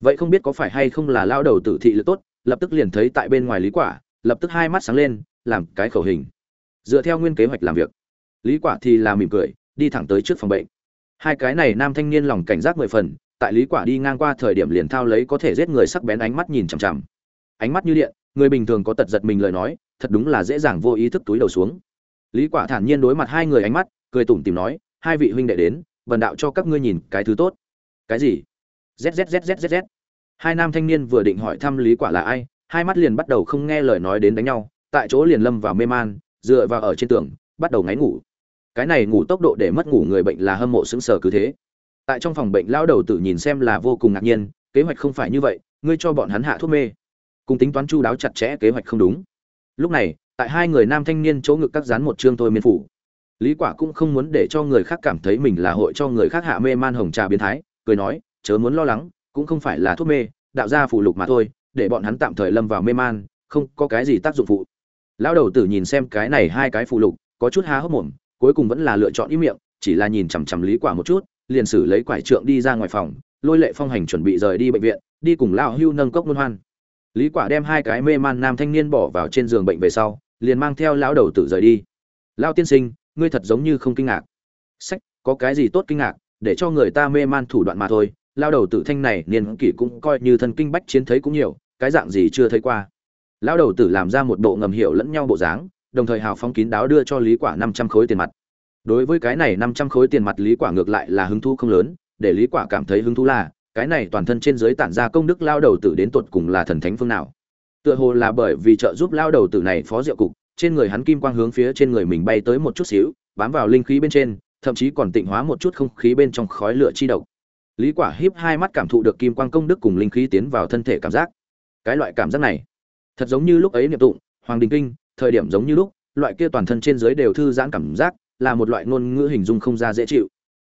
A: Vậy không biết có phải hay không là lao đầu tử thị lực tốt, lập tức liền thấy tại bên ngoài lý quả, lập tức hai mắt sáng lên, làm cái khẩu hình. Dựa theo nguyên kế hoạch làm việc. Lý quả thì là mỉm cười, đi thẳng tới trước phòng bệnh hai cái này nam thanh niên lòng cảnh giác mười phần, tại lý quả đi ngang qua thời điểm liền thao lấy có thể giết người sắc bén ánh mắt nhìn chằm chằm. Ánh mắt như điện, người bình thường có tật giật mình lời nói, thật đúng là dễ dàng vô ý thức túi đầu xuống. Lý quả thản nhiên đối mặt hai người ánh mắt, cười tủm tỉm nói, hai vị huynh đệ đến, bần đạo cho các ngươi nhìn cái thứ tốt. Cái gì? Zzzzzzz hai nam thanh niên vừa định hỏi thăm lý quả là ai, hai mắt liền bắt đầu không nghe lời nói đến đánh nhau, tại chỗ liền lâm vào mê man, dựa vào ở trên tường, bắt đầu ngáy ngủ cái này ngủ tốc độ để mất ngủ người bệnh là hâm mộ sững sờ cứ thế. Tại trong phòng bệnh, lão đầu tử nhìn xem là vô cùng ngạc nhiên, kế hoạch không phải như vậy, ngươi cho bọn hắn hạ thuốc mê. Cùng tính toán chu đáo chặt chẽ kế hoạch không đúng. Lúc này, tại hai người nam thanh niên chỗ ngực các dán một chương thôi miên phủ. Lý quả cũng không muốn để cho người khác cảm thấy mình là hội cho người khác hạ mê man hồng trà biến thái, cười nói, chớ muốn lo lắng, cũng không phải là thuốc mê, đạo gia phụ lục mà thôi, để bọn hắn tạm thời lâm vào mê man, không có cái gì tác dụng phụ. Lão đầu tử nhìn xem cái này hai cái phụ lục, có chút há hốc mồm cuối cùng vẫn là lựa chọn ý miệng, chỉ là nhìn chằm chằm lý quả một chút, liền xử lấy quải trượng đi ra ngoài phòng, lôi lệ phong hành chuẩn bị rời đi bệnh viện, đi cùng lão hưu nâng cốc luân hoan. Lý quả đem hai cái mê man nam thanh niên bỏ vào trên giường bệnh về sau, liền mang theo lão đầu tử rời đi. Lão tiên sinh, ngươi thật giống như không kinh ngạc. Sách, có cái gì tốt kinh ngạc, để cho người ta mê man thủ đoạn mà thôi. Lão đầu tử thanh này niên kỷ cũng coi như thân kinh bách chiến thấy cũng nhiều, cái dạng gì chưa thấy qua. Lão đầu tử làm ra một bộ ngầm hiểu lẫn nhau bộ dáng đồng thời hào phóng kín đáo đưa cho lý quả 500 khối tiền mặt. Đối với cái này 500 khối tiền mặt, lý quả ngược lại là hứng thú không lớn, để lý quả cảm thấy hứng thú là, cái này toàn thân trên dưới tản ra công đức lao đầu tử đến tuột cùng là thần thánh phương nào. Tựa hồ là bởi vì trợ giúp lao đầu tử này phó diệu cục, trên người hắn kim quang hướng phía trên người mình bay tới một chút xíu, bám vào linh khí bên trên, thậm chí còn tịnh hóa một chút không khí bên trong khói lửa chi độc. Lý quả híp hai mắt cảm thụ được kim quang công đức cùng linh khí tiến vào thân thể cảm giác. Cái loại cảm giác này, thật giống như lúc ấy niệm tụng, hoàng đình kinh thời điểm giống như lúc, loại kia toàn thân trên dưới đều thư giãn cảm giác, là một loại ngôn ngữ hình dung không ra dễ chịu.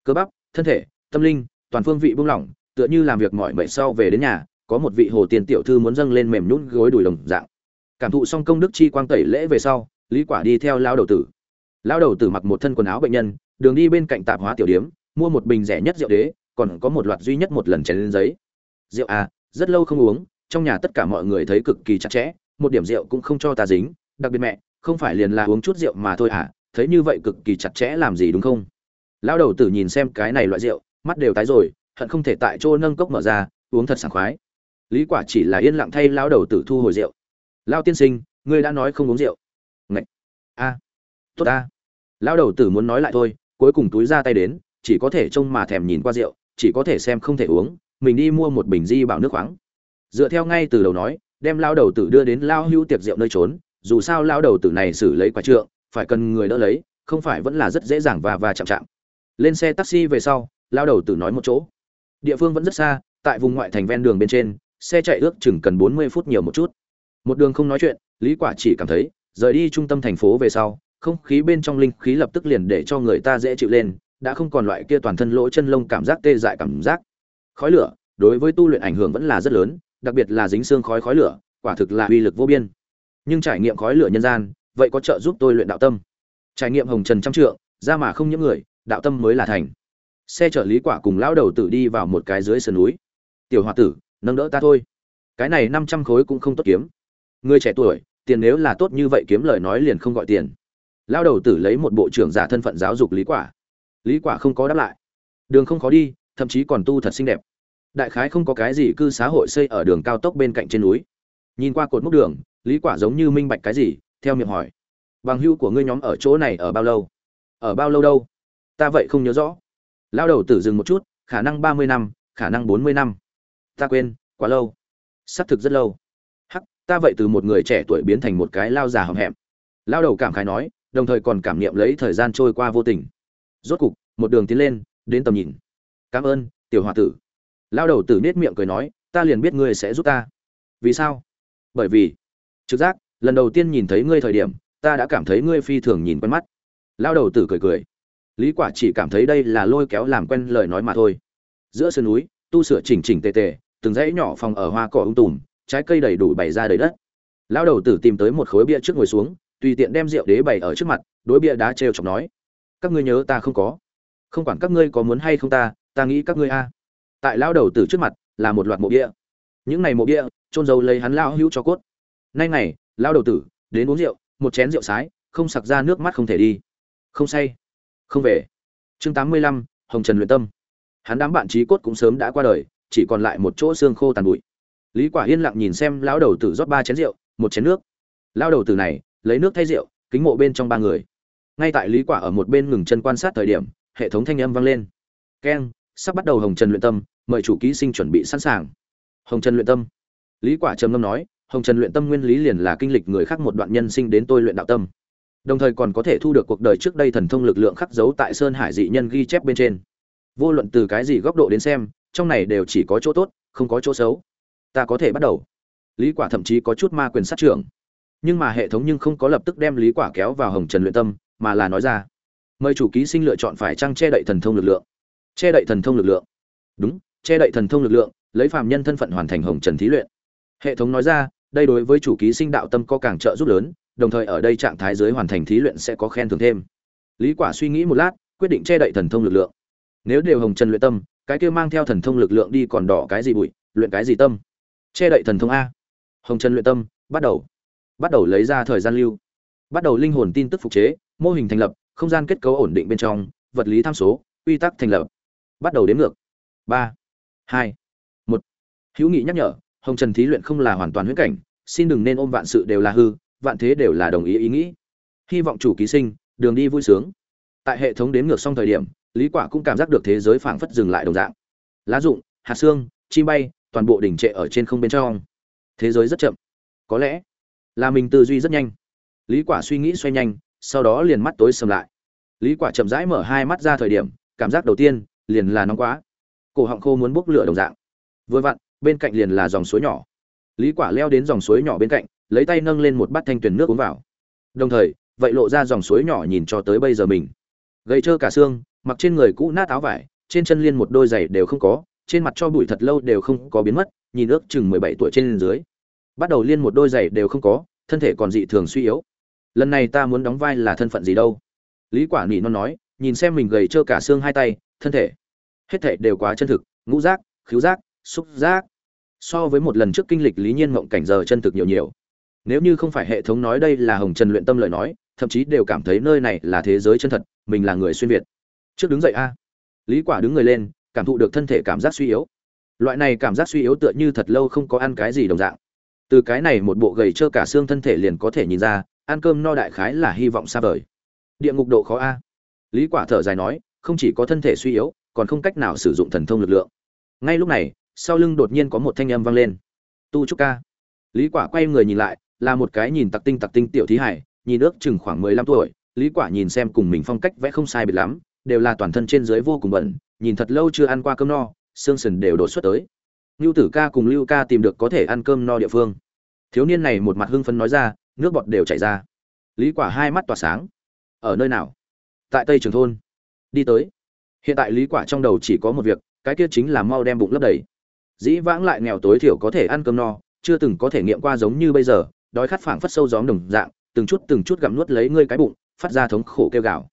A: Cơ bắp, thân thể, tâm linh, toàn phương vị buông lỏng, tựa như làm việc mỏi mệt sau về đến nhà, có một vị hồ tiền tiểu thư muốn dâng lên mềm nhún gối đùi đồng dạng. Cảm thụ xong công đức chi quang tẩy lễ về sau, lý quả đi theo lão đầu tử. Lão đầu tử mặc một thân quần áo bệnh nhân, đường đi bên cạnh tạp hóa tiểu điếm, mua một bình rẻ nhất rượu đế, còn có một loạt duy nhất một lần chén lên giấy. Rượu à rất lâu không uống, trong nhà tất cả mọi người thấy cực kỳ chặt chẽ, một điểm rượu cũng không cho ta dính đặc biệt mẹ, không phải liền là uống chút rượu mà thôi à thấy như vậy cực kỳ chặt chẽ làm gì đúng không? Lão đầu tử nhìn xem cái này loại rượu, mắt đều tái rồi, hận không thể tại chỗ nâng cốc mở ra, uống thật sảng khoái. Lý quả chỉ là yên lặng thay lão đầu tử thu hồi rượu. Lão tiên sinh, ngươi đã nói không uống rượu. Ngạch a. Tốt a lão đầu tử muốn nói lại thôi, cuối cùng túi ra tay đến, chỉ có thể trông mà thèm nhìn qua rượu, chỉ có thể xem không thể uống, mình đi mua một bình di bảo nước khoáng. Dựa theo ngay từ đầu nói, đem lão đầu tử đưa đến lão hưu tiệc rượu nơi trốn dù sao lão đầu tử này xử lấy quả trượng, phải cần người đỡ lấy, không phải vẫn là rất dễ dàng và và chạm chạm. Lên xe taxi về sau, lão đầu tử nói một chỗ. Địa phương vẫn rất xa, tại vùng ngoại thành ven đường bên trên, xe chạy ước chừng cần bốn mươi phút nhiều một chút. Một đường không nói chuyện, lý quả chỉ cảm thấy, rời đi trung tâm thành phố về sau, không khí bên trong linh khí lập tức liền để cho người ta dễ chịu lên, đã không còn loại kia toàn thân lỗ chân lông cảm giác tê dại cảm giác. Khói lửa, đối với tu luyện ảnh hưởng vẫn là rất lớn, đặc biệt là dính xương khói khói lửa, quả thực là uy lực vô biên nhưng trải nghiệm khói lửa nhân gian, vậy có trợ giúp tôi luyện đạo tâm. Trải nghiệm hồng trần trăm trượng, ra mà không những người, đạo tâm mới là thành. Xe chở lý quả cùng lão đầu tử đi vào một cái dưới sườn núi. Tiểu hòa tử, nâng đỡ ta thôi. Cái này 500 khối cũng không tốt kiếm. Người trẻ tuổi, tiền nếu là tốt như vậy kiếm lời nói liền không gọi tiền. Lão đầu tử lấy một bộ trưởng giả thân phận giáo dục lý quả. Lý quả không có đáp lại. Đường không khó đi, thậm chí còn tu thật xinh đẹp. Đại khái không có cái gì cư xã hội xây ở đường cao tốc bên cạnh trên núi. Nhìn qua cột mốc đường lý quả giống như minh bạch cái gì, theo miệng hỏi. Bằng hưu của ngươi nhóm ở chỗ này ở bao lâu? Ở bao lâu đâu? Ta vậy không nhớ rõ. Lao đầu tử dừng một chút, khả năng ba mươi năm, khả năng bốn mươi năm. Ta quên, quá lâu. Xác thực rất lâu. Hắc, ta vậy từ một người trẻ tuổi biến thành một cái lao già hậm hẹm. Lao đầu cảm khái nói, đồng thời còn cảm nghiệm lấy thời gian trôi qua vô tình. Rốt cục, một đường tiến lên, đến tầm nhìn. Cảm ơn, tiểu hòa tử. Lao đầu tử nết miệng cười nói, ta liền biết ngươi sẽ giúp ta. Vì sao? Bởi vì trực giác, lần đầu tiên nhìn thấy ngươi thời điểm, ta đã cảm thấy ngươi phi thường nhìn quen mắt. Lao đầu tử cười cười. Lý quả chỉ cảm thấy đây là lôi kéo làm quen lời nói mà thôi. Giữa sườn núi, tu sửa chỉnh chỉnh tề tề, từng dãy nhỏ phòng ở hoa cỏ ung tùm, trái cây đầy đủ bày ra đầy đất. Lao đầu tử tìm tới một khối bia trước ngồi xuống, tùy tiện đem rượu đế bày ở trước mặt, đối bia đá trêu chọc nói, các ngươi nhớ ta không có. Không quản các ngươi có muốn hay không ta ta nghĩ các ngươi a. Tại lao đầu tử trước mặt là một loạt mộ bia. Những này mộ bia trôn dầu lấy hắn lao hữu cho cốt nay ngày lao đầu tử, đến uống rượu, một chén rượu sái, không sặc ra nước mắt không thể đi. Không say. Không về. Chương tám mươi lăm, hồng trần luyện tâm. Hắn đám bạn trí cốt cũng sớm đã qua đời, chỉ còn lại một chỗ xương khô tàn bụi. Lý quả yên lặng nhìn xem lão đầu tử rót ba chén rượu, một chén nước. Lão đầu tử này, lấy nước thay rượu, kính mộ bên trong ba người. Ngay tại lý quả ở một bên ngừng chân quan sát thời điểm, hệ thống thanh âm vang lên. Keng, sắp bắt đầu hồng trần luyện tâm, mời chủ ký sinh chuẩn bị sẵn sàng. Hồng trần luyện tâm. Lý quả trầm ngâm nói hồng trần luyện tâm nguyên lý liền là kinh lịch người khác một đoạn nhân sinh đến tôi luyện đạo tâm. Đồng thời còn có thể thu được cuộc đời trước đây thần thông lực lượng khắc dấu tại sơn hải dị nhân ghi chép bên trên. Vô luận từ cái gì góc độ đến xem, trong này đều chỉ có chỗ tốt, không có chỗ xấu. Ta có thể bắt đầu. Lý quả thậm chí có chút ma quyền sát trưởng. Nhưng mà hệ thống nhưng không có lập tức đem lý quả kéo vào hồng trần luyện tâm, mà là nói ra. Mời chủ ký sinh lựa chọn phải trang che đậy thần thông lực lượng? Che đậy thần thông lực lượng. Đúng, che đậy thần thông lực lượng, lấy phàm nhân thân phận hoàn thành hồng trần thí luyện. Hệ thống nói ra đây đối với chủ ký sinh đạo tâm có càng trợ giúp lớn, đồng thời ở đây trạng thái dưới hoàn thành thí luyện sẽ có khen thưởng thêm. Lý quả suy nghĩ một lát, quyết định che đậy thần thông lực lượng. Nếu đều hồng trần luyện tâm, cái kia mang theo thần thông lực lượng đi còn đỏ cái gì bụi, luyện cái gì tâm? Che đậy thần thông a. Hồng trần luyện tâm, bắt đầu. Bắt đầu lấy ra thời gian lưu. Bắt đầu linh hồn tin tức phục chế, mô hình thành lập, không gian kết cấu ổn định bên trong, vật lý tham số, quy tắc thành lập. Bắt đầu đếm ngược. Ba, hai, một. Hữu nghị nhắc nhở hồng trần thí luyện không là hoàn toàn huyễn cảnh, xin đừng nên ôm vạn sự đều là hư, vạn thế đều là đồng ý ý nghĩ. Hy vọng chủ ký sinh, đường đi vui sướng. Tại hệ thống đếm ngược xong thời điểm, lý quả cũng cảm giác được thế giới phảng phất dừng lại đồng dạng. Lá rụng, hạt xương, chim bay, toàn bộ đỉnh trệ ở trên không bên trong. Thế giới rất chậm. Có lẽ là mình tư duy rất nhanh. Lý quả suy nghĩ xoay nhanh, sau đó liền mắt tối sầm lại. Lý quả chậm rãi mở hai mắt ra thời điểm, cảm giác đầu tiên liền là nóng quá. Cổ họng khô muốn bốc lửa đồng dạng. Vừa vặn bên cạnh liền là dòng suối nhỏ. Lý quả leo đến dòng suối nhỏ bên cạnh, lấy tay nâng lên một bát thanh tuyền nước uống vào. Đồng thời, vậy lộ ra dòng suối nhỏ nhìn cho tới bây giờ mình. Gầy trơ cả xương, mặc trên người cũ nát áo vải, trên chân liên một đôi giày đều không có, trên mặt cho bụi thật lâu đều không có biến mất, nhìn ước chừng mười bảy tuổi trên dưới. Bắt đầu liên một đôi giày đều không có, thân thể còn dị thường suy yếu. Lần này ta muốn đóng vai là thân phận gì đâu? Lý quả nỉ non nói, nhìn xem mình gầy trơ cả xương hai tay, thân thể. Hết thể đều quá chân thực, ngũ giác, khứu giác, xúc giác so với một lần trước kinh lịch lý nhiên mộng cảnh giờ chân thực nhiều nhiều. Nếu như không phải hệ thống nói đây là hồng trần luyện tâm lời nói, thậm chí đều cảm thấy nơi này là thế giới chân thật, mình là người xuyên việt. Trước đứng dậy a. Lý quả đứng người lên, cảm thụ được thân thể cảm giác suy yếu. Loại này cảm giác suy yếu tựa như thật lâu không có ăn cái gì đồng dạng. Từ cái này một bộ gầy trơ cả xương thân thể liền có thể nhìn ra, ăn cơm no đại khái là hy vọng xa vời. Địa ngục độ khó a. Lý quả thở dài nói, không chỉ có thân thể suy yếu, còn không cách nào sử dụng thần thông lực lượng. Ngay lúc này sau lưng đột nhiên có một thanh âm vang lên tu trúc ca lý quả quay người nhìn lại là một cái nhìn tặc tinh tặc tinh tiểu thí hải nhìn ước chừng khoảng mười lăm tuổi lý quả nhìn xem cùng mình phong cách vẽ không sai biệt lắm đều là toàn thân trên dưới vô cùng bẩn nhìn thật lâu chưa ăn qua cơm no xương sườn đều đổ xuất tới Lưu Tử ca cùng Lưu ca tìm được có thể ăn cơm no địa phương. Thiếu niên này một mặt hưng phấn nói ra, nước bọt đều chảy ra. Lý Quả hai mắt tỏa sáng. Ở nơi nào? Tại Tây Trường thôn. Đi tới. hiện tại lý quả trong đầu chỉ có một việc cái kia chính là mau đem bụng lấp đầy dĩ vãng lại nghèo tối thiểu có thể ăn cơm no, chưa từng có thể nghiệm qua giống như bây giờ, đói khát phảng phất sâu gióm đồng dạng, từng chút từng chút gặm nuốt lấy ngươi cái bụng, phát ra thống khổ kêu gào.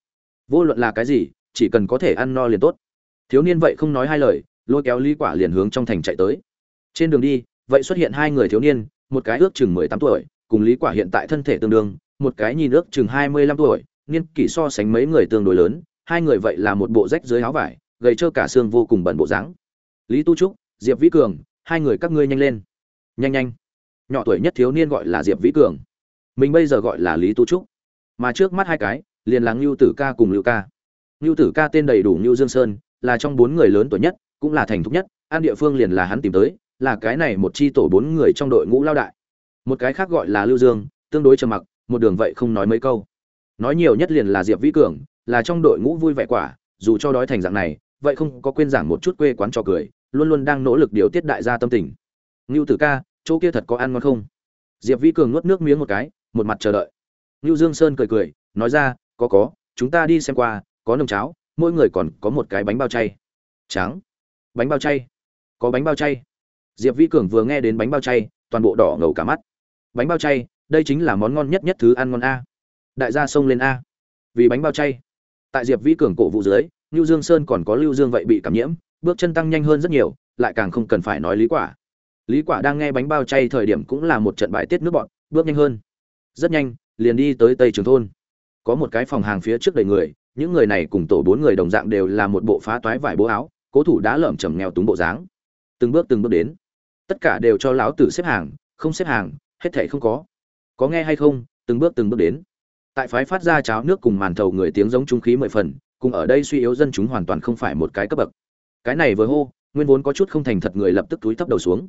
A: Vô luận là cái gì, chỉ cần có thể ăn no liền tốt. Thiếu niên vậy không nói hai lời, lôi kéo lý quả liền hướng trong thành chạy tới. Trên đường đi, vậy xuất hiện hai người thiếu niên, một cái ước chừng 18 tuổi, cùng lý quả hiện tại thân thể tương đương, một cái nhìn ước chừng 25 tuổi, niên kỷ so sánh mấy người tương đối lớn, hai người vậy là một bộ rách dưới áo vải, gầy trơ cả xương vô cùng bẩn bộ dáng. Lý tu trúc diệp vĩ cường, hai người các ngươi nhanh lên. Nhanh nhanh. Nhỏ tuổi nhất thiếu niên gọi là diệp vĩ cường. Mình bây giờ gọi là lý tu trúc. Mà trước mắt hai cái, liền là ngưu tử ca cùng lưu ca. Ngưu tử ca tên đầy đủ ngưu dương sơn, là trong bốn người lớn tuổi nhất, cũng là thành thục nhất, an địa phương liền là hắn tìm tới, là cái này một chi tổ bốn người trong đội ngũ lao đại. Một cái khác gọi là lưu dương, tương đối trầm mặc, một đường vậy không nói mấy câu. Nói nhiều nhất liền là diệp vĩ cường, là trong đội ngũ vui vẻ quả, dù cho đói thành dạng này, vậy không có quên giảng một chút quê quán trò cười luôn luôn đang nỗ lực điều tiết đại gia tâm tình. Ngưu tử ca, chỗ kia thật có ăn ngon không? Diệp vĩ cường nuốt nước miếng một cái, một mặt chờ đợi. Ngưu dương sơn cười cười, nói ra, có có, chúng ta đi xem qua, có nồng cháo, mỗi người còn có một cái bánh bao chay. Trắng. Bánh bao chay. Có bánh bao chay. Diệp vĩ cường vừa nghe đến bánh bao chay, toàn bộ đỏ ngầu cả mắt. Bánh bao chay, đây chính là món ngon nhất nhất thứ ăn ngon a. Đại gia xông lên a. Vì bánh bao chay. Tại diệp vĩ cường cổ vũ dưới lưu dương sơn còn có lưu dương vậy bị cảm nhiễm bước chân tăng nhanh hơn rất nhiều, lại càng không cần phải nói lý quả. Lý quả đang nghe bánh bao chay thời điểm cũng là một trận bài tiết nước bọn bước nhanh hơn. Rất nhanh, liền đi tới tây trường thôn. Có một cái phòng hàng phía trước đầy người, những người này cùng tổ bốn người đồng dạng đều là một bộ phá toái vải bố áo, cố thủ đã lởm chầm nghèo túng bộ dáng. Từng bước từng bước đến. Tất cả đều cho lão tử xếp hàng, không xếp hàng, hết thảy không có. Có nghe hay không? Từng bước từng bước đến. Tại phái phát ra cháo nước cùng màn thầu người tiếng giống trung khí mười phần, cùng ở đây suy yếu dân chúng hoàn toàn không phải một cái cấp bậc cái này vừa hô, nguyên vốn có chút không thành thật người lập tức túi thấp đầu xuống.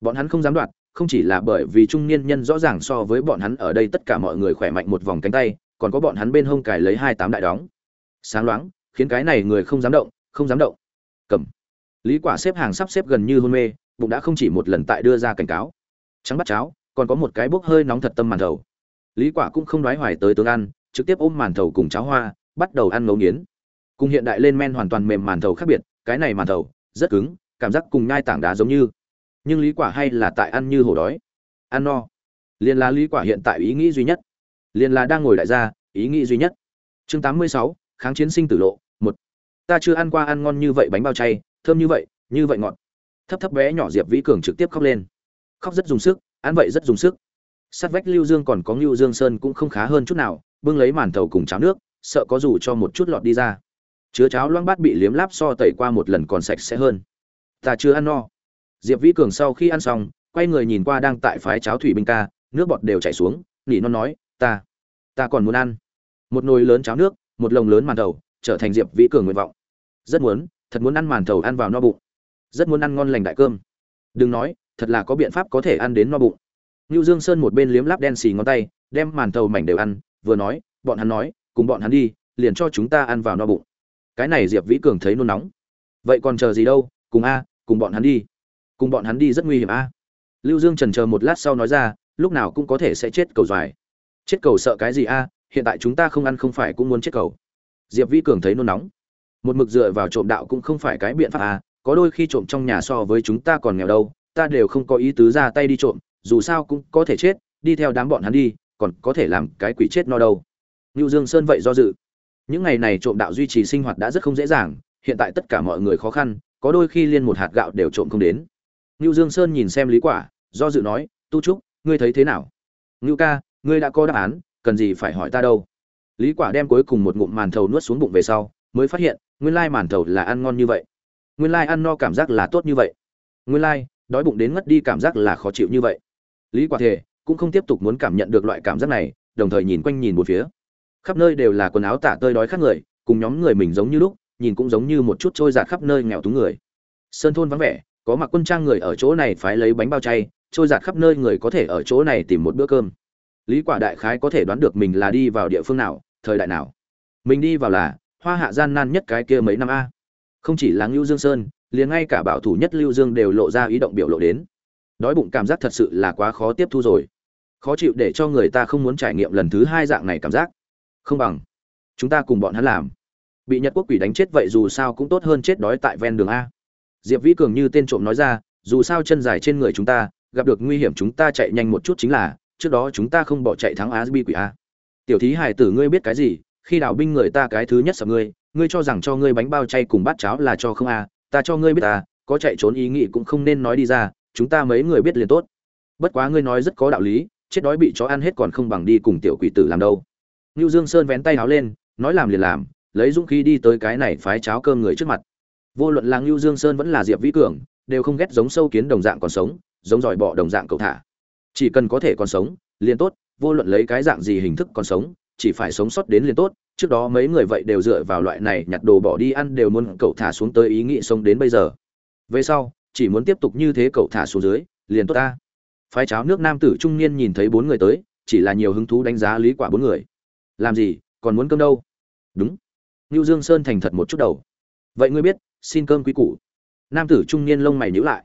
A: Bọn hắn không dám đoạt, không chỉ là bởi vì trung niên nhân rõ ràng so với bọn hắn ở đây tất cả mọi người khỏe mạnh một vòng cánh tay, còn có bọn hắn bên hông cài lấy hai tám đại đóng. Sáng loáng, khiến cái này người không dám động, không dám động. Cầm. Lý quả xếp hàng sắp xếp gần như hôn mê, bụng đã không chỉ một lần tại đưa ra cảnh cáo. Trắng bắt cháo, còn có một cái bốc hơi nóng thật tâm màn thầu. Lý quả cũng không đoái hoài tới tướng ăn, trực tiếp ôm màn thầu cùng cháo hoa, bắt đầu ăn ngấu nghiến. Cùng hiện đại lên men hoàn toàn mềm màn thầu khác biệt cái này màn thầu rất cứng cảm giác cùng nhai tảng đá giống như. Nhưng lý quả hay là tại ăn như hổ đói. Ăn no. Liền là lý quả hiện tại ý nghĩ duy nhất. Liền là đang ngồi đại gia ý nghĩ duy nhất. Chương 86, kháng chiến sinh tử lộ một. Ta chưa ăn qua ăn ngon như vậy bánh bao chay thơm như vậy như vậy ngọt. Thấp thấp bé nhỏ diệp vĩ cường trực tiếp khóc lên. Khóc rất dùng sức ăn vậy rất dùng sức. Sát vách lưu dương còn có lưu dương sơn cũng không khá hơn chút nào bưng lấy màn thầu cùng cháo nước sợ có dù cho một chút lọt đi ra chứa cháo loang bát bị liếm láp so tẩy qua một lần còn sạch sẽ hơn. Ta chưa ăn no. Diệp vĩ cường sau khi ăn xong quay người nhìn qua đang tại phái cháo thủy binh ca nước bọt đều chảy xuống nỉ non nói ta ta còn muốn ăn. Một nồi lớn cháo nước một lồng lớn màn thầu trở thành diệp vĩ cường nguyện vọng. Rất muốn thật muốn ăn màn thầu ăn vào no bụng. Rất muốn ăn ngon lành đại cơm. Đừng nói thật là có biện pháp có thể ăn đến no bụng. Nưu Dương Sơn một bên liếm láp đen xì ngón tay, đem màn thầu mảnh đều ăn, vừa nói, bọn hắn nói, cùng bọn hắn đi, liền cho chúng ta ăn vào no bụng. Cái này Diệp Vĩ Cường thấy nôn nóng. Vậy còn chờ gì đâu, cùng a, cùng bọn hắn đi. Cùng bọn hắn đi rất nguy hiểm a. Lưu Dương trần chờ một lát sau nói ra, lúc nào cũng có thể sẽ chết cầu dài. Chết cầu sợ cái gì a, hiện tại chúng ta không ăn không phải cũng muốn chết cầu. Diệp Vĩ Cường thấy nôn nóng. Một mực dựa vào trộm đạo cũng không phải cái biện pháp a, có đôi khi trộm trong nhà so với chúng ta còn nghèo đâu, ta đều không có ý tứ ra tay đi trộm, dù sao cũng có thể chết đi theo đám bọn hắn đi còn có thể làm cái quỷ chết no đâu Lưu Dương Sơn vậy do dự. Những ngày này trộm đạo duy trì sinh hoạt đã rất không dễ dàng, hiện tại tất cả mọi người khó khăn, có đôi khi liên một hạt gạo đều trộm không đến. ngưu Dương Sơn nhìn xem Lý Quả, do dự nói, "Tu trúc, ngươi thấy thế nào?" ngưu ca, ngươi đã có đáp án, cần gì phải hỏi ta đâu?" Lý Quả đem cuối cùng một ngụm màn thầu nuốt xuống bụng về sau, mới phát hiện, nguyên lai màn thầu là ăn ngon như vậy. Nguyên lai ăn no cảm giác là tốt như vậy. Nguyên lai, đói bụng đến ngất đi cảm giác là khó chịu như vậy lý quả thể cũng không tiếp tục muốn cảm nhận được loại cảm giác này đồng thời nhìn quanh nhìn một phía khắp nơi đều là quần áo tả tơi đói khát người, cùng nhóm người mình giống như lúc, nhìn cũng giống như một chút trôi giạt khắp nơi nghèo túng người. Sơn thôn vắng vẻ, có mặc quân trang người ở chỗ này phải lấy bánh bao chay, trôi giạt khắp nơi người có thể ở chỗ này tìm một bữa cơm. Lý quả đại khái có thể đoán được mình là đi vào địa phương nào, thời đại nào. Mình đi vào là, hoa hạ gian nan nhất cái kia mấy năm a. Không chỉ là lưu dương sơn, liền ngay cả bảo thủ nhất lưu dương đều lộ ra ý động biểu lộ đến. Đói bụng cảm giác thật sự là quá khó tiếp thu rồi. Khó chịu để cho người ta không muốn trải nghiệm lần thứ hai dạng này cảm giác không bằng. Chúng ta cùng bọn hắn làm. Bị nhật quốc quỷ đánh chết vậy dù sao cũng tốt hơn chết đói tại ven đường a. Diệp vĩ cường như tên trộm nói ra, dù sao chân dài trên người chúng ta, gặp được nguy hiểm chúng ta chạy nhanh một chút chính là, trước đó chúng ta không bỏ chạy thắng á bi quỷ a. Tiểu thí hải tử ngươi biết cái gì, khi đảo binh người ta cái thứ nhất sợ ngươi ngươi cho rằng cho ngươi bánh bao chay cùng bát cháo là cho không a, ta cho ngươi biết ta có chạy trốn ý nghĩ cũng không nên nói đi ra, chúng ta mấy người biết liền tốt. Bất quá ngươi nói rất có đạo lý, chết đói bị chó ăn hết còn không bằng đi cùng tiểu quỷ tử làm đâu. Nưu Dương Sơn vén tay áo lên, nói làm liền làm, lấy dũng khí đi tới cái này phái cháo cơm người trước mặt. Vô luận là Nưu Dương Sơn vẫn là Diệp Vĩ Cường, đều không ghét giống sâu kiến đồng dạng còn sống, giống giỏi bọ đồng dạng cầu thả. Chỉ cần có thể còn sống, liền tốt, vô luận lấy cái dạng gì hình thức còn sống, chỉ phải sống sót đến liền tốt. Trước đó mấy người vậy đều dựa vào loại này nhặt đồ bỏ đi ăn đều muốn cậu thả xuống tới ý nghĩ sống đến bây giờ. Về sau, chỉ muốn tiếp tục như thế cậu thả xuống dưới, liền tốt ta. Phái cháo nước nam tử trung niên nhìn thấy bốn người tới, chỉ là nhiều hứng thú đánh giá lý quả bốn người làm gì? Còn muốn cơm đâu? Đúng. Ngưu dương sơn thành thật một chút đầu. Vậy ngươi biết, xin cơm quý củ. Nam tử trung niên lông mày nhíu lại.